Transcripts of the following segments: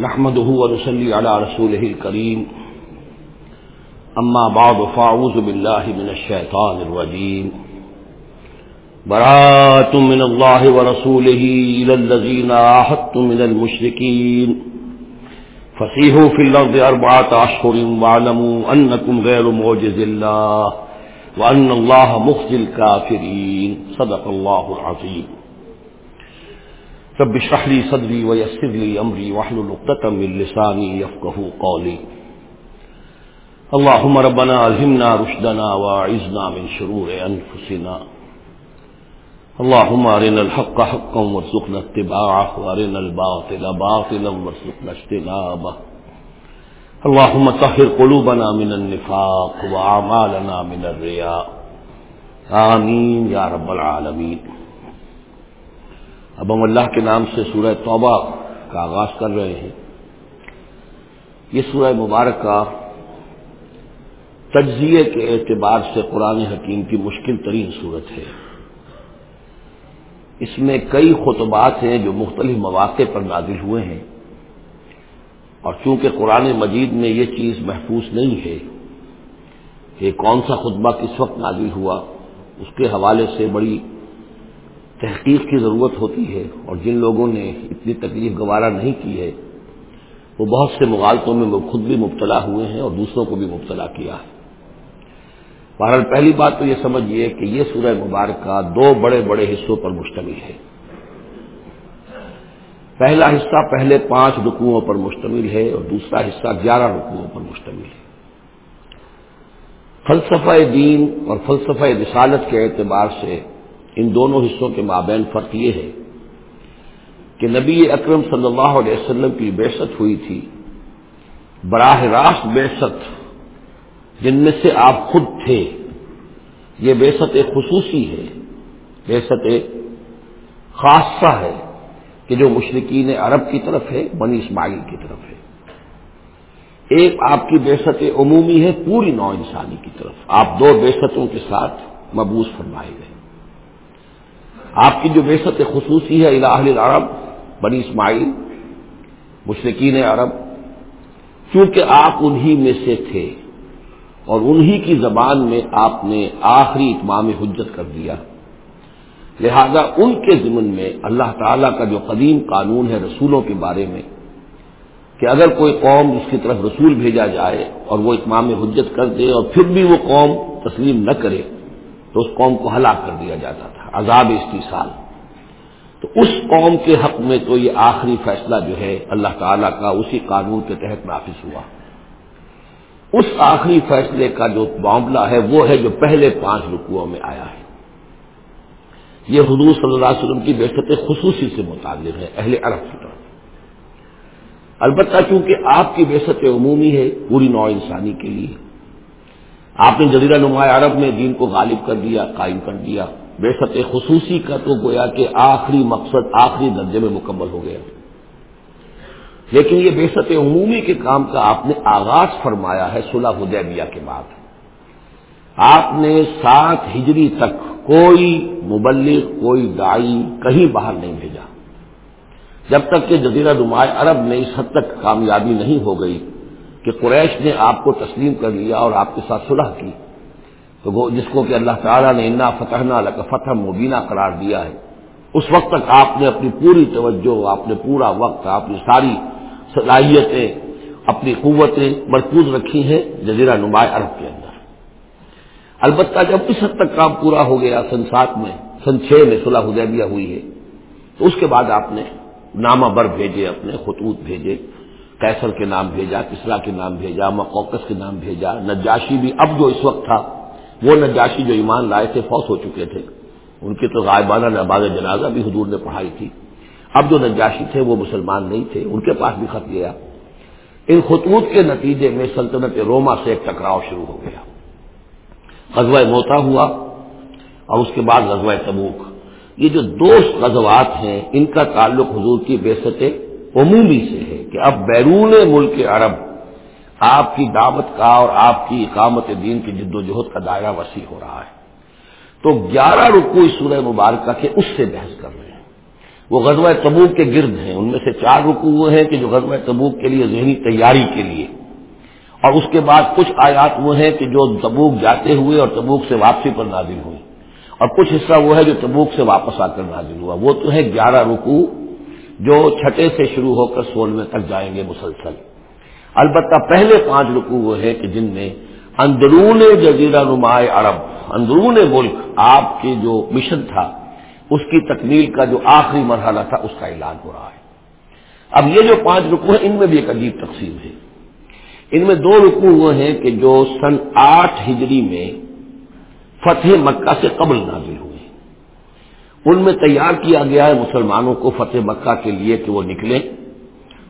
نحمده ونصلي على رسوله الكريم. أما بعد، فأعوذ بالله من الشيطان الرجيم. براءة من الله ورسوله إلى الذين آحدتم من المشركين. فسيحوا في الأرض أربعة أشهر واعلموا أنكم غير معجز الله وأن الله مخزي الكافرين. صدق الله العظيم. رب اشرح لي صدري ويسر لي امري واحلل عقدة من لساني يفقهوا قولي. اللهم ربنا الهمنا رشدنا واعذنا من شرور انفسنا اللهم ارنا الحق حقا وارزقنا اتباعه وارنا الباطل باطلا وارزقنا اجتنابه. اللهم طهر قلوبنا من النفاق واعمالنا من الرياء. آمین یا رب العالمین اب ہم اللہ کے نام سے سورہ توبہ کا آغاز کر رہے ہیں۔ یہ سورہ مبارکہ تجزیے کے اعتبار سے قرآن حکیم کی مشکل ترین صورت ہے۔ اس میں کئی خطبات ہیں جو مختلف مواقع پر نازل ہوئے ہیں۔ اور چونکہ قرآن مجید میں یہ چیز محفوظ نہیں ہے کہ کون سا خطبہ کس وقت نازل ہوا، اس کے حوالے سے بڑی تحقیق کی ضرورت ہوتی ہے اور جن لوگوں نے اتنی تکلیف گوارا نہیں کی ہے، وہ بہت سے مغالطوں میں خود بھی مبتلا ہوئے ہیں اور دوسروں کو بھی مبتلا کیا ہے۔ بہرحال پہلی بات تو یہ سمجھیے کہ یہ سورہ مبارکہ دو بڑے بڑے حصوں پر مشتمل ہے۔ پہلا حصہ پہلے پانچ رکوؤں پر مشتمل ہے اور دوسرا حصہ گیارہ رکوؤں پر مشتمل ہے۔ فلسفہ دین اور فلسفہ رسالت کے اعتبار سے ان دونوں حصوں کے مابین فرق یہ ہے کہ نبی اکرم صلی اللہ علیہ وسلم کی بےست ہوئی تھی، براہ راست بےست جن میں سے آپ خود تھے۔ یہ بےست ایک خصوصی ہے بےست ایک خاصہ ہے کہ جو مشرقین عرب کی طرف ہے، بنی اسماعیل کی طرف ہے۔ ایک آپ کی بےست عمومی ہے پوری نو انسانی کی طرف۔ آپ دو بےستوں کے ساتھ مبوس فرمائے گئے۔ آپ کی جو بےست خصوصی ہے الہ العرب، بنی اسماعیل مشرقین عرب، چونکہ آپ انہی میں سے تھے اور انہی کی زبان میں آپ نے آخری اتمام حجت کر دیا۔ لہذا ان کے ضمن میں اللہ تعالی کا جو قدیم قانون ہے رسولوں کے بارے میں، کہ اگر کوئی قوم اس کی طرف رسول بھیجا جائے اور وہ اتمام حجت کر دے اور پھر بھی وہ قوم تسلیم نہ کرے، تو اس قوم کو ہلاک کر دیا جاتا تھا۔ عذاب استحصال تو اس قوم کے حق میں تو یہ آخری فیصلہ جو ہے اللہ تعالی کا اسی قانون کے تحت نافذ ہوا۔ اس آخری فیصلے کا جو معاملہ ہے وہ ہے جو پہلے پانچ رکوعوں میں آیا ہے۔ یہ حضور صلی اللہ علیہ وسلم کی بحثت خصوصی سے متعلق ہے، اہل عرب کی طرف۔ البتہ چونکہ آپ کی بحثت عمومی ہے پوری نو انسانی کے لیے، آپ نے جزیرہ نمایاں عرب میں دین کو غالب کر دیا، قائم کر دیا۔ بے ست خصوصی کا تو گویا کہ آخری مقصد آخری درجے میں مکمل ہو گیا۔ لیکن یہ بے ست عمومی کے کام کا آپ نے آغاز فرمایا ہے صلح حدیبیہ کے بعد۔ آپ نے سات ہجری تک کوئی مبلغ، کوئی دائی کہیں باہر نہیں بھیجا۔ جب تک کہ جزیرہ نمایاں عرب میں اس حد تک کامیابی نہیں ہو گئی کہ قریش نے آپ کو تسلیم کر لیا اور آپ کے ساتھ صلح کی۔ تو وہ جس کو کہ اللہ تعالیٰ نے انا فتح نہ فتح مبینہ قرار دیا ہے۔ اس وقت تک آپ نے اپنی پوری توجہ، آپ نے پورا وقت، آپ نے ساری صلاحیتیں، اپنی قوتیں مرکوز رکھی ہیں جزیرہ نمایاں عرب کے اندر۔ البتہ جب اس حد تک کام پورا ہو گیا، سن سات میں، سن چھ میں صلح حدیبیہ ہوئی ہے، تو اس کے بعد آپ نے نامہ بر بھیجے، اپنے خطوط بھیجے کیسر کے نام بھیجا، کسرا کے نام بھیجا، مقوقس کے نام بھیجا، نجاشی بھی اب جو اس وقت تھا وہ نجاشی جو ایمان لائے تھے، فوت ہو چکے تھے۔ ان کی تو غائبانہ نباز جنازہ بھی حضور نے پڑھائی تھی۔ اب جو نجاشی تھے، وہ مسلمان نہیں تھے۔ ان کے پاس بھی خط گیا۔ ان خطوط کے نتیجے میں سلطنت روما سے ایک ٹکراؤ شروع ہو گیا۔ غزوہ موتا ہوا اور اس کے بعد غزوہ تبوک۔ یہ جو دو غزوات ہیں، ان کا تعلق حضور کی بےست عمومی سے ہے کہ اب بیرون ملک عرب آپ کی دعوت کا اور آپ کی اقامت دین کی جد و جہد کا دائرہ وسیع ہو رہا ہے۔ تو گیارہ رکو اس سورہ مبارکہ کے اس سے بحث کر رہے ہیں۔ وہ غزوہ تبوک کے گرد ہیں۔ ان میں سے چار رکو وہ ہیں کہ جو غزوہ تبوک کے لیے ذہنی تیاری کے لیے۔ اور اس کے بعد کچھ آیات وہ ہیں کہ جو تبوک جاتے ہوئے اور تبوک سے واپسی پر نازل ہوئی اور کچھ حصہ وہ ہے جو تبوک سے واپس آ کر نازل ہوا۔ وہ تو ہے گیارہ رکو جو چھٹے سے شروع ہو کر سولہویں تک جائیں گے مسلسل۔ البتہ پہلے پانچ رکو وہ ہے کہ جن میں اندرون جزیرہ نمائے عرب، اندرون ملک آپ کے جو مشن تھا، اس کی تکمیل کا جو آخری مرحلہ تھا، اس کا اعلان ہو رہا ہے۔ اب یہ جو پانچ رکو ہیں، ان میں بھی ایک عجیب تقسیم ہے۔ ان میں دو رکو وہ ہیں کہ جو سن آٹھ ہجری میں فتح مکہ سے قبل نازل ہوئے۔ ان میں تیار کیا گیا ہے مسلمانوں کو فتح مکہ کے لیے کہ وہ نکلیں۔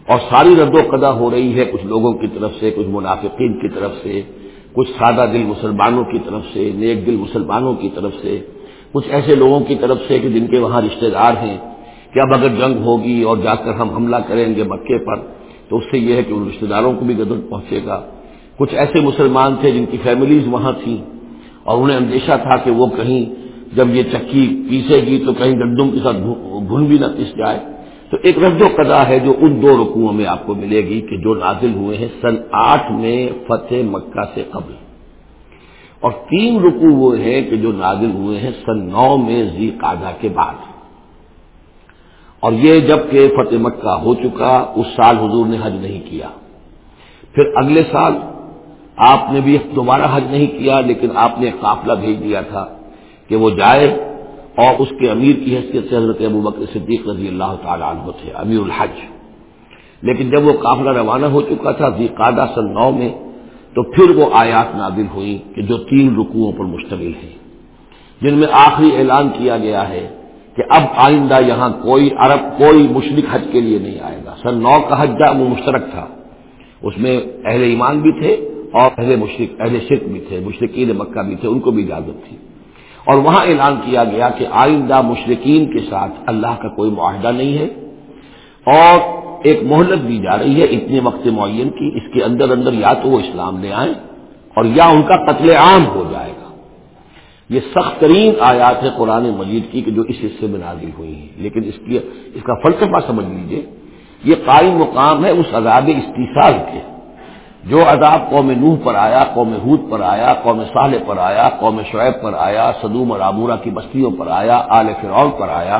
اور ساری رد و قدا ہو رہی ہے کچھ لوگوں کی طرف سے، کچھ منافقین کی طرف سے، کچھ سادہ دل مسلمانوں کی طرف سے، نیک دل مسلمانوں کی طرف سے، کچھ ایسے لوگوں کی طرف سے کہ جن کے وہاں رشتہ دار ہیں کہ اب اگر جنگ ہوگی اور جا کر ہم حملہ کریں گے مکے پر، تو اس سے یہ ہے کہ ان رشتہ داروں کو بھی گدر پہنچے گا۔ کچھ ایسے مسلمان تھے جن کی فیملیز وہاں تھیں اور انہیں اندیشہ تھا کہ وہ کہیں جب یہ چکی پیسے گی تو کہیں گندم کے ساتھ گھن بھی نہ پس جائے۔ تو ایک رد و قدا ہے جو ان دو رکوعوں میں آپ کو ملے گی کہ جو نازل ہوئے ہیں سن آٹھ میں فتح مکہ سے قبل۔ اور تین رکو وہ ہیں کہ جو نازل ہوئے ہیں سن نو میں زی قادہ کے بعد۔ اور یہ جبکہ فتح مکہ ہو چکا، اس سال حضور نے حج نہیں کیا۔ پھر اگلے سال آپ نے بھی دوبارہ حج نہیں کیا، لیکن آپ نے ایک قافلہ بھیج دیا تھا کہ وہ جائے۔ اور اس کے امیر کی حیثیت سے حضرت ابو بکر صدیق رضی اللہ تعالیٰ عنہ تھے، امیر الحج۔ لیکن جب وہ قافلہ روانہ ہو چکا تھا زیقادہ سن نو میں، تو پھر وہ آیات نادل ہوئی کہ جو تین رکوعوں پر مشتمل ہیں، جن میں آخری اعلان کیا گیا ہے کہ اب آئندہ یہاں کوئی عرب، کوئی مشرق حج کے لیے نہیں آئے گا۔ سن نو کا حج وہ مشترک تھا۔ اس میں اہل ایمان بھی تھے اور اہل مشرق اہل شرک بھی تھے مشرقین مکہ بھی تھے، ان کو بھی اجازت تھی۔ اور وہاں اعلان کیا گیا کہ آئندہ مشرقین کے ساتھ اللہ کا کوئی معاہدہ نہیں ہے اور ایک مہلت دی جا رہی ہے اتنے وقت معین کی، اس کے اندر اندر یا تو وہ اسلام لے آئیں اور یا ان کا قتل عام ہو جائے گا۔ یہ سخت ترین آیات ہے قرآن مجید کی کہ جو اس حصے میں نازل ہوئی ہیں۔ لیکن اس کی، اس کا فلسفہ سمجھ لیجیے، یہ قائم مقام ہے اس عذاب استحصال کے۔ جو عذاب قوم نوح پر آیا، قوم حود پر آیا، قوم صالح پر آیا، قوم شعیب پر آیا، صدوم اور آمورہ کی بستیوں پر آیا، آل فرعون پر آیا،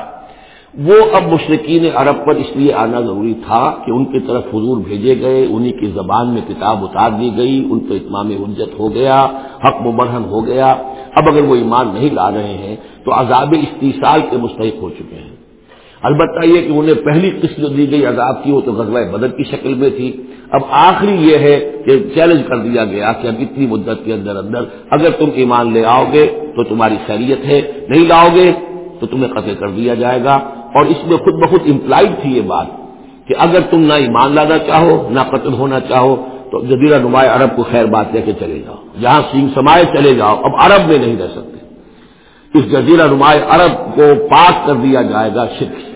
وہ اب مشرقین عرب پر اس لیے آنا ضروری تھا کہ ان کی طرف حضور بھیجے گئے، انہی کی زبان میں کتاب اتار دی گئی، ان پہ اتمام حجت ہو گیا، حق مبرہن ہو گیا۔ اب اگر وہ ایمان نہیں لا رہے ہیں تو عذاب استیصال کے مستحق ہو چکے ہیں۔ البتہ یہ کہ انہیں پہلی قسط جو دی گئی عذاب کی وہ تو غزوہ بدر کی شکل میں تھی۔ اب آخری یہ ہے کہ چیلنج کر دیا گیا کہ اب اتنی مدت کے اندر اندر اگر تم ایمان لے آؤ گے تو تمہاری خیریت ہے، نہیں لاؤ گے تو تمہیں قتل کر دیا جائے گا۔ اور اس میں خود بخود امپلائڈ تھی یہ بات کہ اگر تم نہ ایمان لانا چاہو، نہ قتل ہونا چاہو، تو جزیرہ نمایاں عرب کو خیر بات لے کے چلے جاؤ۔ جہاں سینگ سمائے چلے جاؤ، اب عرب میں نہیں رہ سکتے۔ اس جزیرہ نمایاں عرب کو پاک کر دیا جائے گا شرک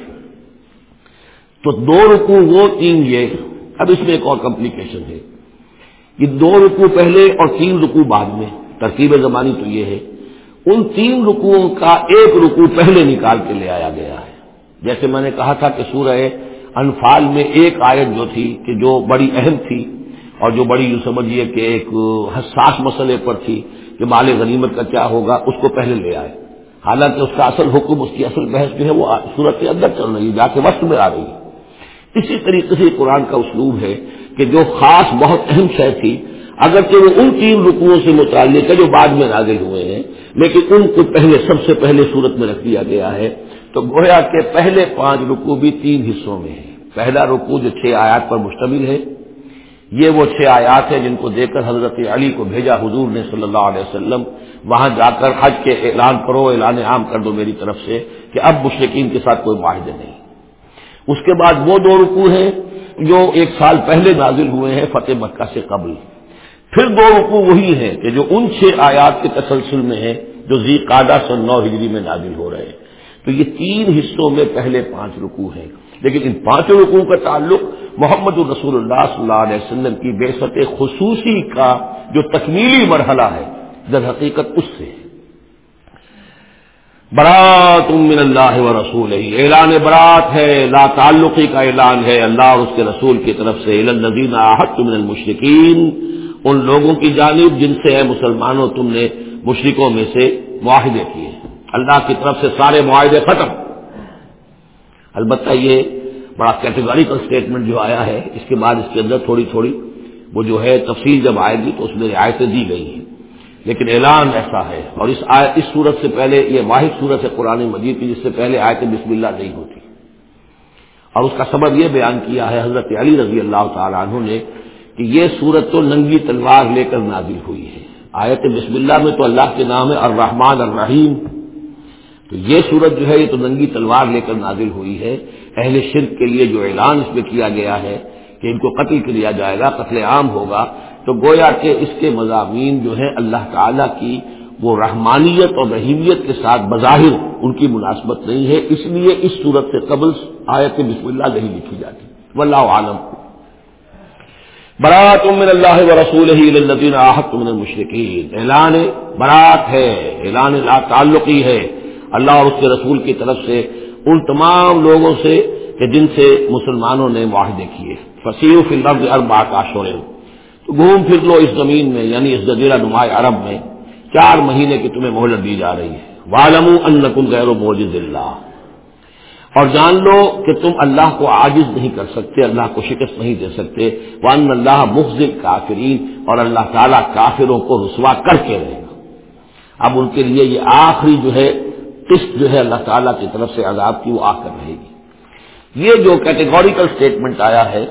تو دو رکو وہ تین یہ اب اس میں ایک اور کمپلیکیشن ہے۔ کہ دو رکو پہلے اور تین رکو بعد میں۔ ترکیب زمانی تو یہ ہے۔ ان تین رکوؤں کا ایک رکو پہلے نکال کے لے آیا گیا ہے۔ جیسے میں نے کہا تھا کہ سورہ انفال میں ایک آیت جو تھی کہ جو بڑی اہم تھی اور جو بڑی یوں سمجھیے کہ ایک حساس مسئلے پر تھی کہ مال غنیمت کا کیا ہوگا، اس کو پہلے لے آئے۔ حالانکہ اس کا اصل حکم، اس کی اصل بحث جو ہے وہ سورت کے اندر چل رہی ہے، جا کے وقت میں آ رہی ہے۔ اسی طریقے سے قرآن کا اسلوب ہے کہ جو خاص بہت اہم شے تھی، اگرچہ وہ ان تین رکوؤں سے متعلق ہے جو بعد میں نازل ہوئے ہیں، لیکن ان کو پہلے سب سے پہلے صورت میں رکھ دیا گیا ہے۔ تو گویا کے پہلے پانچ رکو بھی تین حصوں میں ہیں۔ پہلا رکو جو چھ آیات پر مشتمل ہے، یہ وہ چھ آیات ہیں جن کو دیکھ کر حضرت علی کو بھیجا حضور نے صلی اللہ علیہ وسلم۔ وہاں جا کر حج کے اعلان کرو، اعلان عام کر دو میری طرف سے کہ اب مشرقین کے ساتھ کوئی معاہدے نہیں۔ اس کے بعد وہ دو رکو ہیں جو ایک سال پہلے نازل ہوئے ہیں فتح مکہ سے قبل۔ پھر دو رکو وہی ہیں کہ جو ان چھ آیات کے تسلسل میں ہیں جو زی قادہ سن نو ہجری میں نازل ہو رہے ہیں۔ تو یہ تین حصوں میں پہلے پانچ رکوع ہیں۔ لیکن ان پانچوں رکوع کا تعلق محمد الرسول اللہ صلی اللہ علیہ وسلم کی بے خصوصی کا جو تکمیلی مرحلہ ہے، در حقیقت اس سے ہے۔ برات من اللہ و رسول ہی اعلان برات ہے، لا تعلقی کا اعلان ہے۔ اللہ اور اس کے رسول کی طرف سے الدین آحت من المشرقین ان لوگوں کی جانب جن سے ہے مسلمانوں تم نے مشرقوں میں سے معاہدے کیے۔ اللہ کی طرف سے سارے معاہدے ختم۔ البتہ یہ بڑا کیٹیگوریکل اسٹیٹمنٹ جو آیا ہے، اس کے بعد اس کے اندر تھوڑی تھوڑی وہ جو ہے تفصیل جب آئے گی تو اس میں رعایتیں دی گئی ہیں۔ لیکن اعلان ایسا ہے اور اس اس صورت سے پہلے، یہ واحد صورت ہے قرآن مجید کی، جس سے پہلے آئے بسم اللہ نہیں ہوتی۔ اور اس کا سبب یہ بیان کیا ہے، حضرت علی رضی اللہ تعالیٰ عنہ نے کہ یہ صورت تو ننگی تلوار لے کر نازل ہوئی ہے۔ آیت بسم اللہ میں تو اللہ کے نام ہے، الرحمن الرحیم۔ تو یہ صورت جو ہے، یہ تو ننگی تلوار لے کر نازل ہوئی ہے۔ اہل شرک کے لیے جو اعلان اس میں کیا گیا ہے کہ ان کو قتل کیا جائے گا، قتل عام ہوگا۔ تو گویا کہ اس کے مضامین جو ہے اللہ تعالی کی وہ رحمانیت اور رحیمیت کے ساتھ بظاہر ان کی مناسبت نہیں ہے۔ اس لیے اس صورت سے قبل آیت بسم اللہ نہیں لکھی جاتی۔ واللہ عالم۔ برات من اللہ و رسول ہی آحت من المشرقین اعلان برات ہے، اعلان لا تعلقی ہے۔ اللہ اور اس کے رسول کی طرف سے ان تمام لوگوں سے کہ جن سے مسلمانوں نے معاہدے کیے۔ فصیح فی الارض اربع عشر گھوم پھر لو اس زمین میں یعنی اس جزیرہ نمائے عرب میں۔ چار مہینے کی تمہیں مہلت دی جا رہی ہے۔ والم ان غیر و موجز اللہ اور جان لو کہ تم اللہ کو عاجز نہیں کر سکتے، اللہ کو شکست نہیں دے سکتے۔ وان اللہ مفضل کافرین اور اللہ تعالیٰ کافروں کو رسوا کر کے رہے گا۔ اب ان کے لیے یہ آخری جو ہے، قسط جو ہے اللہ تعالیٰ کی طرف سے عذاب کی وہ آ کر رہے گی۔ یہ جو کیٹیگوریکل اسٹیٹمنٹ آیا ہے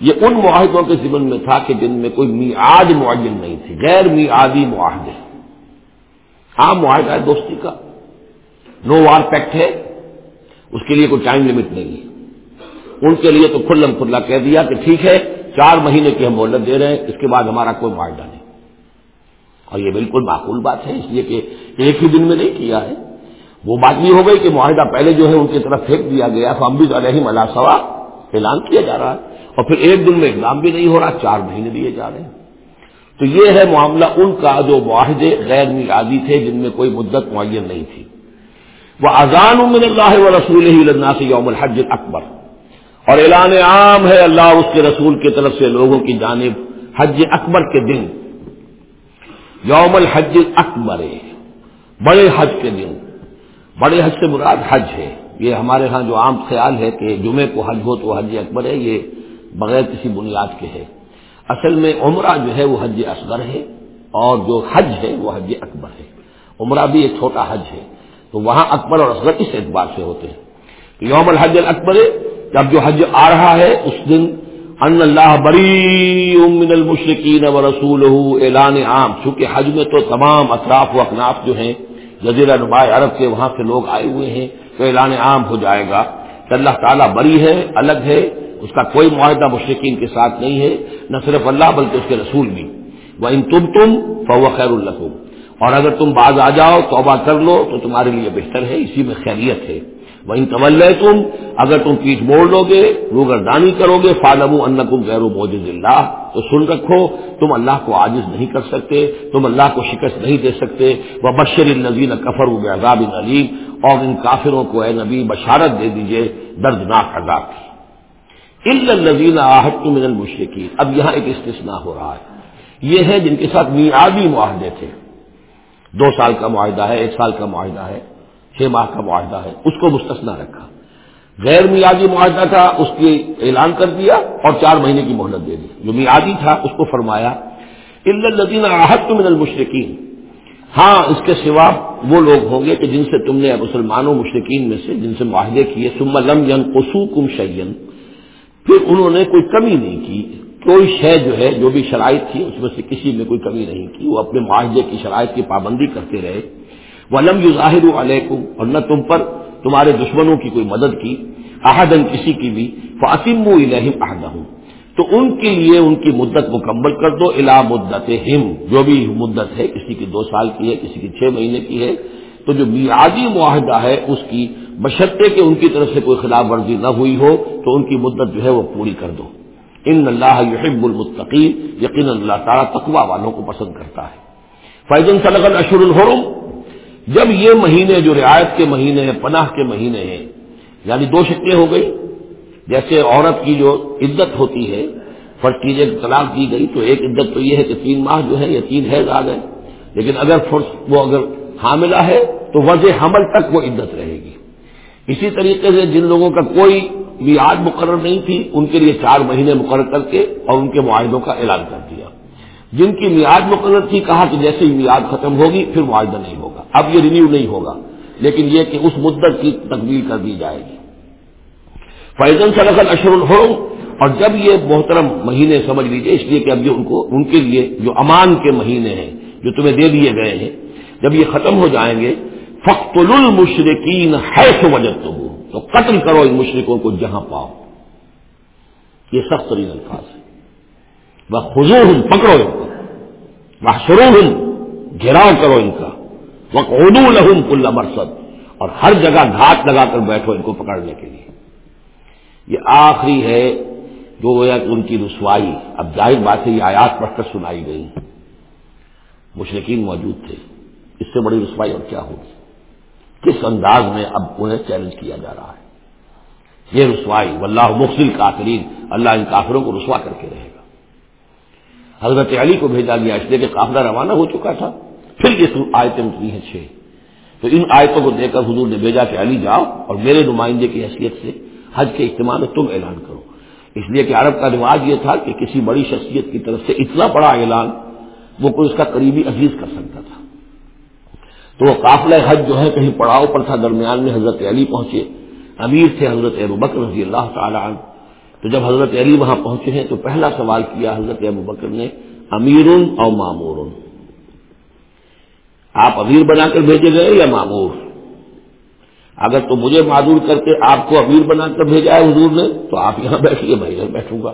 یہ ان معاہدوں کے ذمن میں تھا کہ جن میں کوئی میعاد معین نہیں تھی، غیر میعادی معاہدے۔ عام معاہدہ ہے دوستی کا۔ نو وار پیکٹ ہے۔ اس کے لیے کوئی ٹائم لمٹ نہیں ہے۔ ان کے لیے تو کھلم کھلا کہہ دیا کہ ٹھیک ہے، چار مہینے کی ہم مہلت دے رہے ہیں، اس کے بعد ہمارا کوئی معاہدہ نہیں۔ اور یہ بالکل معقول بات ہے، اس لیے کہ ایک ہی دن میں نہیں کیا ہے۔ وہ بات یہ ہو گئی کہ معاہدہ پہلے جو ہے ان کی طرف پھینک دیا گیا تو ہم بھی علیہ ملا سوا اعلان کیا جا رہا ہے۔ اور پھر ایک دن میں اقدام بھی نہیں ہو رہا، چار مہینے دیے جا رہے ہیں۔ تو یہ ہے معاملہ ان کا جو معاہدے غیر میادی تھے جن میں کوئی مدت معین نہیں تھی۔ وہ اذان من اللہ و رسول ہی سے یوم الحج اکبر اور اعلان عام ہے اللہ اس کے رسول کی طرف سے لوگوں کی جانب حج اکبر کے دن۔ یوم الحج اکبر بڑے حج کے دن۔ بڑے حج سے مراد حج ہے۔ یہ ہمارے ہاں جو عام خیال ہے کہ جمعے کو حج ہو تو حج اکبر ہے، یہ بغیر کسی بنیاد کے ہے۔ اصل میں عمرہ جو ہے وہ حج اصغر ہے اور جو حج ہے وہ حج اکبر ہے۔ عمرہ بھی ایک چھوٹا حج ہے۔ تو وہاں اکبر اور اصغر اس اعتبار سے ہوتے ہیں۔ یوم الحج الاکبر جب جو حج آ رہا ہے اس دن ان اللہ بری من المشرقین و رسول اعلان عام۔ چونکہ حج میں تو تمام اطراف و اکناف جو ہیں، جزیرہ نما عرب کے وہاں سے لوگ آئے ہوئے ہیں، تو اعلان عام ہو جائے گا۔ کہ اللہ تعالیٰ بری ہے، الگ ہے اس کا کوئی معاہدہ مشرقین کے ساتھ نہیں ہے، نہ صرف اللہ بلکہ اس کے رسول بھی۔ وہ ان تم تم فو خیر القم اور اگر تم باز آ جاؤ، توبہ کر لو، تو تمہارے لیے بہتر ہے، اسی میں خیریت ہے۔ وہ ان طول تم اگر تم پیٹ موڑ لو گے، روگردانی کرو گے فالم ان غیر موجود اللہ تو سن رکھو، تم اللہ کو عاجز نہیں کر سکتے، تم اللہ کو شکست نہیں دے سکتے۔ وہ بشر النزین کفر عذاب علیم اور ان کافروں کو اے نبی بشارت دے دیجیے، دردناک عذاب۔ کی الزین آہت من المشرقین اب یہاں ایک استثناء ہو رہا ہے۔ یہ ہے جن کے ساتھ میادی معاہدے تھے۔ دو سال کا معاہدہ ہے، ایک سال کا معاہدہ ہے، چھ ماہ کا معاہدہ ہے۔ اس کو مستثنا رکھا۔ غیر میادی معاہدہ تھا، اس کی اعلان کر دیا اور چار مہینے کی مہلت دے دی۔ جو میادی تھا، اس کو فرمایا الزین آہت من المشرقین ہاں اس کے سوا وہ لوگ ہوں گے کہ جن سے تم نے مسلمانوں مشرقین میں سے جن سے معاہدے کیے سم لم ین قسو کم شعین پھر انہوں نے کوئی کمی نہیں کی، کوئی شے جو ہے، جو بھی شرائط تھی، اس میں سے کسی میں کوئی کمی نہیں کی۔ وہ اپنے معاہدے کی شرائط کی پابندی کرتے رہے۔ وہ لم یو ظاہر علیکم اور نہ تم پر تمہارے دشمنوں کی کوئی مدد کی احدن کسی کی بھی۔ فاطم و الہم احدہ ہوں تو ان کے لیے ان کی مدت مکمل کر دو الا مدت ہم جو بھی مدت ہے، کسی کی دو سال کی ہے، کسی کی چھ مہینے کی ہے۔ تو جو میادی معاہدہ ہے، اس کی بشرطے کہ ان کی طرف سے کوئی خلاف ورزی نہ ہوئی ہو تو ان کی مدت جو ہے وہ پوری کر دو۔ ان اللہ یحب المتقین یقین اللہ تعالیٰ تقوا والوں کو پسند کرتا ہے۔ فیضن صلی اشر الحرم، جب یہ مہینے جو رعایت کے مہینے ہیں، پناہ کے مہینے ہیں یعنی دو شکلیں ہو گئی۔ جیسے عورت کی جو عزت ہوتی ہے، فرض کیجیے طلاق دی گئی تو ایک عدت تو یہ ہے کہ تین ماہ جو ہے یا تین حیض آ گئے لیکن اگر وہ اگر حاملہ ہے تو وضع حمل تک وہ عدت رہے گی۔ اسی طریقے سے جن لوگوں کا کوئی میعاد مقرر نہیں تھی، ان کے لیے چار مہینے مقرر کر کے اور ان کے معاہدوں کا اعلان کر دیا۔ جن کی میعاد مقرر تھی، کہا کہ جیسے ہی میعاد ختم ہوگی، پھر معاہدہ نہیں ہوگا۔ اب یہ رینیو نہیں ہوگا، لیکن یہ کہ اس مدت کی تکمیل کر دی جائے گی۔ فیضن سلقل اشر الحرم، اور جب یہ محترم مہینے سمجھ لیجیے اس لیے کہ اب یہ ان کو، ان کے لیے جو امان کے مہینے ہیں، جو تمہیں دے دیے گئے ہیں، جب یہ ختم ہو جائیں گے فخت المشرقین ہے سو تو قتل کرو ان مشرقوں کو جہاں پاؤ۔ یہ سخت ترین الفاظ ہے وہ خزو ہوں پکڑو ان کو۔ وہ شروع ہوں گھیراؤ کرو ان کا۔ وہ اردو لہم کل مرسد اور ہر جگہ گھات لگا کر بیٹھو ان کو پکڑنے کے لیے۔ یہ آخری ہے جو گویا کہ ان کی رسوائی۔ اب ظاہر بات ہے، یہ آیات پڑھ کر سنائی گئی۔ مشرقین موجود تھے۔ اس سے بڑی رسوائی اور کیا ہوگی؟ کس انداز میں اب انہیں چیلنج کیا جا رہا ہے؟ یہ رسوائی واللہ مخصل کافرین اللہ ان کافروں کو رسوا کر کے رہے گا۔ حضرت علی کو بھیجا گیا، اس لیے کہ قافلہ روانہ ہو چکا تھا۔ پھر یہ آیتیں اتنی ہیں چھ۔ تو ان آیتوں کو دے کر حضور نے بھیجا کہ علی جاؤ اور میرے نمائندے کی حیثیت سے حج کے اجتماع میں تم اعلان کرو۔ اس لیے کہ عرب کا رواج یہ تھا کہ کسی بڑی شخصیت کی طرف سے اتنا بڑا اعلان وہ کوئی اس کا قریبی عزیز کر سکتا تھا۔ تو وہ قافلہ حج جو ہے کہیں پڑاؤ پر تھا، درمیان میں حضرت علی پہنچے۔ امیر تھے حضرت ابو بکر رضی اللہ تعالیٰ عنہ۔ تو جب حضرت علی وہاں پہنچے ہیں تو پہلا سوال کیا حضرت ابو بکر نے امیر اور معمور آپ امیر بنا کر بھیجے گئے یا معمور اگر تو مجھے معذور کر کے آپ کو امیر بنا کر بھیجا ہے حضور نے، تو آپ یہاں بیٹھیے، میں ادھر بیٹھوں گا۔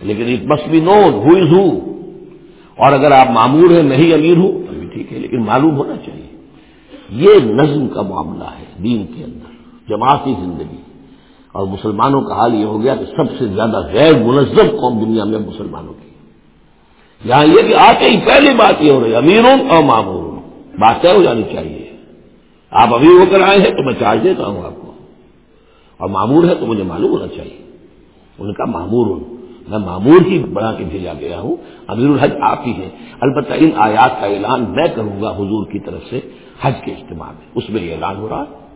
لیکن it must be known who is who اور اگر آپ معمور ہیں نہیں امیر ہوں۔ تو ہے لیکن معلوم ہونا چاہیے۔ یہ نظم کا معاملہ ہے دین کے اندر جماعتی زندگی۔ اور مسلمانوں کا حال یہ ہو گیا کہ سب سے زیادہ غیر منظم قوم دنیا میں مسلمانوں کی۔ یہاں یہ کہ آتے ہی پہلی بات یہ ہو رہی ہے، امیروں اور معمور بات طے ہو جانی چاہیے۔ آپ ابھی ہو کر آئے ہیں تو میں چارج دیتا ہوں آپ کو۔ اور معمور ہے تو مجھے معلوم ہونا چاہیے۔ ان کا معمور ہوں میں معمور ہی بنا کے بھیجا گیا ہوں۔ امیر الحج آپ ہی ہیں۔ البتہ ان آیات کا اعلان میں کروں گا حضور کی طرف سے حج کے اجتماع میں۔ اس میں یہ اعلان ہو رہا ہے۔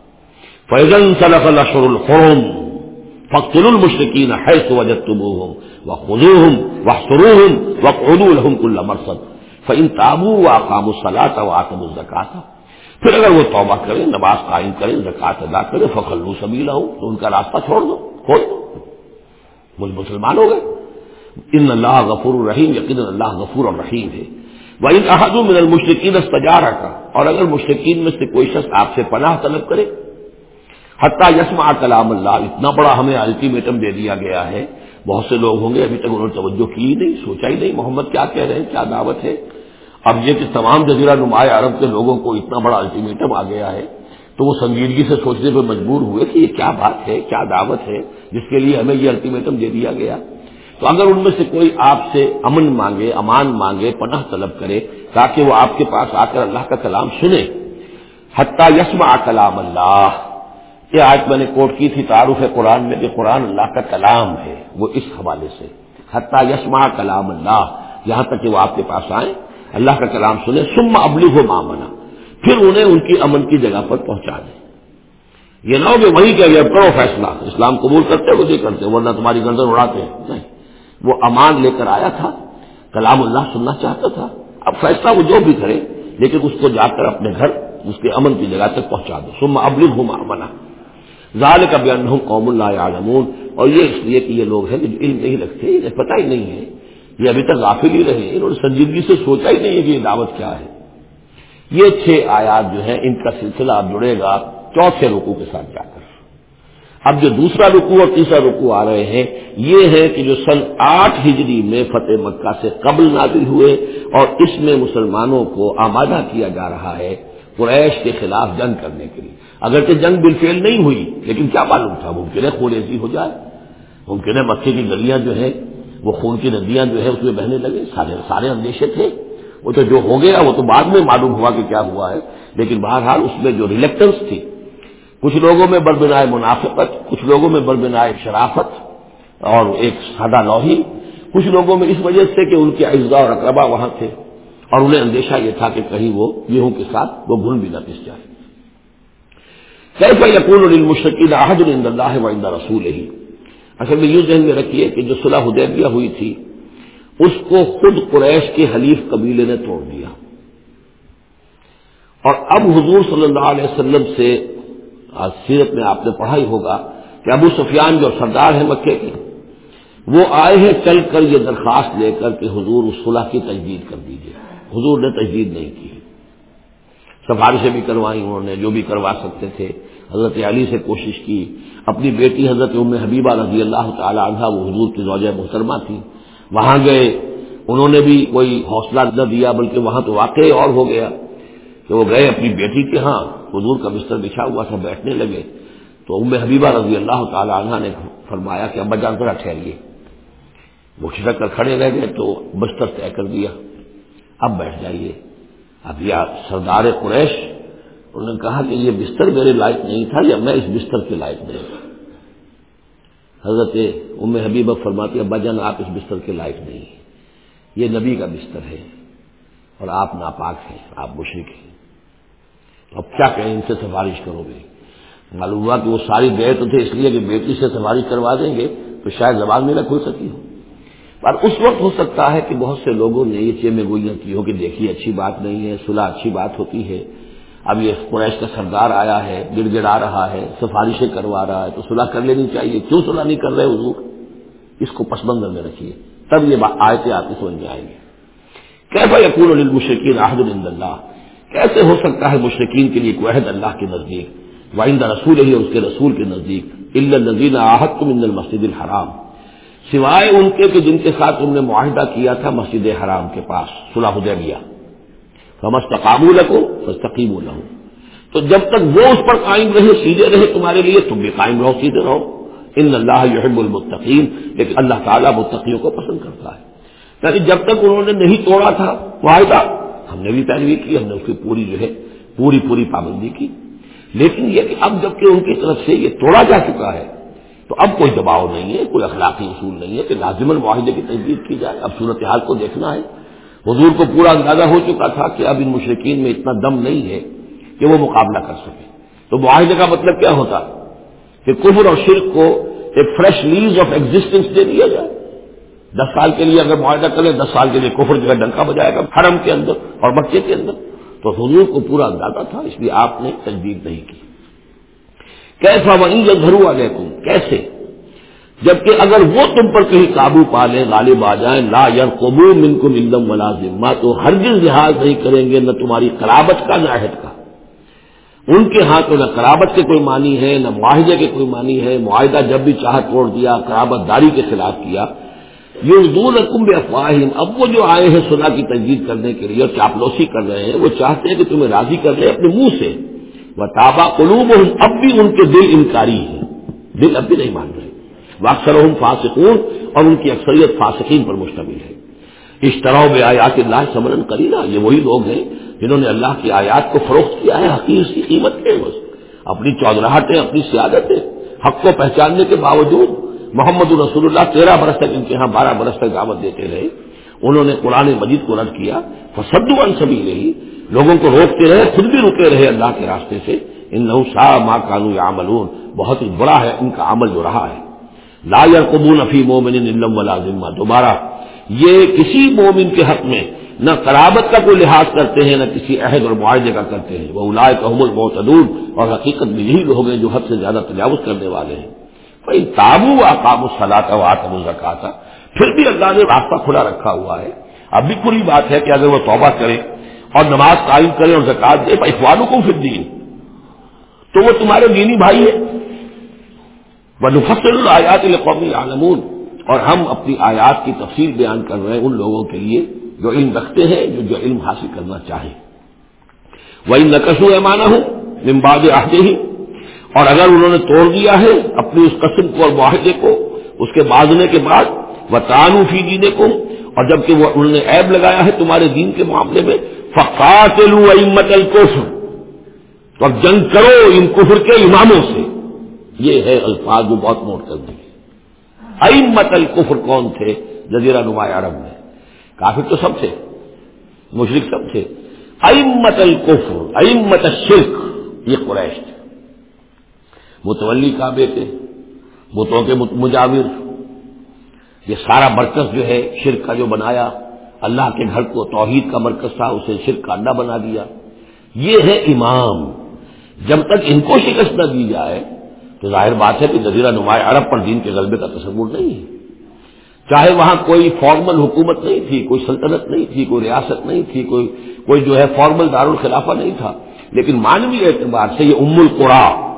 فیضن صلاح الشر الحرم فخر المشرقین ہے تو وجد تم ہوں وہ خزو ہوں وہ سرو ہوں وہ قدو الحم کل مرسد فن تابو و قام الصلاح و آتم الزکات پھر اگر وہ توبہ کرے نماز قائم کرے زکات ادا کرے فخلو سبیلا ہوں تو ان کا راستہ چھوڑ دو، کھول دو۔ وہ مسلمان ہو گئے۔ ان اللہ غفور الرحیم، یقین اللہ غفور الرحیم ہے۔ وہ ان احدوں من المشرقین استجارہ کا اور اگر مشرقین میں سے کوئی شخص آپ سے پناہ طلب کرے، حتیٰ یسما کلام اللہ، اتنا بڑا ہمیں الٹیمیٹم دے دیا گیا ہے۔ بہت سے لوگ ہوں گے، ابھی تک انہوں نے توجہ کی نہیں، سوچا ہی نہیں محمد کیا کہہ رہے ہیں، کیا دعوت ہے۔ اب یہ کہ تمام جزیرہ نمایاں عرب کے لوگوں کو اتنا بڑا الٹیمیٹم آ گیا ہے، تو وہ سنجیدگی سے سوچنے پہ مجبور ہوئے کہ یہ کیا بات ہے، کیا دعوت ہے، جس کے لیے ہمیں یہ الٹیمیٹم دے دیا گیا۔ تو اگر ان میں سے کوئی آپ سے امن مانگے، امان مانگے، پناہ طلب کرے، تاکہ وہ آپ کے پاس آ کر اللہ کا کلام سنے۔ حتیٰ یسما کلام اللہ۔ یہ آج میں نے کوٹ کی تھی، تعارف ہے قرآن میں کہ قرآن اللہ کا کلام ہے، وہ اس حوالے سے۔ حتیٰ یسما کلام اللہ۔ یہاں تک کہ وہ آپ کے پاس آئیں، اللہ کا کلام سنے۔ سم ابلی ہو مامنا پھر انہیں ان کی امن کی جگہ پر پہنچا دیں۔ یہ نہ ہو کہ وہی کہ کرو فیصلہ، اسلام قبول کرتے وہ نہیں کرتے ورنہ تمہاری گردن اڑاتے ہیں۔ نہیں۔ وہ امان لے کر آیا تھا، کلام اللہ سننا چاہتا تھا۔ اب فیصلہ وہ جو بھی کرے، لیکن اس کو جا کر اپنے گھر، اس کے امن کی جگہ تک پہنچا دو۔ سم ابلی ہو مامنا ظال کا بیان قوم اللہ عالمون اور یہ اس لیے کہ یہ لوگ ہیں جو علم نہیں رکھتے، انہیں پتہ ہی نہیں ہے۔ یہ ابھی تک غافل ہی رہے انہوں نے سنجیدگی سے سوچا ہی نہیں ہے کہ یہ دعوت کیا ہے۔ یہ چھ آیات جو ہیں، ان کا سلسلہ جڑے گا چوتھے رکو کے ساتھ جا کر۔ اب جو دوسرا رکو اور تیسرا رکو آ رہے ہیں، یہ ہے کہ جو سن آٹھ ہجری میں فتح مکہ سے قبل نازل ہوئے اور اس میں مسلمانوں کو آمادہ کیا جا رہا ہے قریش کے خلاف جنگ کرنے کے لیے۔ اگرچہ جنگ بالفیل نہیں ہوئی، لیکن کیا معلوم تھا؟ ممکن ہے خوریزی ہو جائے۔ ممکن ہے مکے کی گلیاں جو ہیں، وہ خون کی ندیاں جو ہے اس میں بہنے لگے۔ سارے سارے اندیشے تھے۔ وہ تو جو ہو گیا، وہ تو بعد میں معلوم ہوا کہ کیا ہوا ہے۔ لیکن بہرحال اس میں جو ریلیکٹنس تھی کچھ لوگوں میں بربنائے منافقت، کچھ لوگوں میں بربنائے شرافت اور ایک سادہ لوہی۔ کچھ لوگوں میں اس وجہ سے کہ ان کے اجزاء اور اقربا وہاں تھے اور انہیں اندیشہ یہ تھا کہ کہیں وہ گیہوں کے ساتھ وہ گھن بھی نہ پس جائے۔ کیسا یقون المشکین احد اللہ و رسول ہی اصل میں یوں ذہن میں رکھیے کہ جو صلاح حدیبیہ ہوئی تھی، اس کو خود قریش کے حلیف قبیلے نے توڑ دیا۔ اور اب حضور صلی اللہ علیہ وسلم سے آج سیرت میں آپ نے پڑھا ہی ہوگا کہ ابو سفیان جو سردار ہیں مکے کے، وہ آئے ہیں چل کر یہ درخواست لے کر کہ حضور اس صلاح کی تجدید کر دیجیے حضور نے تجدید نہیں کی۔ سفارشیں بھی کروائی انہوں نے، جو بھی کروا سکتے تھے۔ حضرت علی سے کوشش کی۔ اپنی بیٹی حضرت ام حبیبہ رضی اللہ تعالی عنہ، وہ حضور کی زوجہ محترمہ تھی۔ وہاں گئے۔ انہوں نے بھی کوئی حوصلہ نہ دیا، بلکہ وہاں تو واقعی اور ہو گیا کہ وہ گئے اپنی بیٹی کے ہاں۔ حضور کا بستر بچھا ہوا تھا، بیٹھنے لگے۔ تو ام حبیبہ رضی اللہ تعالی عنہ نے فرمایا کہ ابا جان ذرا ٹھہریے۔ وہ چھٹک کر کھڑے رہ گئے تو بستر طے کر دیا۔ اب بیٹھ جائیے۔ اب یا سردار قریش، انہوں نے کہا کہ یہ بستر میرے لائق نہیں تھا، یا میں اس بستر کے لائق نہیں۔ تھا حضرت ام حبیبہ فرماتی ابا جان، آپ اس بستر کے لائق نہیں۔ یہ نبی کا بستر ہے اور آپ ناپاک ہیں، آپ مشرق ہیں۔ اب کیا کہیں ان سے سفارش کرو گے؟ معلوم ہوا کہ وہ ساری گئے تو تھے، اس لیے کہ بیٹی سے سفارش کروا دیں گے، تو شاید زبان میں نہ کھل سکی ہو۔ پر اس وقت ہو سکتا ہے کہ بہت سے لوگوں نے یہ چیمے گوئیاں کی ہو کہ دیکھیے، اچھی بات نہیں ہے، صلح اچھی بات ہوتی ہے۔ اب یہ قریش کا سردار آیا ہے، گڑ گڑا رہا ہے، سفارشیں کروا رہا ہے، تو صلح کر لینی چاہیے۔ کیوں صلح نہیں کر رہے حضور؟ اس کو پس منظر میں رکھیے۔ تب یہ آیتیں آپ کی سمجھ میں آئیں گی کیسا یقون المشرقین احد اللہ؟ کیسے ہو سکتا ہے مشرقین کے لیے کوحد اللہ کے نزدیک؟ وائندہ رسول ہی اور اس کے رسول کے نزدیک۔ الزین آحد تم ان المسد الحرام۔ سوائے ان کے کہ جن کے ساتھ تم نے معاہدہ کیا تھا مسجد حرام کے پاس صلاح حدیبیہ۔ فمس تقام رکھو بس تو جب تک وہ اس پر قائم رہے، سیدھے رہے تمہارے لیے، تم بھی قائم رہو، سیدھے رہو۔ ان اللہ یحب المتقین لیکن اللہ تعالیٰ متقیوں کو پسند کرتا ہے۔ یعنی جب تک انہوں نے نہیں توڑا تھا معاہدہ ہم نے بھی پیروی کی، ہم نے اس کی پوری جو ہے، پوری پوری پابندی کی۔ لیکن یہ کہ اب جبکہ ان کی طرف سے یہ توڑا جا چکا ہے، تو اب کوئی دباؤ نہیں ہے، کوئی اخلاقی اصول نہیں ہے کہ لازم معاہدے کی تجدید کی جائے۔ اب صورتحال کو دیکھنا ہے۔ حضور کو پورا اندازہ ہو چکا تھا کہ اب ان مشرقین میں اتنا دم نہیں ہے کہ وہ مقابلہ کر سکے تو معاہدے کا مطلب کیا ہوتا؟ کہ کفر اور شرک کو ایک فریش لیز آف ایگزٹینس دے دیا جائے۔ دس سال کے لیے اگر معاہدہ کرے دس سال کے لیے کفر جو ہے، ڈنکا بجائے گا حرم کے اندر اور بچے کے اندر۔ تو حضور کو پورا اندازہ تھا، اس لیے آپ نے تجدید نہیں کی۔ کیسا وہیں یہ گھرو آ گئے تم کیسے؟ جبکہ اگر وہ تم پر کہیں قابو پا لیں، غالب آ جائیں، لا یار قبو من کو ملم ملازم تو ہر لحاظ نہیں کریں گے نہ تمہاری قرابت کا نہ عہد کا۔ ان کے ہاں تو نہ قرابت کے کوئی معنی ہے، نہ معاہدے کے کوئی معنی ہے۔ معاہدہ جب بھی چاہ توڑ دیا، قرابت داری کے خلاف کیا۔ یہ دور افواہم اب وہ جو آئے ہیں سنا کی تجدید کرنے کے لیے اور چاپلوسی کر رہے ہیں، وہ چاہتے ہیں کہ تمہیں راضی کر لیں اپنے منہ سے۔ وہ تابا قلوب اب بھی ان کے دل انکاری ہے دل اب بھی نہیں مان رہے۔ واکثر فاسقون، اور ان کی اکثریت فاسقین پر مشتمل ہے۔ اس طرح میں آیات اللہ سمرن کرینا یہ وہی لوگ ہیں جنہوں نے اللہ کی آیات کو فروخت کیا ہے حقیق کی قیمت کے بس۔ اپنی چودراہٹیں، اپنی سیادتیں، حق کو پہچاننے کے باوجود۔ محمد الرسول اللہ تیرہ برس تک ان کے ہاں بارہ برس تک دعوت دیتے رہے، انہوں نے قرآن مجید کو رد کیا فسد سبھی رہی لوگوں کو روکتے رہے، خود بھی رکے رہے اللہ کے راستے سے ان نو شاہ ماں کانو یا عملون بہت ہی بڑا ہے ان کا عمل جو رہا ہے۔ لا یا قبول افی مومن علم ولازمہ دوبارہ، یہ کسی مومن کے حق میں نہ قرابت کا کوئی لحاظ کرتے ہیں، نہ کسی عہد اور معاہدے کا کرتے ہیں۔ وہ الائے کا حمل اور حقیقت میں یہی لوگ ہیں جو حد سے زیادہ تجاوز کرنے والے ہیں۔ بھائی تابو آکام الصلاح و آتم الزکا پھر بھی اللہ نے راستہ کھلا رکھا ہوا ہے. اب بھی پوری بات ہے کہ اگر وہ توبہ کرے اور نماز قائم کرے اور زکات دے اخوانوں کو پھر دین. تو وہ تمہارے دینی بھائی ہے وہ نفصل آیات القومی عالمون اور ہم اپنی آیات کی تفصیل بیان کر رہے ہیں ان لوگوں کے لیے جو علم رکھتے ہیں، جو جو علم حاصل کرنا چاہیں. وہی نقص مانا ہوں ممباد آتے ہی اور اگر انہوں نے توڑ دیا ہے اپنی اس قسم کو اور معاہدے کو، اس کے باندھنے کے بعد وہ تعانوفی دینے کو اور جبکہ وہ انہوں نے عیب لگایا ہے تمہارے دین کے معاملے میں فقاتلو امت الکفر تو اب جنگ کرو ان کفر کے اماموں سے۔ یہ ہے الفاظ جو بہت نوٹ کر دیے امت الکفر کون تھے؟ جزیرہ نما عرب میں۔ کافی تو سب تھے مشرق سب تھے۔ امت الکفر امت الشرک، یہ قریش تھے۔ متولی کعبے کے، بتوں کے مجاور۔ یہ سارا مرکز جو ہے، شرک کا جو بنایا، اللہ کے گھر کو توحید کا مرکز تھا، اسے شرک کا اڈا بنا دیا۔ یہ ہے امام۔ جب تک ان کو شکست نہ دی جائے، تو ظاہر بات ہے کہ جزیرہ نمایاں عرب پر دین کے غلبے کا تصور نہیں ہے۔ چاہے وہاں کوئی فارمل حکومت نہیں تھی، کوئی سلطنت نہیں تھی، کوئی ریاست نہیں تھی، کوئی کوئی جو ہے فارمل دارالخلافہ نہیں تھا۔ لیکن مانوی اعتبار سے یہ ام القرا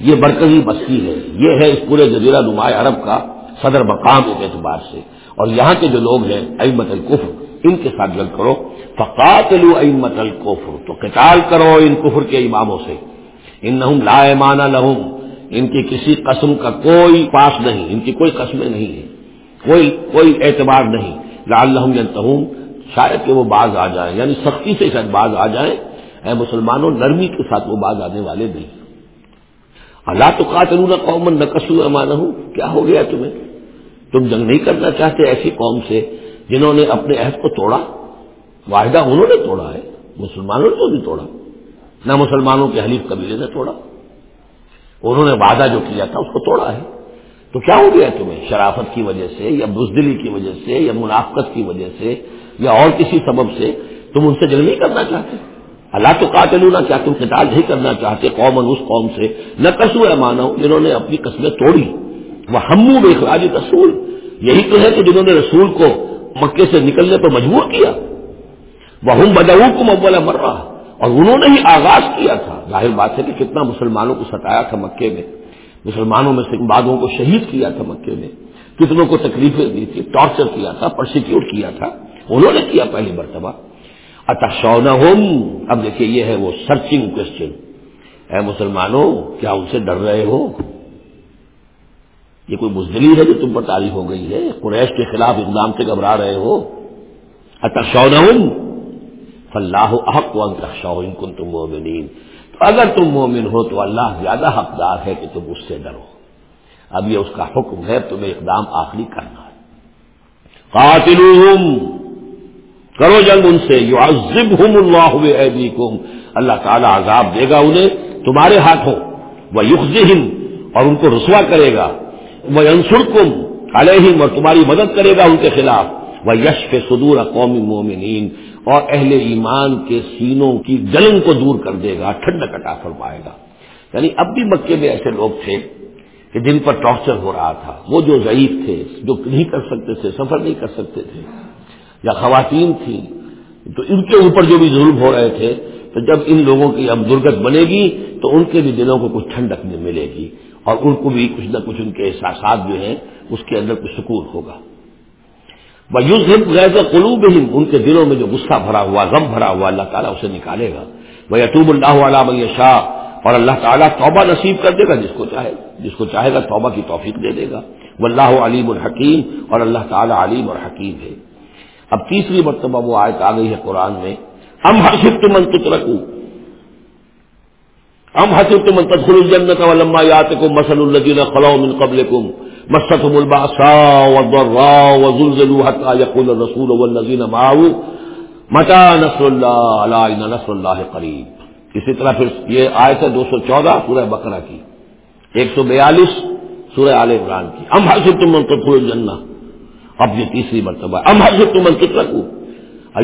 یہ مرکزی بستی ہے۔ یہ ہے اس پورے جزیرہ نمایاں عرب کا صدر مقام کے اعتبار سے۔ اور یہاں کے جو لوگ ہیں امت القفر ان کے ساتھ جنگ کرو۔ فقات امت القفر تو قتال کرو ان کفر کے اماموں سے۔ ان لا مانا لہم، ان کی کسی قسم کا کوئی پاس نہیں، ان کی کوئی قسمیں نہیں ہیں۔ کوئی کوئی اعتبار نہیں۔ لال لحم جنتہوں شاید کہ وہ باز آ جائیں یعنی سختی سے شاید باز آ جائیں۔ اے مسلمانوں، نرمی کے ساتھ وہ باز آنے والے نہیں۔ اللہ تو قاتل قومن نہ کسو امان کیا ہو گیا تمہیں؟ تم جنگ نہیں کرنا چاہتے ایسی قوم سے جنہوں نے اپنے عہد کو توڑا؟ واحدہ انہوں نے توڑا ہے، مسلمانوں نے تو نہیں توڑا۔ نہ مسلمانوں کے حلیف قبیلے نے توڑا۔ انہوں نے وعدہ جو کیا تھا اس کو توڑا ہے۔ تو کیا ہو گیا تمہیں؟ شرافت کی وجہ سے یا بزدلی کی وجہ سے یا منافقت کی وجہ سے یا اور کسی سبب سے تم ان سے جنگ نہیں کرنا چاہتے؟ اللہ تو قاتلو نہ کیا تم قتال نہیں کرنا چاہتے قوم اس قوم سے؟ نہ کسو ہے مانو جنہوں نے اپنی قسمیں توڑی۔ وہ ہمو بے اخراج رسول۔ یہی تو ہے کہ جنہوں نے رسول کو مکے سے نکلنے پر مجبور کیا۔ وہ ہم بدعو کو مبلا مر رہا اور انہوں نے ہی آغاز کیا تھا۔ ظاہر بات ہے کہ کتنا مسلمانوں کو ستایا تھا مکے میں۔ مسلمانوں میں سے بعدوں کو شہید کیا تھا مکے میں۔ کتنوں کو تکلیفیں دی تھی ٹارچر کیا تھا، پرسیکیوٹ کیا تھا۔ انہوں نے کیا پہلی مرتبہ؟ اتنا اب دیکھیے، یہ ہے وہ سرچنگ کوشچن اے مسلمانوں، کیا ان سے ڈر رہے ہو؟ یہ کوئی بزدلی ہے جو تم پر تعریف ہو گئی ہے؟ قریش کے خلاف اقدام سے گھبرا رہے ہو؟ اتنا فلاح احق و ان کن تم مومنین تو اگر تم مومن ہو تو اللہ زیادہ حقدار ہے کہ تم اس سے ڈرو. اب یہ اس کا حکم ہے، تمہیں اقدام آخری کرنا ہے. قاتل کرو جنگ ان سے یو عزب ہوں اللہ تعالیٰ عذاب دے گا انہیں، تمہارے ہاتھوں۔ وہ یوز اور ان کو رسوا کرے گا۔ وہ انسر کم علیہم، اور تمہاری مدد کرے گا ان کے خلاف۔ وہ یش کے سدور قومی مومنین، اور اہل ایمان کے سینوں کی جلن کو دور کر دے گا ٹھنڈ کٹا فرمائے گا۔ یعنی اب بھی مکے میں ایسے لوگ تھے کہ جن پر ٹارچر ہو رہا تھا۔ وہ جو ضعیف تھے، جو نہیں کر سکتے تھے، سفر نہیں کر سکتے تھے۔ یا خواتین تھیں تو ان کے اوپر جو بھی ظلم ہو رہے تھے، تو جب ان لوگوں کی اب درگت بنے گی، تو ان کے بھی دلوں کو کچھ ٹھنڈک ملے گی، اور ان کو بھی کچھ نہ کچھ ان کے احساسات جو ہیں، اس کے اندر کچھ سکون ہوگا۔ وہ یوز غیر قلوب ہی ان کے دلوں میں جو غصہ بھرا ہوا، غم بھرا ہوا، اللہ تعالیٰ اسے نکالے گا۔ وہ یتوب اللہ علیہ شاہ اور اللہ تعالیٰ توبہ نصیب کر دے گا جس کو چاہے، جس کو چاہے گا توبہ کی توفیق دے دے گا۔ وہ اللہ علیم الحکیم اور اللہ تعالیٰ علیم اور حکیم ہے۔ اب تیسری مرتبہ وہ آیت آ گئی ہے قرآن میں، ہم حسب تم رکھوں ہم حسب تم تدخل الجنت ولما یاتکم مثل الذین خلو من قبلکم مستهم الباساء والضراء وزلزلوا حتى يقول الرسول والذین معه، متى نصر الله؟ الا ان نصر الله قریب اسی طرح پھر یہ آیت ہے دو سو چودہ سورہ بقرہ کی، ایک سو بیالیس سورہ آل عمران کی۔ ام حسب تم تدخل الجنہ اب یہ تیسری مرتبہ ام حسب تم تترکو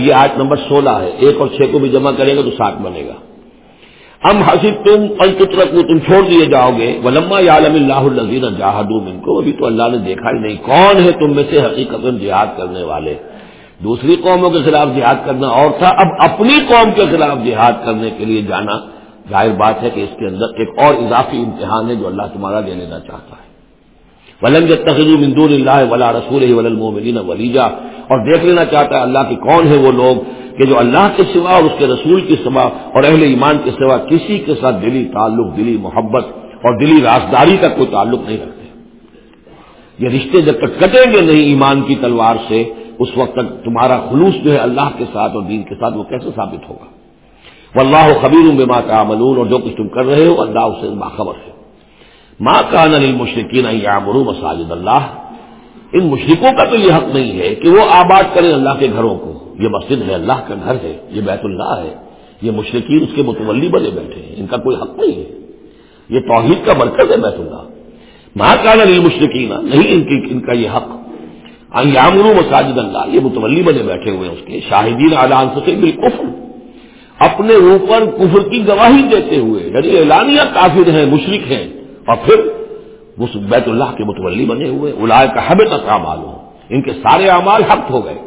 یہ آیت نمبر سولہ ہے۔ ایک اور چھ کو بھی جمع کریں گے تو سات بنے گا۔ ہم حسب تم الطرق کو تم چھوڑ دیے جاؤ گے۔ ولما عالم اللہ الزین جہاد ان کو ابھی تو اللہ نے دیکھا ہی نہیں کون ہے تم میں سے حقیقت جہاد کرنے والے۔ دوسری قوموں کے خلاف جہاد کرنا اور تھا۔ اب اپنی قوم کے خلاف جہاد کرنے کے لیے جانا۔ ظاہر بات ہے کہ اس کے اندر ایک اور اضافی امتحان ہے جو اللہ تمہارا دے لینا چاہتا ہے۔ ولنگ تخذ مندور اللہ ولا رسول ولمین ولیجا اور دیکھ لینا چاہتا ہے اللہ کی کون ہے وہ لوگ کہ جو اللہ کے سوا اور اس کے رسول کے سوا اور اہل ایمان کے سوا کسی کے ساتھ دلی تعلق، دلی محبت اور دلی رازداری کا کوئی تعلق نہیں رکھتے۔ یہ رشتے جب تک کٹیں گے نہیں ایمان کی تلوار سے، اس وقت تک تمہارا خلوص جو ہے اللہ کے ساتھ اور دین کے ساتھ وہ کیسے ثابت ہوگا؟ واللہ خبیر بما تعملون اور جو کچھ تم کر رہے ہو اللہ اس سے باخبر ہے۔ ماں کا نل مشرقین یامرو مساجد اللہ ان مشرقوں کا تو یہ حق نہیں ہے کہ وہ آباد کریں اللہ کے گھروں کو۔ یہ مسجد ہے، اللہ کا گھر ہے، یہ بیت اللہ ہے۔ یہ مشرقین اس کے متولی بنے بیٹھے ہیں۔ ان کا کوئی حق نہیں ہے۔ یہ توحید کا مرکز ہے بیت اللہ۔ ماں کا نل مشرقین نہیں ان کی، ان کا یہ حق۔ یامرو مساجد اللہ یہ متولی بنے بیٹھے ہوئے اس کے۔ شاہدین اعلان سے بالکل اپنے اوپر کفر کی گواہی دیتے ہوئے یعنی اعلانیہ کافر ہیں مشرق ہیں اور پھر اس بیت اللہ کے متولی بنے ہوئے الائے کا حب تک معلوم۔ ان کے سارے اعمال حق ہو گئے۔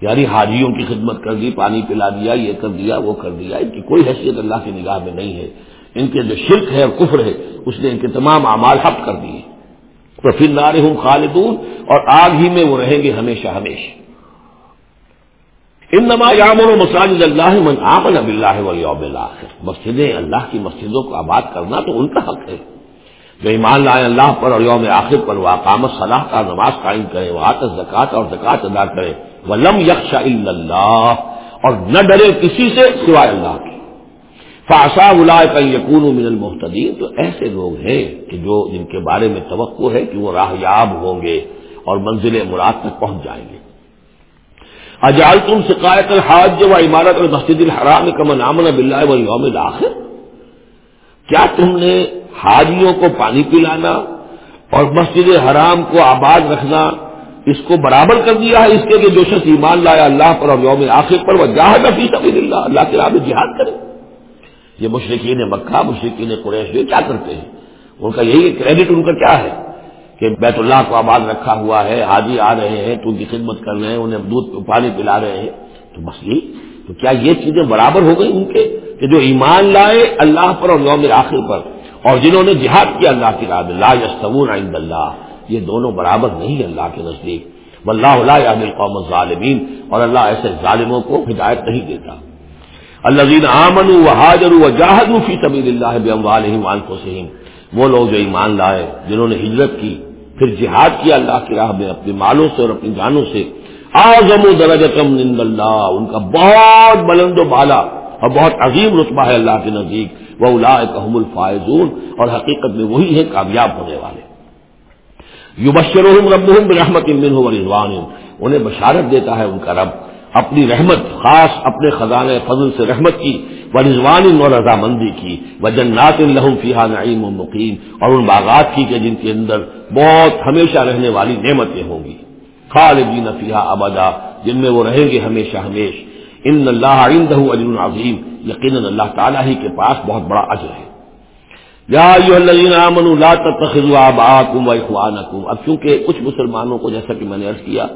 یعنی حاجیوں کی خدمت کر دی، پانی پلا دیا، یہ کر دیا، وہ کر دیا۔ ان کی کوئی حیثیت اللہ کی نگاہ میں نہیں ہے۔ ان کے جو شرک ہے اور کفر ہے، اس نے ان کے تمام اعمال حق کر دیے۔ تو پھر نارے ہوں خالدون اور آگ ہی میں وہ رہیں گے ہمیشہ ہمیشہ۔ ان نما یامر و مساجد اللہ من آمن اب اللہ ولیوم مسجدیں اللہ کی مسجدوں کو آباد کرنا تو ان کا حق ہے۔ جو ایمان لائے اللہ پر اور یوم آخر پر وہ اقامت صلاح کا نماز قائم کرے، وہ آتش زکات اور زکات ادا کرے۔ وہ لم یکشا اللہ اور نہ ڈرے کسی سے سوائے اللہ کی فاسا الا کا یقون من المحتدین تو ایسے لوگ ہیں کہ جو جن کے بارے میں توقع ہے کہ وہ راہ یاب ہوں گے اور منزل مراد تک پہنچ جائیں گے۔ اجال تم شکایت الحاج و عمارت المسجد الحرام کا منامن بلّہ و یوم آخر کیا تم نے حاجیوں کو پانی پلانا اور مسجد حرام کو آباد رکھنا، اس کو برابر کر دیا ہے، اس کے جو شخص ایمان لایا اللہ پر اور یوم آخر پر وہ جہاد فی سبیل اللہ اللہ کے راہ میں جہاد کرے۔ یہ مشرقین مکہ مشرقین قریش، یہ کیا کرتے ہیں؟ ان کا یہی کریڈٹ ان کا کیا ہے؟ کہ بیت اللہ کو آباد رکھا ہوا ہے، حاجی آ رہے ہیں، تو ان کی خدمت کر رہے ہیں، انہیں دودھ پانی پلا رہے ہیں۔ تو بس یہ، تو کیا یہ چیزیں برابر ہو گئی ان کے؟ کہ جو ایمان لائے اللہ پر اور یوم آخر پر اور جنہوں نے جہاد کیا اللہ کی راہ لا یستون عند اللہ، یہ دونوں برابر نہیں اللہ کے نزدیک۔ واللہ لا یعمل قوم الظالمین، اور اللہ ایسے ظالموں کو ہدایت نہیں دیتا۔ الذین آمنوا وهاجروا وجاهدوا فی سبیل اللہ باموالہم وانفسہم، وہ لوگ جو ایمان لائے، جنہوں نے ہجرت کی، پھر جہاد کیا اللہ کی راہ میں اپنے مالوں سے اور اپنی جانوں سے۔ اعظم درجتم عند اللہ، ان کا بہت بلند و بالا اور بہت عظیم رتبہ ہے اللہ کے نزدیک۔ وہ الا کام الفائزون اور حقیقت میں وہی ہے کامیاب ہونے والے۔ یو بشر رب رحمت امن انہیں بشارت دیتا ہے ان کا رب۔ اپنی رحمت، خاص اپنے خزانے فضل سے رحمت کی و رضوان اور رضامندی کی۔ و جنات الحم فیحا نعیم و مقیم اور ان باغات کی کہ جن کے اندر بہت ہمیشہ رہنے والی نعمتیں ہوں گی۔ خالدین فیحا ابدا۔ جن میں وہ رہیں گے ہمیشہ ہمیشہ ان اللہ عندہ اجر عظیم. یقیناً اللہ تعالیٰ ہی کے پاس بہت بڑا اجر ہے. یا الذین آمنوا لا تتخذوا آباءکم و اخوانکم. اب چونکہ کچھ مسلمانوں کو جیسا کہ میں نے عرض کیا،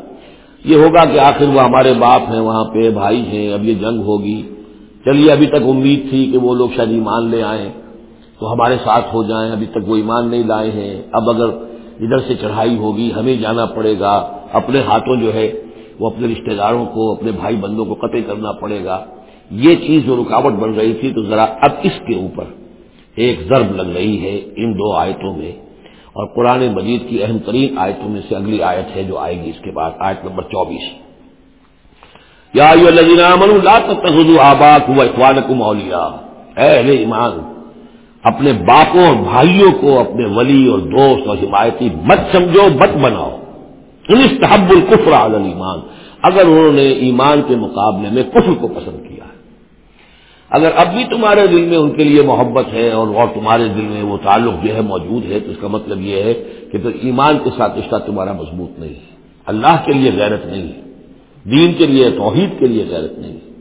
یہ ہوگا کہ آخر وہ ہمارے باپ ہیں، وہاں پہ بھائی ہیں، اب یہ جنگ ہوگی۔ چلیے، ابھی تک امید تھی کہ وہ لوگ شاید ایمان لے آئیں، تو ہمارے ساتھ ہو جائیں، ابھی تک وہ ایمان نہیں لائے ہیں۔ اب اگر ادھر سے چڑھائی ہوگی، ہمیں جانا پڑے گا، اپنے ہاتھوں جو ہے وہ اپنے رشتہ داروں کو، اپنے بھائی بندوں کو قطع کرنا پڑے گا۔ یہ چیز جو رکاوٹ بن رہی تھی تو ذرا اب اس کے اوپر ایک ضرب لگ رہی ہے ان دو آیتوں میں۔ اور قرآن مجید کی اہم ترین آیتوں میں سے اگلی آیت ہے جو آئے گی اس کے بعد، آیت نمبر چوبیس۔ یا آبا کو اخوان کو مولیا اے ایمان، اپنے باپوں اور بھائیوں کو، اپنے ولی اور دوست اور حمایتی مت سمجھو، مت بناؤ۔ انستحب القفر علی ایمان اگر انہوں نے ایمان کے مقابلے میں کفر کو پسند کیا ہے. اگر اب بھی تمہارے دل میں ان کے لیے محبت ہے اور اور تمہارے دل میں وہ تعلق جو ہے موجود ہے، تو اس کا مطلب یہ ہے کہ پھر ایمان کے ساتھ رشتہ تمہارا مضبوط نہیں ہے. اللہ کے لیے غیرت نہیں ہے. دین کے لیے، توحید کے لیے غیرت نہیں ہے.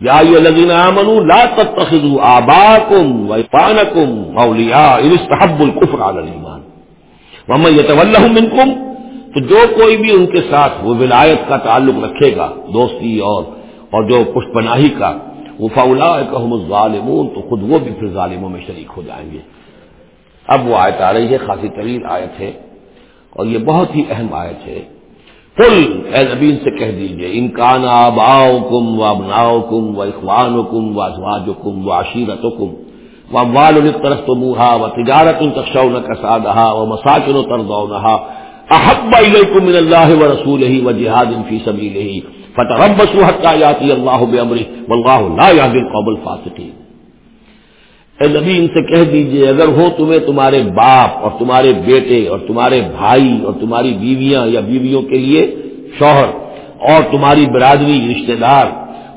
یا لذین امن لا تتخذوا آباکم وفانکم اولیاء استحب القفر علی ایمان ومن یتولہم منکم تو جو کوئی بھی ان کے ساتھ وہ ولایت کا تعلق رکھے گا، دوستی اور اور جو پشت پناہی کا، وہ فولا ظالمون تو خود وہ بھی پھر ظالموں میں شریک ہو جائیں گے۔ اب وہ آیت آ رہی ہے، خاصی طویل آیت ہے، اور یہ بہت ہی اہم آیت ہے۔ کل اے نبین سے کہہ دیجیے انکان آباؤ کم و ابناؤ کم و اخوان کم و ازواج کم و عشیرت کم و اموال طرف تو منہا و تجارت ان تخشو نہ کسادہ و مساکن و تردو احب علیکم من اللہ و رسول ہی و جہاد فی سبیل ہی فتح حتى یاتی اللہ بمری واللہ لا یهدی القوم الفاسقین۔ اے نبی ان سے کہہ دیجیے، اگر ہو تمہیں تمہارے باپ اور تمہارے بیٹے اور تمہارے بھائی اور تمہاری بیویاں یا بیویوں کے لیے شوہر اور تمہاری برادری، رشتہ دار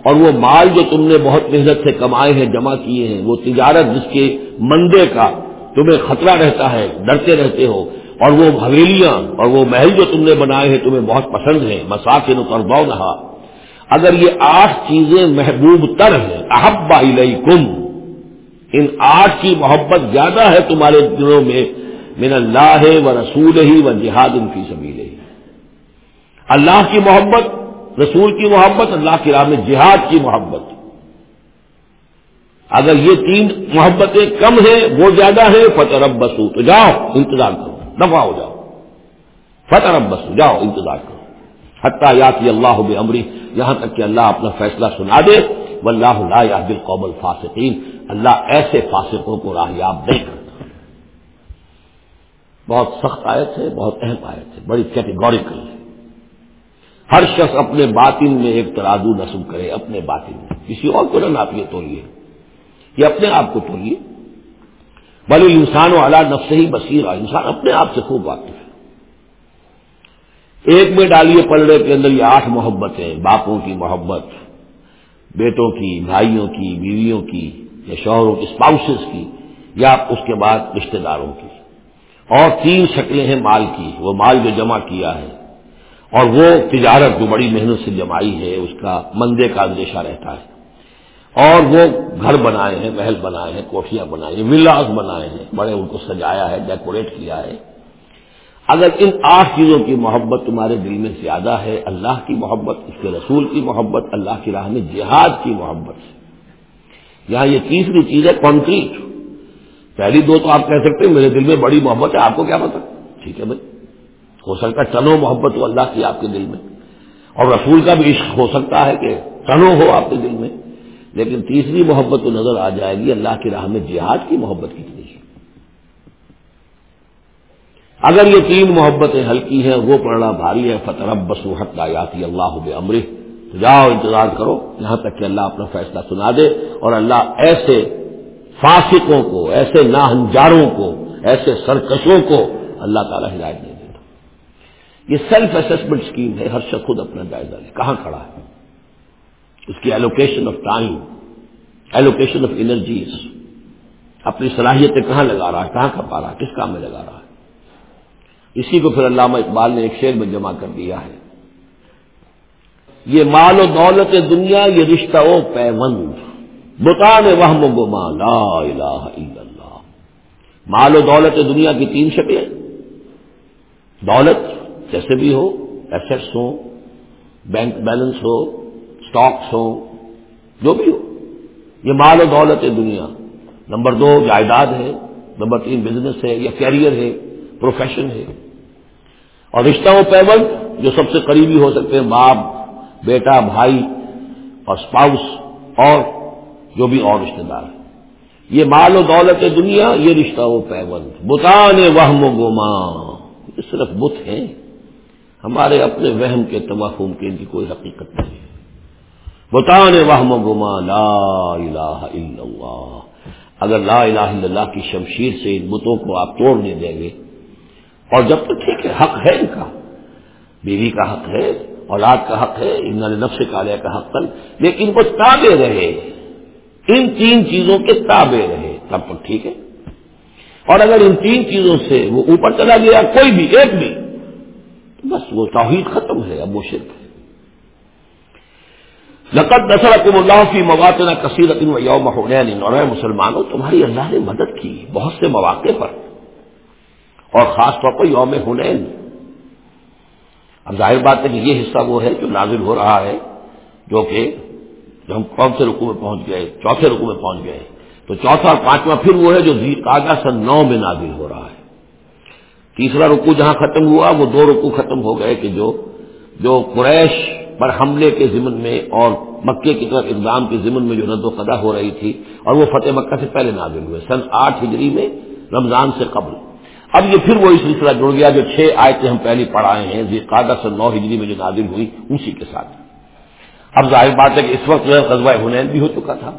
اور وہ مال جو تم نے بہت محنت سے کمائے ہیں، جمع کیے ہیں، وہ تجارت جس کے مندے کا تمہیں خطرہ رہتا ہے، ڈرتے رہتے ہو اور وہ حویلیاں اور وہ محل جو تم نے بنائے ہیں تمہیں بہت پسند ہیں، مساکن کرباؤ نہا اگر یہ آٹھ چیزیں محبوب تر ہیں احبا کم ان آٹھ کی محبت زیادہ ہے تمہارے دلوں میں، من اللہ و رسول ہی و جہاد ان کی سبیل ہی اللہ کی محبت، رسول کی محبت، اللہ کی راہ میں جہاد کی محبت۔ اگر یہ تین محبتیں کم ہیں، وہ زیادہ ہیں فتح رب بسو تو جاؤ، انتظار کرو۔ دفاع ہو جاؤ۔ فتح رب بسو جاؤ، انتظار کرو۔ حتیٰ یا کہ اللہ امری یہاں تک کہ اللہ اپنا فیصلہ سنا دے۔ و اللہ اللہ قوم الفاسقین۔ اللہ ایسے فاسقوں کو راہیاب نہیں کرتا۔ بہت سخت آیت ہے، بہت اہم آیت ہے، بڑی کیٹیگوریکل ہے۔ ہر شخص اپنے باطن میں ایک ترازو نصب کرے، اپنے باطن میں۔ کسی اور کو نہ ناپیے تولیے یہ اپنے آپ کو تولیے بھلے انسان و اعلیٰ نفس ہی بصیر انسان اپنے آپ سے خوب واقف ہے۔ ایک میں ڈالیے پلڑے کے اندر یہ آٹھ محبتیں، باپوں کی محبت، بیٹوں کی، بھائیوں کی، بیویوں کی، یا شوہروں کی اسپاؤسز کی، یا اس کے بعد رشتے داروں کی۔ اور تین شکلیں ہیں مال کی، وہ مال جو جمع کیا ہے۔ اور وہ تجارت جو بڑی محنت سے جمائی ہے، اس کا مندے کا اندیشہ رہتا ہے۔ اور وہ گھر بنائے ہیں، محل بنائے ہیں کوٹیاں بنائی ہیں، ولاس بنائے ہیں۔ بڑے ان کو سجایا ہے، ڈیکوریٹ کیا ہے۔ اگر ان آٹھ چیزوں کی محبت تمہارے دل میں زیادہ ہے، اللہ کی محبت، اس کے رسول کی محبت، اللہ کی راہ میں جہاد کی محبت۔ سے یہاں یہ تیسری چیز ہے کانکریٹ پہلی دو تو آپ کہہ سکتے ہیں، میرے دل میں بڑی محبت ہے، آپ کو کیا پتا؟ ٹھیک ہے بھائی۔ ہو سکتا ہے تنو محبت ہو اللہ کی، آپ کے دل میں۔ اور رسول کا بھی عشق ہو سکتا ہے کہ تنو ہو آپ کے دل میں۔ لیکن تیسری محبت تو نظر آ جائے گی، اللہ کی راہ میں جہاد کی محبت کتنی ہے۔ اگر یہ تین محبتیں ہلکی ہیں، وہ پڑھنا بھاری ہے فتح بس حق آیاتی اللہ تو جاؤ، انتظار کرو، یہاں تک کہ اللہ اپنا فیصلہ سنا دے اور اللہ ایسے فاسقوں کو، ایسے ناہنجاروں کو، ایسے سرکشوں کو اللہ تعالی ہدایت دے یہ سیلف اسسمنٹ اسکیم ہے، ہر شخص خود اپنا جائزہ لے۔ کہاں کھڑا ہے؟ اس کی allocation of time allocation of energies اپنی صلاحیتیں کہاں لگا رہا ہے؟ کہاں کھپا رہا ہے؟ کس کام میں لگا رہا ہے؟ اسی کو پھر علامہ اقبال نے ایک شعر میں جمع کر دیا ہے۔ یہ مال و دولت دنیا، یہ رشتہ و پیمند بتان وہم و گما لا الہ الا اللہ۔ مال و دولت دنیا کی تین شکلیں۔ دولت جیسے بھی ہو ایسٹس ہو بینک بیلنس ہو اسٹاکس ہو جو بھی ہو۔ یہ مال و دولت ہے دنیا۔ نمبر دو، جائیداد ہے۔ نمبر تین بزنس ہے یا کیریئر ہے۔ پروفیشن ہے۔ اور رشتہ و پیبند جو سب سے قریبی ہو سکتے ہیں، باپ، بیٹا، بھائی اور اسپاؤس اور جو بھی اور رشتے دار ہیں۔ یہ مال و دولت دنیا، یہ رشتہ و پیبند بتان وہم و گما یہ صرف بت ہیں۔ ہمارے اپنے وہم کے توہم کے ان کی کوئی حقیقت نہیں ہے۔ بتانے وہم گما لا الہ الا اللہ۔ اگر لا الہ الا اللہ کی شمشیر سے ان بتوں کو آپ توڑ نہیں دیں گے۔ اور جب تک ٹھیک ہے، حق ہے ان کا۔ بیوی کا حق ہے، اولاد کا حق ہے انہوں نے نفس کالیہ کا حق کل۔ لیکن وہ تابے رہے۔ ان تین چیزوں کے تابے رہے۔ تب تک ٹھیک ہے۔ اور اگر ان تین چیزوں سے وہ اوپر چلا گیا، کوئی بھی، ایک بھی، بس وہ توحید ختم ہے، اب وہ شرک ہے۔ لقت نسر اللہ کی مواطن کثیر و یوم حنین اور مسلمانوں، تمہاری اللہ نے مدد کی، بہت سے مواقع پر۔ اور خاص طور پر یوم حنین۔ اب ظاہر بات ہے کہ یہ حصہ وہ ہے جو نازل ہو رہا ہے، جو کہ ہم کون سے رقو میں پہنچ گئے، چوتھے رقو میں پہنچ گئے۔ تو چوتھا اور پانچواں پھر وہ ہے جو کاغذ سن نو میں نازل ہو رہا ہے۔ تیسرا رکو جہاں ختم ہوا، وہ دو رکو ختم ہو گئے کہ جو جو قریش پر حملے کے ضمن میں اور مکے کی طرف اقدام کے ضمن میں جو رد و قدا ہو رہی تھی اور وہ فتح مکہ سے پہلے نازل ہوئے، سن آٹھ ہجری میں رمضان سے قبل۔ اب یہ پھر وہی سلسلہ جڑ گیا جو چھ آیتیں ہم پہلے پڑھائے ہیں قادہ سے نو ہجری میں جو نازل ہوئی اسی کے ساتھ۔ اب ظاہر بات ہے کہ اس وقت جو ہے قصبہ حنین بھی ہو چکا تھا۔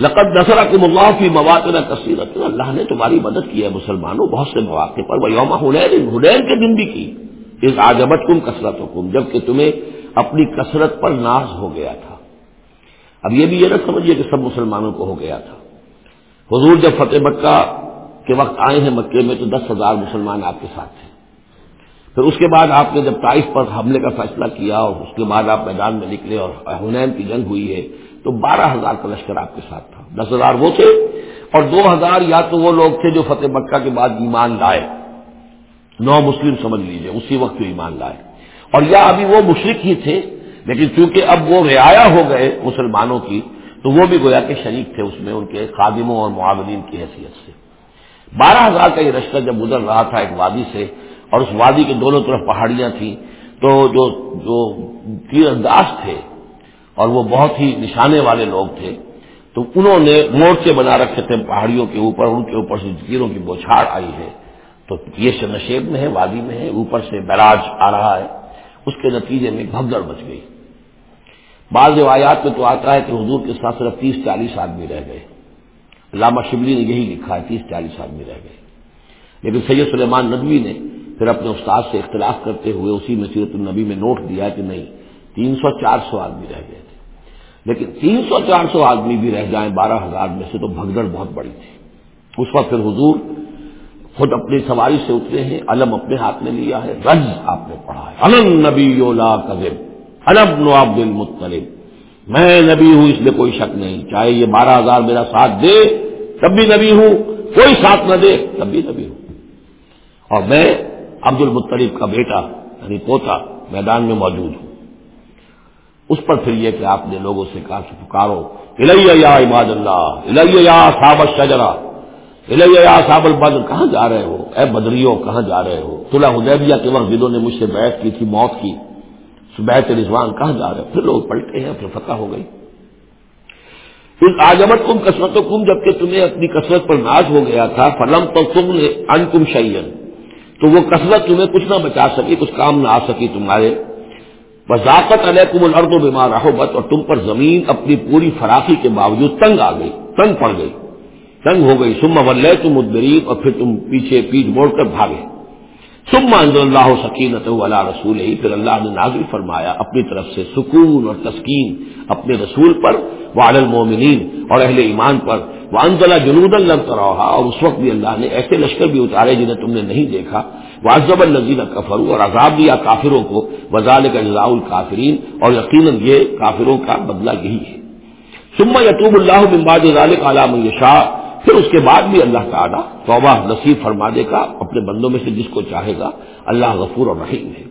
لقد نسر کو اللہ کی مواقع کثیرت اللہ نے تمہاری مدد کی ہے مسلمانوں، بہت سے مواقع پر۔ وہ یوم حنین حنین کے دن بھی کی۔ اس آجمت کم کثرت حکم جبکہ تمہیں اپنی کثرت پر ناز ہو گیا تھا۔ اب یہ بھی یہ نہ سمجھیے کہ سب مسلمانوں کو ہو گیا تھا۔ حضور جب فتح مکہ کے وقت آئے ہیں مکے میں تو دس ہزار مسلمان آپ کے ساتھ تھے۔ پھر اس کے بعد آپ نے جب طائف پر حملے کا فیصلہ کیا اور اس کے بعد آپ میدان میں نکلے اور حنین کی جنگ ہوئی ہے تو بارہ ہزار کا لشکر آپ کے ساتھ تھا۔ دس ہزار وہ تھے اور دو ہزار یا تو وہ لوگ تھے جو فتح مکہ کے بعد ایمان لائے۔ نو مسلم سمجھ لیجیے، اسی وقت ایمان لائے۔ اور یا ابھی وہ مشرق ہی تھے، لیکن چونکہ اب وہ رعایا ہو گئے مسلمانوں کی، تو وہ بھی گویا کے شریک تھے اس میں ان کے خادموں اور معاونین کی حیثیت سے۔ بارہ ہزار کا یہ رشتہ جب گزر رہا تھا ایک وادی سے، اور اس وادی کے دونوں طرف پہاڑیاں تھیں، تو جو جو تیر انداز تھے، اور وہ بہت ہی نشانے والے لوگ تھے، تو انہوں نے مورچے بنا رکھے تھے پہاڑیوں کے اوپر، ان کے اوپر سے تیروں کی بوچھاڑ آئی ہے۔ تو یہ نشیب میں ہے، وادی میں ہے، اوپر سے بیراج آ رہا ہے۔ اس کے نتیجے میں بھگدڑ بچ گئی۔ بعض روایات میں تو آتا ہے کہ حضور کے ساتھ صرف تیس چالیس آدمی رہ گئے۔ علامہ شبلی نے یہی لکھا ہے، تیس چالیس آدمی رہ گئے۔ لیکن سید سلیمان ندوی نے پھر اپنے استاد سے اختلاف کرتے ہوئے اسی میں سیرت النبی میں نوٹ دیا کہ نہیں، تین سو چار سو آدمی رہ گئے تھے۔ لیکن تین سو چار سو آدمی بھی رہ جائیں بارہ ہزار میں سے تو بھگدڑ بہت بڑی تھی۔ اس وقت پھر حضور خود اپنی سواری سے اترے ہیں، علم اپنے ہاتھ میں لیا ہے رج آپ نے پڑھا ہے۔ علم نبی علم نو عبد المطلب۔ میں نبی ہوں، اس میں کوئی شک نہیں۔ چاہے یہ بارہ ہزار میرا ساتھ دے، تب بھی نبی ہوں۔ کوئی ساتھ نہ دے، تب بھی نبی ہوں۔ اور میں عبد المطلب کا بیٹا یعنی پوتا، میدان میں موجود ہوں۔ اس پر پھر یہ کہ آپ نے لوگوں سے کہا کہ پکارو، الیہ یا عباد اللہ، الیہ یا صاحب شجرا یا صاحب البدر، کہاں جا رہے ہو؟ اے بدریوں، کہاں جا رہے ہو؟ صلح حدیبیہ کے وقت جنہوں نے مجھ سے بیعت کی تھی، موت کی بیت رضوان، کہاں جا رہے پھر لوگ پلٹے ہیں، پھر فتح ہو گئی۔ پھر آجمت کم کثرت و کم، جبکہ تمہیں اپنی کثرت پر ناز ہو گیا تھا، فلم تو تم نے ان کم شعین تو وہ کثرت تمہیں کچھ نہ بچا سکی، کچھ کام نہ آ سکی تمہارے۔ وضاقت علیہ کم الرد و بیمار رہو بت اور تم پر زمین اپنی پوری فراخی کے باوجود تنگ آ گئی، تنگ پڑ گئی۔ تنگ ہو گئی. سم ولے تم مدریب اور پھر تم پیچھے پیچھ موڑ کر بھاگے. ثم انزل اللہ سکینت والا رسول ہی پھر اللہ نے نازل فرمایا اپنی طرف سے سکون اور تسکین اپنے رسول پر وعد المومنین اور اہل ایمان پر. وہ انزلہ جنود اللہ تروہا، اور اس وقت بھی اللہ نے ایسے لشکر بھی اتارے جنہیں تم نے نہیں دیکھا. واضب النزین کفرو اور عذاب دیا کافروں کو. وزال کا جزاء الکافرین، اور یقیناً یہ کافروں کا بدلہ یہی ہے. ثم یتوب اللہ بمباد ذالک علام یشاء پھر اس کے بعد بھی اللہ تعالیٰ توبہ نصیب فرما دے گا، اپنے بندوں میں سے جس کو چاہے گا، اللہ غفور اور رحیم ہے۔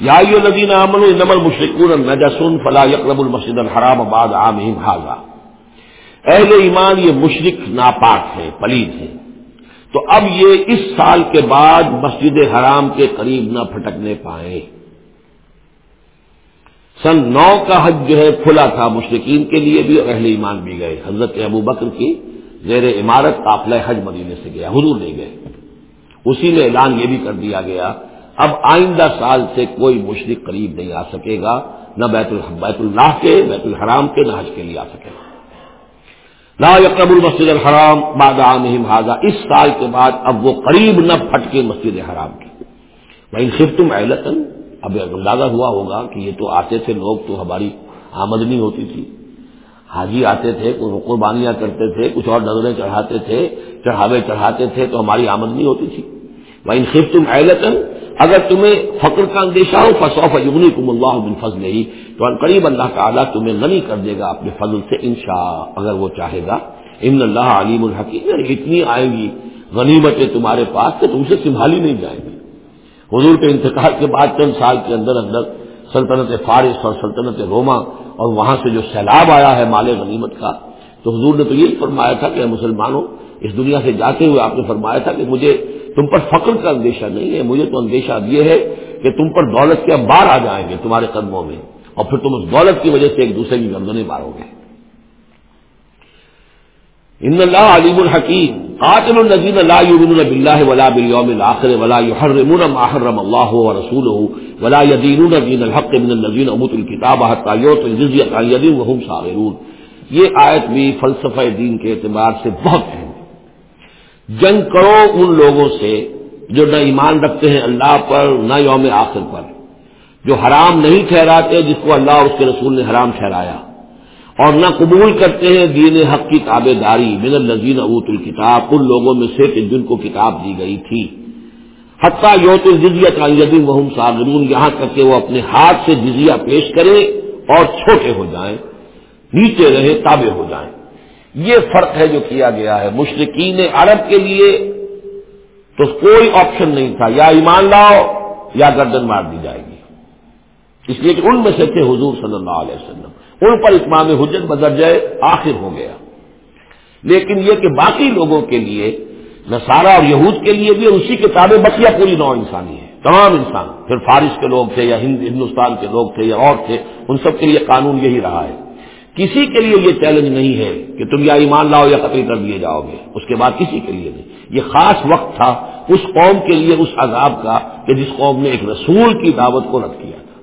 یا ندین امن نمل مشرقور نجسن فلاح یقرب المسد الحرام آباد عام حاضہ اہل ایمان، یہ مشرق ناپاک ہے، پلید ہے۔ تو اب یہ اس سال کے بعد مسجد حرام کے قریب نہ پھٹکنے پائے سن نو کا حج جو ہے، کھلا تھا مشرقین کے لیے بھی اور اہل ایمان بھی گئے۔ حضرت ابو بکر کی زیر عمارت قافلہ حج مدینے سے گیا، حضور نہیں گئے۔ اسی میں اعلان یہ بھی کر دیا گیا، اب آئندہ سال سے کوئی مشرق قریب نہیں آ سکے گا، نہ بیت بیت اللہ کے، بیت الحرام کے، نہ حج کے لیے آ سکے۔ گا لا یقب المسجد الحرام باد عام حاضہ اس سال کے بعد اب وہ قریب نہ پھٹ کے مسجد حرام کی۔ میں صرف تم اہلتن اب اندازہ ہوا ہوگا کہ یہ تو آتے تھے، لوگ تو ہماری آمدنی ہوتی تھی۔ حاجی آتے تھے قربانیاں کرتے تھے، کچھ اور نظریں چڑھاتے تھے، چڑھاوے چڑھاتے تھے، تو ہماری آمدنی ہوتی تھی۔ وہ ان خف تم اہلتن اگر تمہیں فخر کا اندیشہ ہو فصوف یغنی کم اللہ بن فضل ہی تو قریب اللہ تعالیٰ تمہیں غنی کر دے گا اپنے فضل سے، انشاء، اگر وہ چاہے گا۔ ان اللہ علیم الحکیم اتنی یعنی آئے گی غنیمتیں تمہارے پاس کہ تم سے سنبھالی نہیں جائیں گی۔ حضور کے انتقال کے بعد چند سال کے اندر اندر سلطنت فارس اور سلطنت روما اور وہاں سے جو سیلاب آیا ہے مال غنیمت کا، تو حضور نے تو یہی فرمایا تھا کہ مسلمانوں، اس دنیا سے جاتے ہوئے آپ نے فرمایا تھا کہ مجھے تم پر فخر کا اندیشہ نہیں ہے، مجھے تو اندیشہ یہ ہے کہ تم پر دولت کے بار آ جائیں گے تمہارے قدموں میں، اور پھر تم اس دولت کی وجہ سے ایک دوسرے کی گردنیں مارو گے۔ ان اللہ علیم الحکیم۔ قاتل النزین لا یؤمنون بالله ولا بالیوم الاخر ولا يحرمون ما حرم الله ورسوله ولا يدينون دين الحق من الذين اوتوا الكتاب حتى يؤتوا الجزيه عن يد وهم صاغرون. یہ آیت بھی فلسفہ دین کے اعتبار سے بہت اہم ہے۔ جنگ کرو ان لوگوں سے جو نہ ایمان رکھتے ہیں اللہ پر، نہ یوم آخر پر۔ جو حرام نہیں ٹھہراتے جس کو اللہ اور اس کے رسول نے حرام ٹھہرایا۔ اور نہ قبول کرتے ہیں دین حق کی تابے داری۔ من الزین ابوت الکتاب، ان لوگوں میں سے کہ جن کو کتاب دی گئی تھی۔ حتیٰ یوت الجزیت یدین وہم صابرون یہاں تک کہ وہ اپنے ہاتھ سے جزیہ پیش کرے اور چھوٹے ہو جائیں، نیچے رہے تابے ہو جائیں۔ یہ فرق ہے جو کیا گیا ہے۔ مشرقین عرب کے لیے تو کوئی آپشن نہیں تھا۔ یا ایمان لاؤ یا گردن مار دی جائے گی۔ اس لیے کہ ان میں سے تھے حضور صلی اللہ علیہ وسلم۔ ان پر اتمام حجت بدر آخر ہو گیا۔ لیکن یہ کہ باقی لوگوں کے لیے، نصارہ اور یہود کے لیے بھی اسی کتابیں بقیہ پوری نو انسانی ہے تمام انسان۔ پھر فارس کے لوگ تھے یا ہندوستان کے لوگ تھے یا اور تھے، ان سب کے لیے قانون یہی رہا ہے۔ کسی کے لیے یہ چیلنج نہیں ہے کہ تم یا ایمان لاؤ یا قتل کر دیے جاؤ گے۔ اس کے بعد کسی کے لیے نہیں۔ یہ خاص وقت تھا اس قوم کے لیے، اس عذاب کا، کہ جس قوم نے ایک رسول کی دعوت کو رد کیا تھا۔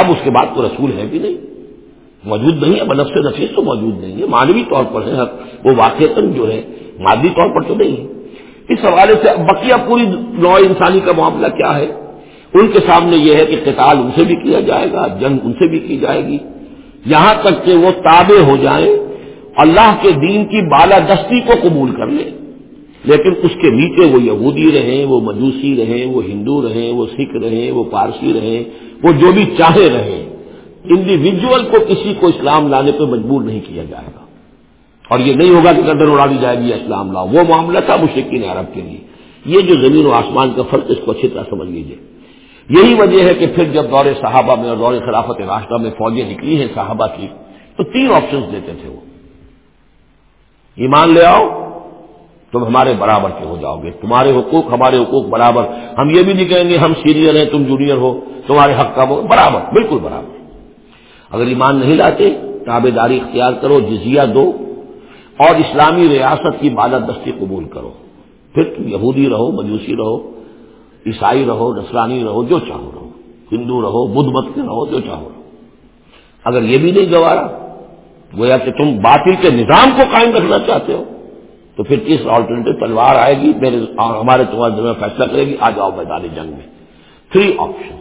اب اس کے بعد تو رسول ہے بھی نہیں۔ موجود نہیں ہے بنف سے نفیس تو موجود نہیں ہے۔ مانوی طور پر ہے، وہ واقع جو ہے، مادی طور پر تو نہیں ہے۔ اس حوالے سے بقیہ پوری نو انسانی کا معاملہ کیا ہے؟ ان کے سامنے یہ ہے کہ قتال ان سے بھی کیا جائے گا، جنگ ان سے بھی کی جائے گی۔ یہاں تک کہ وہ تابع ہو جائیں، اللہ کے دین کی بالادستی کو قبول کر لیں۔ لیکن اس کے نیچے وہ یہودی رہیں، وہ مجوسی رہیں، وہ ہندو رہیں، وہ سکھ رہیں، وہ پارسی رہیں، وہ جو بھی چاہے رہیں۔ انڈیویجل کو کسی کو اسلام لانے پہ مجبور نہیں کیا جائے گا۔ اور یہ نہیں ہوگا کہ گردن اڑا دی جائے گی اسلام لاؤ۔ وہ معاملہ تھا مشرقین عرب کے لیے۔ یہ جو زمین و آسمان کا فرق اس کو اچھی طرح سمجھ لیجیے یہی وجہ ہے کہ پھر جب دور صحابہ میں اور دور خلافت راشدہ میں فوجیں نکلی ہیں صحابہ کی، تو تین آپشنز دیتے تھے وہ۔ ایمان لے آؤ، تم ہمارے برابر کے ہو جاؤ گے؟ تمہارے حقوق ہمارے حقوق برابر۔ ہم یہ بھی نہیں کہیں گے ہم سینئر ہیں، تم جونیئر ہو، تمہارے حق کا برابر، بالکل برابر۔ اگر ایمان نہیں لاتے، تابے داری اختیار کرو، جزیہ دو، اور اسلامی ریاست کی بالادستی قبول کرو۔ پھر تم یہودی رہو، مجوسی رہو، عیسائی رہو نسرانی رہو، جو چاہو رہو۔ ہندو رہو، بدھ مت کے رہو، جو چاہو رہو۔ اگر یہ بھی نہیں گوارا، گویا کہ تم باطل کے نظام کو قائم رکھنا چاہتے ہو، تو پھر کس آلٹرنیٹو تلوار آئے گی، میرے ہمارے تمہارے فیصلہ کرے گی، آ جاؤ میدانی جنگ میں۔ تھری آپشن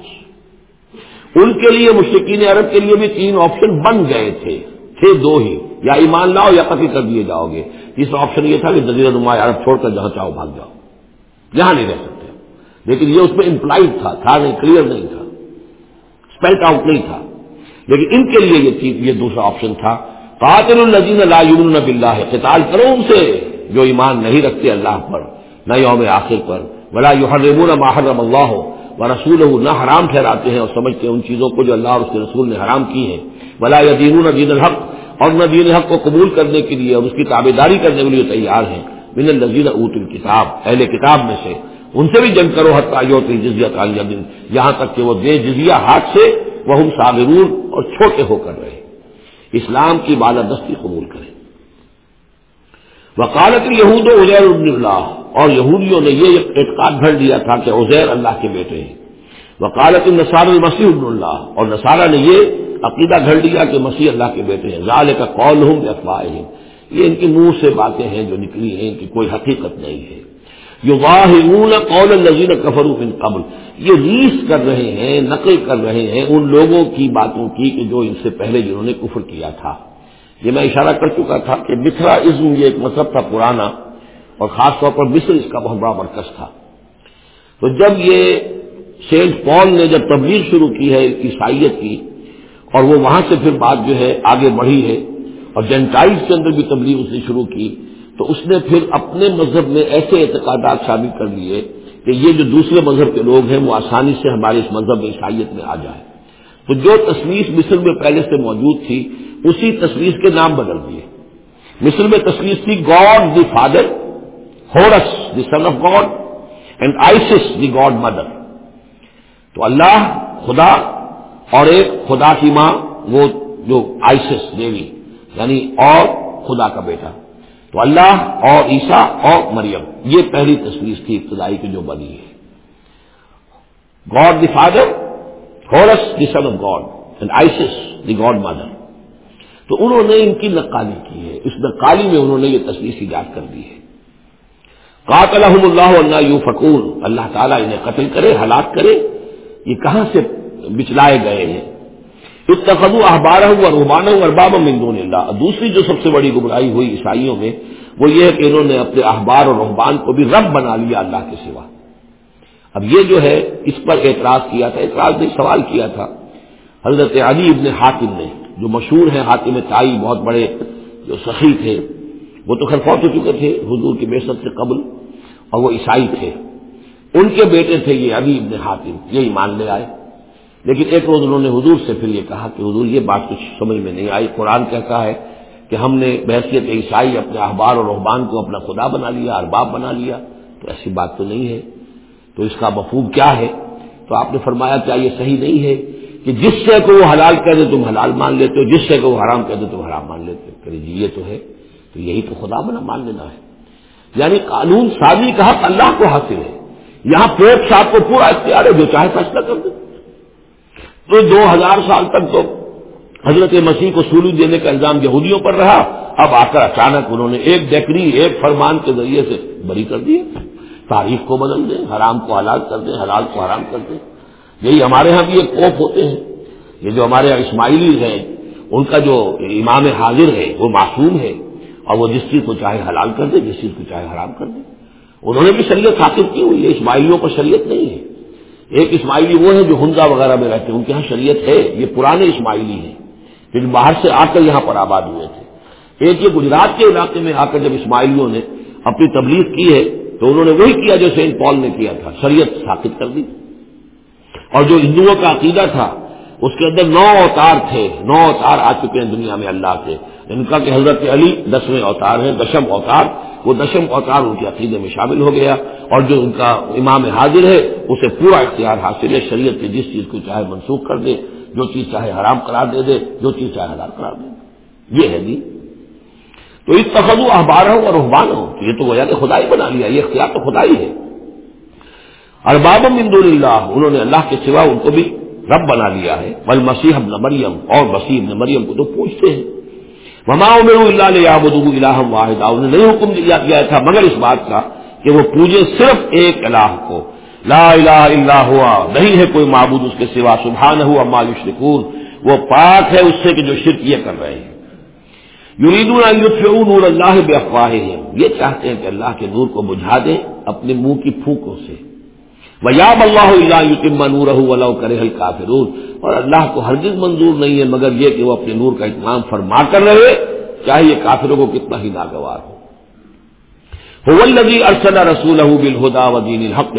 ان کے لیے مشرقین عرب کے لیے بھی تین آپشن بن گئے تھے تھے دو ہی۔ یا ایمان لاؤ یا قتل کر دیے جاؤ گے۔ تیسرا آپشن یہ تھا کہ جزیرہ نما عرب چھوڑ کر جہاں چاہو بھاگ جاؤ۔ یہاں نہیں رہ سکتے۔ لیکن یہ اس میں امپلائڈ تھا تھا نہیں کلیئر نہیں تھا۔ اسپیلٹ آؤٹ نہیں تھا۔ لیکن ان کے لیے یہ چیز، یہ دوسرا آپشن تھا۔ قاتل النزین لا یون بلّہ ہے قتال کرو ان سے جو ایمان نہیں رکھتے اللہ پر، نہ یوم آخر پر۔ بلا یو حرمون محرم اللہ ہو وہ رسول نہ حرام ٹھہراتے ہیں اور سمجھتے ہیں ان چیزوں کو جو اللہ اور اس کے رسول نے حرام کی ہیں۔ بلا یا دین دین الحق۔ اور نہ دین الحق کو قبول کرنے کے لیے اور اس کی تابے داری کرنے کے لیے تیار ہیں۔ من النزین اوت الکتاب اہل کتاب میں سے۔ ان سے بھی جنگ کرو حت ہوتی جزیا تعلیم دن۔ یہاں تک کہ وہ دے جزیا ہاتھ سے وہ ہم ساگرون اور چھوٹے ہو کر رہے۔ اسلام کی بالادستی قبول کرے وکالت یہود و عزیر اللہ اور یہودیوں نے یہ اعتقاد بھر دیا تھا کہ عزیر اللہ کے بیٹے ہیں۔ وکالت نصار المسیح ابن اللہ اور نصارہ نے یہ عقیدہ گھڑ دیا کہ مسیح اللہ کے بیٹے ہیں۔ ظال کا قول ہوں افواہ یہ ان کی منہ سے باتیں ہیں جو نکلی ہیں کہ کوئی حقیقت نہیں ہے۔ جو واہ قول الزین کفر من قبل۔ یہ ریس کر رہے ہیں، نقل کر رہے ہیں ان لوگوں کی باتوں کی کہ جو ان سے پہلے جنہوں نے کفر کیا تھا۔ یہ میں اشارہ کر چکا تھا کہ متھرا ازم یہ ایک مذہب تھا پرانا اور خاص طور پر مصر اس کا بہت بڑا مرکز تھا۔ تو جب یہ سینٹ پال نے جب تبلیغ شروع کی ہے عیسائیت کی اور وہ وہاں سے پھر بات جو ہے آگے بڑھی ہے اور جینٹائز کے اندر بھی تبلیغ اس نے شروع کی تو اس نے پھر اپنے مذہب میں ایسے اعتقادات شامل کر لیے کہ یہ جو دوسرے مذہب کے لوگ ہیں وہ آسانی سے ہمارے اس مذہب میں عیسائیت میں آ جائے تو جو تصویر مصر میں پہلے سے موجود تھی اسی تصویر کے نام بدل دیے۔ مصر میں تصویر تھی God the father, Horus the son of God, and Isis the God mother. تو اللہ، خدا اور ایک خدا کی ماں، وہ جو آئسس دیوی یعنی اور خدا کا بیٹا۔ تو اللہ اور عیسیٰ اور مریم، یہ پہلی تصویر تھی ابتدائی کی جو بنی ہے۔ God the father, Horus the son of God, and Isis the God mother. تو انہوں نے ان کی نقالی کی ہے۔ اس نقالی میں انہوں نے یہ تصویر ایجاد کر دی ہے۔ قاتل اللہ اللہ یو فکون اللہ تعالیٰ انہیں قتل کرے، ہلاک کرے۔ یہ کہاں سے بچلائے گئے ہیں؟ اتخذو احبار ہوں اور رحبان ہوں ارباب مندون اللہ دوسری جو سب سے بڑی گمراہی ہوئی عیسائیوں میں، وہ یہ ہے کہ انہوں نے اپنے احبار اور رحبان کو بھی رب بنا لیا اللہ کے سوا۔ اب یہ جو ہے، اس پر اعتراض کیا تھا، اعتراض نے سوال کیا تھا۔ حضرت علی ابن حاتم نے جو مشہور ہیں حاتم تائی بہت بڑے، جو سخی تھے، وہ تو خیر فوت ہو چکے تھے حضور کی بے سے قبل، اور وہ عیسائی تھے۔ ان کے بیٹے تھے یہ علی ابن حاتم، یہی مان لے آئے۔ لیکن ایک روز انہوں نے حضور سے پھر یہ کہا کہ حضور یہ بات کچھ سمجھ میں نہیں آئی۔ قرآن کہتا ہے کہ ہم نے بحثیت عیسائی اپنے احبار اور رحبان کو اپنا خدا بنا لیا، ارباب بنا لیا، تو ایسی بات تو نہیں ہے۔ تو اس کا مفہوم کیا ہے؟ تو آپ نے فرمایا کیا یہ صحیح نہیں ہے کہ جس سے کو وہ حلال کہہ دے تم حلال مان لیتے ہو، جس سے کہ وہ حرام کہہ دے تم حرام مان لیتے ہو۔ کہ جی یہ تو ہے، تو یہی تو خدا بنا مان لینا ہے۔ یعنی قانون سازی کا حق اللہ کو حاصل ہے۔ یہاں پوپ صاحب کو پورا اختیار ہے، جو چاہے فیصلہ کر دے۔ تو دو ہزار سال تک تو حضرت مسیح کو سولو دینے کا الزام یہودیوں پر رہا۔ اب آ کر اچانک انہوں نے ایک ڈیکری ایک فرمان کے ذریعے سے بری کر دیے تاریخ کو بدل دیں حرام کو حلال کر دیں حلال کو حرام کر دیں یہی ہمارے ہاں بھی ایک کوپ ہوتے ہیں۔ یہ جو ہمارے یہاں اسماعیلی ہیں، ان کا جو امام حاضر ہے، وہ معصوم ہے۔ اور وہ جس چیز کو چاہے حلال کر دے، جس چیز کو چاہے حرام کر دے۔ انہوں نے بھی شریعت حاصل کی ہوئی ہے۔ اسماعیلیوں پر شریعت نہیں ہے۔ ایک اسماعیلی وہ ہے جو ہنزا وغیرہ میں رہتے ہیں۔ ان کے یہاں شریعت ہے۔ یہ پرانے اسماعیلی ہیں۔ پھر باہر سے آ کر یہاں پر آباد ہوئے تھے۔ ایک یہ گجرات کے علاقے میں آ کر جب اسماعیلیوں نے اپنی تبلیغ کی ہے، تو انہوں نے وہی کیا جو سینٹ پال نے کیا تھا۔ شریعت ثابت کر دی۔ اور جو ہندوؤں کا عقیدہ تھا، اس کے اندر نو اوتار تھے، نو اوتار آ چکے ہیں دنیا میں اللہ کے۔ ان کا کہ حضرت علی دسویں اوتار ہیں، دشم اوتار، وہ دشم اوتار ان کے عقیدے میں شامل ہو گیا۔ اور جو ان کا امام حاضر ہے، اسے پورا اختیار حاصل ہے شریعت کی جس چیز کو چاہے منسوخ کر دے، جو چیز چاہے حرام قرار دے دے، جو چیز چاہے حرام قرار دے دے۔ یہ ہے جی تو اس تخذ احبار ہو اور رحبان ہو یہ تو وجہ کہ خدائی بنا لیا، یہ اختیار تو خدائی ہے۔ ارباب مند اللہ، انہوں نے اللہ کے سوا ان کو بھی رب بنا لیا ہے۔ بل مسیح ابن مریم، اور مسیح ابن مریم کو تو پوچھتے ہیں۔ مما عمر اللہ الہ واحد انہوں نے نہیں حکم دیا گیا تھا، مگر اس بات کا کہ وہ پوجے صرف ایک الہ کو۔ لا الہ الا ہوا نہیں ہے کوئی معبود اس کے سوا۔ سبحان ہوا مالوش وہ پاک ہے اس سے کہ جو شرک یہ کر رہے ہیں۔ یرید نور اللہ بے افواہ یہ چاہتے ہیں کہ اللہ کے نور کو بجھا دیں اپنے منہ کی پھونکوں سے۔ ویاب اللہ اللہ یتم نور کرے حل کافرون اور اللہ کو ہرگز منظور نہیں ہے مگر یہ کہ وہ اپنے نور کا اتمام فرما کر رہے، چاہے یہ کافروں کو کتنا ہی ناگوار ہو۔ ارسل رسول بالہدا ودین الحق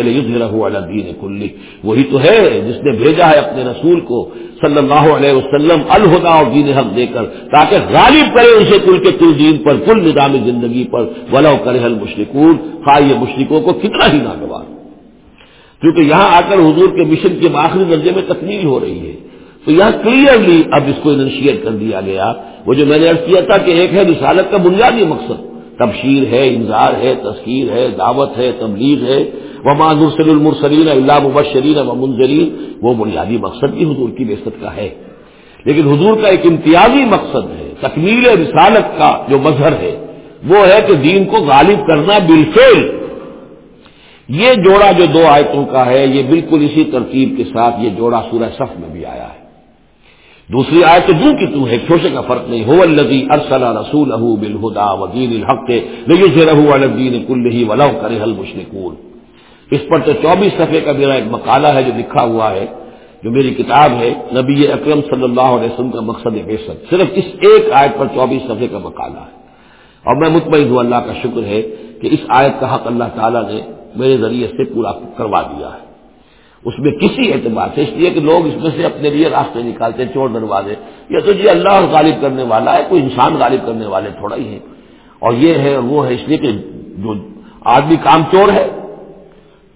الدین کلی وہی تو ہے جس نے بھیجا ہے اپنے رسول کو صلی اللہ علیہ وسلم الہدا اور دین حق دے کر، تاکہ غالب کرے اسے کل کے کل دین پر، کل نظام زندگی پر۔ ولو کرے المشرکون خواہ یہ مشرکوں کو کتنا ہی ناگوار کیونکہ یہاں آ کر حضور کے مشن کے آخری درجے میں تکمیل ہو رہی ہے۔ تو یہاں کلیئرلی اب اس کو انشیٹ کر دیا گیا۔ وہ جو میں نے ارض کیا تھا کہ ایک ہے رسالت کا بنیادی مقصد۔ تبشیر ہے انظار ہے، تذکیر ہے، دعوت ہے، تبلیغ ہے۔ وما نرسل المرسلین اللہ مبشرین و منظرین وہ بنیادی مقصد بھی حضور کی بےست کا ہے۔ لیکن حضور کا ایک امتیازی مقصد ہے، تکمیل رسالت کا جو مظہر ہے، وہ ہے کہ دین کو غالب کرنا بالفعل۔ یہ جوڑا جو دو آیتوں کا ہے، یہ بالکل اسی ترتیب کے ساتھ یہ جوڑا سورہ صف میں بھی آیا ہے۔ دوسری آیت تو کی تو ہے چھوٹے کا فرق نہیں ہو الزی ارسل رسول بالہدا ودین الحق الدین کل ہی ولو کرے حل مشرقول اس پر تو چوبیس صفحے کا میرا ایک مقالہ ہے جو لکھا ہوا ہے، جو میری کتاب ہے، نبی اکرم صلی اللہ علیہ وسلم کا مقصد بے صرف اس ایک آیت پر چوبیس صفحے کا مقالہ ہے۔ اور میں مطمئن ہوں، اللہ کا شکر ہے کہ اس آیت کا حق اللہ تعالیٰ نے میرے ذریعے سے پورا کروا دیا ہے۔ اس میں کسی اعتبار سے، اس لیے کہ لوگ اس میں سے اپنے لیے راستے نکالتے چور دروازے یہ تو جی اللہ غالب کرنے والا ہے، کوئی انسان غالب کرنے والے تھوڑا ہی ہے اور یہ ہے اور وہ ہے، اس لیے کہ جو آدمی کام چور ہے،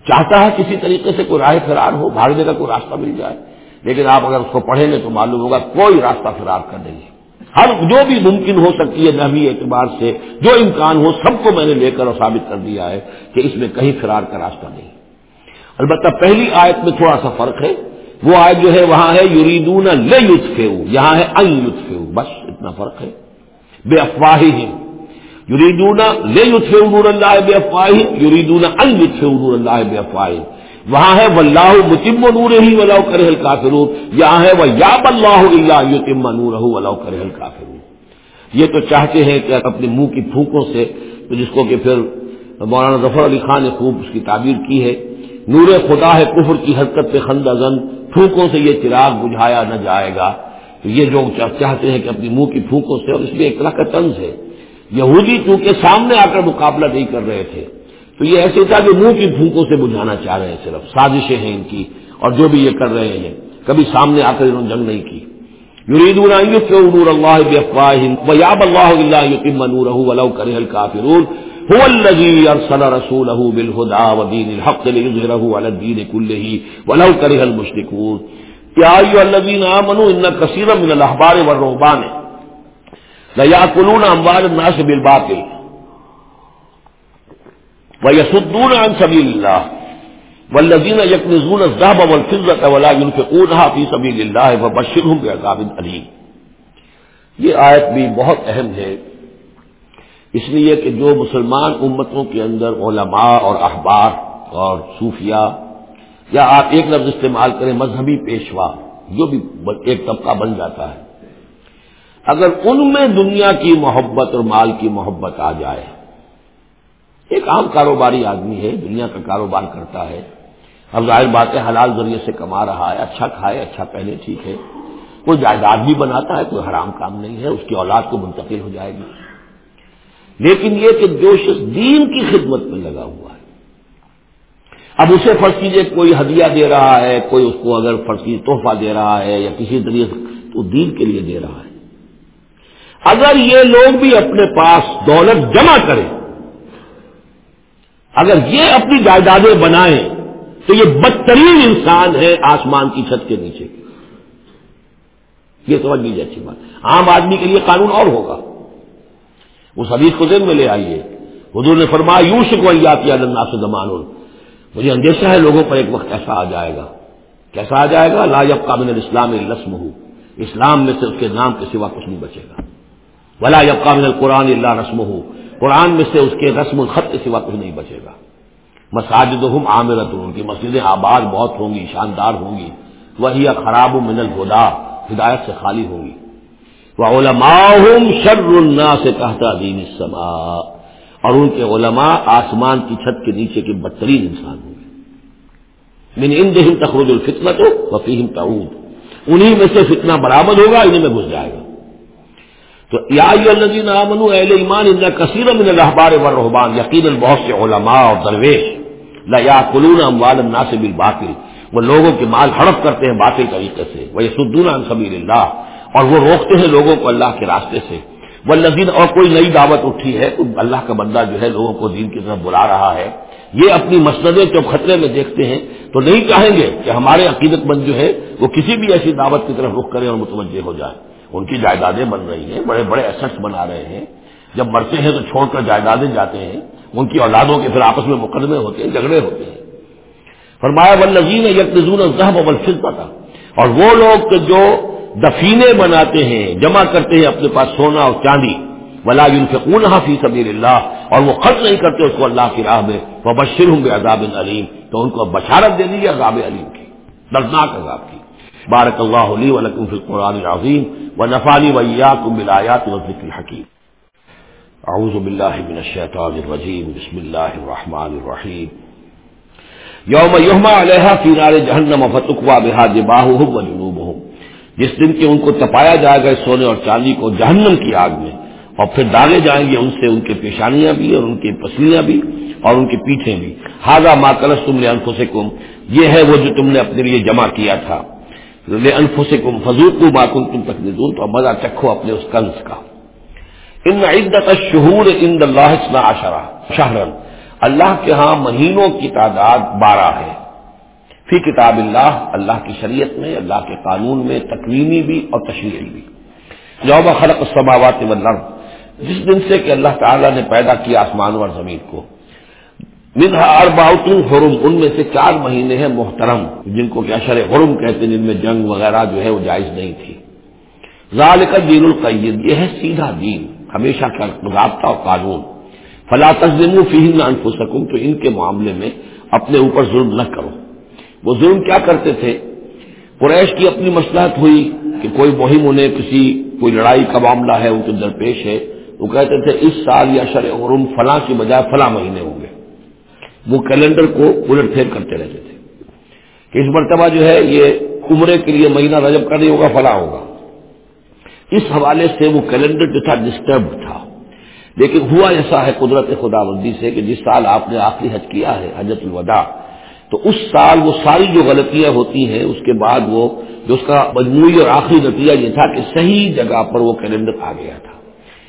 چاہتا ہے کسی طریقے سے کوئی راہ فرار ہو، بھاگنے کا کوئی راستہ مل جائے۔ لیکن آپ اگر اس کو پڑھیں گے تو معلوم ہوگا، کوئی راستہ فرار کا نہیں ہے ہر جو بھی ممکن ہو سکتی ہے نحوی اعتبار سے، جو امکان ہو، سب کو میں نے لے کر اور ثابت کر دیا ہے کہ اس میں کہیں فرار کا راستہ نہیں۔ البتہ پہلی آیت میں تھوڑا سا فرق ہے۔ وہ آیت جو ہے، وہاں ہے یوریدون لے یوتھ یہاں ہے ان یوتھ بس اتنا فرق ہے۔ بے افواہی ہیں یوریدون لے یوتھ نور اللہ بے افواہی یوریدون ان یوتھ نور اللہ بے افواہی وہاں ہے واللہ متم نور ہی ولاؤ کرے کافرون یہاں ہے وہ یا بلّہ اللہ یتم نور ولاؤ کرے کافرون یہ تو چاہتے ہیں کہ اپنے منہ کی پھونکوں سے جس کو کہ پھر مولانا ظفر علی خان نے خوب اس کی تعبیر کی ہے، نور خدا ہے کفر کی حرکت پہ خندہ زن پھونکوں سے یہ چراغ بجھایا نہ جائے گا۔ تو یہ جو چاہتے ہیں کہ اپنی منہ کی پھونکوں سے، اور اس میں ایک طرح کا طنز ہے۔ یہودی چونکہ سامنے آ کر مقابلہ نہیں کر رہے تھے تو یہ ایسے تھا کہ منہ کی پھونکوں سے بجھانا چاہ رہے ہیں صرف، سازشیں ہیں ان کی اور جو بھی یہ کر رہے ہیں، کبھی سامنے آ کر انہوں نے جنگ نہیں کی۔ يريدون نور الله بأفواههم ويعب الله إلا يتم نوره ولو كره الكافرون هو الذي أرسل رسوله بالهدى ودين الحق ليظهره على الدين كله ولو كره المشركون يا أيها الذين آمنوا إن كثيرا من الأحبار والرهبان ليأكلون أموال الناس بالباطل۔ ويصدون عن سبيل الله والذین یکنزون الذهب والفضة ولا ينفقونها في سبيل الله فبشرهم بعذاب علیم یہ آیت بھی بہت اہم ہے۔ اس لیے کہ جو مسلمان امتوں کے اندر علماء اور احبار اور صوفیہ یا آپ ایک لفظ استعمال کریں مذہبی پیشوا، جو بھی ایک طبقہ بن جاتا ہے۔ اگر ان میں دنیا کی محبت اور مال کی محبت آ جائے ایک عام کاروباری آدمی ہے، دنیا کا کاروبار کرتا ہے۔ اب ظاہر بات ہے، حلال ذریعے سے کما رہا ہے اچھا کھائے اچھا پہلے ٹھیک ہے۔ کوئی جائیداد بھی بناتا ہے، کوئی حرام کام نہیں ہے، اس کی اولاد کو منتقل ہو جائے گی۔ لیکن یہ کہ جو شخص دین کی خدمت میں لگا ہوا ہے۔ اب اسے فرض کیجیے کوئی ہدیہ دے رہا ہے، کوئی اس کو اگر فرض کیجیے تحفہ دے رہا ہے یا کسی ذریعے سے تو دین کے لیے دے رہا ہے۔ اگر یہ لوگ بھی اپنے پاس دولت جمع کریں اگر یہ اپنی جائیدادیں بنائیں تو یہ بدترین انسان ہے آسمان کی چھت کے نیچے یہ سمجھ لیجیے اچھی بات۔ عام آدمی کے لیے قانون اور ہوگا۔ اس حدیث کو ذہن میں لے آئیے۔ حضور نے فرمایا یوں شکو یاتی اللہ سے زمان مجھے اندیشہ ہے لوگوں پر ایک وقت ایسا آ جائے گا۔ کیسا آ جائے گا؟ لا یب قابل اسلام رسم ہو اسلام میں سے اس کے نام کے سوا کچھ نہیں بچے گا۔ ولا یب قابل القرآن اللہ رسم ہو قرآن میں سے اس کے رسم الخط کے سوا کچھ نہیں بچے گا۔ مساجد ہم عامرت ان کی مسجدیں آباد بہت ہوں گی، شاندار ہوں گی۔ وہی خراب من الہدا ہدایت سے خالی ہوں گی۔ وہ علماء شر النا سے کہتا دین سما اور ان کے علماء آسمان کی چھت کے نیچے کے بدترین انسان ہوں گے۔ من ان دہم تخرج الفتنت ہو وفیم تعود۔ انہیں میں سے فتنہ برآمد ہوگا انہیں میں گھس جائے گا۔ تو یا الذین آمنوا اہل ایمان، ان کثیر من الاحبار والرهبان یقینا بہت سے علماء اور درویش، لا یاکلون اموال الناس بالباطل، وہ لوگوں کے مال ہڑپ کرتے ہیں باطل طریقے سے وہ یسدون عن سبیل اللہ، اور وہ روکتے ہیں لوگوں کو اللہ کے راستے سے۔ وہ لذین اور کوئی نئی دعوت اٹھی ہے اللہ کا بندہ جو ہے لوگوں کو دین کی طرف بلا رہا ہے۔ یہ اپنی مسندیں جب خطرے میں دیکھتے ہیں، تو نہیں چاہیں گے کہ ہمارے عقیدت مند جو ہے، وہ کسی بھی ایسی دعوت کی طرف رخ کریں اور متوجہ ہو جائیں۔ ان کی جائیدادیں بن رہی ہیں، بڑے بڑے ایسٹس بنا رہے ہیں۔ جب مرتے ہیں تو چھوڑ کر جائیدادیں جاتے ہیں۔ ان کی اولادوں کے پھر آپس میں مقدمے ہوتے ہیں، جھگڑے ہوتے ہیں۔ فرمایا و نظیم یکزون ذہب ابل تھا اور وہ لوگ جو دفینے بناتے ہیں، جمع کرتے ہیں اپنے پاس سونا اور چاندی۔ ولا فکون فی سبیر اللہ اور وہ خرچ نہیں کرتے اس کو اللہ کی راہ میں۔ وہ بشر ہوں گے عذاب علیم تو ان کو بشارت دے دیجیے عذاب علیم کی، دردناک عذاب کی۔ بارک اللہ علی ولکم فی القرآن العظیم و نفالی ویاکم بالآیات والذکر الحکیم. اعوذ باللہ من الشیطان الرجیم. بسم اللہ الرحمن الرحیم. یوم یحما علیہ فی نار جہنم فتقوا بہا جباہہم و جنوبہم. جس دن کے ان کو تپایا جائے گا سونے اور چاندی کو جہنم کی آگ میں، اور پھر ڈالے جائیں گے ان سے ان کے پیشانیاں بھی اور ان کی پسلیاں بھی اور ان کی پیٹھیں بھی۔ ہاضا ماں کلش تم نے انفسکم یہ ہے وہ جو تم نے اپنے لیے جمع کیا تھا۔ انفسکم فضوق ماکن تم تک نظون تو مزہ چکھو اپنے اس کنز کا۔ ان عدت شہور ان اللہ عشرہ شہرن اللہ کے ہاں مہینوں کی تعداد بارہ ہے۔ فی کتاب اللہ اللہ کی شریعت میں، اللہ کے قانون میں تکوینی بھی اور تشریحی بھی۔ یوم خلق السماوات والارض۔ جس دن سے کہ اللہ تعالیٰ نے پیدا کیا آسمان اور زمین کو۔ منہا ارباؤتن حرم، ان میں سے چار مہینے ہیں محترم، جن کو کیا شر حرم کہتے ہیں، جن میں جنگ وغیرہ جو ہے وہ جائز نہیں تھی۔ ذالک دین القید یہ ہے سیدھا دین، ہمیشہ کا ضابطہ اور قانون۔ فلا تزم فیم انفسکم، تو ان کے معاملے میں اپنے اوپر ظلم نہ کرو۔ وہ ظلم کیا کرتے تھے؟ قریش کی اپنی مسلحت ہوئی کہ کوئی مہم انہیں کسی، کوئی لڑائی کا معاملہ ہے، ان کے درپیش ہے۔ وہ کہتے تھے، اس سال یا شر عرم فلاں کی بجائے فلاں مہینے ہوں گے۔ وہ کیلنڈر کو الٹ پھیر کرتے رہتے تھے کہ اس مرتبہ جو ہے یہ عمرے کے لیے مہینہ رجب کا نہیں ہوگا، فلاں ہوگا۔ اس حوالے سے وہ کیلنڈر جو تھا ڈسٹرب تھا۔ لیکن ہوا ایسا ہے قدرت خدا بندی سے کہ جس سال آپ نے آخری حج کیا ہے، حجت الوداع، تو اس سال وہ ساری جو غلطیاں ہوتی ہیں، اس کے بعد وہ جو اس کا مجموعی اور آخری نتیجہ یہ تھا کہ صحیح جگہ پر وہ کیلنڈر آ گیا تھا۔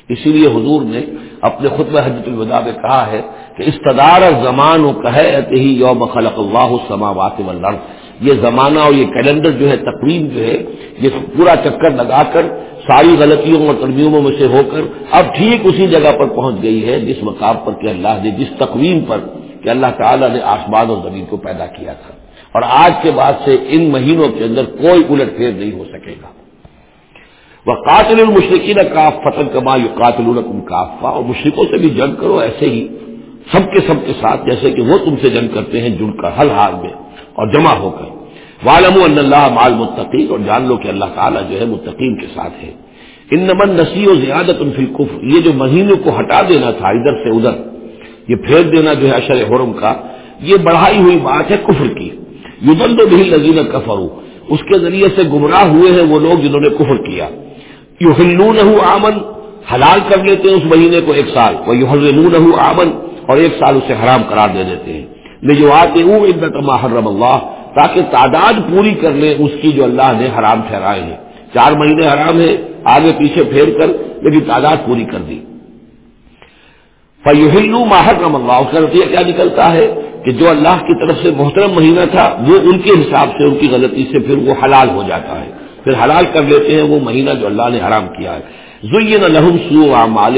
اسی لیے حضور نے اپنے خطب حجت الوداع میں کہا ہے کہ استدار زمان و کہ یوم خلق اللہ سماوات والارض۔ یہ زمانہ اور یہ کیلنڈر جو ہے تقریب جو ہے، یہ پورا چکر لگا کر ساری غلطیوں اور ترمیموں میں سے ہو کر اب ٹھیک اسی جگہ پر پہنچ گئی ہے، جس مقام پر کہ اللہ نے، جس تقویم پر کہ اللہ تعالیٰ نے آسمان اور زمین کو پیدا کیا تھا۔ اور آج کے بعد سے ان مہینوں کے اندر کوئی الٹ پھیر نہیں ہو سکے گا۔ وہ قاتل المشرقین کا فتن کما یو قاتل الرقم کافا اور مشرقوں سے بھی جنگ کرو، ایسے ہی سب کے سب کے ساتھ، جیسے کہ وہ تم سے جنگ کرتے ہیں جڑ کر ہر حال میں اور جمع ہو کر۔ والم اللہ مال متقین اور جان لو کہ اللہ تعالیٰ جو ہے متقین کے ساتھ ہے۔ ان نمن نسی و زیادت الفلقف یہ جو مہینوں کو ہٹا دینا تھا ادھر سے ادھر، یہ پھیر دینا جو ہے اشر حرم کا، یہ بڑھائی ہوئی بات ہے کفر کی۔ یوبند بھی لذین کفرو اس کے ذریعے سے گمراہ ہوئے ہیں وہ لوگ جنہوں نے کفر کیا۔ یو ہلو نہ آمن، حلال کر لیتے ہیں اس مہینے کو ایک سال وہ یو آمن اور ایک سال اسے حرام قرار دے دیتے ہیں۔ میں جو آتے ہوں عدت محرم اللہ، تاکہ تعداد پوری کر لیں اس کی جو اللہ نے حرام ٹھہرائے ہیں۔ چار مہینے حرام ہے آگے پیچھے پھیر کر لیکن تعداد پوری کر دی۔ فیوہلو ماہر اللہ، اس کا نتیجہ کیا نکلتا ہے کہ جو اللہ کی طرف سے محترم مہینہ تھا، وہ ان کے حساب سے، ان کی غلطی سے پھر وہ حلال ہو جاتا ہے۔ پھر حلال کر لیتے ہیں وہ مہینہ جو اللہ نے حرام کیا ہے۔ زین الحم سو اعمال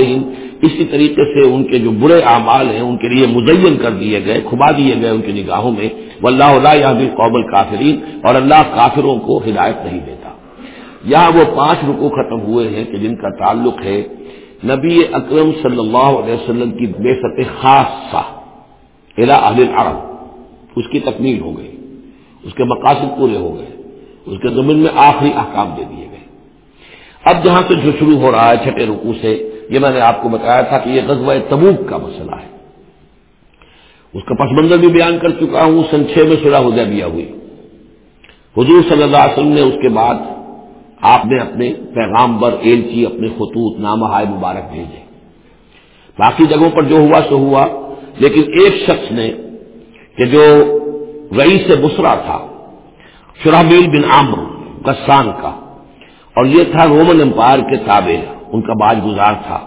اسی طریقے سے ان کے جو برے اعمال ہیں ان کے لیے مزین کر دیے گئے، کھبا دیے گئے ان کی نگاہوں میں۔ وہ اللہ اللہ بھی قوبل کافرین اور اللہ کافروں کو ہدایت نہیں دیتا۔ یہاں وہ پانچ رکو ختم ہوئے ہیں کہ جن کا تعلق ہے نبی اکرم صلی اللہ علیہ وسلم کی بے فتح خاص اہل عرب اس کی تکمیل ہو گئی۔ اس کے مقاصد پورے ہو گئے۔ اس کے زمین میں آخری احکام دے دیے گئے۔ اب جہاں سے جو شروع ہو رہا ہے چھٹے رکو سے، یہ میں نے آپ کو بتایا تھا کہ یہ غزوہ تبوک کا مسئلہ ہے۔ اس کا پس منظر بھی بیان کر چکا ہوں، سن چھ میں سلح ہو ہوئی۔ حضور صلی اللہ علیہ وسلم نے اس کے بعد آپ نے اپنے پیغام بر ایلچی، اپنے خطوط، نامہ مبارک بھیجے۔ باقی جگہوں پر جو ہوا سو ہوا، لیکن ایک شخص نے کہ جو رئیس بسرا تھا شرحبیل بن عامر گسان کا۔ اور یہ تھا رومن امپائر کے تابع، ان کا باج گزار تھا۔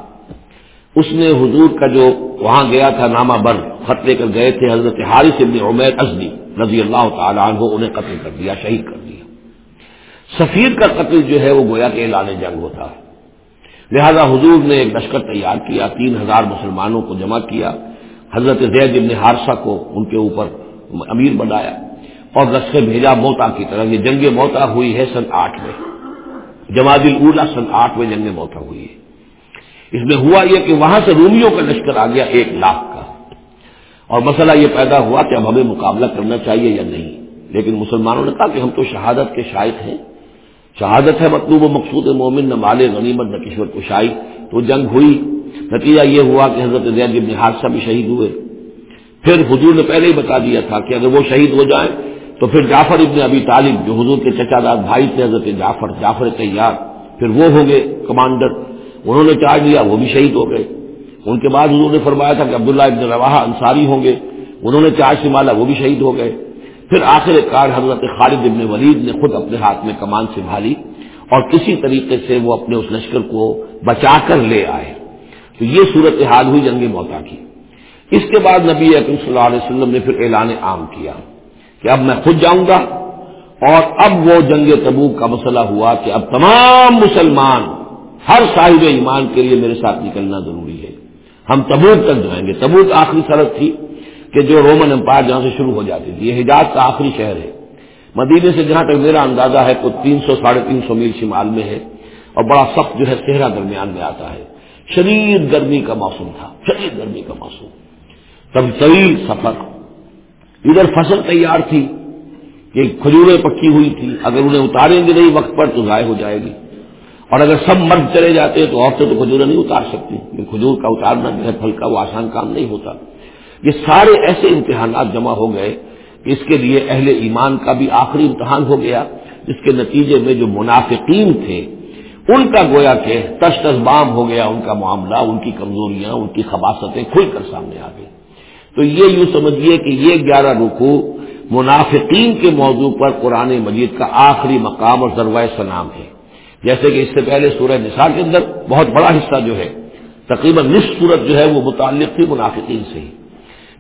اس نے حضور کا جو وہاں گیا تھا نامہ بر خط لے کر گئے تھے، حضرت حارث ابن عمیر ازدی رضی اللہ تعالیٰ عنہ، انہیں قتل کر دیا، شہید کر دیا۔ سفیر کا قتل جو ہے، وہ گویا کے اعلان جنگ ہوتا ہے۔ لہذا حضور نے ایک لشکر تیار کیا، تین ہزار مسلمانوں کو جمع کیا۔ حضرت زید ابن حارثہ کو ان کے اوپر امیر بنایا۔ اور لشکر بھیجا موتا کی طرف یہ جنگ موتا ہوئی ہے سن آٹھ میں۔ جماعت الاولا سن آٹھ میں جنگ موتا ہوئی ہے۔ اس میں ہوا یہ کہ وہاں سے رومیوں کا لشکر آ گیا ایک لاکھ کا۔ اور مسئلہ یہ پیدا ہوا کہ اب ہمیں مقابلہ کرنا چاہیے یا نہیں۔ لیکن مسلمانوں نے کہا کہ ہم تو شہادت کے شاید ہیں۔ شہادت ہے مطلوب و مقصود مومن، نہ مال غنیمت، نہ کشور کشائی۔ تو جنگ ہوئی۔ نتیجہ یہ ہوا کہ حضرت زید ابن حادثہ بھی شہید ہوئے۔ پھر حضور نے پہلے ہی بتا دیا تھا کہ اگر وہ شہید ہو جائیں تو پھر جعفر ابن ابی طالب جو حضور کے چچا داد بھائی تھے، حضرت جعفر جعفر تیار پھر وہ ہوں گے کمانڈر۔ انہوں نے چارج لیا، وہ بھی شہید ہو گئے۔ ان کے بعد حضور نے فرمایا تھا کہ عبداللہ ابن روا انصاری ہوں گے۔ انہوں نے چارج سنبھالا وہ بھی شہید ہو گئے۔ پھر آخر کار حضرت خالد ابن ولید نے خود اپنے ہاتھ میں کمان سنبھالی اور کسی طریقے سے وہ اپنے اس لشکر کو بچا کر لے آئے۔ تو یہ صورت حال ہوئی جنگ موتا کی۔ اس کے بعد نبی اکم صلی اللہ علیہ وسلم نے پھر اعلان عام کیا۔ کہ اب میں خود جاؤں گا اور اب وہ جنگ تبوک کا مسئلہ ہوا کہ اب تمام مسلمان ہر صاحب ایمان کے لیے میرے ساتھ نکلنا ضروری ہے۔ ہم تبوک تک جائیں گے۔ تبوک آخری سڑک تھی کہ جو رومن امپائر جہاں سے شروع ہو جاتی تھی۔ یہ حجاز کا آخری شہر ہے۔ مدینے سے جہاں تک میرا اندازہ ہے تو تین سو ساڑھے تین سو میل شمال میں ہے اور بڑا سخت جو ہے صحرا درمیان میں آتا ہے۔ شدید گرمی کا موسم تھا۔ شدید گرمی کا موسم۔ تب طویل سفر۔ ادھر فصل تیار تھی کہ کھجوریں پکی ہوئی تھی اگر انہیں اتاریں گے نہیں وقت پر تو ضائع ہو جائے گی۔ اور اگر سب مرد چلے جاتے ہیں تو عورتیں تو کھجوریں نہیں اتار سکتی۔ کھجور کا اتارنا جو ہے، پھل کا وہ آسان کام نہیں ہوتا۔ یہ سارے ایسے امتحانات جمع ہو گئے اس کے لیے اہل ایمان کا بھی آخری امتحان ہو گیا، جس کے نتیجے میں جو منافقین تھے، ان کا گویا کہ تش ہو گیا، ان کا معاملہ، ان کی کمزوریاں، ان کی خباستیں کھل کر سامنے آ گئی تو یہ یوں سمجھیے کہ یہ گیارہ رکو منافقین کے موضوع پر قرآن مجید کا آخری مقام اور ذروۂ سلام ہے۔ جیسے کہ اس سے پہلے سورہ نثار کے اندر بہت بڑا حصہ جو ہے، تقریباً نصف صورت جو ہے وہ متعلق تھی منافقین سے۔ ہی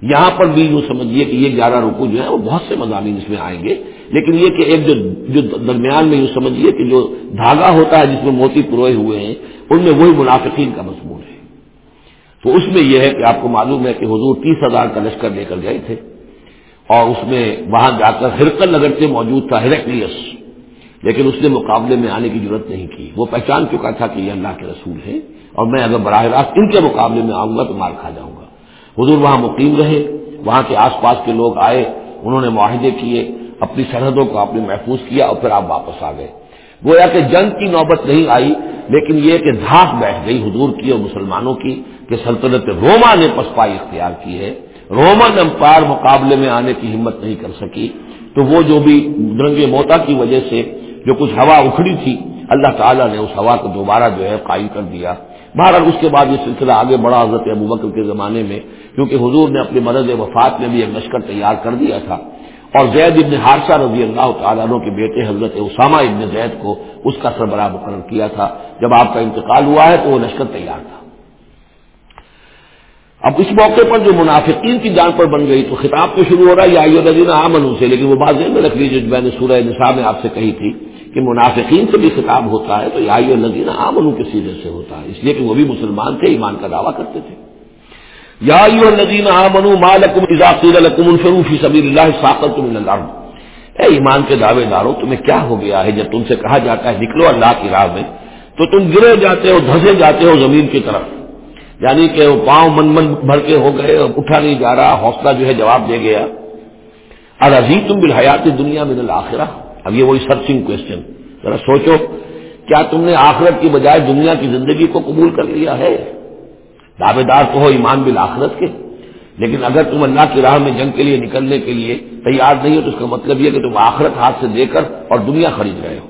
یہاں پر بھی یوں سمجھیے کہ یہ گیارہ رکو جو ہے وہ بہت سے مضامین اس میں آئیں گے۔ لیکن یہ کہ ایک جو جو درمیان میں یوں سمجھیے کہ جو دھاگا ہوتا ہے جس میں موتی پروئے ہوئے ہیں، ان میں وہی منافقین کا مضمون۔ تو اس میں یہ ہے کہ آپ کو معلوم ہے کہ حضور تیس ہزار کا لشکر لے کر گئے تھے اور اس میں وہاں جا کر ہرکل نگر سے موجود تھا ہیریکلیس لیکن اس نے مقابلے میں آنے کی ضرورت نہیں کی۔ وہ پہچان چکا تھا کہ یہ اللہ کے رسول ہے اور میں اگر براہ راست ان کے مقابلے میں آؤں گا تو مار کھا جاؤں گا۔ حضور وہاں مقیم رہے، وہاں کے آس پاس کے لوگ آئے، انہوں نے معاہدے کیے، اپنی سرحدوں کو آپ نے محفوظ کیا اور پھر آپ واپس آ گئے۔ گویا کہ جنگ کی نوبت نہیں آئی، لیکن یہ کہ دھاک بیٹھ گئی حضور کی اور مسلمانوں کی۔ کہ سلطنت روما نے پسپائی اختیار کی ہے۔ رومن امپائر مقابلے میں آنے کی ہمت نہیں کر سکی۔ تو وہ جو بھی درنگ موتا کی وجہ سے جو کچھ ہوا اکھڑی تھی، اللہ تعالیٰ نے اس ہوا کو دوبارہ جو ہے قائم کر دیا۔ بہرحال اس کے بعد یہ سلسلہ آگے بڑا حضرت ابو بکر کے زمانے میں، کیونکہ حضور نے اپنے مدد وفات میں بھی ایک لشکر تیار کر دیا تھا۔ اور زید ابن حادثہ رضی اللہ تعالیٰ عنہ کے بیٹے حضرت اسامہ ابن زید کو اس کا سربراہ مقرر کیا تھا۔ جب آپ کا انتقال ہوا ہے تو وہ لشکر تیار تھا۔ اب اس موقع پر جو منافقین کی جان پر بن گئی تو خطاب تو شروع ہو رہا ہے، یا نظین عامن سے، لیکن وہ بات میں رکھ لیجیے جو میں نے سورہ نصاب میں آپ سے کہی تھی کہ منافقین سے بھی خطاب ہوتا ہے تو یا نظین عامن کے سیدھے سے ہوتا ہے، اس لیے کہ وہ بھی مسلمان تھے، ایمان کا دعویٰ کرتے تھے۔ یا الذین آمنوا ما لکم اذا قیل لکم اللہ الارض۔ اے ایمان کے دعوے داروں، تمہیں کیا ہو گیا ہے؟ جب تم سے کہا جاتا ہے نکلو اللہ کی راہ میں، تو تم گرے جاتے ہو دھسے جاتے ہو زمین کی طرف۔ یعنی کہ وہ پاؤں من من بھر کے ہو گئے اور اٹھا نہیں جا رہا، حوصلہ جو ہے جواب دے گیا۔ اور عزیز تم بالحیات دنیا میں الآخرہ اب یہ وہی سرچنگ کوشچن ذرا سوچو، کیا تم نے آخرت کی بجائے دنیا کی زندگی کو قبول کر لیا ہے؟ دعوے دار تو ہو ایمان بالآخرت کے۔ لیکن اگر تم اللہ کی راہ میں جنگ کے لیے نکلنے کے لیے تیار نہیں ہو، تو اس کا مطلب یہ کہ تم آخرت ہاتھ سے دے کر اور دنیا خرید رہے ہو۔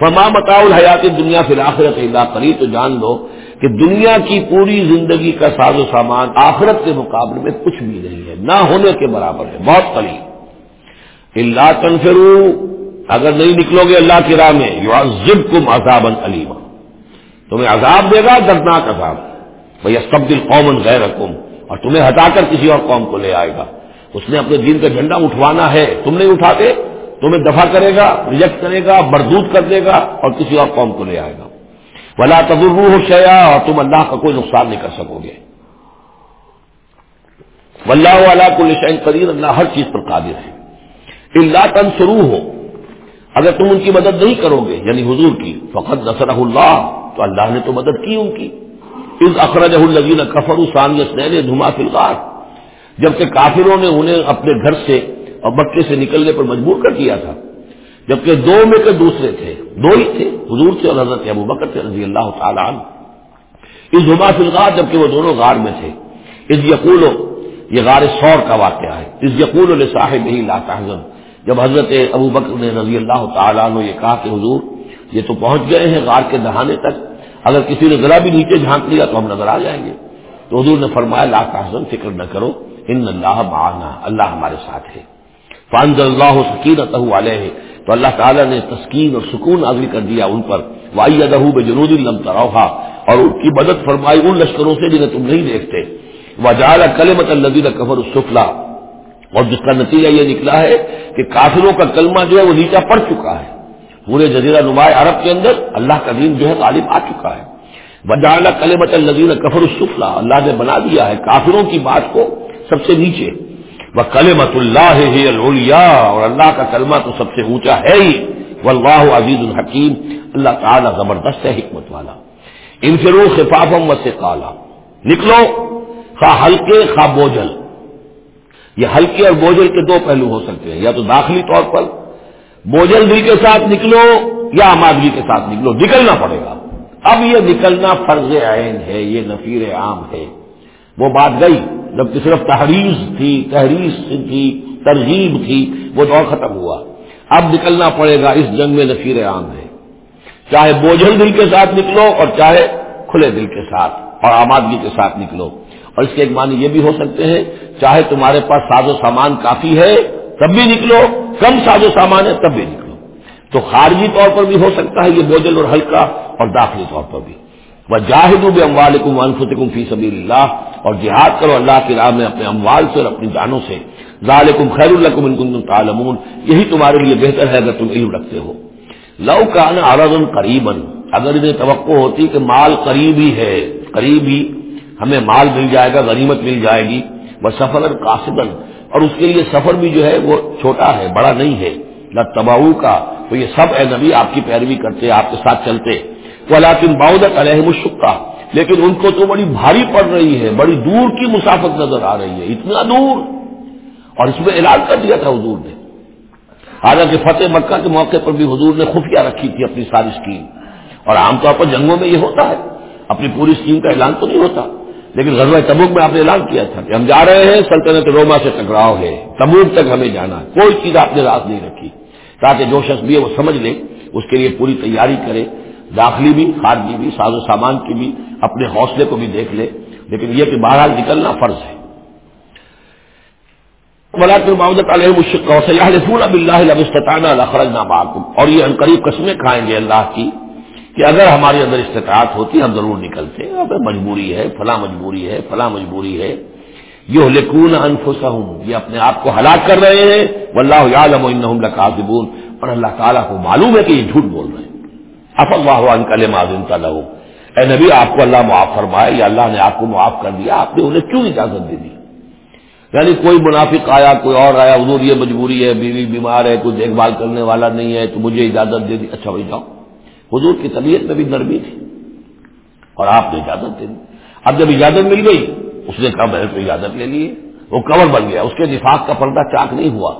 فما بتاؤ الحیات دنیا پھر آخرت اللہ کری تو جان لو کہ دنیا کی پوری زندگی کا ساز و سامان آخرت کے مقابلے میں کچھ بھی نہیں ہے، نہ ہونے کے برابر ہے۔ بہت قریب اللہ تنفرو، اگر نہیں نکلو گے اللہ کی راہ میں یو ضب کم عذاب علیما تمہیں عذاب دے گا، دردناک عذاب۔ بھائی استبدل قومن غیر حکم اور تمہیں ہٹا کر کسی اور قوم کو لے آئے گا۔ اس نے اپنے دین کا جھنڈا اٹھوانا ہے، تم نہیں اٹھاتے، تمہیں دفاع کرے گا، ریجیکٹ کرے گا، بردود کر دے گا اور کسی اور قوم کو لے آئے گا۔ ولا تبرو ہو شیا اور تم اللہ کا کوئی نقصان نہیں کر سکو گے۔ ولہ والا کو لشین قدیر اللہ ہر چیز پر قادر ہے۔ اللہ تن شروع ہو اگر تم ان کی مدد نہیں کرو گے یعنی حضور کی فقط نصر اللہ تو اللہ نے تو مدد کی ان کی۔ اس اخرج الزین کفر اسان دھما فلغار جبکہ کافروں نے انہیں اپنے گھر سے اور بکے سے نکلنے پر مجبور کر دیا تھا۔ جبکہ دو میں کے دوسرے تھے، دو ہی تھے، حضور سے اور حضرت ابو بکر سے رضی اللہ تعالیٰ عنہ۔ اس دھما فلغار جبکہ وہ دونوں غار میں تھے۔ اس یقول یہ غار سور کا واقعہ ہے۔ اس یقول صاحب ہی لاتا جب حضرت ابو بکر نے رضی اللہ تعالیٰ عنہ یہ کہا کہ حضور، یہ تو پہنچ گئے ہیں غار کے دہانے تک۔ اگر کسی نے ذرا بھی نیچے جھانک لیا تو ہم نظر آ جائیں گے۔ تو حضور نے فرمایا، لا حسن فکر نہ کرو۔ ان اللہ معنا، اللہ ہمارے ساتھ ہے۔ فانز اللہ سکین علیہ۔ تو اللہ تعالیٰ نے تسکین اور سکون عزل کر دیا ان پر۔ وائی ادہ بے جنود لم تروہا اور ان کی مدد فرمائی ان لشکروں سے جنہیں تم نہیں دیکھتے۔ وجال کلمت الدین کفر السفلا اور جس کا نتیجہ یہ نکلا ہے کہ کافروں کا کلمہ جو ہے وہ نیچا پڑ چکا ہے۔ پورے جزیرہ نمایاں عرب کے اندر اللہ کا دین جو ہے غالب آ چکا ہے۔ وجال کلمت النزیر کفر السفلا اللہ نے بنا دیا ہے کافروں کی بات کو سب سے نیچے۔ وہ کلمت اللہ اور اللہ کا کلمہ تو سب سے اونچا ہے ہی۔ واللہ عزیز الحکیم، اللہ تعالیٰ زبردست ہے حکمت والا۔ ان فرو خفافم و سے کالا نکلو، خواہ ہلکے، خواہ بوجھل۔ یہ ہلکے اور بوجھل کے دو پہلو ہو سکتے ہیں، یا تو داخلی طور پر بوجھل دل کے ساتھ نکلو، یا آمادگی کے ساتھ نکلو۔ نکلنا پڑے گا۔ اب یہ نکلنا فرض عین ہے، یہ نفیر عام ہے۔ وہ بات گئی۔ جبکہ صرف تحریر تھی تحریر تھی، ترغیب تھی، وہ دور ختم ہوا۔ اب نکلنا پڑے گا، اس جنگ میں نفیر عام ہے چاہے بوجھل دل کے ساتھ نکلو اور چاہے کھلے دل کے ساتھ اور آمادگی کے ساتھ نکلو۔ اور اس کے ایک معنی یہ بھی ہو سکتے ہیں، چاہے تمہارے پاس ساز و سامان کافی ہے، تب بھی نکلو، کم ساز و سامان ہے، تب بھی نکلو۔ تو خارجی طور پر بھی ہو سکتا ہے یہ بوجھل اور ہلکا اور داخلی طور پر بھی۔ وہ جاہد اموالکم انفتکم فی سبیل اللہ اور جہاد کرو اللہ کی راہ میں اپنے اموال سے اور اپنی جانوں سے۔ ذالکم خیر الکم ان کنتم تعلمون، یہی تمہارے لیے بہتر ہے اگر تم علم رکھتے ہو۔ لو کان عرض قریبا، اگر انہیں توقع ہوتی کہ مال قریب ہی ہے، قریب ہی ہمیں مال مل جائے گا، غنیمت مل جائے گی وہ سفر قاصدن، اور اس کے لیے سفر بھی جو ہے وہ چھوٹا ہے، بڑا نہیں ہے۔ نہ تباؤ کا تو یہ سب اے نبی آپ کی پیروی کرتے، آپ کے ساتھ چلتے۔ وہ لاکن باؤدت علیہ مشقہ لیکن ان کو تو بڑی بھاری پڑ رہی ہے، بڑی دور کی مسافت نظر آ رہی ہے، اتنا دور۔ اور اس میں علاج کر دیا تھا حضور نے۔ حالانکہ فتح مکہ کے موقع پر بھی حضور نے خفیہ رکھی تھی اپنی ساری اسکیم اور عام طور پر جنگوں میں یہ ہوتا ہے، اپنی پوری اسکیم کا اعلان تو نہیں ہوتا۔ لیکن غزوہ تبوک میں آپ نے اعلان کیا تھا کہ ہم جا رہے ہیں، سلطنت روما سے ٹکراؤ ہے، تبوک تک ہمیں جانا ہے، کوئی چیز آپ نے راز نہیں رکھی۔ تاکہ جو شخص بھی ہے وہ سمجھ لے، اس کے لیے پوری تیاری کرے۔ داخلی بھی، خارجی بھی، ساز و سامان کی بھی، اپنے حوصلے کو بھی دیکھ لے۔ لیکن یہ کہ بہرحال نکلنا فرض ہے۔ اور یہ قریب قسمیں کھائیں گے اللہ کی کہ اگر ہمارے اندر استطاعت ہوتی، ہم ضرور نکلتے۔ اب مجبوری ہے، فلاں مجبوری ہے، فلاں مجبوری ہے۔ یہ لکون انفسا ہوں یہ اپنے آپ کو ہلاک کر رہے ہیں۔ واللہ یعلم انہم لکاذبون اور اللہ تعالیٰ کو معلوم ہے کہ یہ جھوٹ بول رہے ہیں۔ اف اللہ عنک لما ذنت له اے نبی، آپ کو اللہ معاف فرمائے، یا اللہ نے آپ کو معاف کر دیا، آپ نے انہیں کیوں اجازت دے دی؟ یعنی کوئی منافق آیا، کوئی اور آیا، حضور یہ مجبوری ہے، بیوی بیمار ہے، کوئی دیکھ بھال کرنے والا نہیں ہے، تو مجھے اجازت دے دی۔ اچھا بھائی، جاؤ۔ حضور کی طبیعت میں بھی نرمی تھی، اور آپ نے اجازت دے دی۔ اب جب اجازت مل گئی، اس نے کہا، میں تو اجازت لے لیے وہ کور بن گیا۔ اس کے نفاق کا پردہ چاک نہیں ہوا۔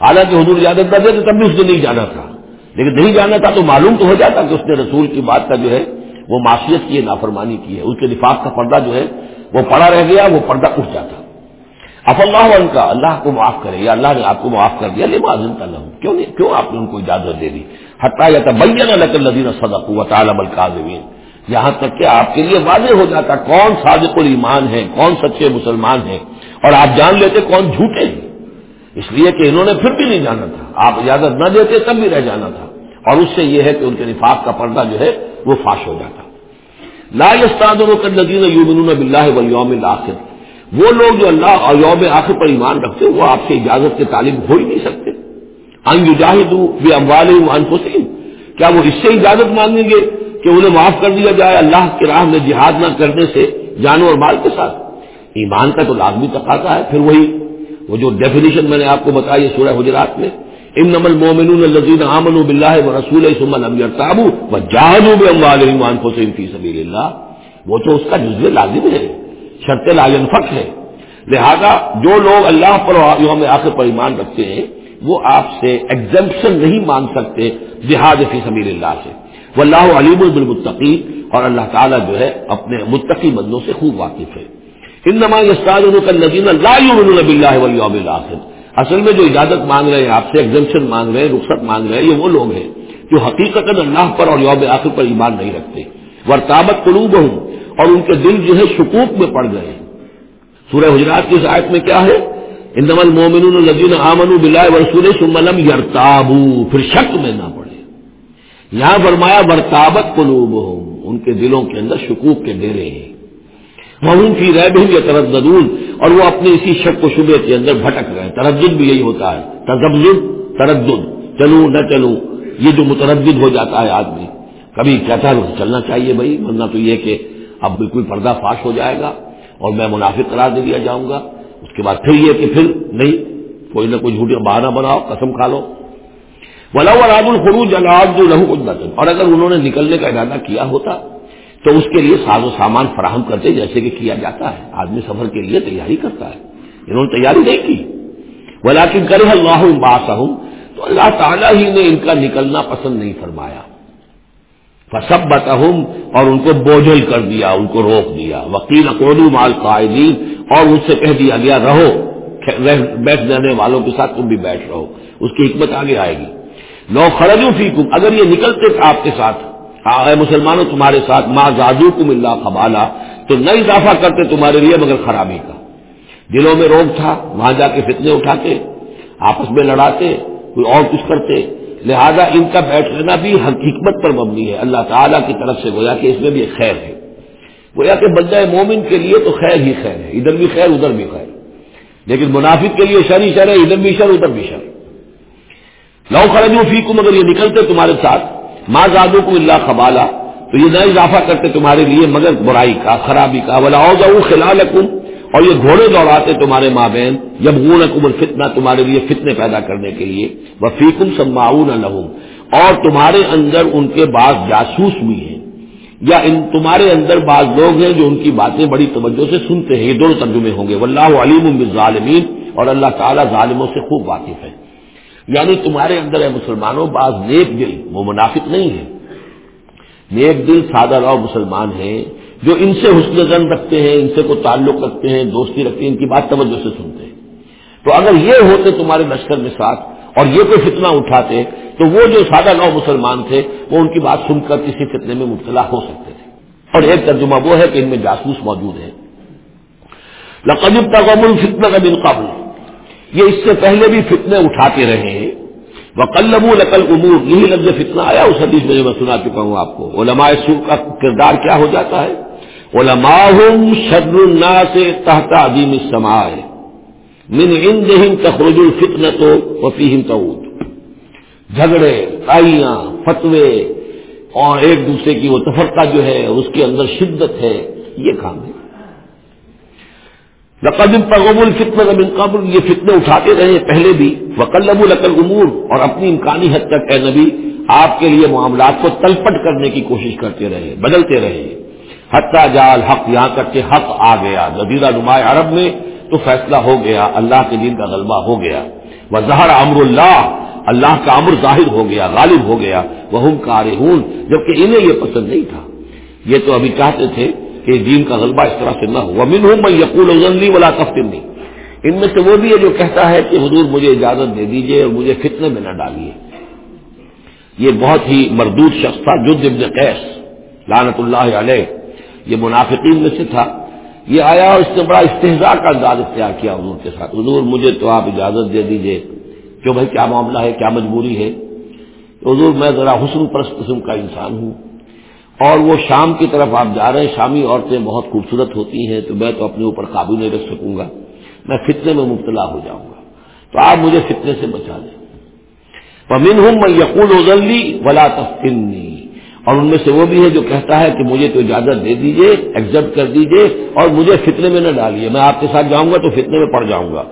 حالانکہ حضور اجازت نہ دے تو تب بھی اس نے نہیں جانا تھا۔ لیکن نہیں جانا تھا تو معلوم تو ہو جاتا کہ اس نے رسول کی بات کا جو ہے وہ معاشیت کی ہے نافرمانی کی ہے۔ اس کے نفاق کا پردہ جو ہے وہ پڑا رہ گیا، وہ پردہ اٹھ جاتا۔ اف اللہ ان کا اللہ کو معاف کرے یا اللہ نے آپ کو معاف کر دیا لے معذم کا کیوں نہیں؟ کیوں آپ نے ان کو اجازت دے دی؟ حتیٰ یا تبین لکل لدین صدق و تعالم القاظمین یہاں تک کہ آپ کے لیے واضح ہو جاتا کون صادق الایمان ہے، کون سچے مسلمان ہیں۔ اور آپ جان لیتے کون جھوٹے ہیں۔ اس لیے کہ انہوں نے پھر بھی نہیں جانا تھا۔ آپ اجازت نہ دیتے تب بھی رہ جانا تھا۔ اور اس سے یہ ہے کہ ان کے نفاق کا پردہ جو ہے وہ فاش ہو جاتا۔ لا استاد الدین یومن بلّہ ولیوم الآخر وہ لوگ جو اللہ اور یوم آخر پر ایمان رکھتے وہ آپ سے اجازت کے طالب ہو ہی نہیں سکتے۔ انجاہد بے اموال حسین کیا وہ اس سے اجازت مانگیں گے کہ انہیں معاف کر دیا جائے اللہ کے راہ میں جہاد نہ کرنے سے جانو اور مال کے ساتھ؟ ایمان کا تو لازمی تقاضا ہے، پھر وہی وہ جو ڈیفینیشن میں نے آپ کو بتائی ہے سورہ حجرات میں ام نمل مومن الزین امن بلّہ و رسول سمن اب تابو و جہانو بے اموان کو فی سبیل اللہ وہ تو اس کا جزو لازم ہے، شرط لازم فخ ہے۔ لہذا جو لوگ اللہ پر یوم آخر پر ایمان رکھتے ہیں، وہ آپ سے ایگزمپشن نہیں مانگ سکتے جہاد فی سبیل اللہ سے۔ وہ اللہ علیم بالمتقی اور اللہ تعالیٰ جو ہے اپنے متقی بندوں سے خوب واقف ہے۔ ان نما نماز اللہ ولیوم الآخر اصل میں جو اجازت مانگ رہے ہیں، آپ سے ایگزمپشن مانگ رہے ہیں، رخصت مانگ رہے ہیں، یہ وہ لوگ ہیں جو حقیقت اللہ پر اور یوم آخر پر ایمان نہیں رکھتے۔ ورتابت قلوب ہوں اور ان کے دل جو ہے شکوک میں پڑ گئے۔ سورہ حجرات کی آیت میں کیا ہے؟ ان نمل مومن الزین آمن بلائے ورسول سملم یرتابو، پھر شک میں نہ پڑے۔ یہاں فرمایا برتابت قلوب ہوں ان کے دلوں کے اندر شکوک کے ڈیرے ہیں۔ وہ کی رہ بھی یا ترددون اور وہ اپنے اسی شک و شبے کے اندر بھٹک رہے تردد بھی یہی ہوتا ہے۔ تجبد تردد۔ چلوں نہ چلوں یہ جو متردد ہو جاتا ہے آدمی، کبھی کہتا ہے چلنا چاہیے بھائی، ورنہ تو یہ کہ اب بالکل پردہ فاش ہو جائے گا اور میں منافق قرار دے دیا جاؤں گا۔ اس کے بعد پھر یہ کہ پھر نہیں، کوئی نہ کوئی جھوٹی بہانہ بناؤ، قسم کھا لو۔ ولا راد الخروج الاد جو لہو اور اگر انہوں نے نکلنے کا ارادہ کیا ہوتا تو اس کے لیے ساز و سامان فراہم کرتے جیسے کہ کیا جاتا ہے۔ آدمی سفر کے لیے تیاری کرتا ہے۔ انہوں نے تیاری نہیں کی۔ بلا کہ کرے اللہ باسا تو اللہ تعالیٰ ہی نے ان کا نکلنا پسند نہیں فرمایا۔ سب بتاؤں اور ان کو بوجھل کر دیا، ان کو روک دیا۔ وکیل اکوڈو مال قائدین اور ان سے کہہ دیا گیا، رہو، بیٹھ جانے والوں کے ساتھ تم بھی بیٹھ رہو۔ اس کی حکمت آگے آئے گی۔ لو خرجو فی اگر یہ نکلتے آپ کے ساتھ اے مسلمانوں تمہارے ساتھ ماں زادو کم اللہ قبالا، تو نہ اضافہ کرتے تمہارے لیے مگر خرابی کا۔ دلوں میں روگ تھا، وہاں جا کے فتنے اٹھاتے، آپس میں لڑاتے، کوئی اور کچھ کرتے۔ لہذا ان کا بیٹھ لینا بھی حکمت پر مبنی ہے۔ اللہ تعالیٰ کی طرف سے گویا کہ اس میں بھی ایک خیر ہے۔ گویا کہ بندہ مومن کے لیے تو خیر ہی خیر ہے۔ ادھر بھی خیر، ادھر بھی خیر۔ لیکن منافق کے لیے شر ہی شر ہے، ادھر بھی شر، ادھر بھی شر۔ لو خرجو فی کم اگر یہ نکلتے تمہارے ساتھ ماں زادو کو اللہ قبالا تو یہ نہ اضافہ کرتے تمہارے لیے مگر برائی کا، خرابی کا. بولا او جاؤ خلال اور یہ گھوڑے دوڑاتے تمہارے ماں بہن جب غون کمر فتنا تمہارے لیے فتنے پیدا کرنے کے لیے. وہ فیقم سماؤن لہم اور تمہارے اندر ان کے بعض جاسوس بھی ہیں. یا ان تمہارے اندر بعض لوگ ہیں جو ان کی باتیں بڑی توجہ سے سنتے ہیں. یہ دونوں ترجمے ہوں گے. واللہ علیم بالظالمین اور اللہ تعالیٰ ظالموں سے خوب واقف ہے. یعنی تمہارے اندر ہے مسلمانوں، بعض نیک دل، وہ منافق نہیں ہے نیک دل سادہ راؤ مسلمان ہیں جو ان سے حسن زن رکھتے ہیں، ان سے کوئی تعلق رکھتے ہیں، دوستی رکھتے ہیں، ان کی بات توجہ سے سنتے ہیں۔ تو اگر یہ ہوتے تمہارے لشکر میں ساتھ اور یہ کوئی فتنہ اٹھاتے، تو وہ جو سادہ نو مسلمان تھے، وہ ان کی بات سن کر کسی فتنے میں مبتلا ہو سکتے تھے۔ اور ایک ترجمہ وہ ہے کہ ان میں جاسوس موجود ہے لقب تغم الفتنا کا بن قبل۔ یہ اس سے پہلے بھی فتنے اٹھاتے رہے ہیں۔ وہ کلب لقل امور یہی لفظ فتنہ آیا اس حدیث میں جو میں سنا چکا ہوں آپ کو۔ علماء سو کا کردار کیا ہو جاتا ہے؟ علماء شر الناس تحت عدیم السماء۔ من عندهم تخرج الفتنة وفيهم تعود۔ جھگڑے تائیاں فتوے اور ایک دوسرے کی وہ تفرقہ جو ہے، اس کے اندر شدت ہے۔ یہ کام ہے۔ لقدم پرغب الفتن من قبل، یہ فتنے اٹھاتے رہے پہلے بھی وکلب القل امور اور اپنی امکانی حد تک اے نبی، آپ کے لیے معاملات کو تلپٹ کرنے کی کوشش کرتے رہے، بدلتے رہے۔ حتیٰ جال حق یہاں تک کہ حق آ گیا۔ جدیدہ نمایاں عرب میں تو فیصلہ ہو گیا، اللہ کے دین کا غلبہ ہو گیا۔ وہ زہر امر اللہ اللہ کا امر ظاہر ہو گیا، غالب ہو گیا۔ وہ کارہون، جبکہ انہیں یہ پسند نہیں تھا۔ یہ تو ابھی چاہتے تھے کہ دین کا غلبہ اس طرح سے نہ ہو۔ من ہوں میں یقول ولا تفتر نہیں ان میں سے وہ بھی ہے جو کہتا ہے کہ حضور مجھے اجازت دے دیجیے اور مجھے فتنے میں نہ ڈالیے۔ یہ بہت ہی مردود شخص تھا، جد ابن قیس لانت اللہ علیہ۔ یہ منافقین میں سے تھا۔ یہ آیا اور اس نے بڑا استحضاء کا انداز اختیار کیا حضور کے ساتھ۔ حضور مجھے تو آپ اجازت دے دیجیے۔ کہ بھائی کیا معاملہ ہے، کیا مجبوری ہے؟ حضور میں ذرا حسن پرست قسم کا انسان ہوں۔ اور وہ شام کی طرف آپ جا رہے ہیں، شامی عورتیں بہت خوبصورت ہوتی ہیں، تو میں تو اپنے اوپر قابو نہیں رکھ سکوں گا۔ میں فتنے میں مبتلا ہو جاؤں گا۔ تو آپ مجھے فتنے سے بچا دیں۔ من ہوں میں یقول وزلی ولا تفنی اور ان میں سے وہ بھی ہے جو کہتا ہے کہ مجھے تو اجازت دے دیجیے ایکسپٹ کر دیجیے اور مجھے فتنے میں نہ ڈالیے۔ میں آپ کے ساتھ جاؤں گا تو فتنے میں پڑ جاؤں گا۔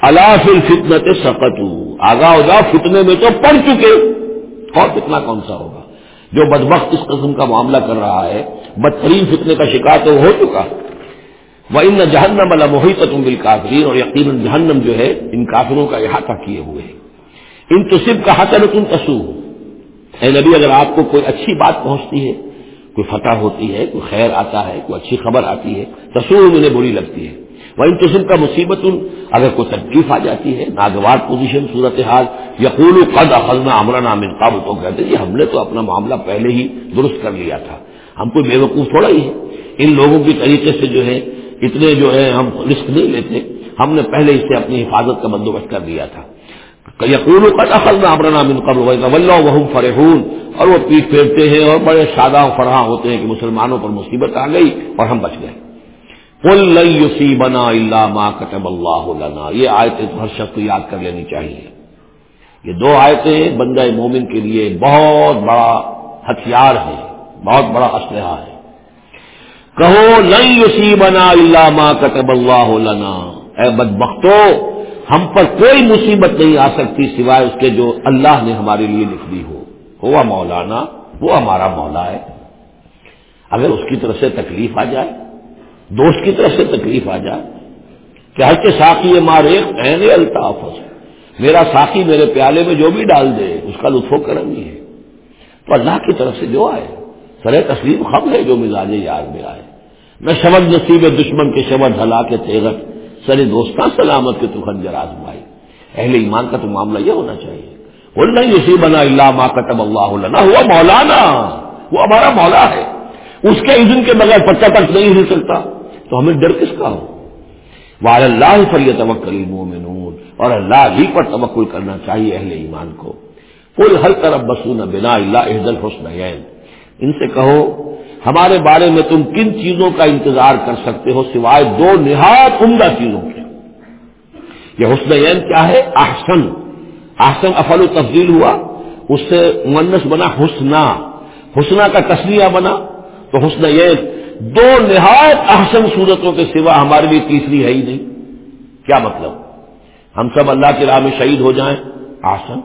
اللہ فل فتنت سقت آگاہ ہو جاؤ، فتنے میں تو پڑ چکے۔ اور فتنا کون سا ہوگا؟ جو بدبخت اس قسم کا معاملہ کر رہا ہے، بدترین فتنے کا شکار تو ہو چکا۔ وہ ان جہنم اللہ محیط تم بال کافرین اور یقیناً جہنم جو ہے، ان کافروں کا احاطہ کیے ہوئے ہیں۔ ان تصب کا حسن تم تسو اے نبی، اگر آپ کو کوئی اچھی بات پہنچتی ہے، کوئی فتح ہوتی ہے، کوئی خیر آتا ہے، کوئی اچھی خبر آتی ہے تصور انہیں بری لگتی ہے۔ وہ ان قسم کا مصیبت اگر کوئی تکلیف آ جاتی ہے، ناگوار پوزیشن صورت حال یقول قد اخذنا امرنا من قبل، تو کہتے جی ہم نے تو اپنا معاملہ پہلے ہی درست کر لیا تھا۔ ہم کوئی بے وقوف تھوڑا ہی ہے ان لوگوں کی طریقے سے جو ہے اتنے جو ہے ہم رسک نہیں لیتے۔ ہم نے پہلے اس سے اپنی حفاظت کا بندوبست کر لیا تھا۔ یقول کا دخل نہ امرنا من قبل وہ فرحون۔ اور وہ پیٹ پھیرتے ہیں اور بڑے شادہ فرحاں ہوتے ہیں کہ مسلمانوں پر مصیبت آ گئی اور ہم بچ گئے۔ کل یوسی بنا اللہ ماں کتب اللہ لنا۔ یہ آیت ہر شخص کو یاد کر لینی چاہیے۔ یہ دو آیتیں بندہ مومن کے لیے بہت بڑا ہتھیار ہے، بہت بڑا اسلحہ ہے۔ کہو نہیں یسی بنا اللہ ماں کتب اللہ لنا۔ اے بد ہم پر کوئی مصیبت نہیں آ سکتی سوائے اس کے جو اللہ نے ہمارے لیے لکھ دی ہو۔ ہوا مولانا، وہ ہمارا مولا ہے۔ اگر اس کی طرف سے تکلیف آ جائے دوست کی طرف سے تکلیف آ جائے کہ ہر کے ساقی مارے این الطاف میرا ساقی میرے پیالے میں جو بھی ڈال دے، اس کا لطف و کرم ہی ہے۔ تو اللہ کی طرف سے جو آئے سر تسلیم خم ہے جو مزاج یاد میں آئے۔ میں شبد نصیب دشمن کے شبد ہلا کے تیغت سر دوستان سلامت کے تو خنجر آزمائی اہل ایمان کا تو معاملہ یہ ہونا چاہیے۔ وہ نہیں اسی بنا اللہ ماں کتب اللہ لنا ہوا مولانا، وہ ہمارا مولا ہے۔ اس کے عزن کے بغیر پچا تک نہیں ہل سکتا۔ تو ہمیں ڈر کس کا ہو؟ وہ اللہ فری توکل مومنون اور اللہ ہی پر توکل کرنا چاہیے اہل ایمان کو۔ پل ہر طرف بسون بنا اللہ عزل حسن ان سے کہو، ہمارے بارے میں تم کن چیزوں کا انتظار کر سکتے ہو سوائے دو نہایت عمدہ چیزوں کے؟ یہ حسن عین کیا ہے؟ احسن۔ احسن افل و تفضیل ہوا۔ اس سے منس بنا حسنا حسنا کا تسلیہ بنا۔ تو حسن عین دو نہایت احسن صورتوں کے سوا ہمارے لیے تیسری ہے ہی نہیں۔ کیا مطلب؟ ہم سب اللہ کے راہ میں شہید ہو جائیں آسن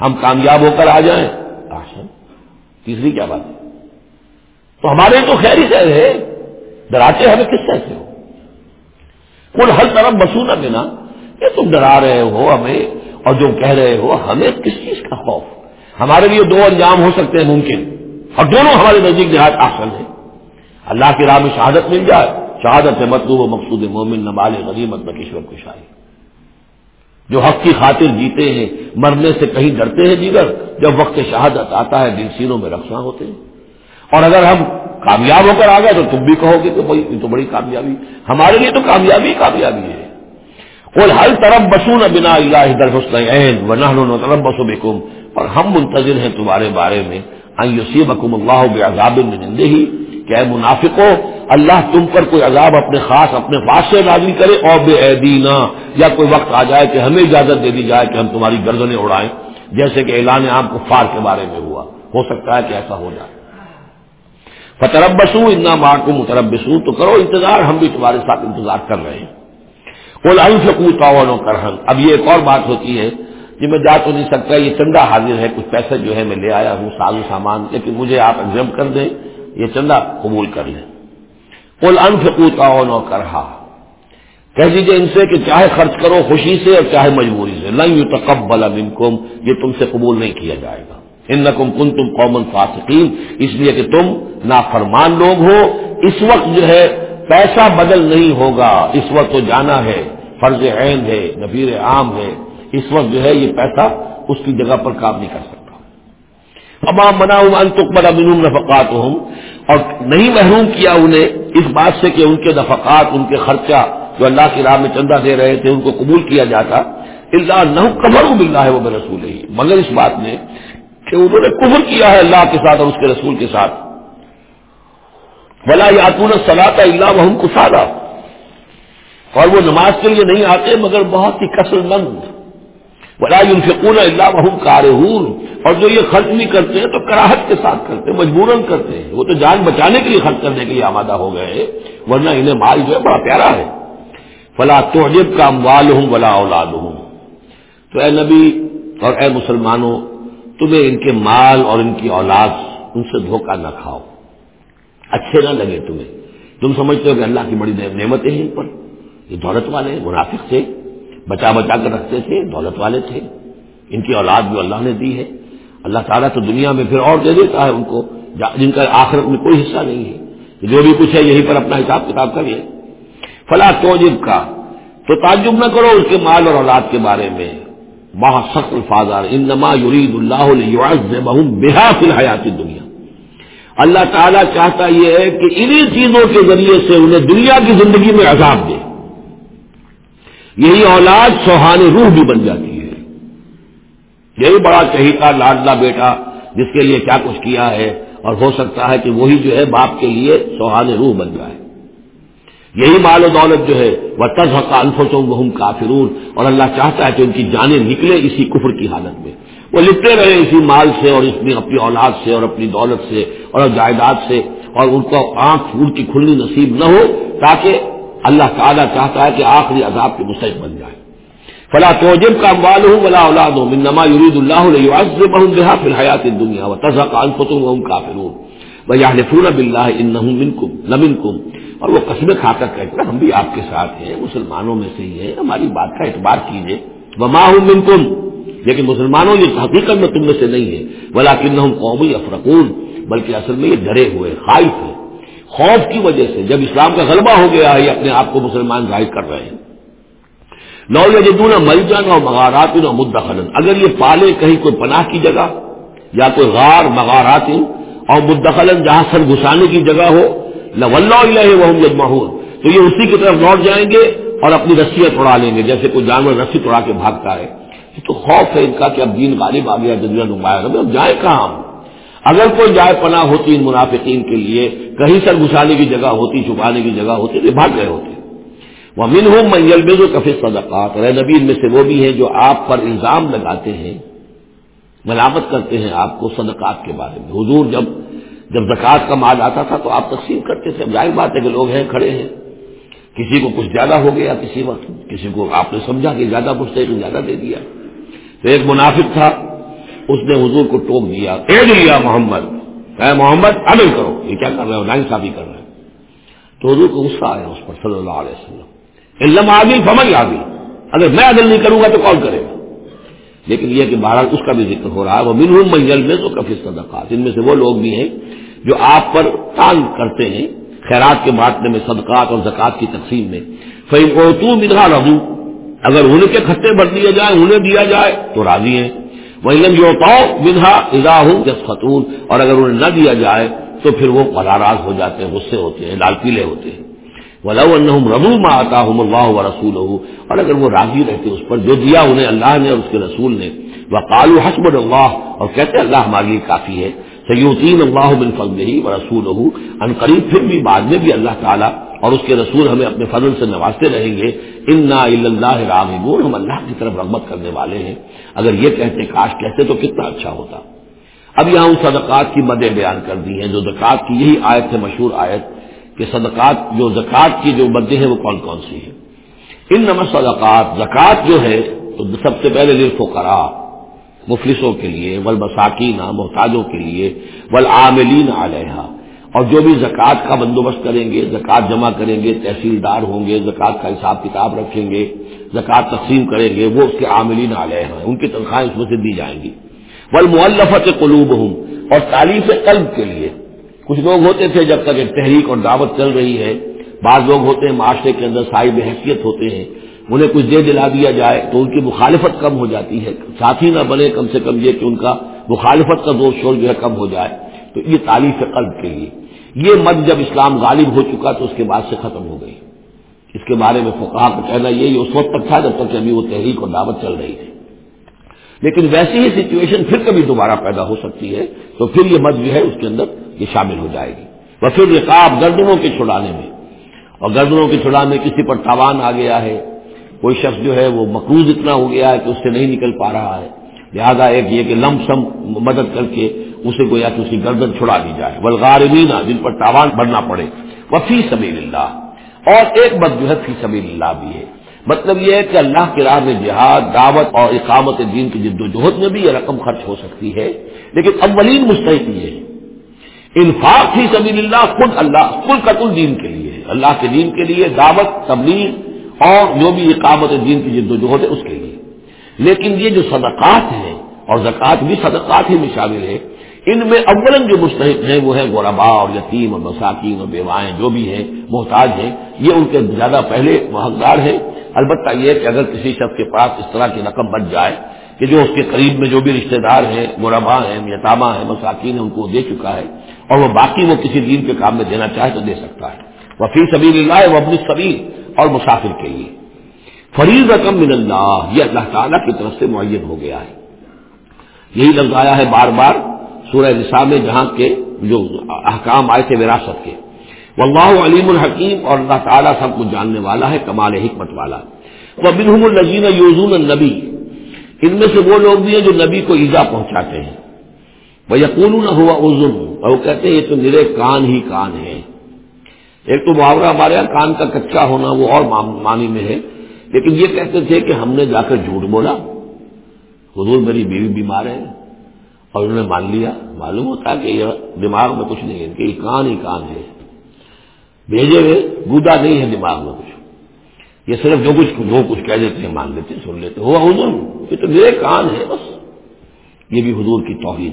ہم کامیاب ہو کر آ جائیں آسن تیسری کیا بات ہے؟ تو ہمارے تو خیر ہی خیر ہے۔ ڈراتے ہمیں کس طرح سے ہو؟ کل ہر طرف بسو نہ دینا کہ تم ڈرا رہے ہو ہمیں اور جو کہہ رہے ہو، ہمیں کس چیز کا خوف؟ ہمارے لیے دو انجام ہو سکتے ہیں ممکن۔ اور دونوں ہمارے نزدیک نہایت آسن ہے اللہ کی راہ میں شہادت مل جائے۔ شہادت ہے مطلوب و مقصود مومن نمال غنیمت بکیشور کشائی۔ جو حق کی خاطر جیتے ہیں، مرنے سے کہیں ڈرتے ہیں جگر جب وقت شہادت آتا ہے، دل سینوں میں رکھنا ہوتے ہیں۔ اور اگر ہم کامیاب ہو کر آ گئے تو تم بھی کہو گے کہ بھائی، یہ تو بڑی کامیابی۔ ہمارے لیے تو کامیابی کامیابی ہے۔ اور ہر طرف بسون بنا اللہ در حسن و نہ طرف بسو بیکم اور ہم منتظر ہیں تمہارے بارے میں یوسیبکم اللہ بزاب میں زندگی کہ منافق ہو اللہ تم پر کوئی عذاب اپنے خاص، اپنے پاس سے نازل کرے اور بے عیدینا یا کوئی وقت آ جائے کہ ہمیں اجازت دے دی جائے کہ ہم تمہاری گردنیں اڑائیں، جیسے کہ اعلان عام کفار کے بارے میں ہوا۔ ہو سکتا ہے کہ ایسا ہو جائے۔ فتربسو اتنا مار کو متربسو تو کرو انتظار، ہم بھی تمہارے ساتھ انتظار کر رہے ہیں۔ وہ الفقو تعاون و کرہن اب یہ ایک اور بات ہوتی ہے جی میں جا تو نہیں سکتا، یہ چندہ حاضر ہے، کچھ پیسے جو ہے میں لے آیا ہوں سالو سامان لیکن مجھے آپ ایگزام کر دیں۔ یہ چندہ قبول کر لیں کل انفقو تعاون و کرہا کہہ دیجیے ان سے کہ چاہے خرچ کرو خوشی سے اور چاہے مجبوری سے۔ لن تقبل منکم یہ تم سے قبول نہیں کیا جائے گا۔ ان نقم کن تم قومن فاسقین اس لیے کہ تم نافرمان لوگ ہو۔ اس وقت جو ہے پیسہ بدل نہیں ہوگا۔ اس وقت تو جانا ہے۔ فرض عین ہے۔ نفیر عام ہے۔ اس وقت جو ہے یہ پیسہ اس کی جگہ پر کام نہیں کر سکتا۔ تمام بنا ان تک بڑا نفقات ہوں اور نہیں محروم کیا انہیں اس بات سے کہ ان کے نفقات، ان کے خرچہ جو اللہ کی راہ میں چندہ دے رہے تھے، ان کو قبول کیا جاتا۔ اللہ نہ قبر بلّہ ہے وہ بے رسول ہی مگر اس بات میں کہ انہوں نے قبر کیا ہے اللہ کے ساتھ اور اس کے رسول کے ساتھ۔ بلا یاتون سلاتا اللہ وہ کسادہ اور وہ نماز کے لیے نہیں آتے مگر بہت ہی کثر مند بلا ينفقون اللہ وهم کارہون اور جو یہ خرچ نہیں کرتے ہیں تو کراہت کے ساتھ کرتے ہیں، مجبوراً کرتے ہیں۔ وہ تو جان بچانے کے لیے خرچ کرنے کے لیے آمادہ ہو گئے ورنہ انہیں مال جو ہے بڑا پیارا ہے۔ فلا توجب کا اموال ہوں بلا اولاد ہوں تو اے نبی اور اے مسلمانوں، تمہیں ان کے مال اور ان کی اولاد ان سے دھوکہ نہ کھاؤ۔ اچھے نہ لگے تمہیں۔ تم سمجھتے ہو کہ اللہ کی بڑی نعمتیں ہیں ان پر۔ یہ دولت والے، منافق تھے۔ بچا بچا کر رکھتے تھے، دولت والے تھے۔ ان کی اولاد جو اللہ نے دی ہے۔ اللہ تعالیٰ تو دنیا میں پھر اور دے دیتا ہے ان کو جن کا آخرت میں کوئی حصہ نہیں ہے۔ کہ جو بھی کچھ ہے، یہیں پر اپنا حساب کتاب کریے فلاں توجب کا۔ تو تعجب نہ کرو اس کے مال اور اولاد کے بارے میں۔ بہت سخت الفاظ ان نما یرید اللہ بحا فی الحیات دنیا اللہ تعالیٰ چاہتا یہ ہے کہ انہی چیزوں کے ذریعے سے انہیں دنیا کی زندگی میں عذاب دے۔ یہی اولاد سوہان روح بھی بن جاتی ہے۔ یہی بڑا چہیتا، لاڈلا بیٹا جس کے لیے کیا کچھ کیا ہے اور ہو سکتا ہے کہ وہی جو ہے باپ کے لیے سوہان روح بن جائے۔ یہی مال و دولت جو ہے وہ تزحقہ انفسوں وہ کافرون۔ اور اللہ چاہتا ہے کہ ان کی جانیں نکلے اسی کفر کی حالت میں۔ وہ لپٹے رہے اسی مال سے اور اس میں اپنی اولاد سے اور اپنی دولت سے اور جائیداد سے اور ان کو آنکھ پھول کی کھلنی نصیب نہ ہو تاکہ اللہ تعالیٰ چاہتا ہے کہ آخری عذاب کے مستحق بن جائے۔ فلا توجب کا اموال ہوں ولا اولاد ہوں نما یرید اللہ بہا فی الحیات دنیا و تزا کا انفتوں ہوں کافر ہوں وہ یا فون اب اللہ ان نمن کم اور وہ قسم کھا کر کہتے ہیں، ہم بھی آپ کے ساتھ ہیں، مسلمانوں میں سے ہی ہیں، ہماری بات کا اعتبار کیجیے وہ ماں ہوں من کم لیکن مسلمانوں یہ حقیقت میں تم میں سے نہیں ہے۔ بلا کن قومی افرقون بلکہ اصل میں یہ ڈرے ہوئے خواہش ہیں خوف کی وجہ سے جب اسلام کا غلبہ ہو گیا ہے، یہ اپنے آپ کو مسلمان ظاہر کر رہے ہیں۔ نو جدون مل جان اور مغارات نہ مدخل اگر یہ پالے کہیں کوئی پناہ کی جگہ یا کوئی غار مغارات اور مدخل جہاں سر گھسانے کی جگہ ہو نہ وہ تو یہ اسی کی طرف لوٹ جائیں گے اور اپنی رسیاں توڑا لیں گے، جیسے کوئی جانور رسی توڑا کے بھاگتا ہے۔ تو خوف ہے ان کا کہ اب دین غالب آ گیا، جدید نمایاں۔ اب جائے کہاں ہم؟ اگر کوئی جائے پناہ ہوتی ان منافقین کے لیے، کہیں سر گھسانے کی جگہ ہوتی، چھپانے کی جگہ ہوتی، تو بھاگ گئے ہوتے وہ من ہوں منجل میں جو کفی صدقات رہ نبی، ان میں سے وہ بھی ہیں جو آپ پر الزام لگاتے ہیں، ملامت کرتے ہیں آپ کو صدقات کے بارے میں۔ حضور جب جب زکوٰۃ کا مال آتا تھا تو آپ تقسیم کرتے تھے۔ ظاہر بات ہے کہ لوگ ہیں، کھڑے ہیں۔ کسی کو کچھ زیادہ ہو گیا کسی وقت، کسی کو آپ نے سمجھا کہ زیادہ پوچھتے زیادہ دے دیا۔ تو ایک منافق تھا اس نے حضور کو ٹوک دیا ایڈ لیا محمد، اے محمد، عمل کرو۔ یہ کیا کر رہے ہو؟ نائن صافی کر رہے ہیں تو حضور کو غصہ آیا اس پر صلی اللہ علیہ وسلم۔ علم آگی فمل آگی اگر میں عدل نہیں کروں گا تو کون کرے گا؟ لیکن یہ کہ بہرحال اس کا بھی ذکر ہو رہا ہے۔ وہ منہ منزل میں تو کفی صدقات۔ ان میں سے وہ لوگ بھی ہیں جو آپ پر تان کرتے ہیں خیرات کے بانٹنے میں، صدقات اور زکوٰۃ کی تقسیم میں۔ فیم او تو مدھا اگر انہیں کے کھٹے بھر دیے جائیں، انہیں دیا جائے، تو راضی ہیں۔ وہ علم جو پاؤ بدھا ادا ہوں جس اور اگر انہیں نہ دیا جائے تو پھر وہ پراراز ہو جاتے ہیں، غصے ہوتے ہیں، لال پیلے ہوتے ہیں۔ وہ ربو ماں آتا ہوں اللہ و رسول اور اگر وہ راضی رہتے اس پر، جو دیا انہیں اللہ نے اور اس کے رسول نے۔ وہ کالو حسب اللہ اور کہتے اللہ ہمارے لیے کافی ہے۔ سیوتین اللہ بن فضل ہی و رسول ان قریب پھر بھی بعد میں بھی اللہ تعالیٰ اور اس کے رسول ہمیں اپنے فضل سے نوازتے رہیں گے۔ ان اللہ راغبون ہم اللہ کی طرف رغبت کرنے والے ہیں۔ اگر یہ کہتے کاش کہتے تو کتنا اچھا ہوتا۔ اب یہاں ان صدقات کی مدیں بیان کر دی ہیں، جو زکوٰۃ کی یہی آیت ہے، مشہور آیت کہ صدقات جو زکوٰۃ کی جو مدیں ہیں، وہ کون کون سی ہیں؟ ان نمت صدقات زکوٰۃ جو ہے، تو سب سے پہلے لرف و کرا مفلسوں کے لیے ول مساکین محتاجوں کے لیے ول عاملین علیہ اور جو بھی زکوٰۃ کا بندوبست کریں گے، زکوٰۃ جمع کریں گے، تحصیلدار ہوں گے، زکوٰۃ کا حساب کتاب رکھیں گے، زکوٰۃ تقسیم کریں گے، وہ اس کے عاملین علیہ ہیں، ان کی تنخواہیں اس میں سے دی جائیں گی۔ بل مولفت قلوب ہوں اور تعلیف قلب کے لیے۔ کچھ لوگ ہوتے تھے جب تک ایک تحریک اور دعوت چل رہی ہے، بعض لوگ ہوتے ہیں معاشرے کے اندر صاحب حیثیت ہوتے ہیں، انہیں کچھ دے دلا دیا جائے تو ان کی مخالفت کم ہو جاتی ہے۔ ساتھی نہ بنے کم سے کم یہ کہ ان کا مخالفت کا دو شور جو ہے کم ہو جائے۔ تو یہ تعلیف قلب کے لیے۔ یہ مت جب اسلام غالب ہو چکا تو اس کے بعد سے ختم ہو گئی۔ اس کے بارے میں فقہ کا کہنا یہ اس وقت تک تھا جب تک کہ ابھی وہ تحریک اور دعوت چل رہی تھی۔ لیکن ویسی ہی سچویشن پھر کبھی دوبارہ پیدا ہو سکتی ہے، تو پھر یہ مت جو ہے اس کے اندر یہ شامل ہو جائے گی۔ وہ پھر رقاب گردنوں کے چھڑانے میں۔ اور گردنوں کے چھڑانے میں کسی پر تاوان آ گیا ہے، کوئی شخص جو ہے وہ مقروض اتنا ہو گیا ہے کہ اس سے نہیں نکل پا رہا ہے۔ لہٰذا ایک یہ کہ لم سم مدد کر کے اسے گویا کہ اس کی گردن چھڑا دی جائے۔ بلغارمینا جن پر تاوان بڑھنا پڑے۔ وہ فی سبیل اللہ اور ایک بد جو ہے فی سبیل اللہ بھی ہے۔ مطلب یہ ہے کہ اللہ کے راہ میں جہاد، دعوت اور اقامت دین کی جد و جہد میں بھی یہ رقم خرچ ہو سکتی ہے۔ لیکن اولین مستحق یہ ہے۔ انفاق فی سبیل اللہ خود اللہ کل قتل دین کے لیے اللہ کے دین کے لیے دعوت، تبلیغ اور جو بھی اقامت دین کی جد و جہد ہے اس کے لیے۔ لیکن یہ جو صدقات ہیں، اور زکوٰۃ بھی صدقات ہی میں شامل ہے۔ ان میں اولن جو مستحق ہیں وہ ہیں غربا اور یتیم اور مساکین اور بیوائیں جو بھی ہیں، محتاج ہیں، یہ ان کے زیادہ پہلے حقدار ہیں۔ البتہ یہ کہ اگر کسی شخص کے پاس اس طرح کی رقم بچ جائے کہ جو اس کے قریب میں جو بھی رشتہ دار ہیں غربا ہیں یتامہ ہیں، مساکین ہیں، ان کو دے چکا ہے اور وہ باقی وہ کسی دین کے کام میں دینا چاہے تو دے سکتا ہے۔ وہ سبیل اللہ وہ اپنی سبیل اور مسافر کے لیے۔ فریض رقم من اللہ، یہ اللہ تعالیٰ کی طرف سے معین ہو گیا ہے۔ یہی لفظ آیا ہے بار بار۔ سورہ نساء میں جہاں کے جو احکام آئے تھے وراثت کے۔ واللہ علیم الحکیم اور اللہ تعالیٰ سب کو جاننے والا ہے، کمال حکمت والا۔ وہ بنحم النزین یوزون النبی، ان میں سے وہ لوگ بھی ہیں جو نبی کو ایزا پہنچاتے ہیں۔ وہ یقون نہ ہوا عزم، اور وہ کہتے ہیں یہ تو میرے کان ہی کان ہے ایک تو محاورہ ہمارے یہاں، کان کا کچا ہونا وہ اور معنی میں ہے۔ لیکن یہ کہتے تھے کہ ہم نے جا کر جھوٹ بولا، حضور میری بیوی بیمار ہے۔ اور انہوں نے مان لیا، معلوم ہوتا کہ یہ دماغ میں کچھ نہیں ہے کہ یہ کان ہی کان ہے۔ بھیجے ہوئے گودا نہیں ہے دماغ میں کچھ۔ یہ صرف جو کچھ جو کچھ کہہ دیتے ہیں، مان لیتے سن لیتے ہوا حضور، یہ تو میرے کان ہے بس۔ یہ بھی حضور کی توہین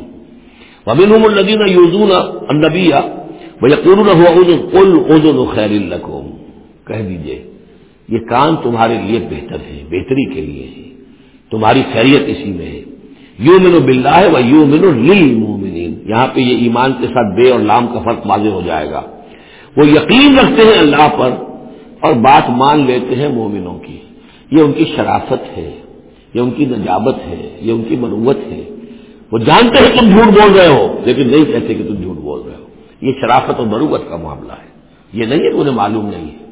وبین الدین یوزون النبیہ یقین ہوا ادن ادن خیر القوم کہہ دیجیے، یہ کان تمہارے لیے بہتر ہے، بہتری کے لیے ہے۔ تمہاری خیریت اسی میں ہے۔ یو منو بلّہ ہے وہ یو منو مومنین یہاں پہ یہ ایمان کے ساتھ بے اور لام کا فرق واضح ہو جائے گا۔ وہ یقین رکھتے ہیں اللہ پر اور بات مان لیتے ہیں مومنوں کی۔ یہ ان کی شرافت ہے، یہ ان کی نجابت ہے، یہ ان کی مروت ہے۔ وہ جانتے ہیں تم جھوٹ بول رہے ہو، لیکن نہیں کہتے کہ تم جھوٹ بول رہے ہو۔ یہ شرافت اور مروت کا معاملہ ہے۔ یہ نہیں ہے کہ انہیں معلوم نہیں ہے۔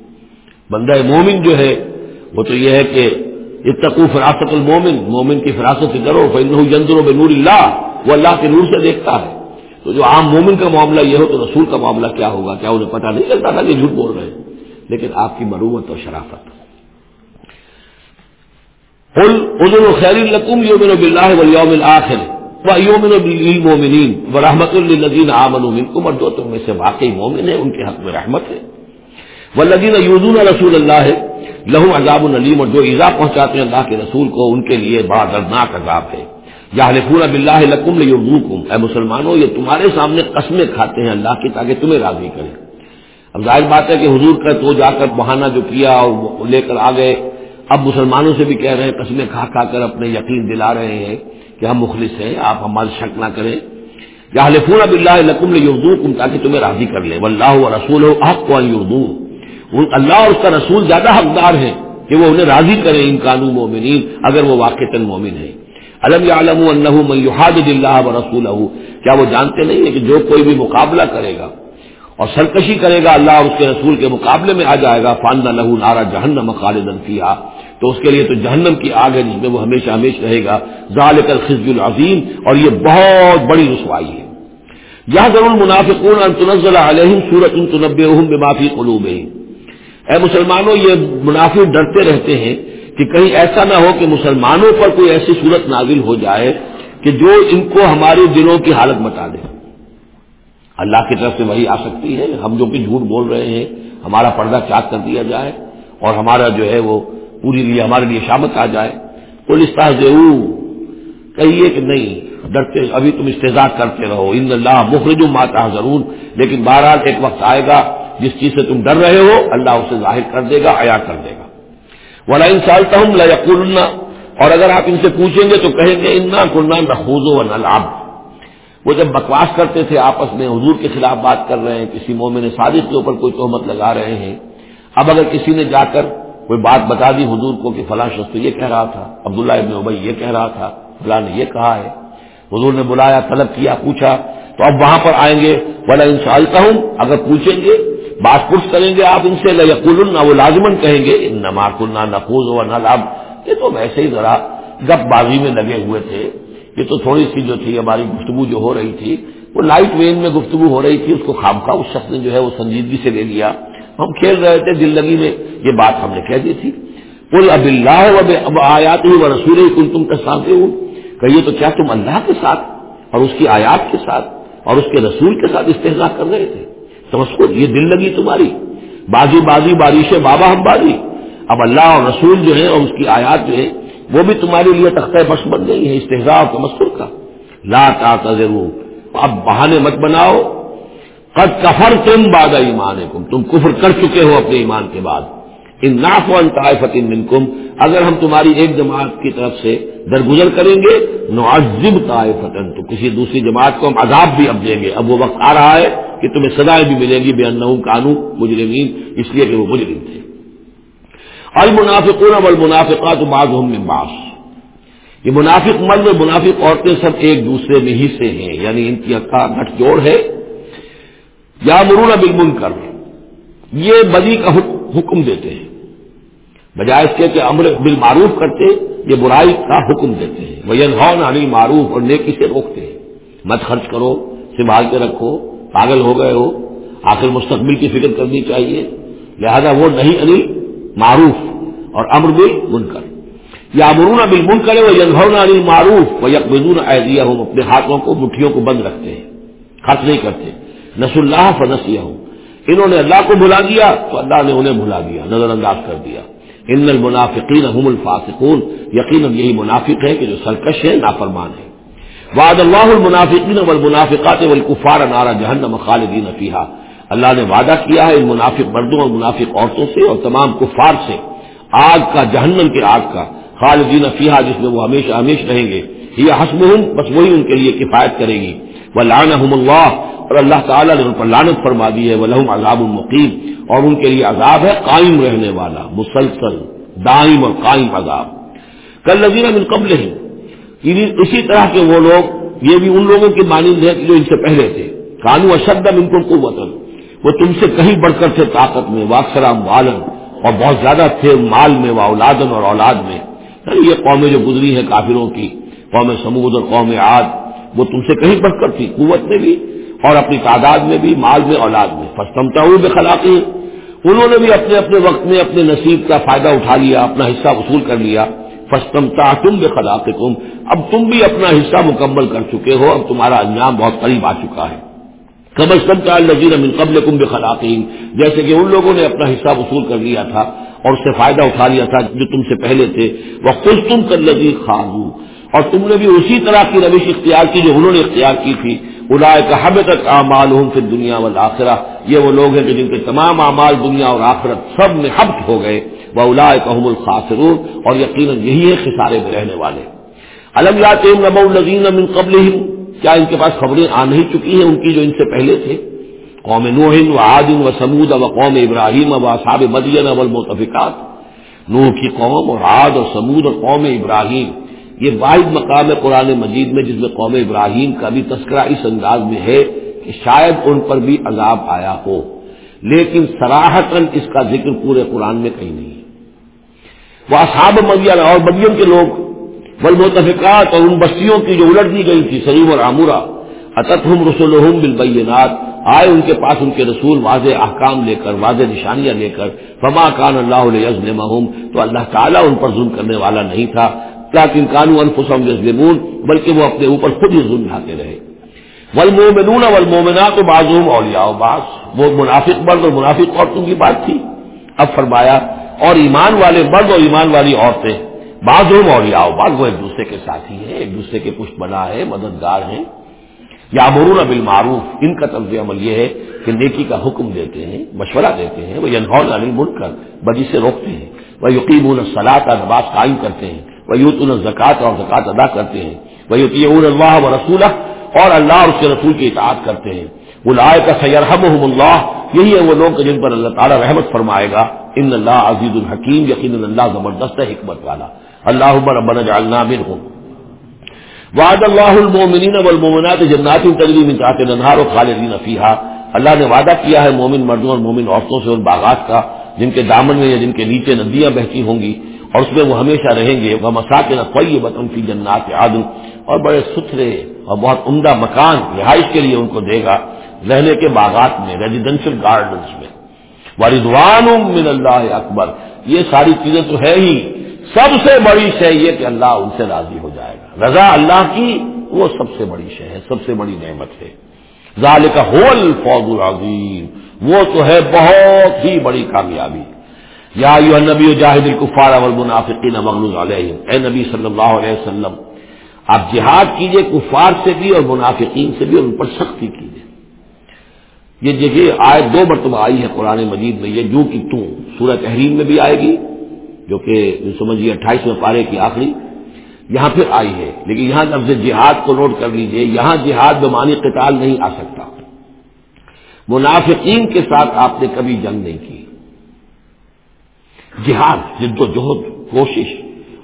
بندہ مومن جو ہے، وہ تو یہ ہے کہ اتقو فراست المومن، مومن کی فراست سے کرو فنو بے نور اللہ، وہ اللہ کے نور سے دیکھتا ہے۔ تو جو عام مومن کا معاملہ یہ ہو، تو رسول کا معاملہ کیا ہوگا؟ کیا انہیں پتا نہیں چلتا تھا کہ جھوٹ بول رہے ہیں؟ لیکن آپ کی مروت اور شرافت۔ ادن خیر القم یومن بلّہ ولیوم الآخر و یومن مومنین و رحمت الدین عامن منکم، اور جو تم میں سے واقعی مومن ہے ان کے حق میں رحمت ہے۔ وہ لدین یوزون رسول اللہ ہے لہو عذاب العلیم اور جو ایزا پہنچاتے ہیں اللہ کے رسول کو، ان کے لیے بڑا دردناک عذاب ہے۔ یا حلفون بلّہ لکم یوزوکم اے مسلمانوں، یہ تمہارے سامنے قسمیں کھاتے ہیں اللہ کی تاکہ تمہیں راضی کرے اب ظاہر بات ہے کہ حضور کا تو جا کر بہانہ جو کیا اور لے کر آ گئے۔ اب مسلمانوں سے بھی کہہ رہے ہیں، قسمیں کھا کھا کر اپنے یقین دلا رہے ہیں کہ ہم مخلص ہیں، آپ ہمارے شک نہ کریں۔ یا حلفون اب اللہ لکم یوزوکم تاکہ تمہیں راضی کر لیں۔ واللہ و رسول حق کو یوردو اللہ اور اس کا رسول زیادہ حقدار ہے کہ وہ انہیں راضی کریں ان قانون مومنین، اگر وہ واقع مومن ہے علم عالم اللہ و رسول کیا وہ جانتے نہیں ہیں کہ جو کوئی بھی مقابلہ کرے گا اور سرکشی کرے گا، اللہ اور اس کے رسول کے مقابلے میں آ جائے گا فان لہو نارا جہنم خالد کیا تو اس کے لیے تو جہنم کی آگ ہے جس میں وہ ہمیشہ ہمیشہ رہے گا۔ ظال کر خزب العظیم، اور یہ بہت بڑی رسوائی ہے۔ یہ ضرور منافق علیہم سورت ان تنب معافی قلوب اے مسلمانوں، یہ منافق ڈرتے رہتے ہیں کہ کہیں ایسا نہ ہو کہ مسلمانوں پر کوئی ایسی صورت نازل ہو جائے کہ جو ان کو ہمارے دلوں کی حالت بتا دے۔ اللہ کی طرف سے وہی آ سکتی ہے، ہم جو کہ جھوٹ بول رہے ہیں، ہمارا پردہ چاک کر دیا جائے اور ہمارا جو ہے وہ پوری لیے، ہمارے لیے شامت آ جائے۔ پولیس کہیے کہ نہیں، ڈرتے، ابھی تم استجاع کرتے رہو۔ ان اللہ مخرج ماتا ضرور لیکن بہرحال ایک وقت آئے گا جس چیز سے تم ڈر رہے ہو، اللہ اسے ظاہر کر دے گا عیا کر دے گا۔ ولا ان سالتا ہوں اور اگر آپ ان سے پوچھیں گے تو کہیں گے، انا کنہ نخوز و نلاب وہ جب بکواس کرتے تھے، آپس میں حضور کے خلاف بات کر رہے ہیں، کسی مومن صادق کے اوپر کوئی تہمت لگا رہے ہیں۔ اب اگر کسی نے جا کر کوئی بات بتا دی حضور کو کہ فلاں شخص تو یہ کہہ رہا تھا، عبداللہ ابن ابئی یہ کہہ رہا تھا، فلاں نے یہ کہا ہے۔ حضور نے بلایا، طلب کیا، پوچھا۔ تو اب وہاں پر آئیں گے۔ بلا ان ہوں اگر پوچھیں گے بات پرس کریں گے آپ ان سے یقول وہ لازمن کہیں گے نہ مارکن نہ نفوز و نہ لاب یہ تو ویسے ہی ذرا گپ بازی میں لگے ہوئے تھے۔ یہ تو تھوڑی سی جو تھی، ہماری گفتگو جو ہو رہی تھی، وہ لائٹ وین میں گفتگو ہو رہی تھی، اس کو خام خواہ اس شخص نے جو ہے وہ سنجیدگی سے لے لیا۔ ہم کھیل رہے تھے، دل لگی میں یہ بات ہم نے کہہ دی تھی۔ کل اب اللہ اب آیات ہوں رسول کل تم کا ساتھ ہوں کہیے تو کیا تم اللہ کے ساتھ اور اس کی آیات کے ساتھ اور اس کے رسول کے ساتھ استحصال کر رہے تھے؟ سمجھ یہ دل لگی تمہاری۔ بازی بازی بارش بابا ہم بازی۔ اب اللہ اور رسول جو ہے اور اس کی آیات جو ہے وہ بھی تمہارے لیے تختہ بخش بن گئی ہے استحصا اور تمسر کا۔ لا تا اب بہانے مت بناؤ۔ قد کفر تم باد ایمان تم کفر کر چکے ہو اپنے ایمان کے بعد۔ ان ناف و طائفت منکم۔ اگر ہم تمہاری ایک جماعت کی طرف سے درگزر کریں گے، نعذب طائفتن تو کسی دوسری جماعت کو ہم عذاب بھی اب دیں گے۔ اب وہ وقت آ رہا ہے۔ کہ تمہیں سزائیں بھی ملیں گی بے ان قانون مجرمین، اس لیے کہ وہ مجرم تھے۔ المنافقون والمنافقات بعضهم من بعض۔ یہ منافق مرد اور منافق عورتیں سب ایک دوسرے میں ہی سے ہیں یعنی ان کی کا گٹھ جوڑ ہے۔ یا مرون بالمنکر۔ یہ بدی کا حکم دیتے ہیں۔ بجائے اس کے کہ امر بالمعروف کرتے، یہ برائی کا حکم دیتے ہیں۔ وہ ینہون علی معروف اور نیکی سے روکتے ہیں۔ مت خرچ کرو، سنبھال کے رکھو۔ پاگل ہو گئے ہو، آخر مستقبل کی فکر کرنی چاہیے۔ لہذا وہ نہیں علی، معروف، اور امر بل منکر یا امرون بل من کرے وہ ینہون علی معروف وہ یکمدون ایدیا ہوں اپنے ہاتھوں کو، مٹھیوں کو بند رکھتے ہیں خرچ نہیں کرتے۔ نس اللہ فنسیا ہوں انہوں نے اللہ کو بھلا دیا، تو اللہ نے انہیں بھلا دیا نظر انداز کر دیا۔ ان المنافقین هم الفاسقون۔ یقیناً یہی منافق ہے کہ جو سرکش ہے نافرمان ہے وعد اللہ المنافقین والمنافقات والکفار نارا جہنم خالدین فیہا۔ اللہ نے وعدہ کیا ہے ان منافق مردوں اور منافق عورتوں سے اور تمام کفار سے۔ آگ کا، جہنم کے آگ کا۔ خالدین فیہا، جس میں وہ ہمیشہ ہمیش رہیں گے۔ یہ حسبہم، بس وہی ان کے لیے کفایت کرے گی۔ ولعنہم اللہ اور اللہ تعالیٰ نے ان پر لانت فرما دی ہے۔ وہ عذاب المقیم اور ان کے لیے عذاب ہے قائم رہنے والا، مسلسل، دائم اور قائم عذاب۔ کل نظیر من قبل ہی یعنی اسی طرح کے وہ لوگ، یہ بھی ان لوگوں کی مانند ہے جو ان سے پہلے تھے۔ قانو اشد ان کو قوت وہ تم سے کہیں بڑھ کر تھے طاقت میں واکسرام والن اور بہت زیادہ تھے مال میں و اولادن اور اولاد میں۔ یعنی یہ قومیں جو گزری ہیں کافروں کی، قوم سمود اور قوم عاد، وہ تم سے کہیں بڑھ کر تھی، قوت میں بھی اور اپنی تعداد میں بھی، مال میں، اولاد میں۔ فسٹمتا ہوں بے خلاقی انہوں نے بھی اپنے اپنے وقت میں اپنے نصیب کا فائدہ اٹھا لیا، اپنا حصہ وصول کر لیا۔ فسٹمتا تم بے خلاق اب تم بھی اپنا حصہ مکمل کر چکے ہو، اب تمہارا انجام بہت قریب آ چکا ہے۔ قبل سمتا نذیر امن قبل کم بے خلاقین جیسے کہ ان لوگوں نے اپنا حصہ وصول کر لیا تھا اور اس سے فائدہ اٹھا لیا تھا جو تم سے پہلے تھے۔ وہ خود تم کر لذیذ خاص اور تم نے بھی اسی طرح کی روش اختیار کی جو انہوں نے اختیار کی تھی۔ الائے کا حب تک اعمال ہوں پھر دنیا و یہ وہ لوگ ہیں کہ جن کے تمام اعمال دنیا اور آخرت سب میں حبت ہو گئے۔ وہ الائے کا حم الخاصرون اور یقیناً یہی ہے خسارے میں رہنے والے۔ الم یا تیم الزین من قبل کیا ان کے پاس خبریں آ نہیں چکی ہیں ان کی جو ان سے پہلے تھے؟ قوم نوہن و عادن و سمود و قوم ابراہیم و صاب مدین و المتفقات نوح کی قوم اور عاد اور سمود اور قوم ابراہیم۔ یہ واحد مقام ہے قرآن مجید میں جس میں قوم ابراہیم کا بھی تذکرہ اس انداز میں ہے کہ شاید ان پر بھی عذاب آیا ہو۔ لیکن سراہتن اس کا ذکر پورے قرآن میں کہیں نہیں۔ ہے وہ اصحاب مدین اور مدین کے لوگ بل متفقات اور ان بستیوں کی جو الٹ دی گئی تھی، سلیم اور عامورہ اطتم رسول بالبینات، آئے ان کے پاس ان کے رسول واضح احکام لے کر، واضح نشانیاں لے کر، فما کان اللہ علیہ تو اللہ تعالیٰ ان پر ظلم کرنے والا نہیں تھا۔ لیکن کانو انفسم یظلمون، بلکہ وہ اپنے اوپر خود ہی ظلم ڈھاتے رہے۔ والمومنون والمومنات بعضهم اولیاء بعض، وہ منافق مرد اور منافق عورتوں کی بات تھی۔ اب فرمایا، اور ایمان والے مرد اور ایمان والی عورتیں بعض اولیاء بعض وہ ایک دوسرے کے ساتھی ہیں، ایک دوسرے کے پشت بنا ہے مددگار ہیں۔ یا مرون بالمعروف، ان کا طرز عمل یہ ہے کہ نیکی کا حکم دیتے ہیں، مشورہ دیتے ہیں وہ ینہون علی ملک کر بدی سے روکتے ہیں۔ وہ یقین الصلاح کا نماز قائم کرتے ہیں۔ وہ یوت زکات اور زکات ادا کرتے ہیں۔ وہ یوتی اللہ و رسول اور اللہ اور اس کے رسول کی اطاعت کرتے ہیں۔ وہ لائے کا سیرحم اللہ یہی ہے وہ لوگ جن پر اللہ تعالیٰ رحمت فرمائے گا۔ ان اللہ عزیز الحکیم یقین اللہ زبردست حکمت والا۔ اللہ ربنا جعلنا منهم۔ وعد اللہ المومنین والمومنات جنات تجری من تحت الانہار خالدین فیہا اللہ نے وعدہ کیا ہے مومن مردوں اور مومن عورتوں سے، ان باغات کا، جن کے دامن میں یا جن کے نیچے ندیاں بہتی ہوں گی۔ اور اس میں وہ ہمیشہ رہیں گے۔ وہ مساکن کوئی بتن کی جنات عادل اور بڑے ستھرے اور بہت عمدہ مکان رہائش کے لیے ان کو دے گا رہنے کے باغات میں ریزیڈینشل گارڈنس میں۔ وردوان من اللہ اکبر یہ ساری چیزیں تو ہے ہی۔ سب سے بڑی شے یہ کہ اللہ ان سے راضی ہو جائے گا۔ رضا اللہ کی وہ سب سے بڑی شے ہے، سب سے بڑی نعمت ہے۔ ظال کا ہول فوج العظیم وہ تو ہے بہت ہی بڑی کامیابی۔ یا یو نبی جاہد الکفار والمنافقین مغلوظ علیہ اے نبی صلی اللہ علیہ وسلم، آپ جہاد کیجیے کفار سے بھی اور منافقین سے بھی اور ان پر سختی کیجیے یہ جگہ آئے دو مرتبہ آئی ہے قرآن مجید میں، یہ جو کہ تم سورہ تحریم میں بھی آئے گی، جو کہ سمجھیے اٹھائیسویں پارے کی آخری۔ یہاں پھر آئی ہے، لیکن یہاں لفظ جہاد کو نوٹ کر لیجیے، یہاں جہاد بمانی قتال نہیں آ سکتا۔ منافقین کے ساتھ آپ نے کبھی جنگ نہیں کی۔ جہاد، جد و جہد، کوشش،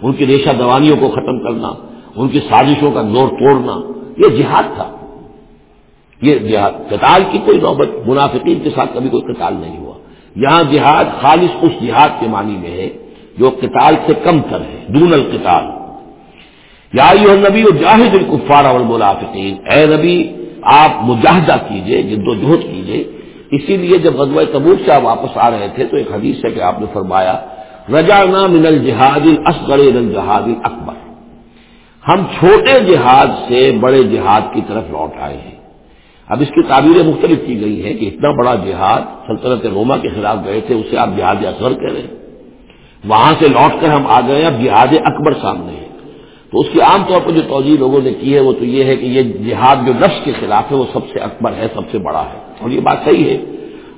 ان کی ریشہ دوانیوں کو ختم کرنا، ان کی سازشوں کا زور توڑنا، یہ جہاد تھا۔ یہ جہاد، قتال کی کوئی نوبت، منافقین کے ساتھ کبھی کوئی قتال نہیں ہوا۔ یہاں جہاد خالص اس جہاد کے معنی میں ہے جو قتال سے کم تر ہے، دون القتال۔ یا نبی و جاہد القفار والمنافقین، اے نبی، آپ مجاہدہ کیجیے، جد و جہد کیجیے اسی لیے جب غزوہ تبوک سے آپ واپس آ رہے تھے تو ایک حدیث ہے کہ آپ نے فرمایا رجا من الجہاد اصغر الجہاد اکبر ہم چھوٹے جہاد سے بڑے جہاد کی طرف لوٹ آئے ہیں۔ اب اس کی تعبیریں مختلف کی گئی ہیں کہ اتنا بڑا جہاد سلطنت روما کے خلاف گئے تھے، اسے آپ جہاد اصغر کہہ رہے ہیں۔ وہاں سے لوٹ کر ہم آ گئے اب جہاد اکبر سامنے ہے۔ تو اس کی عام طور پر جو توجہ لوگوں نے کی ہے وہ تو یہ ہے کہ یہ جہاد جو نفس کے خلاف ہے وہ سب سے اکبر ہے، سب سے بڑا ہے۔ اور یہ بات صحیح ہے۔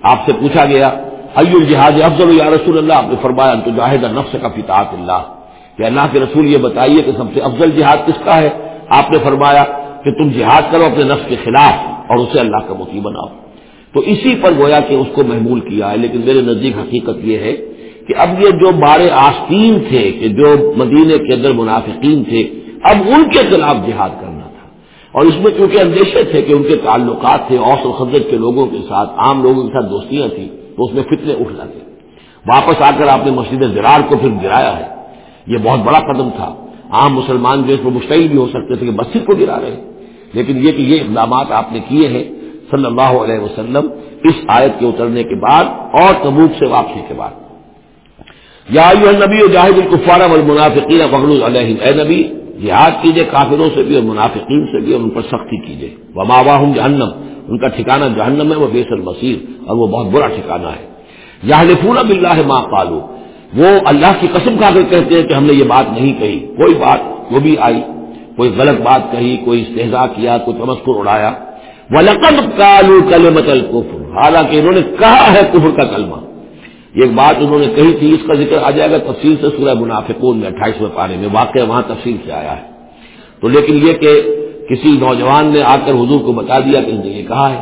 آپ سے پوچھا گیا ای الجہاد افضل یا رسول اللہ؟ آپ نے فرمایا تو جاہد نفس کا فطاط اللہ۔ کہ اللہ کے رسول یہ بتائیے کہ سب سے افضل جہاد کس کا ہے؟ آپ نے فرمایا کہ تم جہاد کرو اپنے نفس کے خلاف اور اسے اللہ کا متی بناؤ۔ تو اسی پر گویا کہ اس کو محمول کیا ہے، لیکن میرے نزدیک حقیقت یہ ہے کہ اب یہ جو بارے آستین تھے کہ جو مدینے کے اندر منافقین تھے، اب ان کے خلاف جہاد کرنا تھا۔ اور اس میں کیونکہ اندیشے تھے کہ ان کے تعلقات تھے، اوس و خدت کے لوگوں کے ساتھ، عام لوگوں کے ساتھ دوستیاں تھیں، تو اس میں فتنے اٹھ جاتے واپس آ کر آپ نے مسجد زرار کو پھر گرایا ہے۔ یہ بہت بڑا قدم تھا۔ عام مسلمان جو اس میں مشتعل بھی ہو سکتے تھے کہ مسجد کو گرا رہے ہیں۔ لیکن یہ کہ یہ اقدامات آپ نے کیے ہیں، صلی اللہ علیہ وسلم، اس آیت کے اترنے کے بعد اور تبوک سے واپسی کے بعد۔ یا نبی جاہد القفارہ والمنافقین فخر علیہ اے نبی، جہاد کیجیے کافروں سے بھی اور منافقین سے بھی اور ان پر سختی کیجیے وما واہم جہنم، ان کا ٹھکانہ جہنم ہے، وہ بیسر مسیر اور وہ بہت برا ٹھکانہ ہے. یا لفون بلّہ ماں پالو وہ اللہ کی قسم کھا کر کہتے ہیں کہ ہم نے یہ بات نہیں کہی، کوئی بات وہ بھی آئی، کوئی غلط بات کہی، کوئی استحضا کیا، کوئی تمسکر اڑایا. وہ لقب کالو کل متل حالانکہ انہوں نے کہا ہے کفر کا کلمہ. ایک بات انہوں نے کہی تھی، اس کا ذکر آ جائے گا تفصیل سے سورہ منافقون میں، اٹھائیسویں پارے میں واقع وہاں تفصیل سے آیا ہے۔ تو لیکن یہ کہ کسی نوجوان نے آ کر حضور کو بتا دیا کہ اس نے یہ کہا ہے۔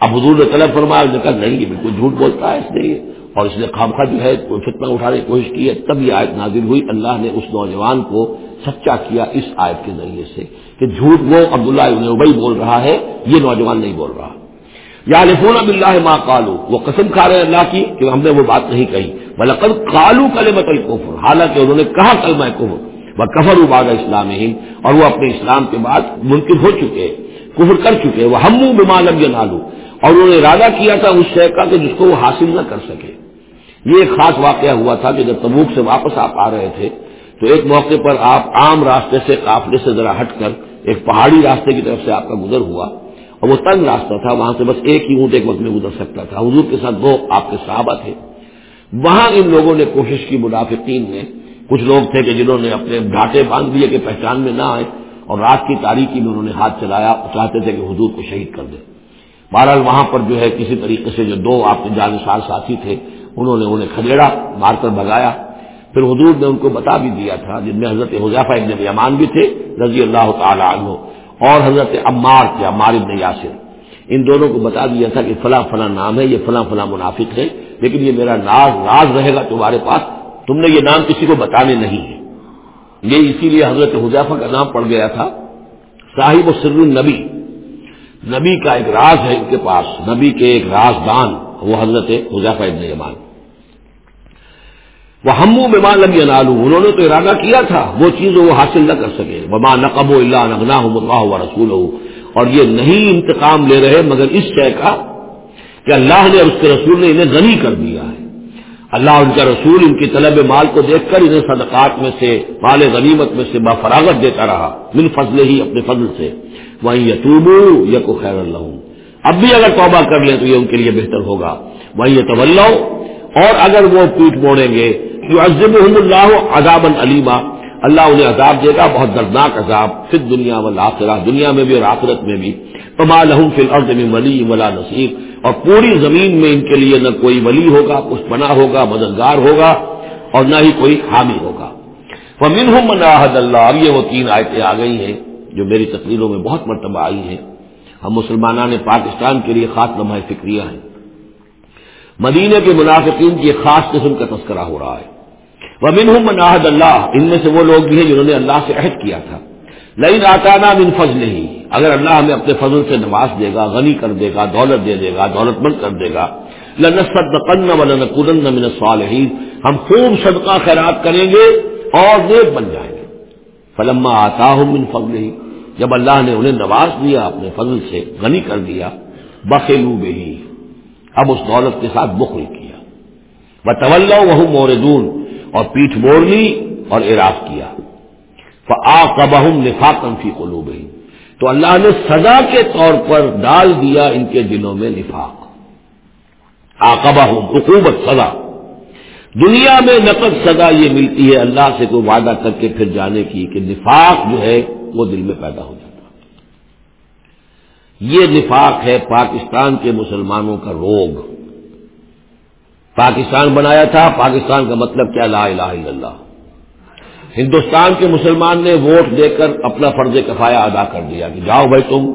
اب حضور نے طلب فرمایا، اس نے کہا، نہیں، یہ بالکل جھوٹ بولتا ہے، اس نے یہ۔ اور اس نے خامخواہ جو ہے فتنہ اٹھانے کی کوشش کی ہے۔ تب یہ آیت نازل ہوئی۔ اللہ نے اس نوجوان کو سچا کیا اس آیت کے ذریعے سے کہ جھوٹ وہ عبداللہ ابن ابئی بول رہا ہے، یہ نوجوان نہیں بول رہا۔ یا لفون اب اللہ ماں کالو وہ قسم کھا رہے اللہ کی کہ ہم نے وہ بات نہیں کہی۔ بلکل کالو کل متل کوفر حالانکہ انہوں نے کہا کل میں کفر۔ وہ کفر اباد اسلام اور وہ اپنے اسلام کے بعد منکر ہو چکے، کفر کر چکے۔ وہ ہم بیمان نالو اور انہوں نے ارادہ کیا تھا اس شے کا کہ جس کو وہ حاصل نہ کر سکے۔ یہ ایک خاص واقعہ ہوا تھا کہ جب تبوک سے واپس آپ آ رہے تھے، تو ایک موقع پر آپ عام راستے سے قافلے سے ذرا ہٹ کر ایک پہاڑی راستے کی طرف سے آپ کا گزر ہوا۔ اور وہ تنگ راستہ تھا، وہاں سے بس ایک ہی اونٹ ایک وقت میں گزر سکتا تھا۔ حضور کے ساتھ وہ آپ کے صحابہ تھے۔ وہاں ان لوگوں نے کوشش کی منافقین نے۔ کچھ لوگ تھے کہ جنہوں نے اپنے ڈھاٹے باندھ دیے کہ پہچان میں نہ آئے۔ اور رات کی تاریخی میں انہوں نے ہاتھ چلایا، چاہتے تھے کہ حضور کو شہید کر دے۔ بہرحال وہاں پر جو ہے کسی طریقے سے جو دو آپ کے جانسار ساتھی تھے، انہوں نے انہیں کھدیڑا مار کر بگایا پھر حضور نے ان کو بتا بھی دیا تھا، جن میں حضرت حضافہ ابن امان بھی تھے، رضی اللہ تعالی عنہ۔ اور حضرت عمار تھے عمار ابن یاسر۔ ان دونوں کو بتا دیا تھا کہ فلاں فلاں نام ہے، یہ فلاں فلاں منافق ہے لیکن یہ میرا ناز راز رہے گا تمہارے پاس۔ تم نے یہ نام کسی کو بتانے نہیں ہے۔ یہ اسی لیے حضرت حضافہ کا نام پڑ گیا تھا۔ صاحب و سر النبی۔ نبی کا ایک راز ہے ان کے پاس، نبی کے ایک رازدان، وہ حضرت حضافہ ابن یمان۔ وہ ہمو بیمان لگی نالو انہوں نے تو ارادہ کیا تھا، وہ چیز وہ حاصل نہ کر سکے۔ وما نقب و اللہ نغنا اللہ و رسول اور یہ نہیں انتقام لے رہے، مگر اس شے کا کہ اللہ نے اور اس کے رسول نے انہیں غنی کر دیا ہے۔ اللہ ان کا رسول، ان کی طلب مال کو دیکھ کر انہیں صدقات میں سے، مال غنیمت میں سے بافراغت دیتا رہا۔ من فضل ہی اپنے فضل سے۔ وہیں یتوب یا خیر اللہ اب بھی اگر توبہ کر لیں تو یہ ان کے لیے بہتر ہوگا۔ وہیں یہ اور اگر وہ پیٹ موڑیں گے جو عزم اللہ عذاب علیما اللہ انہیں عذاب دے گا، بہت دردناک عذاب پھر دنیا والا دنیا میں بھی اور آخرت میں بھی. پما لہم فی الارض میں ولی ولا نصیر. اور پوری زمین میں ان کے لیے نہ کوئی ولی ہوگا، کچھ بنا ہوگا، مددگار ہوگا، اور نہ ہی کوئی حامی ہوگا. وہ منہ مناحد اللہ، اب یہ وہ تین آیتیں آ گئی ہیں جو میری تقریروں میں بہت مرتبہ آئی ہیں. ہم مسلمانوں نے پاکستان کے لیے خاص لمحہ فکریہ ہیں. مدینے کے منافقین کی ایک خاص قسم کا تذکرہ ہو رہا ہے. وہ منہ مناحد اللہ، ان میں سے وہ لوگ بھی ہیں جنہوں نے اللہ سے عہد کیا تھا۔ لئی ناکانہ من فضل ہی اگر اللہ ہمیں اپنے فضل سے نواز دے گا، غنی کر دے گا، دولت دے دے گا، دولت مند کر دے گا لنسد قن و من الصالحین۔ ہم خوب صدقہ خیرات کریں گے اور نیک بن جائیں گے۔ فلما آتا ہوں من فضل ہی جب اللہ نے انہیں نواز دیا اپنے فضل سے، غنی کر دیا بخلو بہی۔ اب اس دولت کے ساتھ بخل کیا۔ وہ طول وہ موردون اور پیٹھ موڑ لی اور اراف کیا۔ آ کبہم نفاقم فی قلوب تو اللہ نے سزا کے طور پر ڈال دیا ان کے دلوں میں نفاق۔ آقبہ حکومت سزا۔ دنیا میں نقد سزا یہ ملتی ہے اللہ سے کوئی وعدہ کر کے پھر جانے کی کہ نفاق جو ہے وہ دل میں پیدا ہو جاتا۔ یہ نفاق ہے پاکستان کے مسلمانوں کا روگ۔ پاکستان بنایا تھا، پاکستان کا مطلب کیا؟ لا الہ الا اللہ۔ ہندوستان کے مسلمان نے ووٹ دے کر اپنا فرض کفایا ادا کر دیا کہ جاؤ بھائی تم،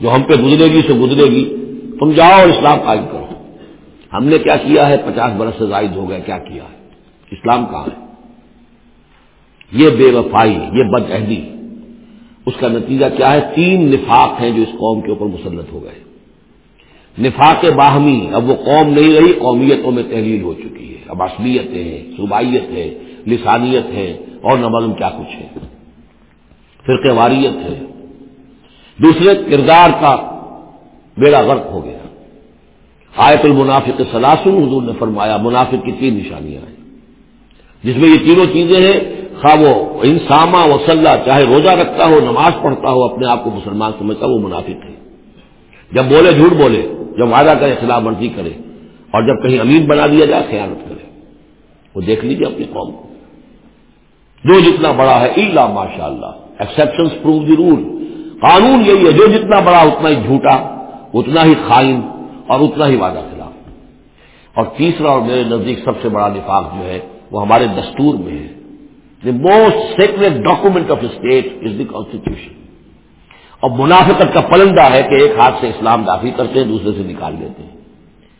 جو ہم پہ گزرے گی، سو گزرے گی۔ تم جاؤ اور اسلام قائم کرو۔ ہم نے کیا کیا ہے؟ پچاس برس سے زائد ہو گئے، کیا کیا ہے؟ اسلام کہاں ہے؟ یہ بے وفائی، یہ بد عہدی۔ اس کا نتیجہ کیا ہے؟ تین نفاق ہیں جو اس قوم کے اوپر مسلط ہو گئے۔ نفاق باہمی، اب وہ قوم نہیں رہی، قومیتوں میں تحلیل ہو چکی ہے۔ اب اصلیتیں ہیں صوبائیت ہے، لسانیت ہے، اور نہ معلوم کیا کچھ ہے۔ فرق واریت ہے۔ دوسرے، کردار کا بیڑا غرق ہو گیا۔ آیت المنافق سلاسن حضور نے فرمایا، منافق کی تین نشانیاں ہیں۔ جس میں یہ تینوں چیزیں ہیں، خواہ وہ انسامہ وسلح چاہے روزہ رکھتا ہو، نماز پڑھتا ہو، اپنے آپ کو مسلمان سمجھتا وہ منافق ہے جب بولے جھوٹ بولے جب وعدہ کرے، خلاف ورزی کرے اور جب کہیں امین بنا دیا جائے، خیانت کرے۔ وہ دیکھ لیجیے اپنی قوم کو۔ جو جتنا بڑا ہے اللہ ماشاء اللہ ایکسپشن پروو دی رول قانون یہی ہے، جو جتنا بڑا، اتنا ہی جھوٹا، اتنا ہی خائن اور اتنا ہی وعدہ خلاف۔ اور تیسرا اور میرے نزدیک سب سے بڑا نفاق جو ہے، وہ ہمارے دستور میں ہے۔ The most secret document of state is the constitution اور منافقت کا پلندہ ہے کہ ایک ہاتھ سے اسلام داخل کرتے ہیں، دوسرے سے نکال دیتے ہیں۔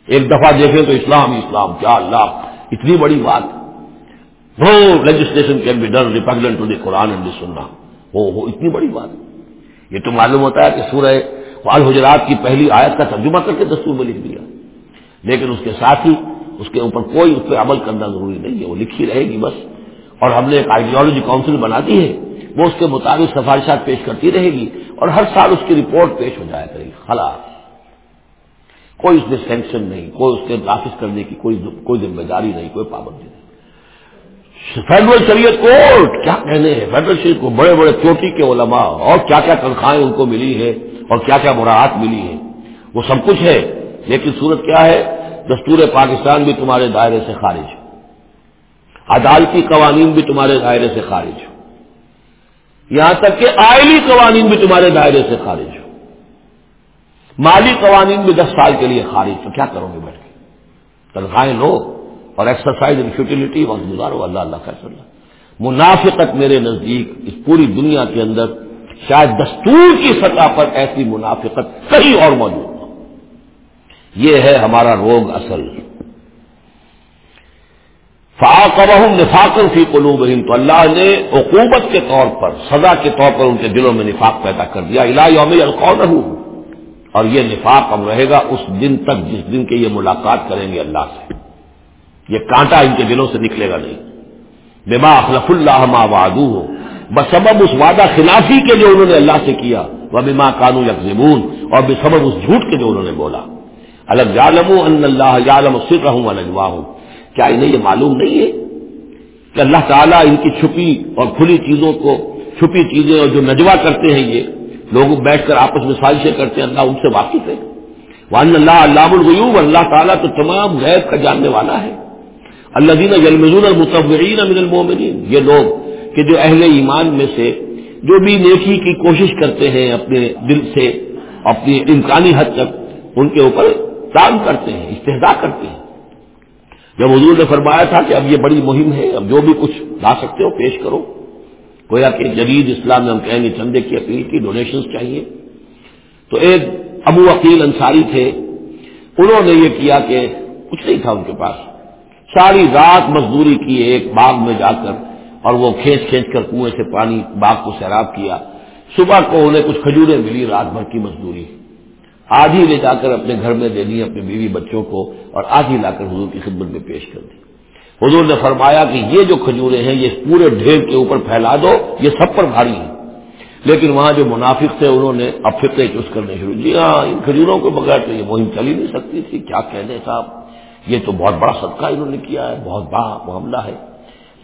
ایک دفعہ دیکھیں تو اسلام اسلام، کیا اللہ، اتنی بڑی بات۔ No legislation can be done repugnant to the Quran and the Sunnah وہ اتنی بڑی بات۔ یہ تو معلوم ہوتا ہے کہ سورہ وال حجرات کی پہلی آیت کا ترجمہ کر کے دستور میں لکھ دیا۔ لیکن اس کے ساتھ ہی اس کے اوپر کوئی اس پہ عمل کرنا ضروری نہیں ہے۔ وہ لکھی رہے گی بس۔ اور ہم نے ایک آئیڈیالوجی کاؤنسل بنا دی ہے۔ وہ اس کے مطابق سفارشات پیش کرتی رہے گی۔ اور ہر سال اس کی رپورٹ پیش ہو جایا کرے گی۔ خلاص۔ کوئی اس میں سینکشن نہیں، کوئی اس کے نافذ کرنے کی کوئی کوئی ذمہ داری نہیں، کوئی پابندی نہیں۔ فیڈرل شریعت کورٹ کیا کہنے ہیں؟ فیڈرل شریعت کو بڑے بڑے چوٹی کے علماء اور کیا کیا تنخواہیں ان کو ملی ہے اور کیا کیا مراحت ملی ہے وہ سب کچھ ہے، لیکن صورت کیا ہے؟ دستور پاکستان بھی تمہارے دائرے سے خارج۔ عدالتی قوانین بھی تمہارے دائرے سے خارج۔ یہاں تک کہ آئلی قوانین بھی تمہارے دائرے سے خارج ہو۔ مالی قوانین بھی دس سال کے لیے خارج تو کیا کرو گے بیٹھ کے؟ تنخواہیں لو اور ایکسرسائز ان فیوٹیلٹی وقت گزارو۔ اللہ اللہ فیصلہ منافقت میرے نزدیک اس پوری دنیا کے اندر شاید دستور کی سطح پر ایسی منافقت کہیں اور موجود ہو۔ یہ ہے ہمارا روگ اصل۔ فاقبہم نفاقن فی قلوبہم، تو اللہ نے عقوبت کے طور پر، سزا کے طور پر ان کے دلوں میں نفاق پیدا کر دیا۔ الہ یوم القول اور یہ نفاق اب رہے گا اس دن تک جس دن کے یہ ملاقات کریں گے اللہ سے۔ یہ کانٹا ان کے دلوں سے نکلے گا نہیں۔ بما اخلف اللہ ما وعدو ہو سبب اس وعدہ خلافی کے جو انہوں نے اللہ سے کیا۔ وہ بما کانو یکزمون اور بے سبب اس جھوٹ کے جو انہوں نے بولا۔ الگ ظالم ان اللہ ظالم سر رہوں الجوا ہوں کیا انہیں یہ معلوم نہیں ہے کہ اللہ تعالیٰ ان کی چھپی اور کھلی چیزوں کو، چھپی چیزیں اور جو نجوا کرتے ہیں یہ لوگ بیٹھ کر آپس میں سازشیں کرتے ہیں، اللہ ان سے واقف ہے۔ وان اللہ اللہ الغیوب اللہ تعالیٰ تو تمام غیب کا جاننے والا ہے۔ اللہ دین یلمزون المتورین امن المومنین یہ لوگ کہ جو اہل ایمان میں سے، جو بھی نیکی کی کوشش کرتے ہیں اپنے دل سے، اپنی امکانی حد تک، ان کے اوپر کام کرتے ہیں استحدا کرتے ہیں۔ جب حضور نے فرمایا تھا کہ اب یہ بڑی مہم ہے، اب جو بھی کچھ لا سکتے ہو پیش کرو۔ گویا کہ جدید اسلام میں ہم کہیں گے چندے کی اپیل کی ڈونیشنز چاہیے۔ تو ایک ابو عقیل انصاری تھے، انہوں نے یہ کیا کہ کچھ نہیں تھا ان کے پاس۔ ساری رات مزدوری کی ایک باغ میں جا کر اور وہ کھینچ کھینچ کر کنویں سے پانی باغ کو سیراب کیا۔ صبح کو انہیں کچھ کھجوریں ملی، رات بھر کی مزدوری۔ آدھی لے جا کر اپنے گھر میں دے دی اپنے بیوی بچوں کو، اور آدھی لا کر حضور کی خدمت میں پیش کر دی۔ حضور نے فرمایا کہ یہ جو کھجورے ہیں، یہ پورے ڈھیر کے اوپر پھیلا دو، یہ سب پر بھاری ہیں۔ لیکن وہاں جو منافق تھے، انہوں نے اب فکرے چوس کرنے شروع۔ جی ہاں ان کھجوروں کے بغیر تو یہ مہم چل ہی نہیں سکتی تھی۔ کیا کہنے صاحب؟ یہ تو بہت بڑا صدقہ انہوں نے کیا ہے، بہت بڑا معاملہ ہے۔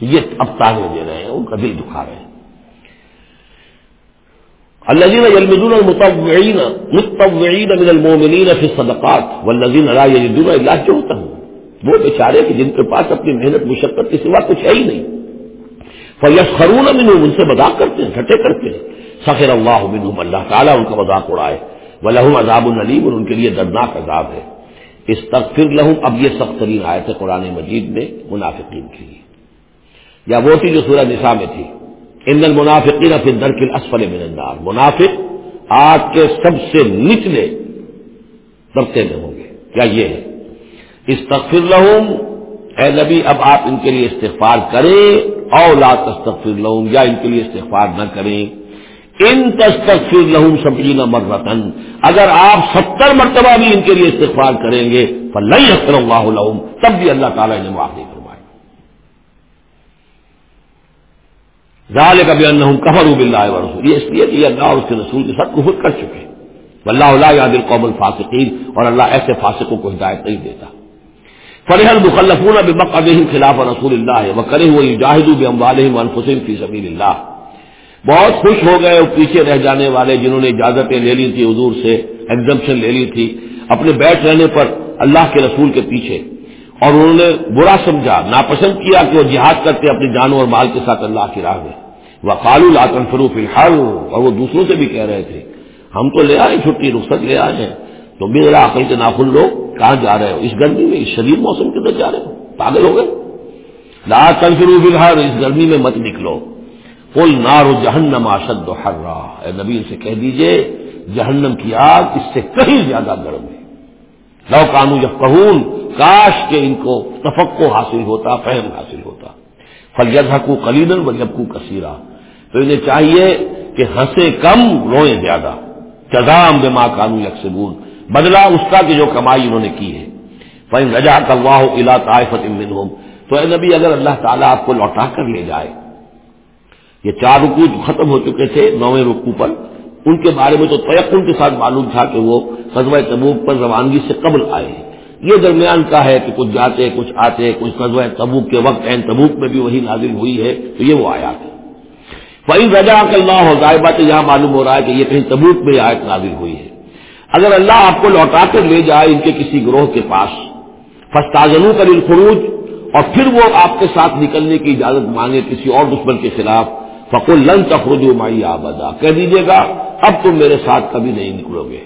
یہ اب تانے دے رہے ہیں، ان کا دل دکھا رہے ہیں۔ الذين يلمزون المتطوعين متطوعين من المؤمنين في الصدقات، والذين لا يجدون الا جهدهم. وہ بیچارے کہ جن کے پاس اپنی محنت، مشقت کے سوا کچھ ہے ہی نہیں۔ فیسخرون منهم، ان سے مذاق کرتے ہیں ٹھٹے کرتے ہیں۔ سخر اللہ منهم، اللہ تعالیٰ ان کا مذاق اڑائے۔ ولہم عذاب العلیم اور ان کے لیے دردناک عذاب ہے۔ استغفر لہم اب یہ سخت ترین آیت ہے قرآن مجید میں، منافقین کے لیے۔ یا وہ تھی جو سورہ نساء میں تھی۔ ان المنافقین فی الدرک الاسفل من النار۔ منافق آگ کے سب سے نچلے طبقے میں ہوں گے۔ کیا یہ ہے؟ استغفر لہم۔ اے نبی، اب آپ ان کے لیے استغفار کریں او لا تستغفر لہم یا ان کے لیے استغفار نہ کریں۔ ان تستغفر لہم سبعین مرتن۔ اگر آپ ستر مرتبہ بھی ان کے لیے استغفار کریں گے، فلن یغفر اللہ لہم۔ تب بھی اللہ تعالیٰ انہیں معاف نہیں فرمائے ظال کبھی کفر باللہ ورسول یہ اس لیے کہ یہ اللہ اور اس کے رسول کے ساتھ کفر کر چکے ہیں. واللہ لا یاد القوم الفاسقین اور اللہ ایسے فاسقوں کو ہدایت نہیں دیتا. فرح المخلفون بمقعدهم خلاف رسول اللہ وکرہوا یجاہدوا باموالہم وانفسہم فی سبیل اللہ بہت خوش ہو گئے پیچھے رہ جانے والے جنہوں نے اجازتیں لے لی تھی حضور سے ایگزمپشن لے لی تھی، اپنے بیٹھ رہنے پر اللہ کے رسول کے پیچھے. اور انہوں نے برا سمجھا، ناپسند کیا کہ وہ جہاد کرتے اپنی جانوں اور مال کے ساتھ اللہ کی راہ میں. وہ قالو لاطن فروف الحال اور وہ دوسروں سے بھی کہہ رہے تھے، ہم تو لے آئے چھٹی، رخصت لے آئے ہیں۔ تم بھی ذرا عقل کے ناخن لوگ کہاں جا رہے ہو؟ اس گرمی میں، اس شدید موسم کے اندر جا رہے ہو؟ پاگل ہو گئے؟ لا تنفرو بالحر اس گرمی میں مت نکلو۔ کل نار جہنم اشد ہر رہا اے نبی سے کہہ دیجیے، جہنم کی آگ اس سے کہیں زیادہ گرم ہے۔ لو قانو یا کاش کے ان کو تفقو حاصل ہوتا، فہم حاصل ہوتا۔ فلیت حقو کلیدن و یبکو کثیرہ تو انہیں چاہیے کہ ہنسے کم، روئیں زیادہ۔ چزام بے ماں کانو یکسبون۔ بدلا اس کا کہ جو کمائی انہوں نے کی ہے۔ فن رجا اللہ الا طائفت منہم تو اے نبی، اگر اللہ تعالیٰ آپ کو لوٹا کر لے جائے، یہ چار رکو ختم ہو چکے تھے، نویں رکو پر، ان کے بارے میں تو تیقن کے ساتھ معلوم تھا کہ وہ قزبۂ تبوک پر روانگی سے قبل آئے ہیں۔ یہ درمیان کا ہے کہ کچھ جاتے، کچھ آتے، کچھ قزبۂ تبوک کے وقت این تبوک میں بھی وہی نازل ہوئی ہے، تو یہ وہ آیات ہے وہی رجا کا اللہ ہو ظاہر بات یہاں معلوم ہو رہا ہے کہ یہ کہیں تبوک میں آیت نازل ہوئی ہے۔ اگر اللہ آپ کو لوٹا کر لے جائے ان کے کسی گروہ کے پاس فستاجنو کر الخروج اور پھر وہ آپ کے ساتھ نکلنے کی اجازت مانگے کسی اور دشمن کے خلاف فکو لن تخرج مائی آبادا کہہ دیجیے گا، اب تم میرے ساتھ کبھی نہیں نکلو گے۔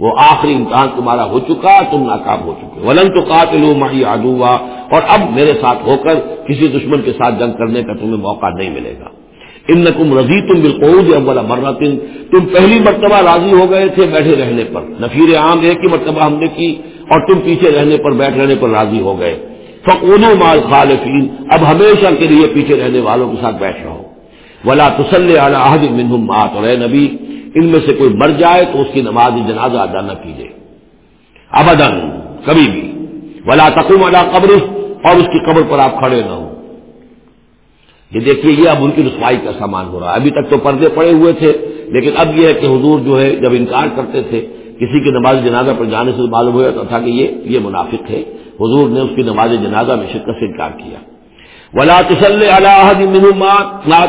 وہ آخری امتحان تمہارا ہو چکا، تم ناکام ہو چکے ولن تو قاتل ماہی آدوا اور اب میرے ساتھ ہو کر کسی دشمن کے ساتھ جنگ کرنے کا تمہیں موقع نہیں ملے گا۔ ان تم رضی تم بالقعود اولا مرتن۔ تم پہلی مرتبہ راضی ہو گئے تھے بیٹھے رہنے پر۔ نفیر عام ایک ہی مرتبہ ہم نے کی اور تم پیچھے رہنے پر بیٹھ رہنے پر راضی ہو گئے۔ فقون مال خالفین اب ہمیشہ کے لیے پیچھے رہنے والوں کے ساتھ بیٹھ رہو۔ ولا تسل اعلیٰ منہم مات۔ اور اے نبی، ان میں سے کوئی مر جائے تو اس کی نماز جنازہ ادا نہ کیجیے ابدن کبھی بھی۔ ولا تقوم علا قبر اور اس کی قبر پر آپ کھڑے نہ ہوں۔ یہ دیکھیے، یہ اب ان کی رسوائی کا سامان ہو رہا ہے۔ ابھی تک تو پردے پڑے ہوئے تھے، لیکن اب یہ ہے کہ حضور جو ہے، جب انکار کرتے تھے، کسی کی نماز جنازہ پر جانے سے معلوم ہو جاتا تھا کہ یہ یہ منافق ہے۔ حضور نے اس کی نماز جنازہ میں شرکت سے انکار کیا۔ ولا تسل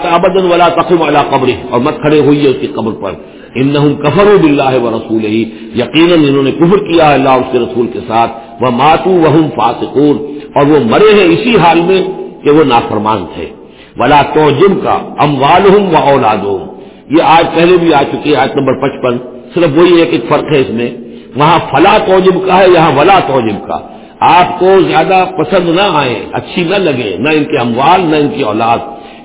ابدن ولا تقم اللہ قبر اور مت کھڑے ہوئی ہے اس کی قبر پر۔ ان کفر بلّہ و رسول ہی یقیناً انہوں نے کفر کیا ہے اللہ اس کے رسول کے ساتھ۔ وہ ماتو وہ فاسقون۔ اور وہ مرے ہیں اسی حال میں کہ وہ نافرمان تھے۔ ولا تو جم کا ام والم و اولاد ہوں یہ آج پہلے بھی آ چکی ہے آج نمبر پچپن۔ صرف وہی ایک ایک فرق ہے اس میں۔ وہاں فلا توجب کا ہے، یہاں ولا توجب کا۔ آپ کو زیادہ پسند نہ آئے اچھی نہ لگے، نہ ان کے اموال، نہ ان کی اولاد۔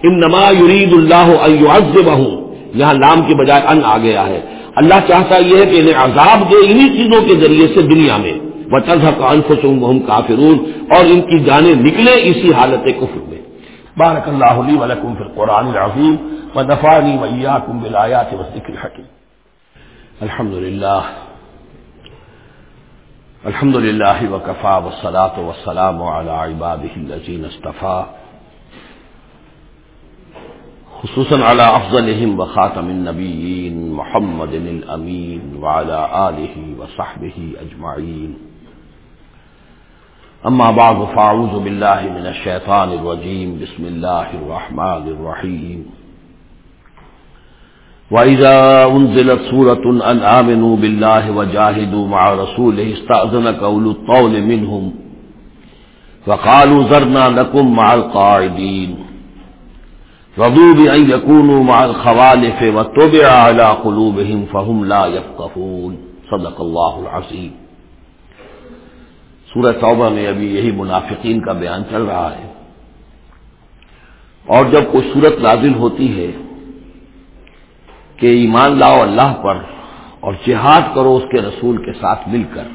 ان نما یرید اللہ ہوں یہاں نام کے بجائے ان آ گیا ہے۔ اللہ چاہتا یہ ہے کہ انہیں عذاب دے انہی چیزوں کے ذریعے سے دنیا میں۔ بچہ کا انفسم کافرون۔ اور ان کی جانیں نکلے اسی حالت کفر میں۔ بارک اللہ علی ولکم فی القرآن العظیم و نفانی ویاکم بالآیات و ذکر حکیم الحمد للہ الحمد لله وكفى والصلاة والسلام على عباده الذين اصطفى. خصوصا على أفضلهم وخاتم النبيين محمد الأمين وعلى آله وصحبه أجمعين. أما بعد، فأعوذ بالله من الشيطان الرجيم. بسم الله الرحمن الرحيم. وَإِذَا أُنزِلَتْ سُورَةٌ أَنْ آمِنُوا بِاللَّهِ وَجَاهِدُوا مَعَ رَسُولِهِ، اسْتَأْذَنَكَ أُولُو الطَّوْلِ مِنْهُمْ، فَقَالُوا ذَرْنَا لَكُمْ مَعَ الْقَاعِدِينَ. رضوا بأن يكونوا مع الخوالف وطبع على قلوبهم، فهم لا يفقهون. صدق اللہ العظیم سورہ توبہ میں ابھی یہی منافقین کا بیان چل رہا ہے۔ اور جب کوئی صورت نازل ہوتی ہے کہ ایمان لاؤ اللہ پر اور جہاد کرو اس کے رسول کے ساتھ مل کر۔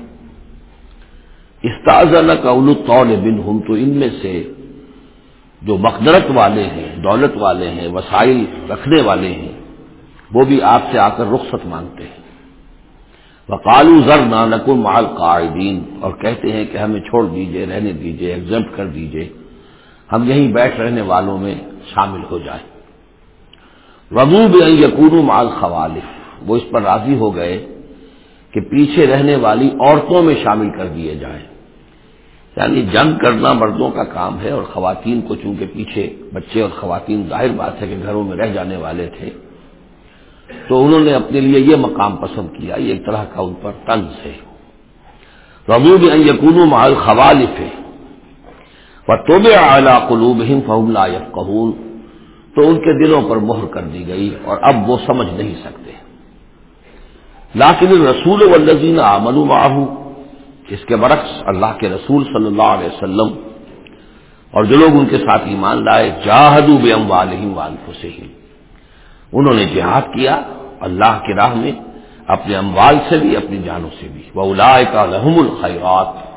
استاذ کا طول بن ہم تو ان میں سے جو مقدرت والے ہیں، دولت والے ہیں، وسائل رکھنے والے ہیں، وہ بھی آپ سے آ کر رخصت مانگتے ہیں۔ وقالو ذر نانکم مال قائدین اور کہتے ہیں کہ ہمیں چھوڑ دیجیے، رہنے دیجیے ایگزمپٹ کر دیجیے، ہم یہیں بیٹھ رہنے والوں میں شامل ہو جائیں۔ ربوب یقون مال خوالف وہ اس پر راضی ہو گئے کہ پیچھے رہنے والی عورتوں میں شامل کر دیے جائیں۔ یعنی جنگ کرنا مردوں کا کام ہے، اور خواتین کو چونکہ پیچھے بچے اور خواتین ظاہر بات ہے کہ گھروں میں رہ جانے والے تھے تو انہوں نے اپنے لیے یہ مقام پسند کیا، یہ ایک طرح کا ان پر طنز ہے ربوب یقون مال خوالف ہے توب اعلیٰ قلوب فہم لائف تو ان کے دلوں پر مہر کر دی گئی اور اب وہ سمجھ نہیں سکتے۔ لاکن رسول والذین آمنوا معه۔ اس کے برعکس اللہ کے رسول صلی اللہ علیہ وسلم۔ اور جو لوگ ان کے ساتھ ایمان لائے جاہدو بے ام والم انہوں نے جہاد کیا، اللہ کی راہ میں، اپنے اموال سے بھی، اپنی جانوں سے بھی۔ وہ الا کا رحم الخیرات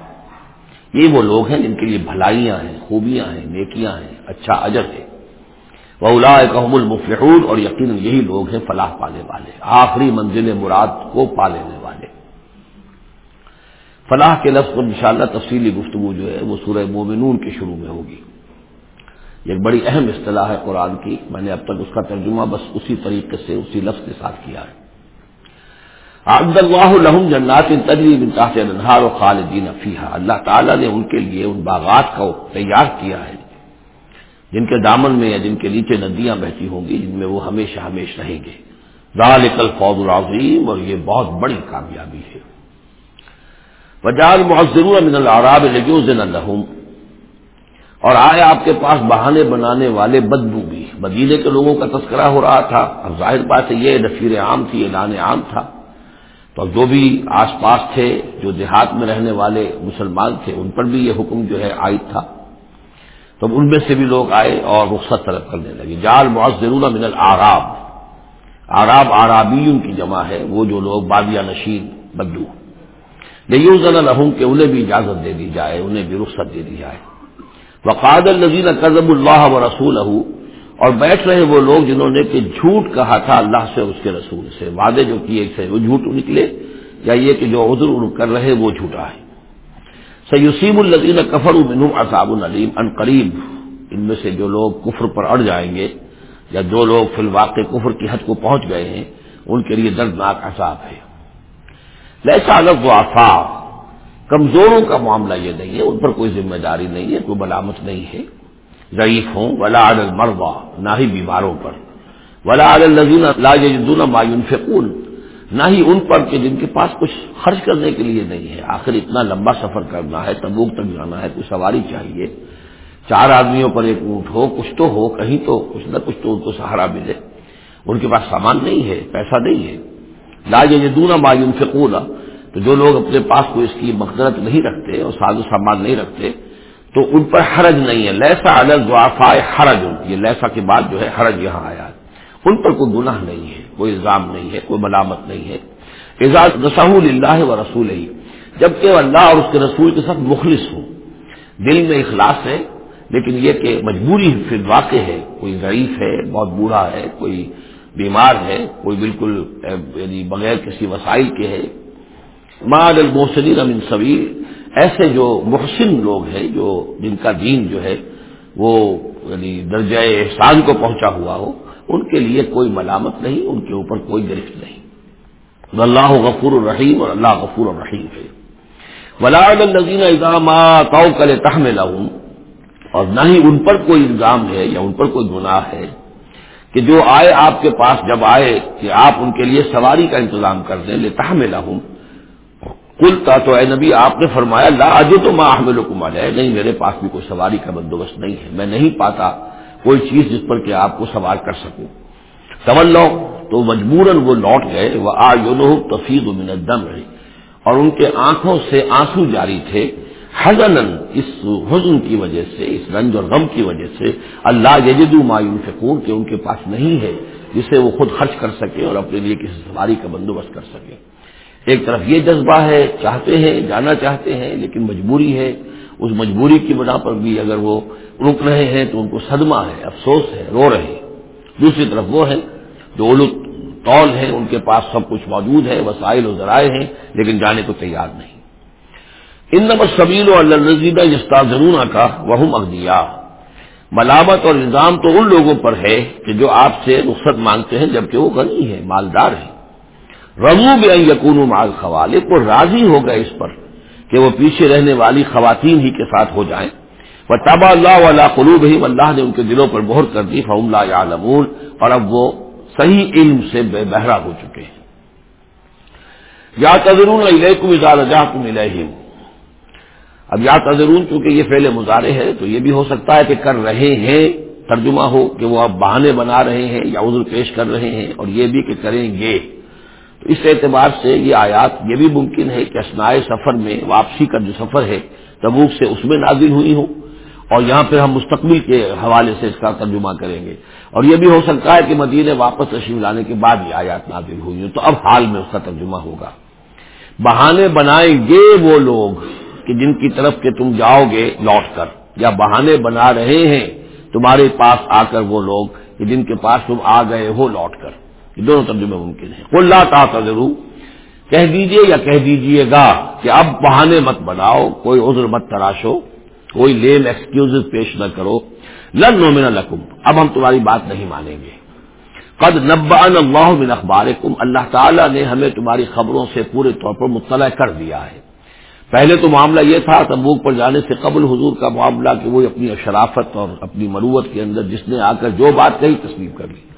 یہ وہ لوگ ہیں جن کے لیے بھلائیاں ہیں، خوبیاں ہیں، نیکیاں ہیں اچھا اجر ہے۔ وہ الا کام المفلحون۔ اور یقیناً یہی لوگ ہیں فلاح پانے والے، آخری منزل مراد کو پا لینے والے۔ فلاح کے لفظ پر انشاءاللہ تفصیلی گفتگو جو ہے وہ سورہ مومنون کے شروع میں ہوگی۔ ایک بڑی اہم اصطلاح ہے قرآن کی، میں نے اب تک اس کا ترجمہ بس اسی طریقے سے، اسی لفظ کے ساتھ کیا ہے۔ عبد اللہ الحم جنات تجریب انتاث انہار و خالدین افیہ اللہ تعالیٰ نے ان کے لیے ان باغات کا تیار کیا ہے، جن کے دامن میں یا جن کے نیچے ندیاں بہتی ہوں گی، جن میں وہ ہمیشہ ہمیش رہیں گے۔ ذالک الفوز العظیم، اور یہ بہت بڑی کامیابی ہے۔ وجال معذر من العراب لجوزن لهم اور آئے آپ کے پاس بہانے بنانے والے بدبو بھی۔ مدینے کے لوگوں کا تذکرہ ہو رہا تھا۔ اور ظاہر بات ہے یہ نفیر عام تھی اعلان عام تھا۔ تو جو بھی آس پاس تھے، جو دیہات میں رہنے والے مسلمان تھے، ان پر بھی یہ حکم جو ہے عائد تھا۔ تو ان میں سے بھی لوگ آئے اور رخصت طلب کرنے لگے۔ جال معذر من العراب۔ آراب آرابی کی جمع ہے، وہ جو لوگ بادیا نشین، بدو۔ لیوزن لہم کہ انہیں بھی اجازت دے دی جائے، انہیں بھی رخصت دے دی جائے۔ وقاد النزین قزب اللہ و رسول اور بیٹھ رہے وہ لوگ جنہوں نے کہ جھوٹ کہا تھا اللہ سے اس کے رسول سے، وعدے جو کیے تھے، وہ جھوٹ نکلے، یا یہ کہ جو عذر کر رہے وہ جھوٹا ہے۔ سیوسیم النزین کفر منہم اصاب العلیم ان قریب ان میں سے جو لوگ کفر پر اڑ جائیں گے، یا جو لوگ فی الواقع کفر کی حد کو پہنچ گئے ہیں، ان کے لیے دردناک عذاب ہے۔ لیسا الگ و کمزوروں کا معاملہ یہ نہیں ہے، ان پر کوئی ذمہ داری نہیں ہے، کوئی ملامت نہیں ہے۔ ضعیف ہوں، ولا عدل مروا نہ ہی بیماروں پر۔ ولا عدل لذین لاجدون معیون فکون نہ ہی ان پر کہ جن کے پاس کچھ خرچ کرنے کے لیے نہیں ہے۔ آخر اتنا لمبا سفر کرنا ہے، تبوک تک جانا ہے، کوئی سواری چاہیے۔ چار آدمیوں پر ایک اونٹ ہو، کچھ تو ہو، کہیں تو کچھ نہ کچھ تو ان کو سہارا ملے۔ ان کے پاس سامان نہیں ہے، پیسہ نہیں ہے۔ لا دونوں معیون فکون تو جو لوگ اپنے پاس کوئی اس کی مقدرت نہیں رکھتے اور ساز و سامان نہیں رکھتے، تو ان پر حرج نہیں ہے۔ لہسا الگ ضعفا حرج، یہ لہسا کے بعد جو ہے حرج یہاں آیا۔ ان پر کوئی گناہ نہیں ہے، کوئی الزام نہیں ہے، کوئی ملامت نہیں ہے۔ اعزاز رسول اللہ و رسول ہی جبکہ اللہ اور اس کے رسول کے ساتھ مخلص ہوں۔ دل میں اخلاص ہے، لیکن یہ کہ مجبوری فی واقع ہے، کوئی ضعیف ہے، بہت بوڑھا ہے، کوئی بیمار ہے، کوئی بالکل یعنی بغیر کسی وسائل کے ہے۔ ماد المحسنین امن صویر ایسے جو محسن لوگ ہیں، جو جن کا دین جو ہے، وہ یعنی درجۂ احسان کو پہنچا ہوا ہو، ان کے لیے کوئی ملامت نہیں، ان کے اوپر کوئی گرفت نہیں۔ اللہ غفور الرحیم اور اللہ غفور الرحیم ہے۔ ولاء النزین اظام تو کل تحمل اور نہ ہی ان پر کوئی الزام ہے یا ان پر کوئی گناہ ہے کہ جو آئے آپ کے پاس، جب آئے کہ آپ ان کے لیے سواری کا انتظام کر دیں۔ لے تحمل کل تا تو اے نبی، آپ نے فرمایا، لا اجو تو ماں احمد کمار ہے نہیں، میرے پاس بھی کوئی سواری کا بندوبست نہیں ہے، میں نہیں پاتا کوئی چیز جس پر کہ آپ کو سوار کر سکوں۔ سمجھ لو تو مجبوراً وہ لوٹ گئے وہ آ یو تفیق من دم رہی اور ان کے آنکھوں سے آنسو جاری تھے۔ حزن اس حزن کی وجہ سے، اس رنج اور غم کی وجہ سے، اللہ یجدو مایون فکور کہ ان کے پاس نہیں ہے جسے وہ خود خرچ کر سکے اور اپنے لیے کسی سواری کا بندوبست کر سکے ایک طرف یہ جذبہ ہے، چاہتے ہیں، جانا چاہتے ہیں، لیکن مجبوری ہے۔ اس مجبوری کی بنا پر بھی اگر وہ رک رہے ہیں تو ان کو صدمہ ہے، افسوس ہے، رو رہے ہیں۔ دوسری طرف وہ ہے جو اولو طول ہیں، ان کے پاس سب کچھ موجود ہے، وسائل و ذرائع ہیں، لیکن جانے کو تیار نہیں۔ ان نمبر سبیل و اللہ جستا کا وہ اغدیا ملامت اور الزام تو ان لوگوں پر ہے کہ جو آپ سے رخصت مانگتے ہیں، جبکہ وہ غنی ہے مالدار ہے رضو بے یقون مال خوالے کو راضی ہوگا اس پر کہ وہ پیچھے رہنے والی خواتین ہی کے ساتھ ہو جائیں۔ وہ تبا اللہ علیہ قلوب ہی اللہ نے ان کے دلوں پر بہر کر دی فم اللہ عالمون اور اب وہ صحیح علم سے بے بہرا ہو چکے ہیں۔ یا تذرون علیکم اجازہ تم الہم اب یا تذرون چونکہ یہ فعل مظاہرے ہے، تو یہ بھی ہو سکتا ہے کہ کر رہے ہیں، ترجمہ ہو کہ وہ اب بہانے بنا رہے ہیں یا عذر پیش کر رہے ہیں اور یہ بھی کہ کریں گے۔ اس اعتبار سے یہ آیات یہ بھی ممکن ہے کہ اسنائے سفر میں واپسی کا جو سفر ہے تبوک سے اس میں نازل ہوئی ہوں اور یہاں پھر ہم مستقبل کے حوالے سے اس کا ترجمہ کریں گے اور یہ بھی ہو سکتا ہے کہ مدینے واپس تشریف لانے کے بعد یہ آیات نازل ہوئی ہوں تو اب حال میں اس کا ترجمہ ہوگا۔ بہانے بنائیں گے وہ لوگ کہ جن کی طرف کہ تم جاؤ گے لوٹ کر یا بہانے بنا رہے ہیں تمہارے پاس آ کر وہ لوگ کہ جن کے پاس تم آ گئے ہو لوٹ کر۔ یہ دونوں ترجمے ممکن ہیں۔ اللہ تا تجرو کہہ دیجیے یا کہہ دیجیے گا کہ اب بہانے مت بناؤ، کوئی عذر مت تراشو، کوئی لیم ایکسکیوز پیش نہ کرو۔ لن نو من لکم، اب ہم تمہاری بات نہیں مانیں گے۔ قد نبان اللہ من اخبار اللہ تعالیٰ نے ہمیں تمہاری خبروں سے پورے طور پر مطلع کر دیا ہے۔ پہلے تو معاملہ یہ تھا تبوک پر جانے سے قبل حضور کا معاملہ کہ وہ اپنی شرافت اور اپنی مروت کے اندر جس نے آ کر جو بات کہی تصویر کر لی۔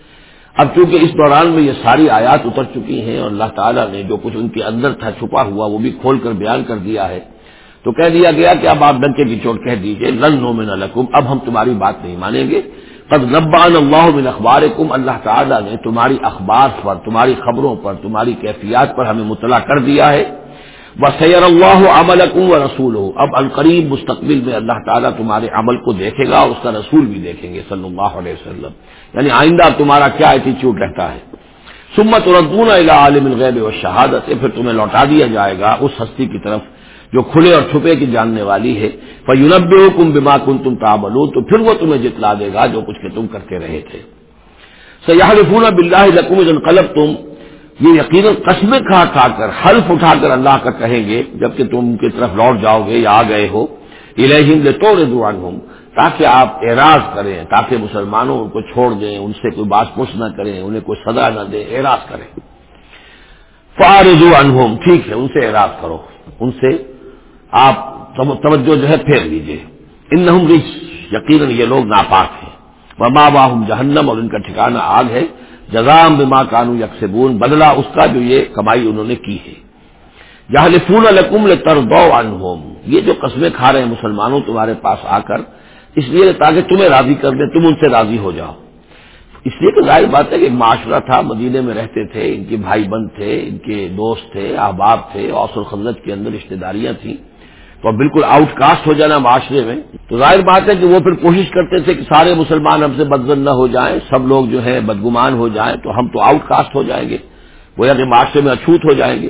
اب چونکہ اس دوران میں یہ ساری آیات اتر چکی ہیں اور اللہ تعالیٰ نے جو کچھ ان کے اندر تھا چھپا ہوا وہ بھی کھول کر بیان کر دیا ہے، تو کہہ دیا گیا کہ اب آپ ڈنکے کی چوٹ کہہ دیجیے، لن نو من الکم اب ہم تمہاری بات نہیں مانیں گے۔ قد نبان اللہ من اخبار اللہ تعالیٰ نے تمہاری اخبار پر، تمہاری خبروں پر، تمہاری کیفیات پر ہمیں مطلع کر دیا ہے۔ سیر اللہ عمل و رسول ہو اب القریب مستقبل میں اللہ تعالیٰ تمہارے عمل کو دیکھے گا اور اس کا رسول بھی دیکھیں گے صلی اللہ علیہ وسلم۔ یعنی آئندہ تمہارا کیا ایٹیچیوڈ رہتا ہے۔ سمت ردون عالم الغیب و شہادت پھر تمہیں لوٹا دیا جائے گا اس ہستی کی طرف جو کھلے اور چھپے کی جاننے والی ہے۔ یونب کم بما کن تم تابلو تو پھر وہ تمہیں جتلا دے گا جو کچھ کہ تم کرتے رہے تھے۔ سیاح فون بلّہ لکم قلب تم یہ یقیناً قسمیں کھا کھا کر، حلف اٹھا کر اللہ کا کہیں گے، جبکہ تم ان کی طرف لوٹ جاؤ گے یا آ گئے ہو۔ الہند توڑ دعان ہوں تاکہ آپ اعراض کریں، تاکہ مسلمانوں کو چھوڑ دیں، ان سے کوئی بات پوچھ نہ کریں، انہیں کوئی سزا نہ دیں، اعراض کریں۔ فارضو انہم ٹھیک ہے، ان سے اعراض کرو۔ ان سے آپ توجہ جو ہے پھیر لیجیے ان رچ یقیناً یہ لوگ ناپاک ہیں۔ ماں باہم جہنم اور ان کا ٹھکانہ آگ ہے۔ جزام بما کانو یکسبون بدلا اس کا جو یہ کمائی انہوں نے کی ہے۔ جہاں لفون القم تردو انہوم یہ جو قصبے کھا رہے ہیں مسلمانوں تمہارے پاس آ کر اس لیے تاکہ تمہیں راضی کر دیں، تم ان سے راضی ہو جاؤ۔ اس لیے تو ظاہر بات ہے کہ معاشرہ تھا، مدینے میں رہتے تھے، ان کے بھائی بند تھے، ان کے دوست تھے، احباب تھے اوسر خلت کے اندر رشتے داریاں تھیں۔ تو بالکل آؤٹ کاسٹ ہو جانا معاشرے میں۔ تو ظاہر بات ہے کہ وہ پھر کوشش کرتے تھے کہ سارے مسلمان ہم سے بدزن نہ ہو جائیں، سب لوگ جو ہے بدگمان ہو جائیں، تو ہم تو آؤٹ کاسٹ ہو جائیں گے۔ وہ یا کہ معاشرے میں اچھوت ہو جائیں گے۔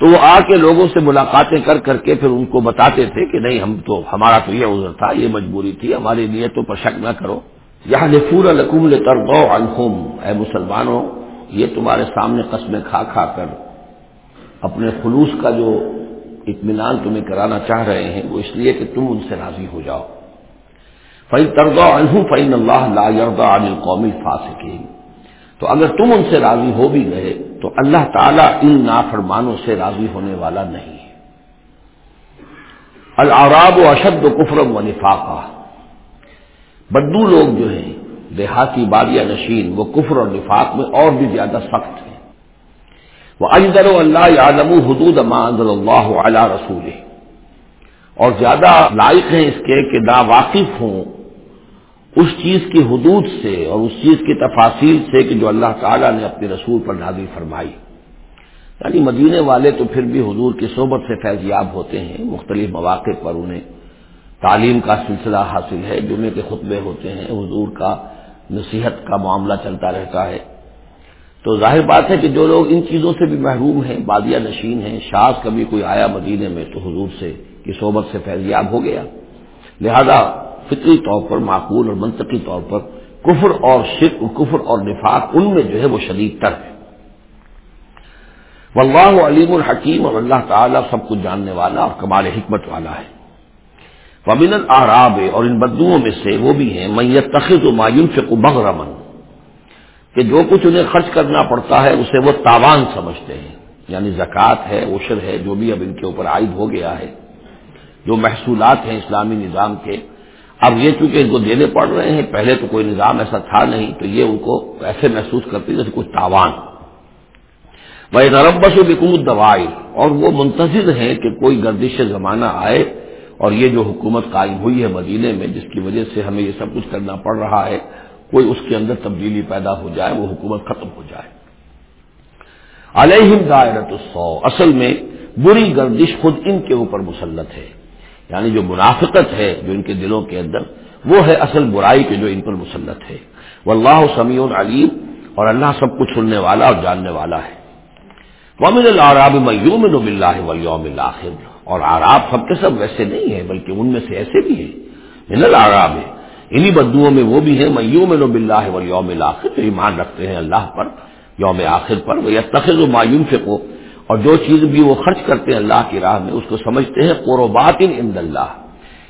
تو وہ آ کے لوگوں سے ملاقاتیں کر کر کے پھر ان کو بتاتے تھے کہ نہیں، ہم تو، ہمارا تو یہ عذر تھا، یہ مجبوری تھی، ہماری نیتوں پر شک نہ کرو۔ یہاں نفور القم ترغو انہم اے مسلمانوں، یہ تمہارے سامنے قسمیں کھا کھا کر اپنے خلوص کا جو اطمینان تمہیں کرانا چاہ رہے ہیں، وہ اس لیے کہ تم ان سے راضی ہو جاؤ۔ فعن ترغا انہوں فعین اللہ لا یردا عن قومی فاسقین تو اگر تم ان سے راضی ہو بھی گئے، تو اللہ تعالیٰ ان نافرمانوں سے راضی ہونے والا نہیں ہے۔ العراب و اشد و کفرم و نفاقہ بدو لوگ جو ہیں، دیہاتی بادیا نشین، وہ کفر اور نفاق میں اور بھی زیادہ سخت ہیں۔ وہ اجدر اللہ عالم حدود انزل اللہ علی رسول اور زیادہ لائق ہیں اس کے کہ نا واقف ہوں۔ اس چیز کی حدود سے اور اس چیز کی تفاصیل سے کہ جو اللہ تعالیٰ نے اپنے رسول پر نازل فرمائی۔ یعنی مدینے والے تو پھر بھی حضور کی صحبت سے فیضیاب ہوتے ہیں، مختلف مواقع پر انہیں تعلیم کا سلسلہ حاصل ہے، جمعے کے خطبے ہوتے ہیں، حضور کا نصیحت کا معاملہ چلتا رہتا ہے۔ تو ظاہر بات ہے کہ جو لوگ ان چیزوں سے بھی محروم ہیں بادیا نشین ہیں، شاز کبھی کوئی آیا مدینے میں تو حضور سے کی صحبت سے فیضیاب ہو گیا۔ لہذا فطری طور پر معقول اور منطقی طور پر کفر اور شرک، کفر اور نفاق ان میں جو ہے وہ شدید تر ہے۔ واللہ علیم الحکیم اور اللہ تعالیٰ سب کچھ جاننے والا اور کمال حکمت والا ہے۔ وبن العراب اور ان بدوؤں میں سے وہ بھی ہیں میت تخذ و مایون سے کہ جو کچھ انہیں خرچ کرنا پڑتا ہے اسے وہ تاوان سمجھتے ہیں۔ یعنی زکوٰۃ ہے، عشر ہے، جو بھی اب ان کے اوپر عائد ہو گیا ہے، جو محصولات ہیں اسلامی نظام کے اب یہ چونکہ ان کو دینے پڑ رہے ہیں، پہلے تو کوئی نظام ایسا تھا نہیں، تو یہ ان کو ایسے محسوس کرتے جیسے کوئی تاوان۔ وہ نربس و دوائی اور وہ منتظر ہیں کہ کوئی گردش زمانہ آئے اور یہ جو حکومت قائم ہوئی ہے مدینے میں، جس کی وجہ سے ہمیں یہ سب کچھ کرنا پڑ رہا ہے، کوئی اس کے اندر تبدیلی پیدا ہو جائے، وہ حکومت ختم ہو جائے۔ علیہم دائرت السو اصل میں بری گردش خود ان کے اوپر مسلط ہے۔ یعنی جو منافقت ہے جو ان کے دلوں کے اندر، وہ ہے اصل برائی کے جو ان پر مسلط ہے۔ وہ اللہ سمیع علیم، اور اللہ سب کچھ سننے والا اور جاننے والا ہے۔ ومن العراب میومن باللہ والیوم الاخر اور آراب سب کے سب ویسے نہیں ہیں، بلکہ ان میں سے ایسے بھی ہیں۔ من العراب ہے انہی بدوؤں میں وہ بھی ہیں۔ میومن باللہ والیوم الاخر جو ایمان رکھتے ہیں اللہ پر، یوم آخر پر وہ یتخذ معیوم سے کو اور جو چیز بھی وہ خرچ کرتے ہیں اللہ کی راہ میں، اس کو سمجھتے ہیں قربات ان اللہ،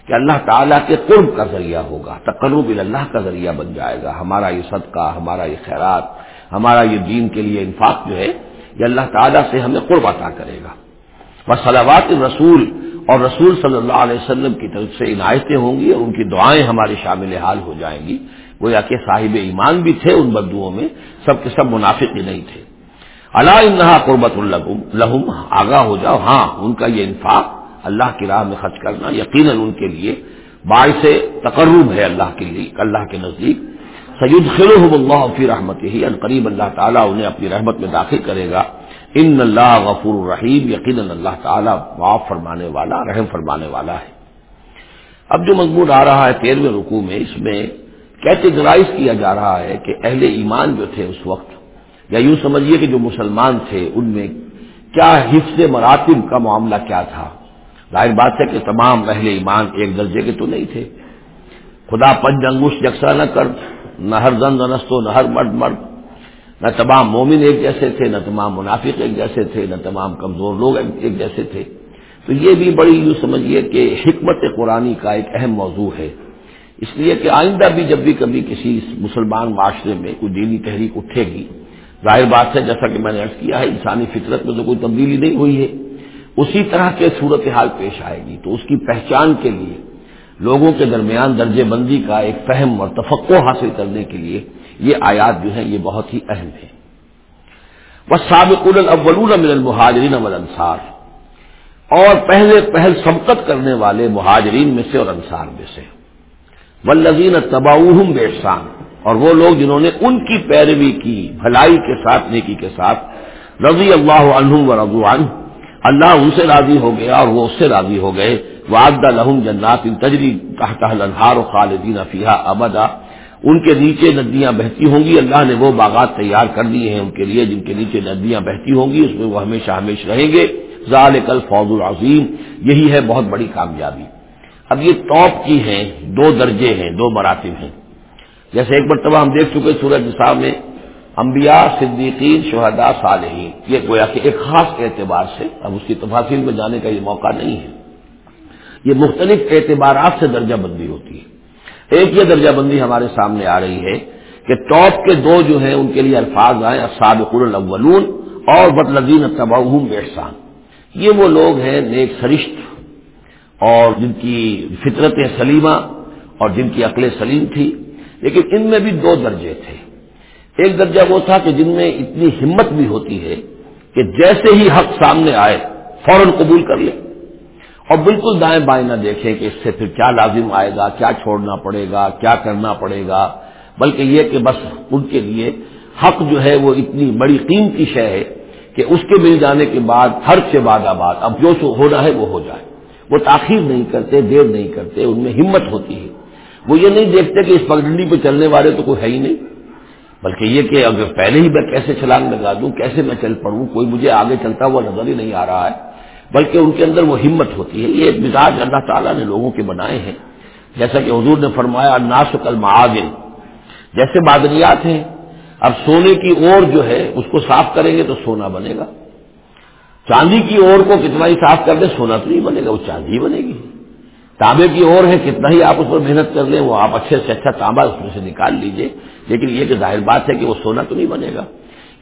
کہ اللہ تعالیٰ کے قرب کا ذریعہ ہوگا، تقرب اللہ کا ذریعہ بن جائے گا، ہمارا یہ صدقہ، ہمارا یہ خیرات، ہمارا یہ دین کے لیے انفاق جو ہے، یہ اللہ تعالیٰ سے ہمیں قرب عطا کرے گا۔ بس رسول اور رسول صلی اللہ علیہ وسلم کی طرف سے عنایتیں ہوں گی اور ان کی دعائیں ہماری شامل حال ہو جائیں گی۔ گویا کہ صاحب ایمان بھی تھے ان بدوؤں میں، سب کے سب منافق ہی نہیں تھے۔ اللہ انہا قربت الحم آگاہ ہو جاؤ۔ ہاں ان کا یہ انفاق اللہ کی راہ میں خرچ کرنا یقیناً ان کے لیے باعث تقرب ہے اللہ کے لیے، اللہ کے نزدیک۔ سید خلو اللہ فی رحمت ہی ان قریب اللہ تعالیٰ انہیں اپنی رحمت میں داخل کرے گا۔ ان اللہ غفور الرحیم یقیناً اللہ تعالیٰ معاف فرمانے والا، رحم فرمانے والا ہے۔ اب جو مضمون آ رہا ہے تیرہویں رکوع میں، اس میں کیٹیگرائز کیا جا رہا ہے کہ اہل ایمان جو تھے اس وقت یا یوں سمجھیے کہ جو مسلمان تھے، ان میں کیا حفظ مراتب کا معاملہ کیا تھا؟ ظاہر بات ہے کہ تمام اہل ایمان ایک درجے کے تو نہیں تھے۔ خدا پنج انگوش یکساں نہ کر، نہ ہر زند نستو، نہ ہر مرد مرد۔ نہ تمام مومن ایک جیسے تھے، نہ تمام منافق ایک جیسے تھے، نہ تمام کمزور لوگ ایک جیسے تھے۔ تو یہ بھی بڑی یوں سمجھیے کہ حکمت قرآنی کا ایک اہم موضوع ہے۔ اس لیے کہ آئندہ بھی جب بھی کبھی کسی مسلمان معاشرے میں کوئی دینی تحریک اٹھے گی ظاہر بات ہے، جیسا کہ میں نے ارض کیا ہے، انسانی فطرت میں تو کوئی تبدیلی نہیں ہوئی ہے۔ اسی طرح کے صورتحال پیش آئے گی۔ تو اس کی پہچان کے لیے، لوگوں کے درمیان درجے بندی کا ایک فہم اور تفقع حاصل کرنے کے لیے یہ آیات جو ہیں، یہ بہت ہی اہم ہے بس سابق الاولون من المہاجرین والانصار اور پہلے پہل سبقت کرنے والے مہاجرین میں سے اور انصار میں سے۔ ولزین تباؤہم بے اور وہ لوگ جنہوں نے ان کی پیروی کی، بھلائی کے ساتھ، نیکی کے ساتھ، رضی اللہ عنہ و رضو عنہ، اللہ ان سے راضی ہو گیا اور وہ اس سے راضی ہو گئے۔ وعد لہم جنات ان تجری الانہار خالدین فیحا ابدا ان کے نیچے ندیاں بہتی ہوں گی۔ اللہ نے وہ باغات تیار کر دیے ہیں ان کے لیے جن کے نیچے ندیاں بہتی ہوں گی۔ اس میں وہ ہمیشہ ہمیش رہیں گے۔ ظال کل فوج العظیم یہی ہے بہت بڑی کامیابی۔ اب یہ ٹاپ کی ہیں، دو درجے ہیں، دو مراتب ہیں۔ جیسے ایک مرتبہ ہم دیکھ چکے سورج نصاب میں انبیاء، صدیقین، شہداء، صالحین۔ یہ گویا کہ ایک خاص اعتبار سے اب اس کی تفاصیل میں جانے کا یہ موقع نہیں ہے۔ یہ مختلف اعتبارات سے درجہ بندی ہوتی ہے۔ ایک یہ درجہ بندی ہمارے سامنے آ رہی ہے کہ ٹاپ کے دو جو ہیں ان کے لیے الفاظ آئے اسابق الاولون اور بد لذین تباہم احسان یہ وہ لوگ ہیں نیک سرشت اور جن کی فطرت سلیمہ اور جن کی عقل سلیم تھی لیکن ان میں بھی دو درجے تھے۔ ایک درجہ وہ تھا کہ جن میں اتنی ہمت بھی ہوتی ہے کہ جیسے ہی حق سامنے آئے، فوراً قبول کر لے۔ اور بالکل دائیں بائیں نہ دیکھیں کہ اس سے پھر کیا لازم آئے گا، کیا چھوڑنا پڑے گا، کیا کرنا پڑے گا۔ بلکہ یہ کہ بس ان کے لیے حق جو ہے وہ اتنی بڑی قیمتی شے ہے کہ اس کے مل جانے کے بعد ہر سے بعد آباد، اب جو ہونا ہے وہ ہو جائے۔ وہ تاخیر نہیں کرتے، دیر نہیں کرتے، ان میں ہمت ہوتی ہے۔ وہ یہ نہیں دیکھتے کہ اس پگڈنڈی پہ چلنے والے تو کوئی ہے ہی نہیں۔ بلکہ یہ کہ اگر پہلے ہی میں کیسے چھلانگ لگا دوں، کیسے میں چل پڑوں، کوئی مجھے آگے چلتا ہوا نظر ہی نہیں آ رہا ہے۔ بلکہ ان کے اندر وہ ہمت ہوتی ہے۔ یہ مزاج اللہ تعالیٰ نے لوگوں کے بنائے ہیں۔ جیسا کہ حضور نے فرمایا ناس کل معاون جیسے بادنیات ہیں، اب سونے کی اور جو ہے، اس کو صاف کریں گے تو سونا بنے گا۔ چاندی کی اور کو کتنا ہی صاف کر دیں سونا تو نہیں بنے گا، وہ چاندی بنے گی۔ تانبے کی اور ہے کتنا ہی آپ اس پر محنت کر لیں، وہ آپ اچھے سے اچھا تانبا اس میں سے نکال لیجیے۔ لیکن یہ کہ ظاہر بات ہے کہ وہ سونا تو نہیں بنے گا۔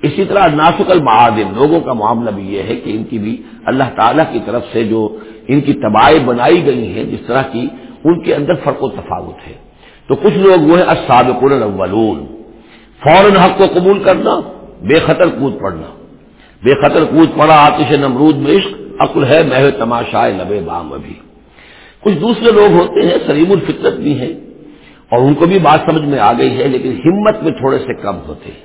اسی طرح ناسک المعادن، لوگوں کا معاملہ بھی یہ ہے کہ ان کی بھی اللہ تعالیٰ کی طرف سے جو ان کی تباہیں بنائی گئی ہیں، جس طرح کی ان کے اندر فرق و تفاوت ہے۔ تو کچھ لوگ وہ ہیں اسابق الاولون۔ فوراً حق کو قبول کرنا، بے خطر کود پڑنا۔ بے خطر کود پڑا، آتش نمرود میں عشق، عقل ہے محو تماشا لبے بام ابھی۔ کچھ دوسرے لوگ ہوتے ہیں سلیم الفطرت بھی ہیں، اور ان کو بھی بات سمجھ میں آ گئی ہے، لیکن ہمت میں تھوڑے سے کم ہوتے ہیں۔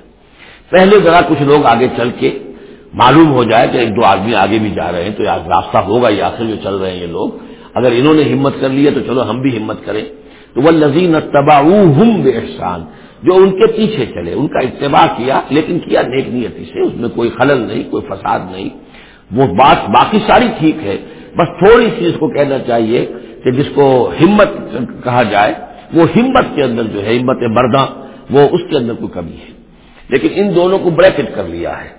پہلے ذرا کچھ لوگ آگے چل کے معلوم ہو جائے کہ ایک دو آدمی آگے بھی جا رہے ہیں، تو راستہ ہوگا یہ آخر جو چل رہے ہیں یہ لوگ۔ اگر انہوں نے ہمت کر لی ہے تو چلو ہم بھی ہمت کریں۔ تو وہ لذین تباہ بے احسان جو ان کے پیچھے چلے، ان کا اتباع کیا، لیکن کیا نیک نیتی سے، اس میں کوئی خلل نہیں، کوئی فساد نہیں۔ وہ بات باقی ساری ٹھیک ہے، بس تھوڑی سی اس کو کہنا چاہیے کہ جس کو ہمت کہا جائے، وہ ہمت کے اندر جو ہے، ہمت مردہ وہ اس کے اندر کوئی کمی ہے۔ لیکن ان دونوں کو بریکٹ کر لیا ہے۔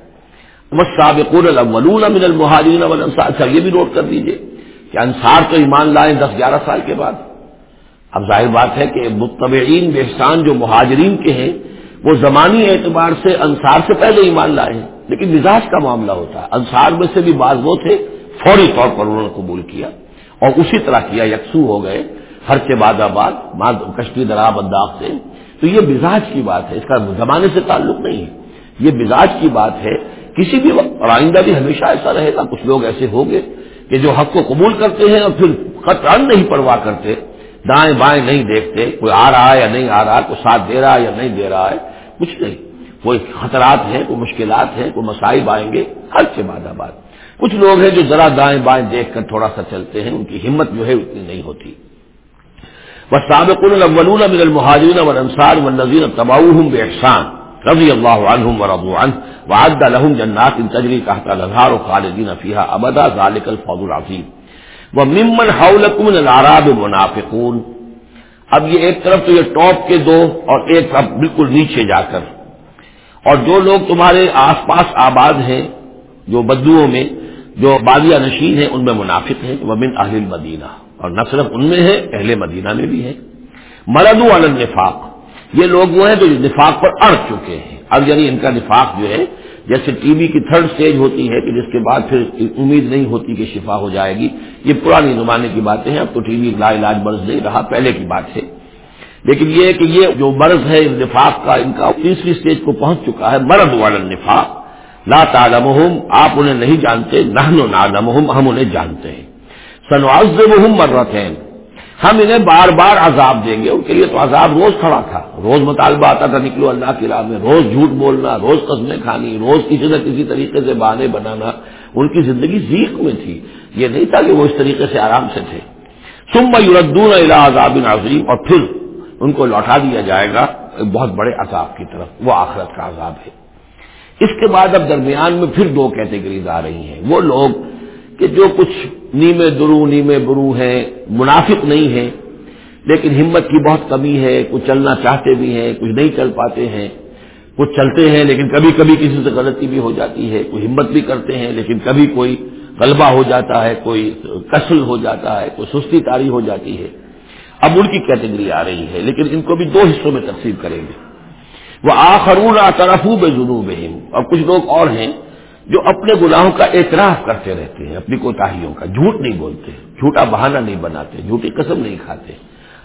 الاولون من المہاجرین والانصار اچھا یہ بھی نوٹ کر دیجیے کہ انصار تو ایمان لائیں دس گیارہ سال کے بعد۔ اب ظاہر بات ہے کہ متبعین بحسان جو مہاجرین کے ہیں، وہ زمانی اعتبار سے انصار سے پہلے ایمان لائے ہیں۔ لیکن مزاج کا معاملہ ہوتا۔ ہے انصار میں سے بھی بعض وہ تھے، فوری طور پر انہوں نے قبول کیا۔ اور اسی طرح کیا، یکسو ہو گئے ہر کے بعد آباد کشتی دراب انداز سے۔ تو یہ مزاج کی بات ہے، اس کا زمانے سے تعلق نہیں ہے۔ یہ مزاج کی بات ہے، کسی بھی وقت، اور آئندہ بھی ہمیشہ ایسا رہے گا، کچھ لوگ ایسے ہوں گے کہ جو حق کو قبول کرتے ہیں اور پھر خطرہ نہیں پرواہ کرتے، دائیں بائیں نہیں دیکھتے، کوئی آ رہا ہے یا نہیں آ رہا کوئی ساتھ دے رہا ہے یا نہیں دے رہا ہے، کچھ نہیں۔ کوئی خطرات ہیں کوئی مشکلات ہیں کوئی مسائل آئیں گے ہر سے بعد آباد کچھ لوگ ہیں جو ذرا دائیں بائیں دیکھ کر تھوڑا سا چلتے ہیں، ان کی ہمت جو ہے اتنی نہیں ہوتی۔ بس سابق الاولون من المہاجرین والانصار والنذین تبعوهم باحسان رضی اللہ عنہم ورضوا عنہ وعد لهم جنات تجری تحت الانہار خالدین فیها ابدا ذلك الفضل العظیم وممن حولکم من الاعراب منافقون اب یہ ایک طرف تو یہ ٹاپ کے دو اور ایک طرف بالکل نیچے جا کر۔ اور جو لوگ تمہارے آس پاس آباد ہیں، جو بدوؤں میں جو بادیا نشین ہیں، ان میں منافق ہیں وہ من اہل مدینہ اور نہ صرف ان میں ہے، اہل مدینہ میں بھی ہے۔ مرد النفاق۔ یہ لوگ وہ ہیں جو نفاق پر اڑ چکے ہیں۔ اب یعنی ان کا نفاق جو ہے، جیسے ٹی بی کی تھرڈ سٹیج ہوتی ہے کہ جس کے بعد پھر امید نہیں ہوتی کہ شفا ہو جائے گی۔ یہ پرانی زمانے کی باتیں ہیں، اب تو ٹی بی لا علاج مرض نہیں رہا، پہلے کی بات ہے۔ لیکن یہ کہ یہ جو مرض ہے، نفاق کا، ان کا تیسری سٹیج کو پہنچ چکا ہے مرد والا نفاق لا تعلمہم آپ انہیں نہیں جانتے، نحن نعلمہم ہم انہیں جانتے ہیں۔ سنعذبہم مرتین۔ ہم انہیں بار بار عذاب دیں گے، ان کے لیے تو عذاب روز کھڑا تھا۔ روز مطالبہ آتا تھا، نکلو اللہ کی راہ میں۔ روز جھوٹ بولنا، روز قسمیں کھانی، روز کسی نہ کسی طریقے سے بہانے بنانا۔ ان کی زندگی زیخ میں تھی۔ یہ نہیں تھا کہ وہ اس طریقے سے آرام سے تھے۔ ثم یردون الى عذاب عظیم، اور پھر ان کو لوٹا دیا جائے گا، ایک بہت بڑے عذاب کی طرف۔ وہ آخرت کا عذاب ہے۔ اس کے بعد اب درمیان میں پھر دو کیٹیگریز آ رہی ہیں۔ وہ لوگ کہ جو کچھ نیمے درو، نیمے برو ہیں، منافق نہیں ہیں، لیکن ہمت کی بہت کمی ہے، کچھ چلنا چاہتے بھی ہیں، کچھ نہیں چل پاتے ہیں۔ وہ چلتے ہیں لیکن کبھی کبھی کسی سے غلطی بھی ہو جاتی ہے، کوئی ہمت بھی کرتے ہیں لیکن کبھی کوئی غلبہ ہو جاتا ہے، کوئی کسل ہو جاتا ہے، کوئی سستی تاری ہو جاتی ہے۔ اب ان کی کیٹیگری آ رہی ہے، لیکن ان کو بھی دو حصوں میں تقسیم کریں گے۔ وہ آخرون طرفوں بے جنوب اور کچھ لوگ اور ہیں جو اپنے گناہوں کا اعتراف کرتے رہتے ہیں، اپنی کوتاہیوں کا۔ جھوٹ نہیں بولتے، جھوٹا بہانہ نہیں بناتے، جھوٹی قسم نہیں کھاتے۔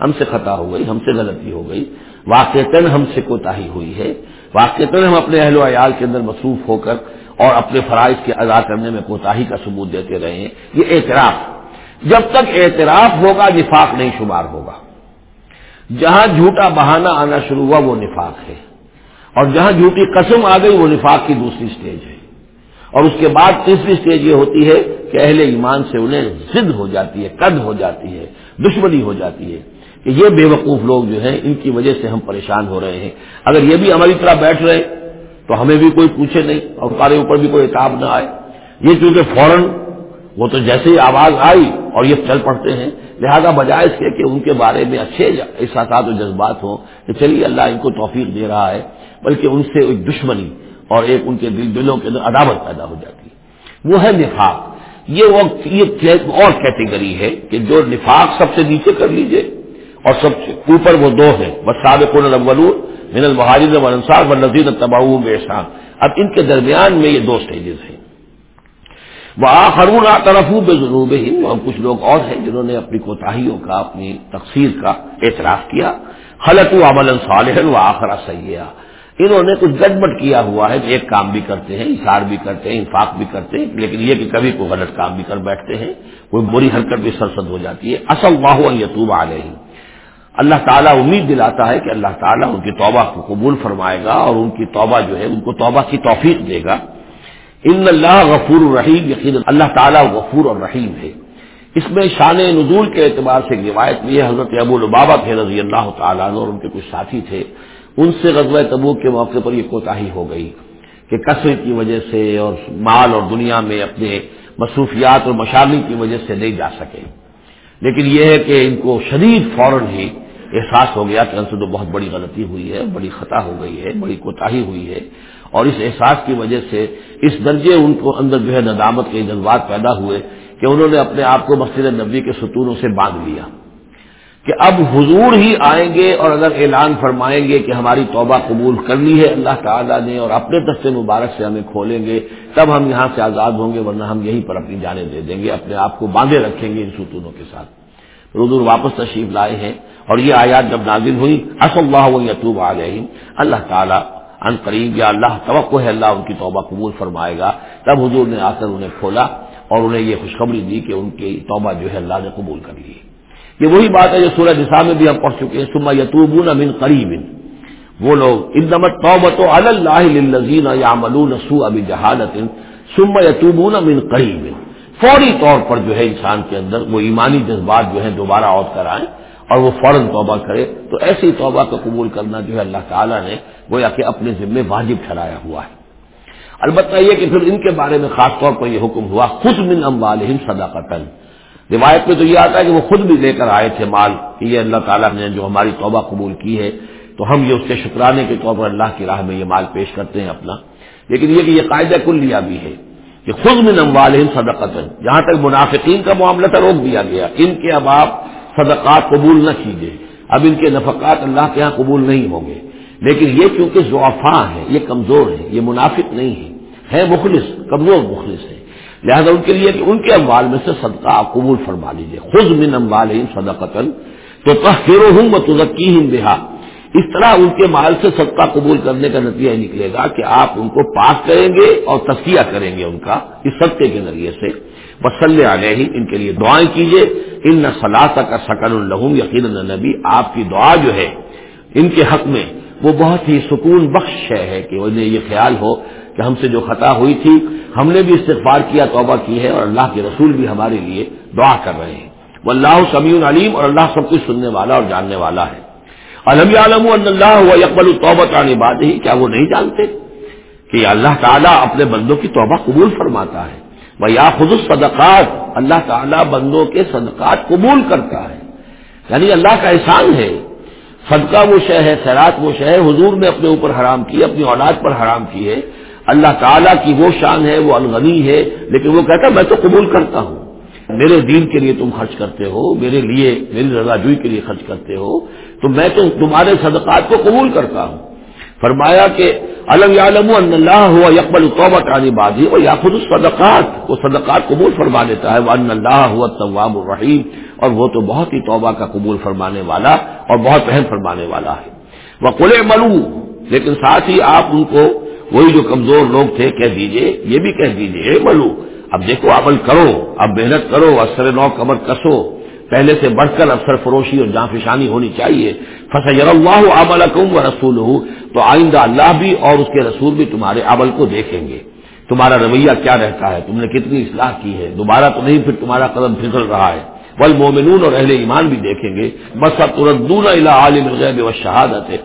ہم سے خطا ہو گئی، ہم سے غلطی ہو گئی۔ واقعتاً ہم سے کوتاہی ہوئی ہے۔ واقعتاً ہم اپنے اہل و عیال کے اندر مصروف ہو کر اور اپنے فرائض کے ادا کرنے میں کوتاہی کا ثبوت دیتے رہے ہیں۔ یہ اعتراف۔ جب تک اعتراف ہوگا، نفاق نہیں شمار ہوگا۔ جہاں جھوٹا بہانہ آنا شروع ہوا، وہ نفاق ہے۔ اور جہاں جھوٹی قسم آ گئی وہ نفاق کی دوسری سٹیج ہے۔ اور اس کے بعد تیسری سٹیج یہ ہوتی ہے کہ اہل ایمان سے انہیں ضد ہو جاتی ہے، قد ہو جاتی ہے، دشمنی ہو جاتی ہے کہ یہ بے وقوف لوگ جو ہیں، ان کی وجہ سے ہم پریشان ہو رہے ہیں۔ اگر یہ بھی ہماری طرح بیٹھ رہے تو ہمیں بھی کوئی پوچھے نہیں اور ہمارے اوپر بھی کوئی اتاب نہ آئے۔ یہ چونکہ فوراً وہ تو جیسے ہی آواز آئی اور یہ چل پڑتے ہیں، لہذا بجائے اس کے کہ ان کے بارے میں اچھے احساسات و جذبات ہوں کہ چلیے اللہ ان کو توفیق دے رہا ہے۔ بلکہ ان سے ایک دشمنی اور ایک ان کے دل دلوں کے اندر عداوت پیدا ہو جاتی ہے۔ وہ ہے نفاق۔ یہ وقت، یہ اور کیٹیگری ہے کہ جو نفاق سب سے نیچے کر لیجیے اور سب سے اوپر وہ دو ہیں۔ بس سابق من المہاجر و انصار و نذیر تباہ احسان اب ان کے درمیان میں یہ دو سٹیجز ہیں۔ وہ آخرون طرف بے ضرور اور کچھ لوگ اور ہیں جنہوں نے اپنی کوتاہیوں کا، اپنی تقسیر کا اعتراف کیا۔ حلط و عمل صالح و آخرا سیاح انہوں نے کچھ گڑبڑ کیا ہوا ہے ایک کام بھی کرتے ہیں اشار بھی کرتے ہیں، انفاق بھی کرتے ہیں، لیکن یہ کہ کبھی کوئی غلط کام بھی کر بیٹھتے ہیں، کوئی بری حرکت بھی سرسد ہو جاتی ہے۔ اصل واہ یتوب آ اللہ تعالیٰ امید دلاتا ہے کہ اللہ تعالیٰ ان کی توبہ کو قبول فرمائے گا اور ان کی توبہ جو ہے، ان کو توبہ کی توفیق دے گا۔ ان اللہ غفور الرحیم یقین اللہ تعالیٰ غفور اور رحیم ہے۔ اس میں شان نزول کے اعتبار سے روایت بھی ہے، حضرت ابو البابا تھے رضی اللہ تعالیٰ اور ان کے کچھ ساتھی تھے۔ ان سے غزوہ تبوک کے موقع پر یہ کوتاہی ہو گئی کہ کثرت کی وجہ سے اور مال اور دنیا میں اپنے مصروفیات اور مشاغل کی وجہ سے نہیں جا سکے۔ لیکن یہ ہے کہ ان کو شدید فوراً ہی احساس ہو گیا کہ ان سے تو بہت بڑی غلطی ہوئی ہے، بڑی خطا ہو گئی ہے، بڑی کوتاہی ہوئی ہے اور اس احساس کی وجہ سے اس درجے ان کو اندر جو ہے ندامت کے جذبات پیدا ہوئے کہ انہوں نے اپنے آپ کو مسجد نبی کے ستونوں سے باندھ لیا۔ کہ اب حضور ہی آئیں گے اور اگر اعلان فرمائیں گے کہ ہماری توبہ قبول کر لی ہے، اللہ تعالیٰ نے اور اپنے دستے مبارک سے ہمیں کھولیں گے، تب ہم یہاں سے آزاد ہوں گے، ورنہ ہم یہیں پر اپنی جانیں دے دیں گے، اپنے آپ کو باندھے رکھیں گے ان ستونوں کے ساتھ۔ حضور واپس تشریف لائے ہیں اور یہ آیات جب نازل ہوئی اص اللہ یتوب آ اللہ تعالیٰ ان قریب یا اللہ توقع ہے اللہ ان کی توبہ قبول فرمائے گا۔ تب حضور نے آ کر انہیں کھولا اور انہیں یہ خوشخبری دی کہ ان کی توبہ جو ہے اللہ نے قبول کر لی۔ یہ وہی بات ہے جو سورہ نساء میں بھی ہم پڑھ چکے ہیں۔ سما یتوبون من قریب۔ وہ لوگ اندمت توبت اللہ یا ملون سو ابھی جہالت سما یتوبون من قریب فوری طور پر جو ہے انسان کے اندر وہ ایمانی جذبات جو ہیں دوبارہ عود کر آئیں اور وہ فوراً توبہ کرے۔ تو ایسی توبہ کو قبول کرنا جو ہے اللہ تعالیٰ نے گویا کہ اپنے ذمے واجب ٹھہرایا ہوا ہے۔ البتہ یہ کہ پھر ان کے بارے میں خاص طور پر یہ حکم ہوا خود من اموالہم صدقتن روایت میں تو یہ آتا ہے کہ وہ خود بھی لے کر آئے تھے مال کہ یہ اللہ تعالیٰ نے جو ہماری توبہ قبول کی ہے تو ہم یہ اس کے شکرانے کے طور پر اللہ کی راہ میں یہ مال پیش کرتے ہیں اپنا۔ لیکن یہ کہ یہ قاعدہ کل لیا بھی ہے کہ خود من اموالہم صدقتن جہاں تک منافقین کا معاملہ تھا روک دیا گیا۔ ان کے اب آپ صدقات قبول نہ کیجیے اب ان کے نفقات اللہ کے یہاں قبول نہیں ہوں گے۔ لیکن یہ کیونکہ ضعفا ہے یہ کمزور ہے یہ منافق نہیں ہے ہے مخلص، کمزور مخلص ہے لہذا ان کے لیے کہ ان کے اموال میں سے صدقہ آپ قبول فرما لیجیے خود من اموال صدقتن تو تحفر ہوں میں تزکی ہوں بہا۔ اس طرح ان کے مال سے صدقہ قبول کرنے کا نتیجہ نکلے گا کہ آپ ان کو پاک کریں گے اور تسکیہ کریں گے ان کا اس صدقے کے ذریعے سے۔ وسلے آ ہی ان کے لیے دعائیں کیجیے ان نہ سلاثہ کا سکن الحم یقین نبی، آپ کی دعا جو ہے، ان کے حق میں وہ بہت ہی سکون بخش ہے کہ انہیں یہ خیال ہو کہ ہم سے جو خطا ہوئی تھی، ہم نے بھی استغفار کیا، توبہ کی ہے اور اللہ کے رسول بھی ہمارے لیے دعا کر رہے ہیں۔ وہ اللہ سمیع علیم اور اللہ سب کچھ سننے والا اور جاننے والا ہے۔ الحم عالم اللہ یکبل الطبت عن بات ہی کیا وہ نہیں جانتے کہ اللہ تعالیٰ اپنے بندوں کی توبہ قبول فرماتا ہے؟ وہ یا خود صدقات اللہ تعالیٰ بندوں کے صدقات قبول کرتا ہے۔ یعنی اللہ کا احسان ہے، صدقہ وہ شے ہے، خیرات وہ شے ہے، حضور نے اپنے اوپر حرام کی، اپنی اولاد پر حرام کی ہے۔ اللہ تعالیٰ کی وہ شان ہے، وہ الغنی ہے، لیکن وہ کہتا میں تو قبول کرتا ہوں۔ میرے دین کے لیے تم خرچ کرتے ہو، میرے لیے، میری رضا جوئی کے لیے خرچ کرتے ہو، تو میں تو تمہارے صدقات کو قبول کرتا ہوں۔ فرمایا کہ الگ عالم اللہ ہوا یقبل توبہ ٹانی بازی اور یا خود صدقات وہ صدقات قبول فرما دیتا ہے وہ ان اللہ ہوا طواب الرحیم۔ اور وہ تو بہت ہی توبہ کا قبول فرمانے والا اور بہت رحم فرمانے والا ہے۔ وہ کلے ملو لیکن ساتھ ہی آپ ان کو وہی جو کمزور لوگ تھے کہہ دیجیے، یہ بھی کہہ دیجیے ملو، اب دیکھو عمل کرو، اب محنت کرو اثر نو کمر کسو۔ پہلے سے بڑھ کر افسر فروشی اور جان فشانی ہونی چاہیے۔ فصل اللہ عمل و رسول ہوں تو آئندہ اللہ بھی اور اس کے رسول بھی تمہارے عمل کو دیکھیں گے۔ تمہارا رویہ کیا رہتا ہے؟ تم نے کتنی اصلاح کی ہے۔ دوبارہ تو نہیں، پھر تمہارا قدم پھسل رہا ہے۔ بل مومنون اور اہل ایمان بھی دیکھیں گے۔ بس اب تردون عالم الغیب و شہادت ہے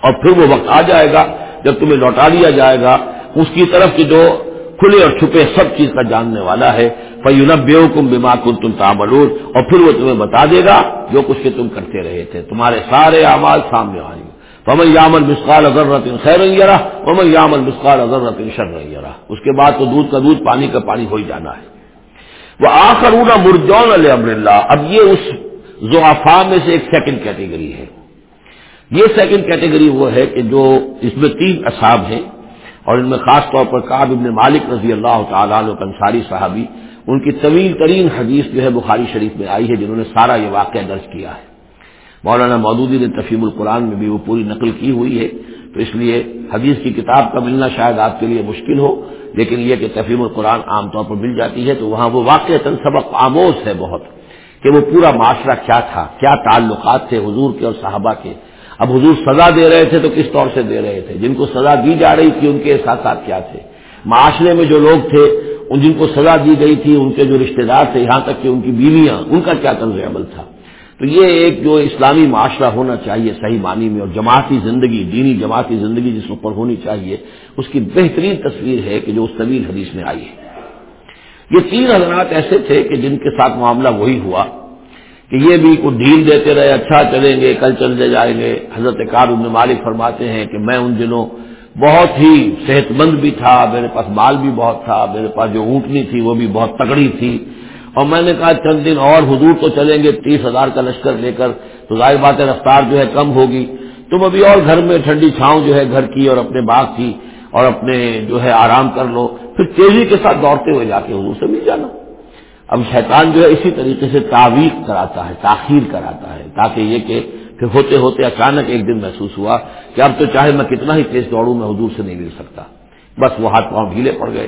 اور پھر وہ وقت آ جائے گا جب تمہیں لوٹا دیا جائے گا، اس کی طرف کی جو کھلے اور چھپے سب چیز کا جاننے والا ہے فیون بے کم بیما کن تم تاملور اور پھر وہ تمہیں بتا دے گا جو کچھ کہ تم کرتے رہے تھے۔ تمہارے سارے اعمال سامنے آئیں گے پمن یامن مسقال اضرت خیر رہا پمن یامن مسقال اضرت شر رہا اس کے بعد تو دودھ کا دودھ، پانی کا پانی، ہو ہی جانا ہے۔ وہ آخر مرجون علیہ امر اللہ اب یہ اس زوافا میں سے ایک سیکنڈ کیٹیگری ہے۔ یہ سیکنڈ کیٹیگری وہ ہے کہ جو اس میں تین اصاب ہیں اور ان میں خاص طور پر کاب ابن مالک رضی اللہ تعالیٰ عنہ کنساری صحابی، ان کی طویل ترین حدیث جو ہے بخاری شریف میں آئی ہے جنہوں نے سارا یہ واقعہ درج کیا ہے۔ مولانا مودودی نے تفیم القرآن میں بھی وہ پوری نقل کی ہوئی ہے، تو اس لیے حدیث کی کتاب کا ملنا شاید آپ کے لیے مشکل ہو، لیکن یہ کہ تفیم القرآن عام طور پر مل جاتی ہے تو وہاں وہ واقع سبق آموز ہے بہت کہ وہ پورا معاشرہ کیا تھا، کیا تعلقات تھے حضور کے اور صحابہ کے۔ اب حضور سزا دے رہے تھے تو کس طور سے دے رہے تھے؟ جن کو سزا دی جا رہی تھی ان کے احساسات کیا تھے؟ معاشرے میں جو لوگ تھے، ان جن کو سزا دی گئی تھی، ان کے جو رشتہ دار تھے، یہاں تک کہ ان کی بیویاں، ان کا کیا طرز عمل تھا؟ تو یہ ایک جو اسلامی معاشرہ ہونا چاہیے صحیح معنی میں اور جماعتی زندگی، دینی جماعتی زندگی جس پر ہونی چاہیے، اس کی بہترین تصویر ہے کہ جو اس طویل حدیث میں آئی ہے۔ یہ تین حضرات ایسے تھے کہ جن کے ساتھ معاملہ وہی ہوا۔ کہ یہ بھی کچھ ڈھیل دیتے رہے اچھا چلیں گے، کل چلتے جائیں گے۔ حضرت کار ابن مالک فرماتے ہیں کہ میں ان دنوں بہت ہی صحت مند بھی تھا، میرے پاس مال بھی بہت تھا، میرے پاس جو اونٹنی تھی وہ بھی بہت تگڑی تھی۔ اور میں نے کہا چند دن اور حضور تو چلیں گے، تیس ہزار کا لشکر لے کر۔ تو ظاہر بات ہے رفتار جو ہے کم ہوگی۔ تم ابھی اور گھر میں ٹھنڈی چھاؤں جو ہے گھر کی اور اپنے باغ کی اور اپنے جو ہے آرام کر لو۔ پھر تیزی کے ساتھ دوڑتے ہوئے جا کے حضور سے مل جانا۔ اب شیطان جو ہے اسی طریقے سے تعویق کراتا ہے، تاخیر کراتا ہے، تاکہ یہ کہ پھر ہوتے ہوتے اچانک ایک دن محسوس ہوا کہ اب تو چاہے میں کتنا ہی تیز دوڑوں میں حضور سے نہیں مل سکتا۔ بس وہ ہاتھ پاؤں ڈھیلے پڑ گئے۔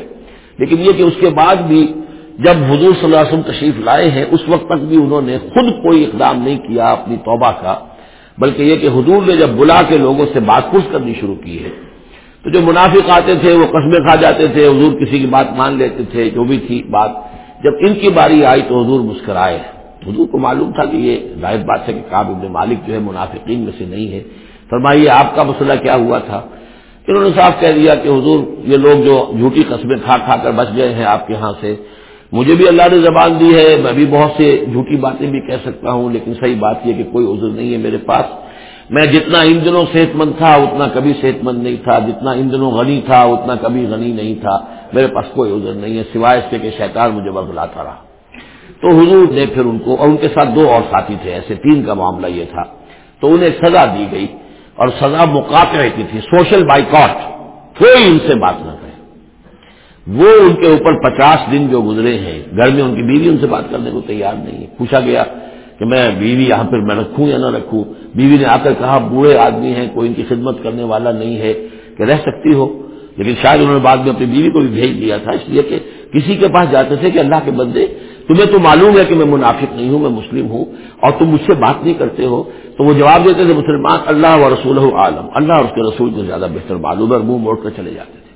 لیکن یہ کہ اس کے بعد بھی جب حضور صلی اللہ علیہ وسلم تشریف لائے ہیں، اس وقت تک بھی انہوں نے خود کوئی اقدام نہیں کیا اپنی توبہ کا، بلکہ یہ کہ حضور نے جب بلا کے لوگوں سے بات پوچھ کرنی شروع کی ہے، تو جو منافق آتے تھے، وہ قصبے کھا جاتے تھے، حضور کسی کی بات مان لیتے تھے، جو بھی تھی بات۔ جب ان کی باری آئی تو حضور مسکرائے۔ حضور کو معلوم تھا کہ یہ ظاہر بات ہے کہ کاب ابن مالک جو ہے منافقین میں سے نہیں ہے۔ فرمائیے، آپ کا مسئلہ کیا ہوا تھا؟ انہوں نے صاف کہہ دیا کہ حضور، یہ لوگ جو جھوٹی قسمیں کھا کھا کر بچ گئے ہیں آپ کے ہاں سے، مجھے بھی اللہ نے زبان دی ہے، میں بھی بہت سے جھوٹی باتیں بھی کہہ سکتا ہوں، لیکن صحیح بات یہ کہ کوئی عذر نہیں ہے میرے پاس۔ میں جتنا ان دنوں صحت مند تھا، اتنا کبھی صحت مند نہیں تھا، جتنا ان دنوں غنی تھا، اتنا کبھی غنی نہیں تھا۔ میرے پاس کوئی عذر نہیں ہے، سوائے اس کے کہ شیطان مجھے بغلاتا رہا۔ تو حضور نے پھر ان کو، اور ان کے ساتھ دو اور ساتھی تھے، ایسے تین کا معاملہ یہ تھا۔ تو انہیں سزا دی گئی، اور سزا مقاطع کی تھی، سوشل بائیکاٹ۔ کوئی ان سے بات نہ کرے۔ وہ ان کے اوپر پچاس دن جو گزرے ہیں گھر میں ان کی بیوی ان سے بات کرنے کو تیار نہیں ہے۔ پوچھا گیا کہ میں بیوی یہاں پھر میں رکھوں یا نہ رکھوں؟ بیوی نے آ کر کہا، بوڑھے آدمی ہیں، کوئی ان کی خدمت کرنے والا نہیں ہے، کہ رہ سکتی ہو۔ لیکن شاید انہوں نے بعد میں اپنی بیوی کو بھی بھیج دیا تھا، اس لیے کہ کسی کے پاس جاتے تھے کہ اللہ کے بندے، تمہیں تو معلوم ہے کہ میں منافق نہیں ہوں، میں مسلم ہوں، اور تم مجھ سے بات نہیں کرتے ہو۔ تو وہ جواب دیتے تھے، مسلمان، اللہ و رسول عالم۔ اللہ اور اس کے رسول کو زیادہ بہتر معلوم ہے اور منہ موڑ کر چلے جاتے تھے۔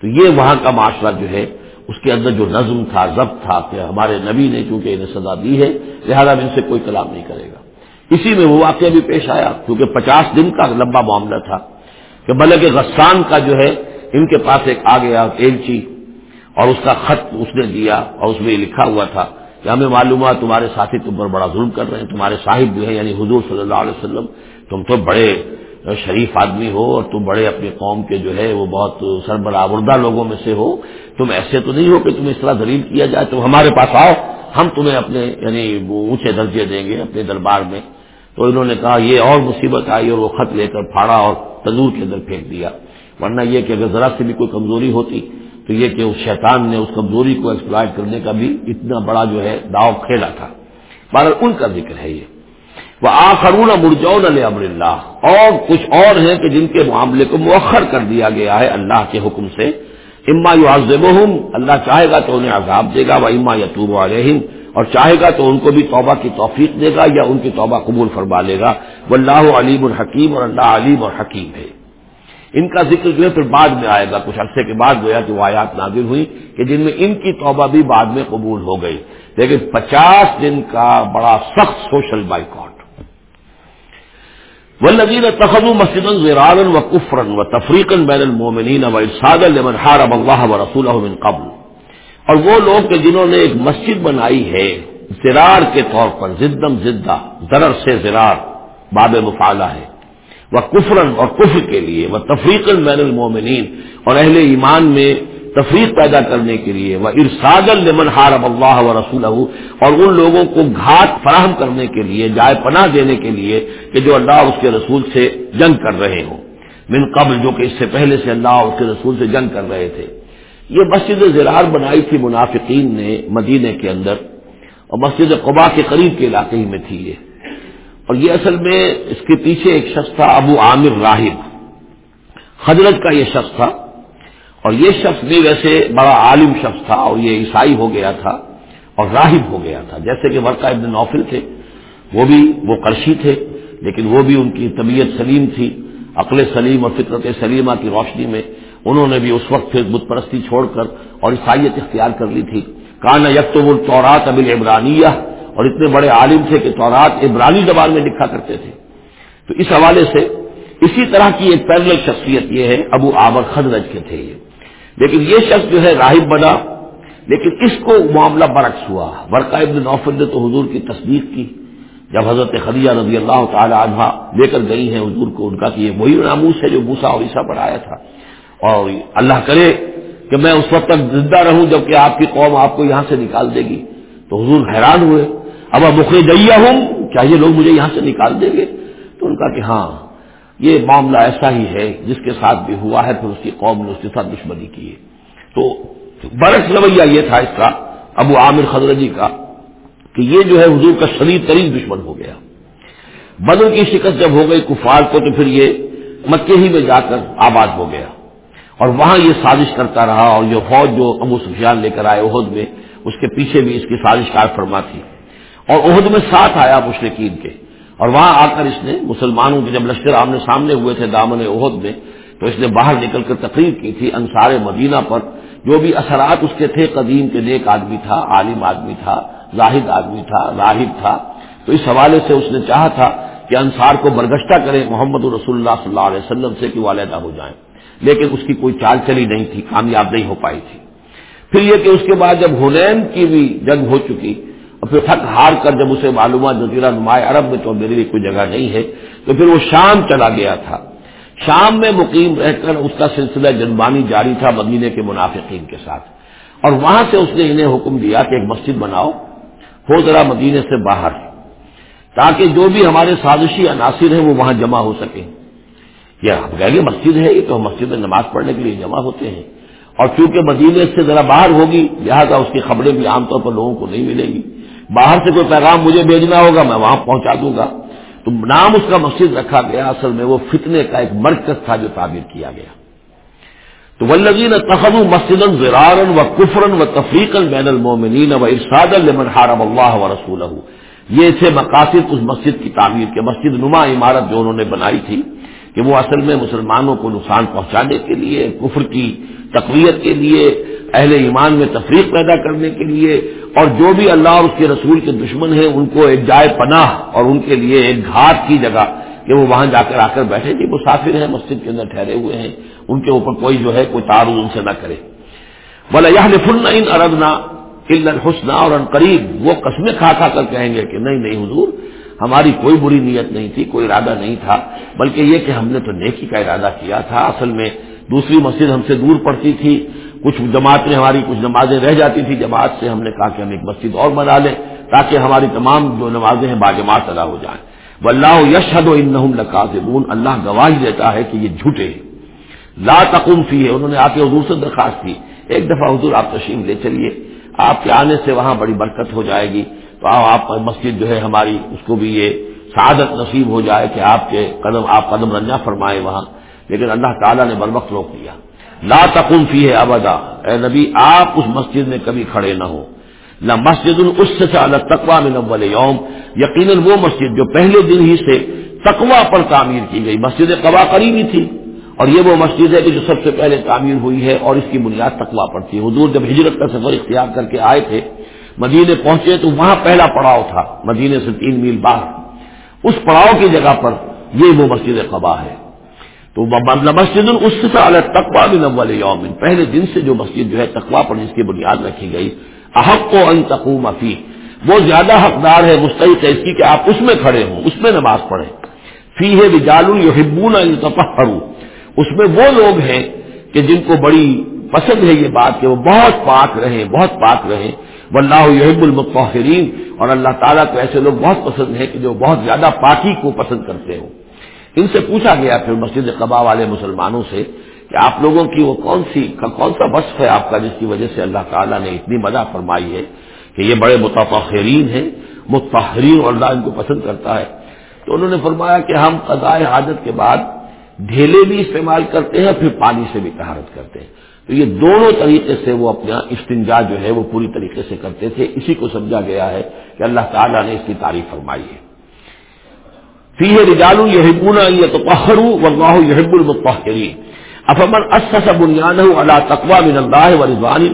تو یہ وہاں کا معاشرہ جو ہے اس کے اندر جو نظم تھا، ضبط تھا، کہ ہمارے نبی نے چونکہ انہیں سزا دی ہے، لہذا ان سے کوئی کلام نہیں کرے گا۔ اسی میں وہ واقعہ بھی پیش آیا، کیونکہ پچاس دن کا لمبا معاملہ تھا کہ بلکہ غسان کا جو ہے، ان کے پاس ایک آ گیا ایلچی اور اس کا خط اس نے دیا اور اس میں یہ لکھا ہوا تھا کہ ہمیں معلوم ہے تمہارے ساتھی تم پر بڑا ظلم کر رہے ہیں، تمہارے صاحب جو ہے یعنی حضور صلی اللہ علیہ وسلم، تم تو بڑے شریف آدمی ہو اور تم بڑے اپنے قوم کے جو ہے، وہ بہت سربراہ لوگوں میں سے ہو۔ تم ایسے تو نہیں ہو کہ تم اس طرح دلیل کیا جائے تم ہمارے پاس آؤ، ہم تمہیں اپنے یعنی اونچے درجے دیں گے اپنے دربار میں۔ تو انہوں نے کہا، یہ اور مصیبت آئی اور وہ خط لے کر پھاڑا اور تندور کے اندر پھینک دیا۔ ورنہ یہ کہ اگر ذرا سے بھی کوئی کمزوری ہوتی، تو یہ کہ اس شیطان نے اس کمزوری کو ایکسپلائٹ کرنے کا بھی اتنا بڑا جو ہے داؤ کھیلا تھا۔ بہرحال ان کا ذکر ہے یہ۔ وہ آخرون مرجون علیہ امر اللہ۔ اور کچھ اور ہیں کہ جن کے معاملے کو مؤخر کر دیا گیا ہے اللہ کے حکم سے۔ اما یو اللہ چاہے گا تو انہیں عذاب دے گا وہ اما یتوب علیہم، اور چاہے گا تو ان کو بھی توبہ کی توفیق دے گا یا ان کی توبہ قبول فرما لے گا۔ وہ اللہ علیم الحکیم اور اللہ علیم اور حکیم ہے۔ ان کا ذکر جو ہے پھر بعد میں آئے گا، کچھ عرصے کے بعد گویا کہ وہ آیات نازل ہوئی کہ جن میں ان کی توبہ بھی بعد میں قبول ہو گئی۔ لیکن پچاس دن کا بڑا سخت سوشل بائیکاٹ۔ و نظیر تخن مسجد زران و کفرن و تفریقن بین المومنین و لمن حارب اللہ و رسول من قبل۔ اور وہ لوگ کہ جنہوں نے ایک مسجد بنائی ہے، زرار کے طور پر، زدم زدہ، ضرر سے زرار باب مفالہ ہے۔ وہ کفرن اور کفر کے لیے وہ تفریقن بین المومنین اور اہل ایمان میں تفریق پیدا کرنے کے لیے وہ ارساد المن حارب اللہ و رسول اور ان لوگوں کو گھاٹ فراہم کرنے کے لیے، جائے پناہ دینے کے لیے کہ جو اللہ اس کے رسول سے جنگ کر رہے ہوں۔ من قبل جو کہ اس سے پہلے سے اللہ اس کے رسول سے جنگ کر رہے تھے۔ یہ مسجد زرار بنائی تھی منافقین نے مدینے کے اندر، اور مسجد قبا کے قریب کے علاقے ہی میں تھی یہ۔ اور یہ اصل میں اس کے پیچھے ایک شخص تھا ابو عامر راہب۔ حضرت کا یہ شخص تھا۔ اور یہ شخص بھی ویسے بڑا عالم شخص تھا اور یہ عیسائی ہو گیا تھا اور راہب ہو گیا تھا۔ جیسے کہ ورقہ ابن نوفل تھے، وہ بھی وہ کرشی تھے، لیکن وہ بھی ان کی طبیعت سلیم تھی، عقل سلیم اور فطرت سلیمہ کی روشنی میں۔ انہوں نے بھی اس وقت پھر بت پرستی چھوڑ کر اور عیسائیت اختیار کر لی تھی۔ کانا یک تو وہ ابل عمرانیہ اور اتنے بڑے عالم تھے کہ چورات عبرانی زبان میں لکھا کرتے تھے۔ تو اس حوالے سے اسی طرح کی ایک پیرل شخصیت یہ ہے، ابو آبر خدرج کے تھے یہ۔ لیکن یہ شخص جو ہے راہب بنا، لیکن اس کو معاملہ برعکس ہوا۔ برقع ابن نوفل نے تو حضور کی تصدیق کی، جب حضرت خدیجہ رضی اللہ تعالی عنہ لے کر گئی ہیں حضور کو، ان کا کہ یہ وہی ناموس ہے جو بوسا اور عیسا پر آیا تھا۔ اور اللہ کرے کہ میں اس وقت تک زندہ رہوں جبکہ آپ کی قوم آپ کو یہاں سے نکال دے گی۔ تو حضور حیران ہوئے۔ اب اب جیا ہوں کیا یہ لوگ مجھے یہاں سے نکال دیں گے؟ تو ان کا کہ ہاں یہ معاملہ ایسا ہی ہے جس کے ساتھ بھی ہوا ہے، پھر اس کی قوم نے اس کے ساتھ دشمنی کی ہے۔ تو برس رویہ یہ تھا اس کا، ابو عامر خدرجی کا، کہ یہ جو ہے حضور کا شدید ترین دشمن ہو گیا۔ بدر کی شکست جب ہو گئی کفار کو، تو پھر یہ مکے ہی میں جا کر آباد ہو گیا۔ اور وہاں یہ سازش کرتا رہا، اور یہ فوج جو ابو سفیان لے کر آئے عہد میں، اس کے پیچھے بھی اس کی سازش کار فرما تھی۔ اور عہد میں ساتھ آیا مشرقین کے۔ اور وہاں آ کر اس نے مسلمانوں کے جب لشکر آمنے سامنے ہوئے تھے دامن عہد میں، تو اس نے باہر نکل کر تقریر کی تھی انصار مدینہ پر، جو بھی اثرات اس کے تھے، قدیم کے نیک آدمی تھا، عالم آدمی تھا، زاہد آدمی تھا، راہب تھا۔ تو اس حوالے سے اس نے چاہا تھا کہ انصار کو برگشتہ کرے محمد رسول اللہ صلی اللہ علیہ وسلم سے کہ وہ علیحدہ ہو جائیں۔ لیکن اس کی کوئی چال چلی نہیں تھی، کامیاب نہیں ہو پائی تھی۔ پھر یہ کہ اس کے بعد جب ہنین کی بھی جنگ ہو چکی اور پھر تھک ہار کر جب اسے معلومات جزیرہ نمایاں عرب میں تو میرے لیے کوئی جگہ نہیں ہے، تو پھر وہ شام چلا گیا تھا۔ شام میں مقیم رہ کر اس کا سلسلہ جنبانی جاری تھا مدینے کے منافقین کے ساتھ۔ اور وہاں سے اس نے انہیں حکم دیا کہ ایک مسجد بناؤ، ہو ذرا مدینے سے باہر۔ تاکہ جو بھی ہمارے سازشی عناصر ہیں وہ وہاں جمع ہو سکیں۔ یا ہم کہیں گے مسجد ہے، یہ تو مسجد میں نماز پڑھنے کے لیے جمع ہوتے ہیں۔ اور چونکہ مدینے سے ذرا باہر ہوگی، لہٰذا اس کی خبریں بھی عام طور پر لوگوں کو نہیں ملے گی۔ باہر سے کوئی پیغام مجھے بھیجنا ہوگا، میں وہاں پہنچا دوں گا۔ تو نام اس کا مسجد رکھا گیا، اصل میں وہ فتنے کا ایک مرکز تھا جو تعبیر کیا گیا۔ تو ولگین تخن مسجد زرارن و کفرن و تفریقن بین المومنین و ارساد المن حارم اللہ و رسول یہ تھے مقاصد اس مسجد کی تعمیر کے۔ مسجد نما عمارت جو انہوں نے بنائی تھی کہ وہ اصل میں مسلمانوں کو نقصان پہنچانے کے لیے، کفر کی تقویت کے لیے اہل ایمان میں تفریق پیدا کرنے کے لیے اور جو بھی اللہ اور اس کے رسول کے دشمن ہیں، ان کو ایک جائے پناہ اور ان کے لیے ایک گھاٹ کی جگہ کہ وہ وہاں جا کر آ کر بیٹھے۔ کہ مسافر ہیں، مسجد کے اندر ٹھہرے ہوئے ہیں۔ ان کے اوپر کوئی جو ہے، کوئی تعارض ان سے نہ کرے۔ بولا یہ ان اردنا الحسنہ اور ان قریب وہ قسمیں کھا کھا کر کہیں گے کہ نہیں نہیں حضور، ہماری کوئی بری نیت نہیں تھی، کوئی ارادہ نہیں تھا۔ بلکہ یہ کہ ہم نے تو نیکی کا ارادہ کیا تھا۔ اصل میں دوسری مسجد ہم سے دور پڑتی تھی۔ کچھ جماعتیں ہماری کچھ نمازیں رہ جاتی تھی جماعت سے ہم نے کہا کہ ہم ایک مسجد اور بنا لیں تاکہ ہماری تمام جو نمازیں ہیں باجماعت ادا ہو جائیں۔ وہ اللہ یشد و ان لقاضبون اللہ گواہی دیتا ہے کہ یہ جھوٹے ہیں۔ لا تقم فی ہے انہوں نے آ کے حضور سے درخواست کی۔ ایک دفعہ حضور آپ تشریف لے چلیے، آپ کے آنے سے وہاں بڑی برکت ہو جائے گی۔ تو آپ مسجد جو ہے ہماری، اس کو بھی یہ سعادت نصیب ہو جائے کہ آپ کے قدم، آپ قدم رنجا فرمائے وہاں۔ لیکن اللہ تعالیٰ نے بر وقت روک دیا لا تقم فی ہے ابدا۔ اے نبی، آپ اس مسجد میں کبھی کھڑے نہ ہو۔ نہ مسجد اس سے الگ تقوا میں نول یوم۔ یقیناً وہ مسجد جو پہلے دن ہی سے تقوا پر تعمیر کی گئی۔ مسجد قبا قریبی تھی۔ اور یہ وہ مسجد ہے کہ جو سب سے پہلے تعمیر ہوئی ہے اور اس کی بنیاد تقوا پر تھی۔ حضور جب ہجرت کا سفر اختیار کر کے آئے تھے، مدینے پہنچے تو وہاں پہلا پڑاؤ تھا، مدینے سے تین میل باہر۔ اس پڑاؤ کی جگہ پر یہ وہ مسجد قبا ہے۔ تو مسجد اس تقوا بھی نول یوم۔ پہلے دن سے جو مسجد جو ہے تقوا پر جس کی بنیاد رکھی گئی۔ احق و ان تقوم افی وہ زیادہ حقدار ہے مستعد ہے اس کی کہ آپ اس میں کھڑے ہوں، اس میں نماز پڑھیں۔ فی ہے وجال الحبون اس میں وہ لوگ ہیں کہ جن کو بڑی پسند ہے یہ بات کہ وہ بہت پاک رہیں، بہت پاک رہیں۔ واللہ یحب المطہرین۔ اور اللہ تعالیٰ کو ایسے لوگ بہت پسند ہیں کہ جو بہت زیادہ پاکی کو پسند کرتے ہوں۔ ان سے پوچھا گیا پھر مسجد قبا والے مسلمانوں سے کہ آپ لوگوں کی وہ کون سی کون سا وصف ہے آپ کا جس کی وجہ سے اللہ تعالیٰ نے اتنی مزہ فرمائی ہے کہ یہ بڑے متفرین ہیں متحرین اور اللہ ان کو پسند کرتا ہے۔ تو انہوں نے فرمایا کہ ہم قضائے حاجت کے بعد ڈھیلے بھی استعمال کرتے ہیں پھر پانی سے بھی تہارت کرتے ہیں۔ تو یہ دونوں طریقے سے وہ اپنا استنجا جو ہے وہ پوری طریقے سے کرتے تھے۔ اسی کو سمجھا گیا ہے کہ اللہ تعالیٰ نے اس کی تعریف فرمائی ہے۔ فی رجال یحبون یہ تو پہرو یحب المطہرین. افمن اسس بنیاد اللہ تقوا من اللہ و رضوان.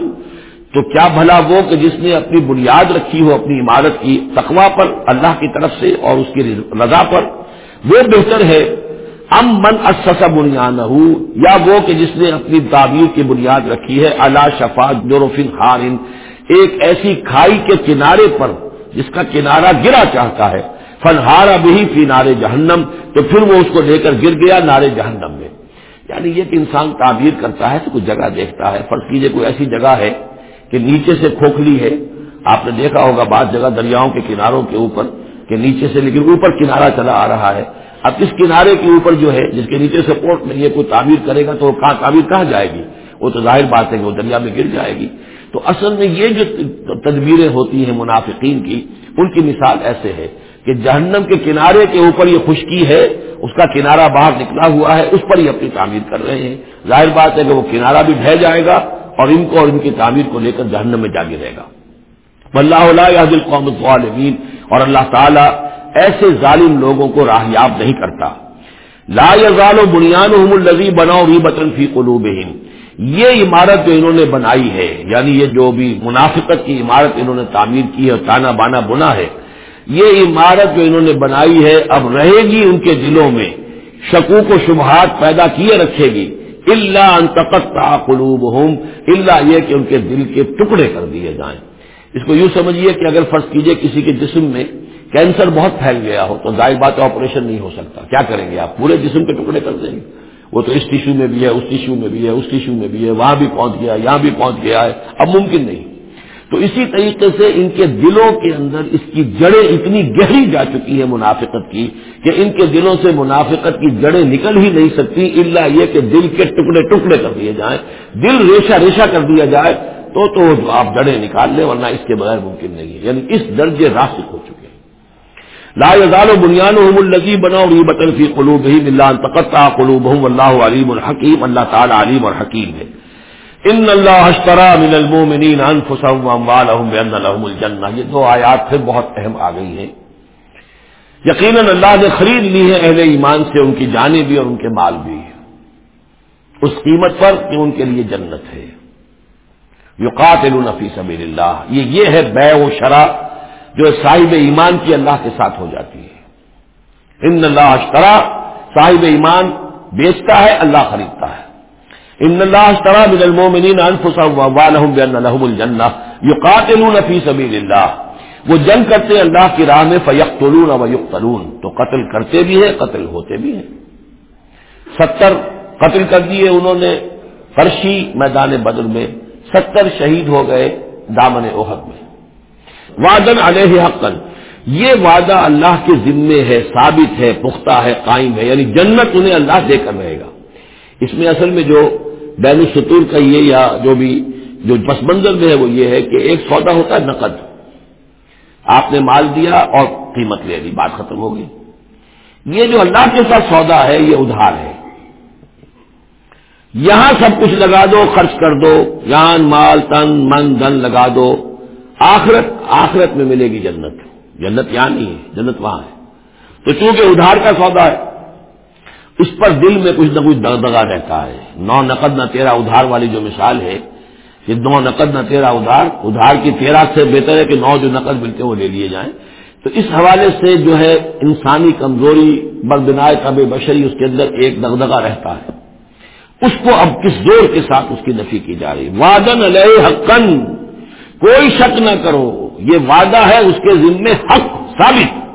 تو کیا بھلا وہ کہ جس نے اپنی بنیاد رکھی ہو اپنی عمارت کی تقوا پر اللہ کی طرف سے اور اس کی رضا پر؟ وہ بہتر ہے. ام من اسس بنیاد یا وہ کہ جس نے اپنی تعبیر کی بنیاد رکھی ہے اللہ شفا جورفن ہارن ایک ایسی کھائی کے کنارے پر جس کا کنارہ گرا چاہتا ہے. فنہارا بھی فی نارے جہنم تو پھر وہ اس کو لے کر گر گیا نارے جہنم میں۔ یعنی یہ کہ انسان تعبیر کرتا ہے تو کچھ جگہ دیکھتا ہے۔ فرض کیجیے کوئی ایسی جگہ ہے کہ نیچے سے کھوکھلی ہے۔ آپ نے دیکھا ہوگا بعض جگہ دریاؤں کے کناروں کے اوپر کہ نیچے سے لیکن اوپر کنارا چلا آ رہا ہے۔ اب اس کنارے کے اوپر جو ہے، جس کے نیچے سپورٹ نہیں ہے کوئی تعبیر کرے گا تو کہاں تعبیر کہاں جائے گی؟ وہ تو ظاہر بات ہے کہ وہ دریا میں گر جائے گی۔ تو اصل میں یہ جو تدبیریں ہوتی ہیں منافقین کی، ان کی مثال ایسے ہے۔ کہ جہنم کے کنارے کے اوپر یہ خشکی ہے، اس کا کنارہ باہر نکلا ہوا ہے، اس پر ہی اپنی تعمیر کر رہے ہیں۔ ظاہر بات ہے کہ وہ کنارہ بھی ڈہ جائے گا اور ان کو اور ان کی تعمیر کو لے کر جہنم میں جا گرے گا۔ اللہ علیہ قوم العالمین اور اللہ تعالیٰ ایسے ظالم لوگوں کو راہیاب نہیں کرتا۔ لا یزال و بنیاد الزی بناؤ بھی بطن فی قلوب یہ عمارت جو انہوں نے بنائی ہے یعنی یہ جو بھی منافقت کی عمارت انہوں نے تعمیر کی ہے تانا بانا بنا ہے یہ عمارت جو انہوں نے بنائی ہے اب رہے گی ان کے دلوں میں۔ شکوک و شبہات پیدا کیے رکھے گی۔ اللہ انتقت قلوب ہوں اللہ یہ کہ ان کے دل کے ٹکڑے کر دیے جائیں۔ اس کو یوں سمجھیے کہ اگر فرض کیجیے کسی کے جسم میں کینسر بہت پھیل گیا ہو تو ظاہر بات آپریشن نہیں ہو سکتا۔ کیا کریں گے آپ؟ پورے جسم کے ٹکڑے کر دیں گے۔ وہ تو اس ٹیشو میں بھی ہے، اس ٹیشو میں بھی ہے، اس ٹیشو میں بھی ہے، وہاں بھی پہنچ گیا، یہاں بھی پہنچ گیا ہے۔ اب ممکن نہیں۔ تو اسی طریقے سے ان کے دلوں کے اندر اس کی جڑیں اتنی گہری جا چکی ہے منافقت کی کہ ان کے دلوں سے منافقت کی جڑیں نکل ہی نہیں سکتی اللہ یہ کہ دل کے ٹکڑے ٹکڑے کر دیے جائیں، دل ریشہ ریشہ کر دیا جائے، تو تو آپ جڑیں نکال لیں، ورنہ اس کے بغیر ممکن نہیں ہے۔ یعنی اس درجے راسک ہو چکے ہیں۔ لا یزال و بنیاد الزی بناؤ بطن فی قلوب ہی اللہ تقطع قلوب اللہ علیم الحکیم، اللہ تعالیٰ علیم اور حکیم ہے۔ ان اللہ اشترا من المومنین انفسهم واموالهم بان لهم الجنہ۔ یہ دو آیات پھر بہت اہم آ گئی ہیں۔ یقیناً اللہ نے خرید لی ہے اہل ایمان سے، ان کی جانیں بھی اور ان کے مال بھی۔ اس قیمت پر کہ ان کے لیے جنت ہے۔ یقاتلون فی سبیل اللہ یہ یہ ہے بے و شرع جو صاحب ایمان کی اللہ کے ساتھ ہو جاتی ہے۔ ان اللہ اشترا، صاحب ایمان بیچتا ہے، اللہ خریدتا ہے۔ ان اللہ اشترى من المومنین انفسهم واموالهم بان لهم الجنہ یو قاتل فی سبیل اللہ۔ وہ جنگ کرتے ہیں اللہ کی راہ میں فیق تلون و یقتلون۔ تو قتل کرتے بھی ہیں، قتل ہوتے بھی ہیں۔ ستر قتل کر دیے انہوں نے فرشی میدان بدر میں۔ ستر شہید ہو گئے دامن اوہد میں۔ وعدن علیہ حقن یہ وعدہ اللہ کے ذمے ہے، ثابت ہے، پختہ ہے، قائم ہے۔ یعنی جنت انہیں اللہ دے کر رہے گا۔ اس میں اصل میں جو بین السطور کا یہ یا جو بھی جو پس منظر میں ہے وہ یہ ہے کہ ایک سودا ہوتا ہے نقد۔ آپ نے مال دیا اور قیمت لے لی، بات ختم ہو گئی۔ یہ جو اللہ کے ساتھ سودا ہے، یہ ادھار ہے۔ یہاں سب کچھ لگا دو، خرچ کر دو، جان، مال، تن، من دن لگا دو۔ آخرت آخرت میں ملے گی جنت۔ جنت یہاں نہیں ہے، جنت وہاں ہے۔ تو چونکہ ادھار کا سودا ہے اس پر دل میں کچھ نہ کچھ دگا رہتا ہے۔ نو نقد نہ تیرا ادھار والی جو مثال ہے کہ نو نقد نہ تیرا ادھار ادھار کی تیرا سے بہتر ہے کہ نو جو نقد ملتے ہیں وہ لے لیے جائیں۔ تو اس حوالے سے جو ہے انسانی کمزوری بردنائے کب بشری، اس کے اندر ایک دغدغہ رہتا ہے۔ اس کو اب کس زور کے ساتھ اس کی نفی کی جا رہی وادن علیہ حقن کوئی شک نہ کرو، یہ وعدہ ہے اس کے ذمے حق ثابت۔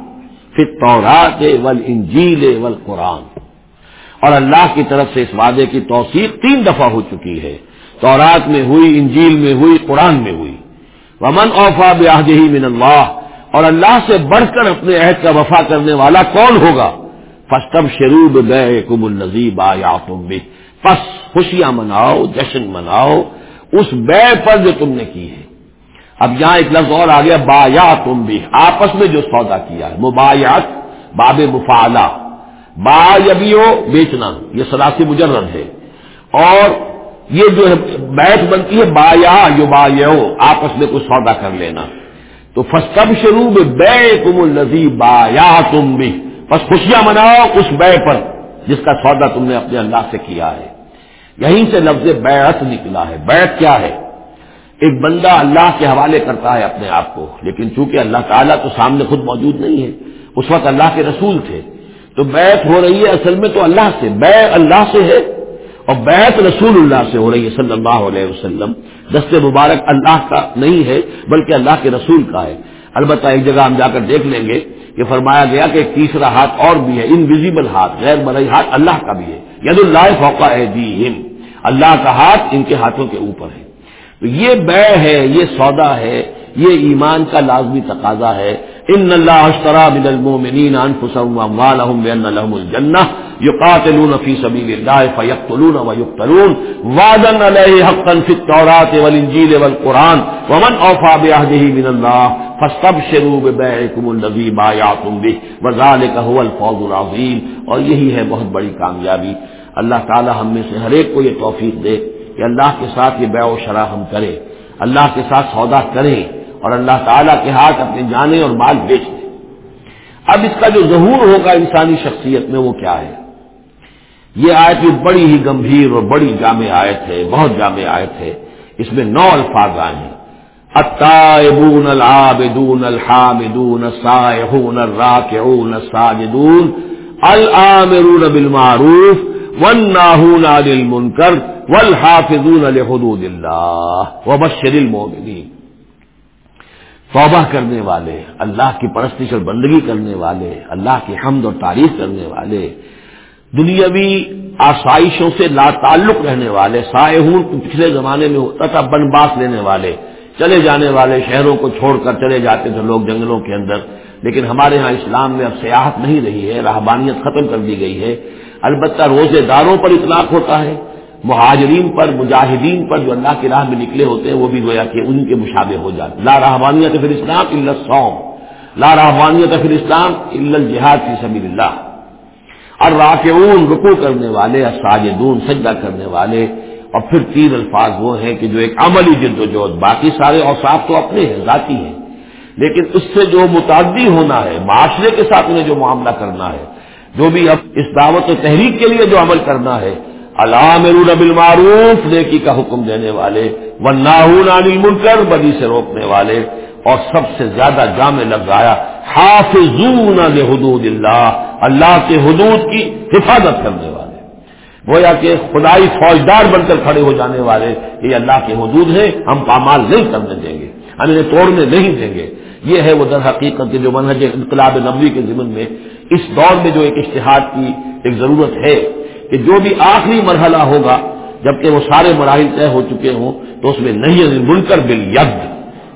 پھر تورات ول انجیل ول قرآن اور اللہ کی طرف سے اس وعدے کی توثیق تین دفعہ ہو چکی ہے۔ تورات میں ہوئی، انجیل میں ہوئی، قرآن میں ہوئی۔ ومن اوفا بہجی من اللہ، اور اللہ سے بڑھ کر اپنے عہد کا وفا کرنے والا کون ہوگا؟ فستب شروب بے کم النزیب آیا تم بھی پس خوشیاں مناؤ، جشن مناؤ، اس بے پر جو تم نے کی ہے۔ اب یہاں ایک لفظ اور آ گیا بایا تم بھی آپس میں جو سودا کیا ہے مبایات باب مفالا با یبیو بیچنا، یہ سلاسی مجرد ہے۔ اور یہ جو ہے بیٹھ بنتی ہے بایا یو با آپس میں کچھ سودا کر لینا۔ تو فسب شروع بے کم الزی بایا تم بھی بس خوشیاں مناؤ اس بے پر، جس کا سودا تم نے اپنے اللہ سے کیا ہے۔ یہیں سے لفظ بیعت نکلا ہے۔ بیعت کیا ہے؟ ایک بندہ اللہ کے حوالے کرتا ہے اپنے آپ کو، لیکن چونکہ اللہ تعالیٰ تو سامنے خود موجود نہیں ہے، اس وقت اللہ کے رسول تھے۔ تو بیعت ہو رہی ہے اصل میں تو اللہ سے بے اللہ سے ہے اور بیعت رسول اللہ سے ہو رہی ہے صلی اللہ علیہ وسلم۔ دست مبارک اللہ کا نہیں ہے، بلکہ اللہ کے رسول کا ہے۔ البتہ ایک جگہ ہم جا کر دیکھ لیں گے کہ فرمایا گیا کہ ایک تیسرا ہاتھ اور بھی ہے انویزیبل ہاتھ، غیر مرئی ہاتھ اللہ کا بھی ہے۔ ید اللہ فوقا ہے اللہ کا ہاتھ ان کے ہاتھوں کے اوپر ہے۔ تو یہ بے ہے، یہ سودا ہے، یہ ایمان کا لازمی تقاضا ہے۔ ان اللہ اشترا من المؤمنین انفسهم واموالهم بان لهم الجنہ یقاتلون فی سبیل اللہ فیقتلون ویقتلون وعدا علیہ حقا فی التوراۃ والانجیل والقرآن. ومن اوفى بعهده من اللہ فاستبشروا ببيعكم الذي بايعتم به. وذلك هو الفوز العظیم اور یہی ہے بہت بڑی کامیابی. اللہ تعالی ہم میں سے ہر ایک کو یہ توفیق دے کہ اللہ کے ساتھ یہ بیع و شرح ہم کریں. اللہ کے ساتھ سودا کریں. اور اللہ تعالیٰ کے ہاتھ اپنے جانے اور مال بیچ دیں اب اس کا جو ظہور ہوگا انسانی شخصیت میں وہ کیا ہے؟ یہ آیت بھی بڑی ہی گمبھیر اور بڑی جامع آیت ہے، بہت جامع آیت ہے۔ اس میں نو الفاظ آئے ہیں۔ التائبون العابدون الحامدون السائحون الراکعون الساجدون العامرون بالمعروف والناہون عن المنکر والحافظون لحدود اللہ وبشر المؤمنین۔ توبہ کرنے والے، اللہ کی پرستش اور بندگی کرنے والے، اللہ کی حمد اور تعریف کرنے والے، دنیاوی آسائشوں سے لا تعلق رہنے والے سائے ہوں پچھلے زمانے میں ہوتا تھا بن باس لینے والے، چلے جانے والے شہروں کو چھوڑ کر چلے جاتے تھے لوگ جنگلوں کے اندر، لیکن ہمارے ہاں اسلام میں اب سیاحت نہیں رہی ہے، رہبانیت ختم کر دی گئی ہے، البتہ روزے داروں پر اطلاق ہوتا ہے۔ مہاجرین پر، مجاہدین پر جو اللہ کی راہ میں نکلے ہوتے ہیں، وہ بھی گویا کہ ان کے مشابے ہو جاتے لا رحمانیت فر اسلام اللہ سوم لا رحمانیت فر اسلام الجہاد فی سبیل اللہ اور راکعون رکو کرنے والے ساجدون سجدہ کرنے والے۔ اور پھر تین الفاظ وہ ہیں کہ جو ایک عملی جد و جہد، باقی سارے اوساف تو اپنے ہیں، ذاتی ہیں۔ لیکن اس سے جو متعدی ہونا ہے، معاشرے کے ساتھ انہیں جو معاملہ کرنا ہے، جو بھی اب اس دعوت و تحریک کے لیے جو عمل کرنا ہے علام بالمعروف، نیکی کا حکم دینے والے و المنکر، بدی سے روکنے والے، اور سب سے زیادہ جامع لفظ آیا، حافظون حدود اللہ اللہ کے حدود کی حفاظت کرنے والے۔ گویا کہ خدائی فوجدار بن کر کھڑے ہو جانے والے، یہ اللہ کے حدود ہیں، ہم پامال نہیں کرنے دیں گے، ہم انہیں توڑنے نہیں دیں گے۔ یہ ہے وہ در حقیقت جو منہج انقلاب نبوی کے ضمن میں، اس دور میں جو ایک اشتہاد کی ایک ضرورت ہے۔ کہ جو بھی آخری مرحلہ ہوگا، جبکہ وہ سارے مراحل طے ہو چکے ہوں، تو اس میں نہیں منکر بل ید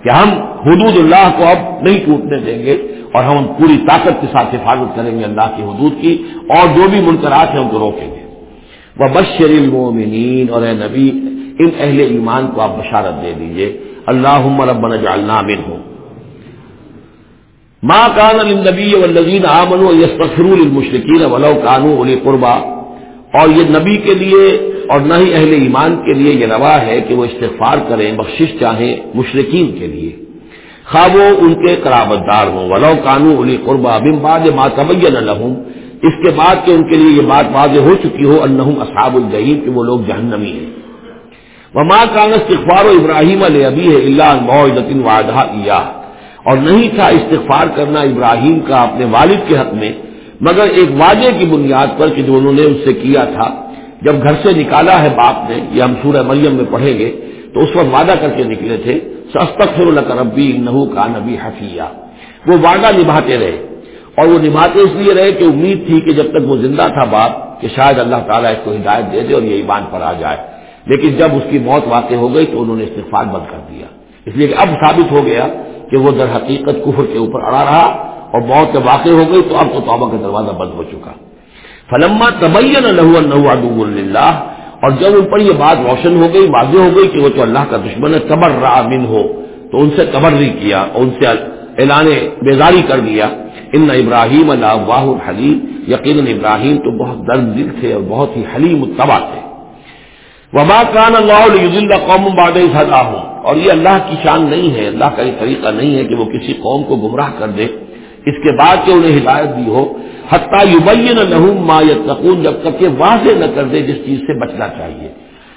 کہ ہم حدود اللہ کو اب نہیں ٹوٹنے دیں گے اور ہم پوری طاقت کے ساتھ حفاظت کریں گے اللہ کی حدود کی، اور جو بھی منکرات ہیں ان کو روکیں گے۔ وہ بشر المومنین اور اے نبی، ان اہل ایمان کو آپ بشارت دے دیجیے۔ اللہ ربنا جعلنا منہم۔ ماں کان النبی والذین آمنوا یستغفروا للمشرکین ولو کانوا اولی قربا۔ اور یہ نبی کے لیے اور نہ ہی اہل ایمان کے لیے یہ روا ہے کہ وہ استغفار کریں، بخشش چاہیں مشرقین کے لیے۔ خواب وہ ان کے قرابت دار ہوں۔ ولو کانو علی قربا بم باد ماں تبین لہم اس کے بعد کہ ان کے لیے یہ بات واضح ہو چکی ہو انہم اصحاب الجحیم کہ وہ لوگ جہنمی ہیں۔ وہ ماں کان استغفار و ابراہیم علیہ ابی ہے اللہ معدن وعدہ اور نہیں تھا استغفار کرنا ابراہیم کا اپنے والد کے حق میں مگر ایک واضح کی بنیاد پر کہ جو انہوں نے اس سے کیا تھا، جب گھر سے نکالا ہے باپ نے، یہ ہم سورہ مریم میں پڑھیں گے، تو اس وقت وعدہ کر کے نکلے تھے سستخر ربی نحو کا نبی حفیہ وہ وعدہ نبھاتے رہے، اور وہ نبھاتے اس لیے رہے کہ امید تھی کہ جب تک وہ زندہ تھا باپ، کہ شاید اللہ تعالیٰ اس کو ہدایت دے دے اور یہ ایمان پر آ جائے۔ لیکن جب اس کی موت واقع ہو گئی تو انہوں نے استغفار بند کر دیا۔ اس لیے کہ اب ثابت ہو گیا کہ وہ در حقیقت کفر کے اوپر اڑا رہا اور موت جب واقع ہو گئی تو اب تو توبہ کا دروازہ بند ہو چکا۔ فلما تبین لہو ادو اللہ اور جب ان پر یہ بات روشن ہو گئی، واضح ہو گئی کہ وہ تو اللہ کا دشمن ہے قبر را من ہو تو ان سے تبری کیا اور ان سے اعلان بیزاری کر دیا۔ ان ابراہیم اللہ واہ حلیم یقین ابراہیم تو بہت درد دل تھے اور بہت ہی حلیم تباہ تھے۔ وبا کان اللہ قوم باد ہوں اور یہ اللہ کی شان نہیں ہے، اللہ کا یہ طریقہ نہیں ہے کہ وہ کسی قوم کو گمراہ کر دے۔ اس کے بعد کہ انہیں ہدایت دی ہو، حتیٰ یبین لہم ما یتقون، جب تک کہ واضح نہ کر دے جس چیز سے بچنا چاہیے۔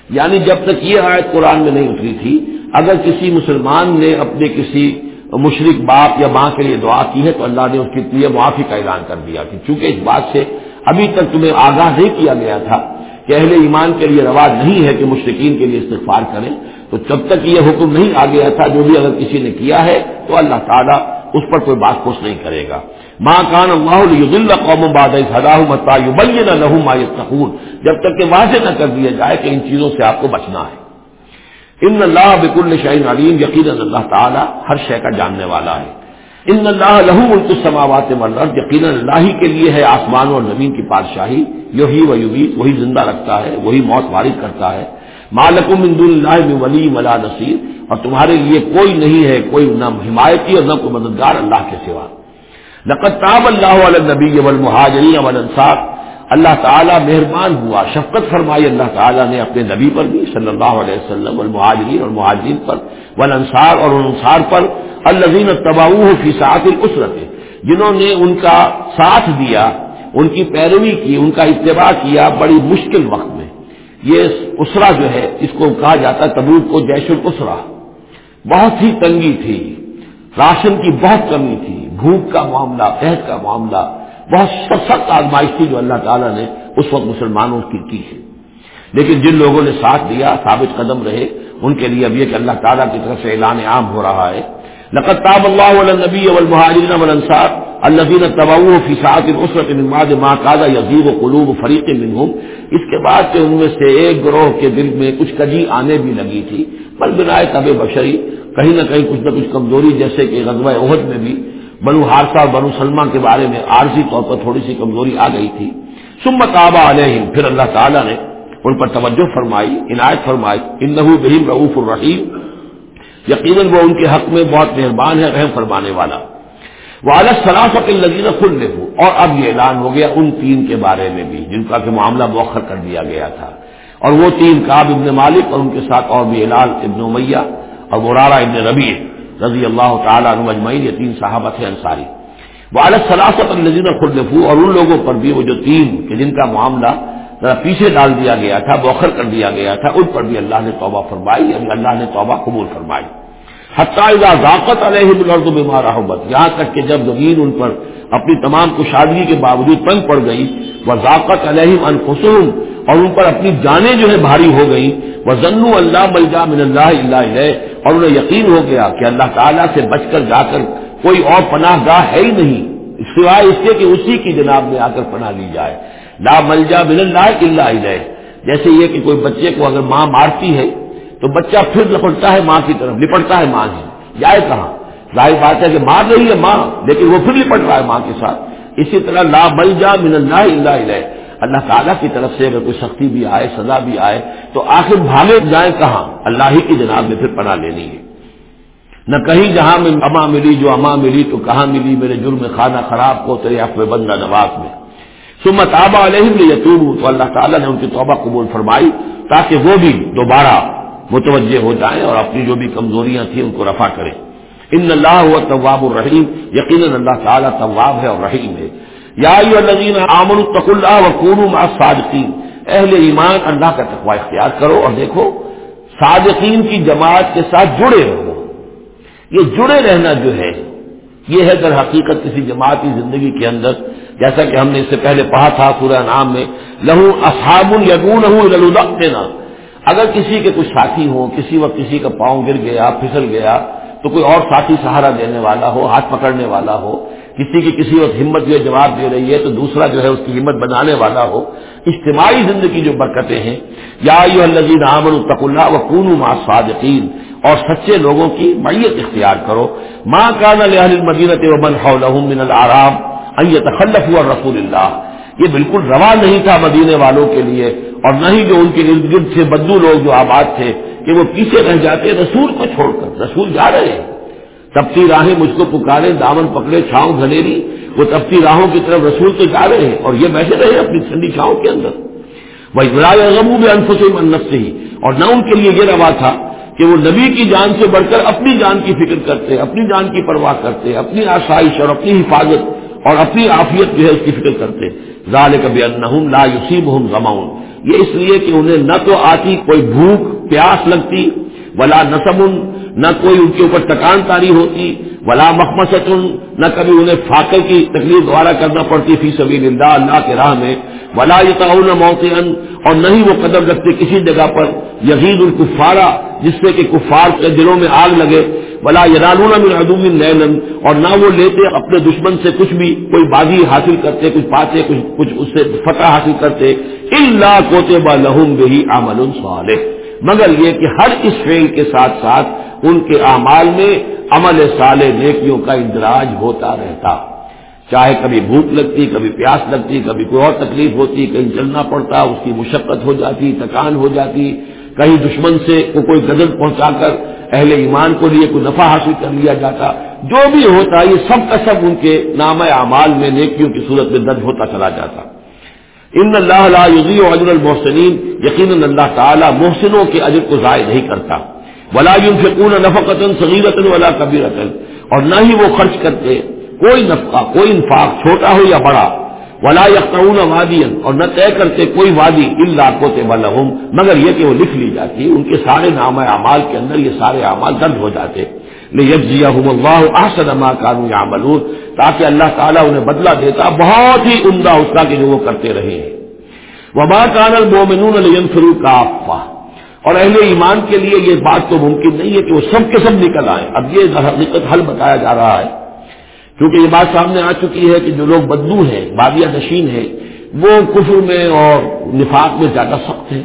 یعنی جب تک یہ آیت قرآن میں نہیں اتری تھی، اگر کسی مسلمان نے اپنے کسی مشرق باپ یا ماں کے لیے دعا کی ہے، تو اللہ نے اس کے لیے معافی کا اعلان کر دیا کہ چونکہ اس بات سے ابھی تک تمہیں آگاہ نہیں کیا گیا تھا کہ اہل ایمان کے لیے رواج نہیں ہے کہ مشرقین کے لیے استغفار کریں، تو جب تک یہ حکم نہیں آ گیا تھا، جو بھی اگر کسی نے کیا ہے، تو اللہ تعالیٰ اس پر کوئی بات پوچھ نہیں کرے گا۔ ماں کان اللہ قوم باد متا نہ لہو ما سکون جب تک کہ واضح نہ کر دیا جائے کہ ان چیزوں سے آپ کو بچنا ہے۔ ان اللہ بک الشعین علیم یقین اللہ تعالیٰ ہر شے کا جاننے والا ہے۔ ان اللہ لہو ملک سماوات مرد یقین اللہ ہی کے لیے ہے آسمان اور زمین کی بادشاہی۔ یہی و یوی وہی زندہ رکھتا ہے۔ وہی موت وارد کرتا ہے۔ مالکم من دون اللہ میں ولی ملا نصیر اور تمہارے لیے کوئی نہیں ہے کوئی نہ حمایتی اور نہ کوئی مددگار اللہ کے سوا۔ لقد تاب اللہ علیہ نبی والمہاجرین والانصار۔ اللہ تعالیٰ مہربان ہوا، شفقت فرمائی اللہ تعالیٰ نے اپنے نبی پر بھی صلی اللہ علیہ وسلم والمہاجرین اور مہاجرین پر، والانصار اور انصار پر۔ الذین تباؤہ فی ساعت الاسرت جنہوں نے ان کا ساتھ دیا، ان کی پیروی کی، ان کا اتباع کیا بڑی مشکل وقت میں۔ یہ اسرا جو ہے اس کو کہا جاتا ہے تبوک کو، جیش الاسرا، بہت ہی تنگی تھی۔ راشن کی بہت کمی تھی۔ بھوک کا معاملہ، قحط کا معاملہ، بہت سخت سخت آزمائش تھی جو اللہ تعالیٰ نے اس وقت مسلمانوں کی کی ہے۔ لیکن جن لوگوں نے ساتھ دیا، ثابت قدم رہے، ان کے لیے اب یہ کہ اللہ تعالیٰ کی طرف سے اعلان عام ہو رہا ہے۔ لقت تاب اللہ نبی والمہاجرین والانصار الذين تبعوه في ساعه الاسره من بعد ما قاد يزيغ قلوب فريق منهم اس کے بعد کہ ان میں سے ایک گروہ کے دل میں کچھ کجی آنے بھی لگی تھی۔ بل بنائے طب بشری، کہیں نہ کہیں کچھ نہ کچھ کمزوری جیسے کہ غزوہ عہد میں بھی بنو ہارسا اور بنو سلمان کے بارے میں عارضی طور پر تھوڑی سی کمزوری آ گئی تھی۔ سمت آبا علیہم، پھر اللہ تعالیٰ نے ان پر توجہ فرمائی، عنایت فرمائی ان بہم رعوف الرحیم۔ یقیناً وہ ان کے حق میں بہت مہربان ہے، رحم فرمانے والا۔ وہ اعلیٰ سلاسط الزین خل لکھو اور اب یہ اعلان ہو گیا ان تین کے بارے میں بھی، جن کا کہ معاملہ موخر کر دیا گیا تھا۔ اور وہ تین کاب ابن مالک اور ان کے ساتھ اور بھی اعلان ابن میاں اور مرارا ابن ربیع رضی اللہ تعالیٰ عنہ مجمعین یہ تین صحابت انصاری۔ وہ اعلیٰ سلاسط الزین خل اور ان لوگوں پر بھی وہ جو تین کہ جن کا معاملہ ذرا پیچھے ڈال دیا گیا تھا بوخر کر دیا گیا تھا، ان پر بھی اللہ نے توبہ فرمائی یعنی اللہ نے توبہ قبول فرمائی۔ حتیٰ ذاقت علیہ الارض بما رحمت یہاں تک کہ جب زمین ان پر اپنی تمام کشادگی کے باوجود تنگ پڑ گئی وہ ذاقت علیہم انفسہم اور ان پر اپنی جانیں جو ہے بھاری ہو گئی وہ ضن اللہ ملجا من اللہ اللہ ہے اور انہیں یقین ہو گیا کہ اللہ تعالیٰ سے بچ کر جا کر کوئی اور پناہ گاہ ہے ہی نہیں۔ سوائے اس کے کہ اسی کی جناب میں آ کر پناہ لی جائے۔ لا ملجا من اللہ اللہ ہے جیسے یہ کہ کوئی بچے کو اگر ماں مارتی ہے تو بچہ پھر لپٹتا ہے ماں کی طرف، لپٹتا ہے ماں سے جائے کہاں؟ ظاہر بات ہے کہ مار رہی ہے ماں، لیکن وہ پھر لپٹ رہا ہے ماں کے ساتھ۔ اسی طرح لا ملجا من اللہ اللہ اللہ تعالیٰ کی طرف سے اگر کوئی سختی بھی آئے، سزا بھی آئے، تو آخر بھاگے جائیں کہاں؟ اللہ ہی کی جناب میں پھر پناہ لینی ہے۔ نہ کہیں جہاں میں اما ملی، جو اما ملی تو کہاں ملی؟ میرے جرم خانہ خراب کو، تیرے اف بندہ نواز میں۔ سمت آبا علیہ یتوب تو اللہ تعالیٰ نے ان کی توبہ قبول فرمائی تاکہ وہ بھی دوبارہ متوجہ ہو جائیں اور اپنی جو بھی کمزوریاں تھیں ان کو رفع کریں۔ ان اللہ ہوا طواب الرحیم۔ یقیناً اللہ تعالیٰ طواب ہے اور رحیم ہے۔ یا آمن التق اللہ و صادقین اہل ایمان، اللہ کا تقوی اختیار کرو اور دیکھو، صادقین کی جماعت کے ساتھ جڑے رہو۔ یہ جڑے رہنا جو ہے، یہ ہے در حقیقت کسی جماعتی زندگی کے اندر۔ جیسا کہ ہم نے اس سے پہلے پڑھا تھا سورہ نام میں، لہو اصحاب یگون ہوں دینا اگر کسی کے کچھ ساتھی ہوں، کسی وقت کسی کا پاؤں گر گیا، پھسل گیا، تو کوئی اور ساتھی سہارا دینے والا ہو، ہاتھ پکڑنے والا ہو، کسی کی کسی وقت ہمت جو جواب دے رہی ہے، تو دوسرا جو ہے اس کی ہمت بنانے والا ہو۔ اجتماعی زندگی جو برکتیں ہیں، یا الزین عامر الطق اللہ و قون صادقین اور سچے لوگوں کی میت اختیار کرو۔ ماں کان المدینت و من من العرام ان تخلف ہوا رسول اللہ یہ بالکل روا نہیں تھا مدینے والوں کے لیے اور نہ ہی جو ان کے ارد گرد سے بدو لوگ جو آباد تھے کہ وہ پیچھے رہ جاتے رسول کو چھوڑ کر، رسول جا رہے ہیں۔ تپتی راہیں مجھ کو پکارے، دامن پکڑے، چھاؤں گھنیری وہ تپتی راہوں کی طرف رسول تو جا رہے ہیں اور یہ بیٹھے رہے اپنی ٹھنڈی چھاؤں کے اندر۔ وہی غمو میں انفس منت سے ہی اور نہ ان کے لیے یہ روا تھا کہ وہ نبی کی جان سے بڑھ کر اپنی جان کی فکر کرتے، اپنی جان کی پرواہ کرتے، اپنی آسائش اور اپنی حفاظت اور اپنی عافیت جو ہے اس کی فکر کرتے ظال کبھی انہم لا یوسیب ہوں غماؤن۔ یہ اس لیے کہ انہیں نہ تو آتی کوئی بھوک، پیاس لگتی، ولا نسم نہ کوئی ان کے اوپر تکان تاری ہوتی، ولا مخمست نہ کبھی انہیں فاقے کی تکلیف دوبارہ کرنا پڑتی فی سبیل اللہ اللہ کے راہ میں، ولا یہ موت اور نہ ہی وہ قدم رکھتے کسی جگہ پر یزید الکفارا، جس سے کہ کفار کے دلوں میں آگ لگے، ولا یلالون من عدوم نیلن اور نہ وہ لیتے اپنے دشمن سے کچھ بھی، کوئی بازی حاصل کرتے، کچھ پاتے کچھ کچھ اس سے فتح حاصل کرتے اللہ کوتے با لہم بہی عمل صالح۔ مگر یہ کہ ہر اس فیل کے ساتھ ساتھ ان کے اعمال میں عمل سال نیکیوں کا اندراج ہوتا رہتا۔ چاہے کبھی بھوک لگتی، کبھی پیاس لگتی، کبھی کوئی اور تکلیف ہوتی، کہیں چلنا پڑتا، اس کی مشقت ہو جاتی تکان ہو جاتی، کہیں دشمن سے کو کوئی غزل پہنچا کر اہل ایمان کو لیے کوئی نفع حاصل کر لیا جاتا۔ جو بھی ہوتا، یہ سب کا سب ان کے نام اعمال میں نیکیوں کی صورت میں درج ہوتا چلا جاتا۔ ان اللہ عجر المحسنین یقین اللہ تعالیٰ محسنوں کے اجر کو ضائع نہیں کرتا۔ ولا ينفقون نفقة صغيرة ولا كبيرة اور نہ ہی وہ خرچ کرتے، کوئی نفقہ، کوئی انفاق چھوٹا ہو یا بڑا۔ ولا یقون وادی اور نہ طے کرتے کوئی وادی اللہ کو بلحم مگر یہ کہ وہ لکھ لی جاتی، ان کے سارے نام اعمال کے اندر یہ سارے اعمال درد ہو جاتے۔ لیجزیہم اللہ احسن ما كانوا يعملون۔ تاکہ اللہ تعالیٰ انہیں بدلہ دیتا، بہت ہی عمدہ اس کا کہ جو وہ کرتے رہے ہیں۔ وبا کان المومنون لينفروا كافه اور اہل ایمان کے لیے یہ بات تو ممکن نہیں ہے کہ وہ سب کے سب نکل آئے اب یہ حقیقت حل بتایا جا رہا ہے۔ کیونکہ یہ بات سامنے آ چکی ہے کہ جو لوگ بدو ہیں بادیا نشین ہیں، وہ کفر میں اور نفاق میں زیادہ سخت ہیں۔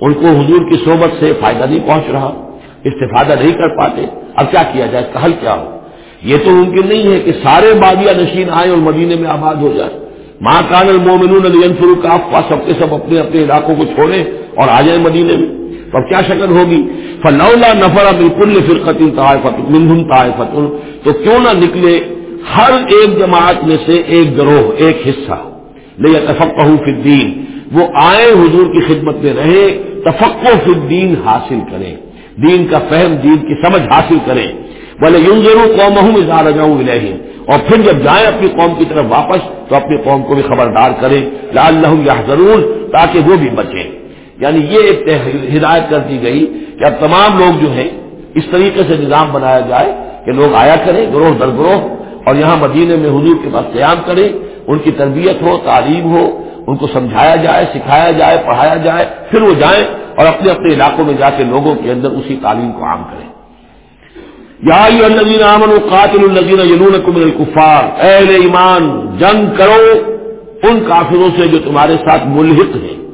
ان کو حضور کی صحبت سے فائدہ نہیں پہنچ رہا، استفادہ نہیں کر پاتے۔ اب کیا کیا جائے؟ اس کا حل کیا ہو؟ یہ تو ممکن نہیں ہے کہ سارے بادیا نشین آئے اور مدینے میں آباد ہو جائے ماں کان المومنون علی فروخ آپ سب کے سب اپنے اپنے علاقوں کو چھوڑیں اور آ جائیں مدینے میں۔ تو اب کیا شکل ہوگی؟ فلولا نفر بالکل فرقت منہم طائفت تو کیوں نہ نکلے ہر ایک جماعت میں سے ایک گروہ، ایک حصہ۔ لے تفقہ فی الدین۔ وہ آئے حضور کی خدمت میں رہے تفقو فی الدین حاصل کریں۔ دین کا فہم، دین کی سمجھ حاصل کریں۔ بولے یوں ضرور قوم ہوں اظہار جاؤں اور پھر جب جائیں اپنی قوم کی طرف واپس، تو اپنی قوم کو بھی خبردار کریں لال لہوں ضرور تاکہ وہ بھی بچیں۔ یعنی یہ ایک ہدایت کر دی گئی کہ اب تمام لوگ جو ہیں، اس طریقے سے نظام بنایا جائے کہ لوگ آیا کریں، گروہ در گروہ، اور یہاں مدینے میں حضور کے پاس قیام کریں، ان کی تربیت ہو، تعلیم ہو، ان کو سمجھایا جائے، سکھایا جائے، پڑھایا جائے، پھر وہ جائیں اور اپنے اپنے علاقوں میں جا کے لوگوں کے اندر اسی تعلیم کو عام کریں۔ یا النزین امن قاتل النزین یلون من الکفار اہل ایمان، جنگ کرو ان کافروں سے جو تمہارے ساتھ ملحق ہیں۔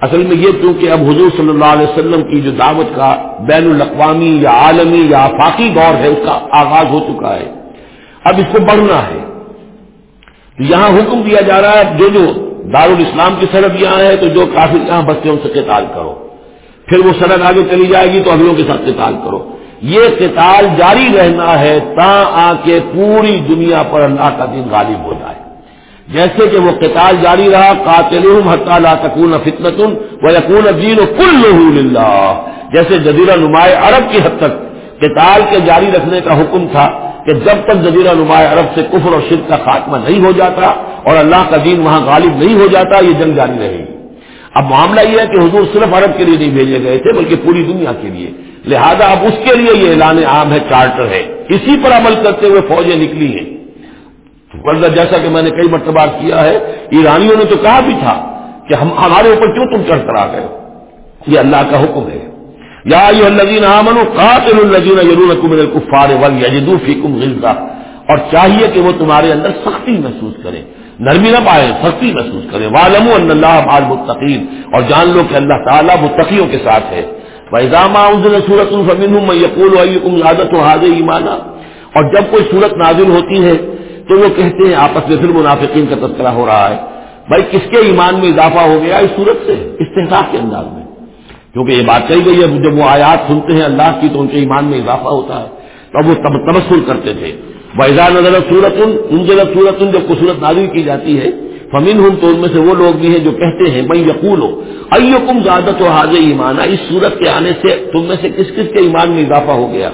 اصل میں یہ کیونکہ اب حضور صلی اللہ علیہ وسلم کی جو دعوت کا بین الاقوامی یا عالمی یا آفاقی دور ہے، اس کا آغاز ہو چکا ہے۔ اب اس کو بڑھنا ہے۔ تو یہاں حکم دیا جا رہا ہے، جو جو دارالاسلام کی سڑک یہاں ہے، تو جو کافر یہاں بستے ان سے قتال کرو۔ پھر وہ سڑک آگے چلی جائے گی، تو اگلوں کے ساتھ قتال کرو۔ یہ قتال جاری رہنا ہے تا آ کے پوری دنیا پر اللہ کا دن غالب ہو جائے۔ جیسے کہ وہ قتال جاری رہا قاتل لا تکون فتنت و یقون دین کل جیسے جزیرہ نمایاں عرب کی حد تک قتال کے جاری رکھنے کا حکم تھا کہ جب تک جزیرہ نمایاں عرب سے کفر اور شرک کا خاتمہ نہیں ہو جاتا اور اللہ کا دین وہاں غالب نہیں ہو جاتا، یہ جنگ جاری رہے گی۔ اب معاملہ یہ ہے کہ حضور صرف عرب کے لیے نہیں بھیجے گئے تھے، بلکہ پوری دنیا کے لیے۔ لہذا اب اس کے لیے یہ اعلان عام ہے، چارٹر ہے۔ اسی پر عمل کرتے ہوئے فوجیں نکلی ہیں۔ جیسا کہ میں نے کئی مرتبہ کیا ہے، ایرانیوں نے تو کہا بھی تھا کہ ہم ہمارے اوپر کیوں تم چڑھ کر آ گئے یہ اللہ کا حکم ہے۔ یا الذین آمنوا قاتل الذین یلونکم من الکفار ولیجدوا فیکم غلظہ۔ اور چاہیے کہ وہ تمہارے اندر سختی محسوس کرے نرمی نہ پائے سختی محسوس کرے۔ والم اللہ بال متقین اور جان لو کہ اللہ تعالیٰ متقیوں کے ساتھ ہے۔ ویزامہ صورت الفمن میں یقول عادت و حاض ایمانہ اور جب کوئی صورت نازل ہوتی ہے تو وہ کہتے ہیں، آپس میں پھر منافقین کا تذکرہ ہو رہا ہے۔ بھائی، کس کے ایمان میں اضافہ ہو گیا اس صورت سے؟ استحصاف کے انداز میں۔ کیونکہ یہ بات کہی گئی ہے، جب وہ آیات سنتے ہیں اللہ کی تو ان کے ایمان میں اضافہ ہوتا ہے۔ تو وہ تبصر کرتے تھے۔ ویزا نظر سورت ان جگہ سورت جب کو صورت نازل کی جاتی ہے فمین ہوں تو ان میں سے وہ لوگ بھی ہیں جو کہتے ہیں بھائی یقول ہو ائو کم زیادہ تو حاضر ایمانا اس صورت کے آنے سے تم میں سے کس کس کے ایمان میں اضافہ ہو گیا؟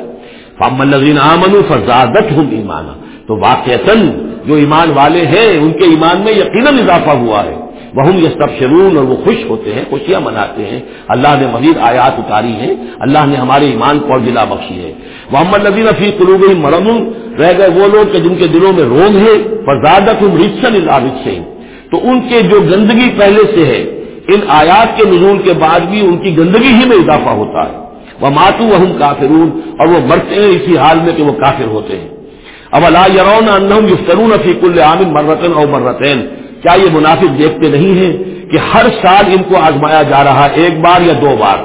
فام الزین آمن فضادت ہوں ایمانا تو واقعتاً جو ایمان والے ہیں، ان کے ایمان میں یقیناً اضافہ ہوا ہے۔ وہ یہ سب شرون اور وہ خوش ہوتے ہیں، خوشیاں مناتے ہیں۔ اللہ نے مزید آیات اتاری ہیں۔ اللہ نے ہمارے ایمان کو اور دلا بخشی ہے۔ محمد نبی نفی قلوب مرم رہ گئے وہ لوگ کہ جن کے دلوں میں روگ ہے فضادت رچن سے تو ان کے جو گندگی پہلے سے ہے، ان آیات کے نزول کے بعد بھی ان کی گندگی ہی میں اضافہ ہوتا ہے۔ وہ ماتو وہ کافرون، اور وہ مرتے ہیں اسی حال میں کہ وہ کافر ہوتے ہیں۔ اب اللہ یرون انہم یفترون فی کل عام مرتن اور مرتین۔ کیا یہ منافق دیکھتے نہیں ہیں کہ ہر سال ان کو آزمایا جا رہا ہے ایک بار یا دو بار؟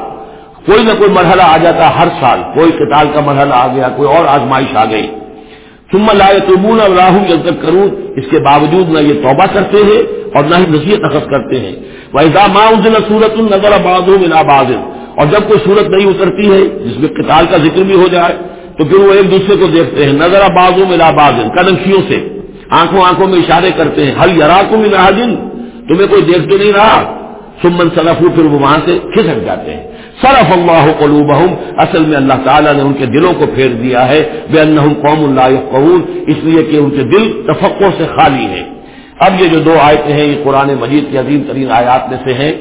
کوئی نہ کوئی مرحلہ آ جاتا ہر سال، کوئی قتال کا مرحلہ آ گیا، کوئی اور آزمائش آ گئی۔ ثم لائے تمون اب راہوں جب تک کروں اس کے باوجود نہ یہ توبہ کرتے ہیں اور نہ ہی نصیحت اخذ کرتے ہیں۔ ویزا ماں دن سورت النظر آباد آباد اور جب کوئی صورت نہیں اترتی ہے، جس میں قتال کا ذکر بھی ہو جائے، تو پھر وہ ایک دوسرے کو دیکھتے ہیں، نظر آباد میں آباد کنکھیوں سے۔ آنکھوں آنکھوں میں اشارے کرتے ہیں۔ ہل یار کو بھی تمہیں کوئی دیکھ تو نہیں رہا؟ سمن سلفو پھر وہ وہاں سے کھسک جاتے ہیں۔ سرف اللہ قلوب اصل میں اللہ تعالیٰ نے ان کے دلوں کو پھیر دیا ہے۔ بے ان قوم اللہ قبول اس لیے کہ ان کے دل تفقوں سے خالی ہے اب یہ جو دو آیتیں ہیں، یہ قرآن مجید کی عظیم ترین آیات میں سے ہیں۔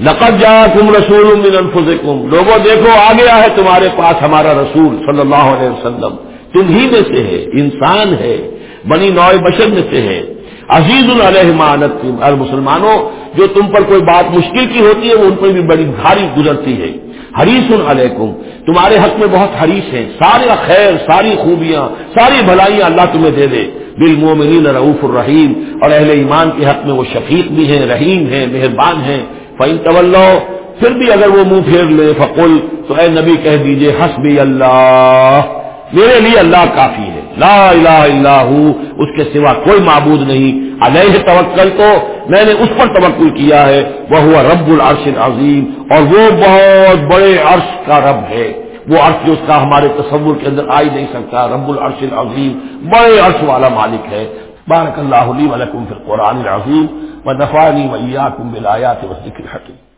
لقد جا تم رسول من انفسکم۔ لوگوں، دیکھو آ گیا ہے تمہارے پاس ہمارا رسول صلی اللہ علیہ وسلم۔ تم ہی میں سے ہے انسان ہے بنی نو بشر میں سے ہے عزیز العلحمانت اور مسلمانوں، جو تم پر کوئی بات مشکل کی ہوتی ہے، وہ ان پر بھی بڑی بھاری گزرتی ہے۔ حریص علیکم، تمہارے حق میں بہت حریص ہیں۔ سارے خیر، ساری خوبیاں، ساری بھلائیاں اللہ تمہیں دے دے۔ بالمومنین رعوف الرحیم، اور اہل ایمان کے حق میں وہ شفیق بھی ہیں، رحیم ہیں، مہربان ہیں۔ فعین طول پھر بھی اگر وہ منہ پھیر لے، فقل، تو اے نبی کہہ دیجیے، حسبی اللہ، میرے لیے اللہ کافی ہے۔ لا الہ الا ہوں اس کے سوا کوئی معبود نہیں۔ علیہ توکل تو میں نے اس پر توکل کیا ہے وہ ہوا رب العرش العظیم۔ اور وہ بہت بڑے عرش کا رب ہے۔ وہ عرش جو اس کا ہمارے تصور کے اندر آ ہی نہیں سکتا، رب العرش العظیم۔ بڑے عرش والا مالک ہے۔ بارک اللہ علی ولکم فی القرآن العظیم۔ و دفاع ویاکم بالآیات و ذکر حکیم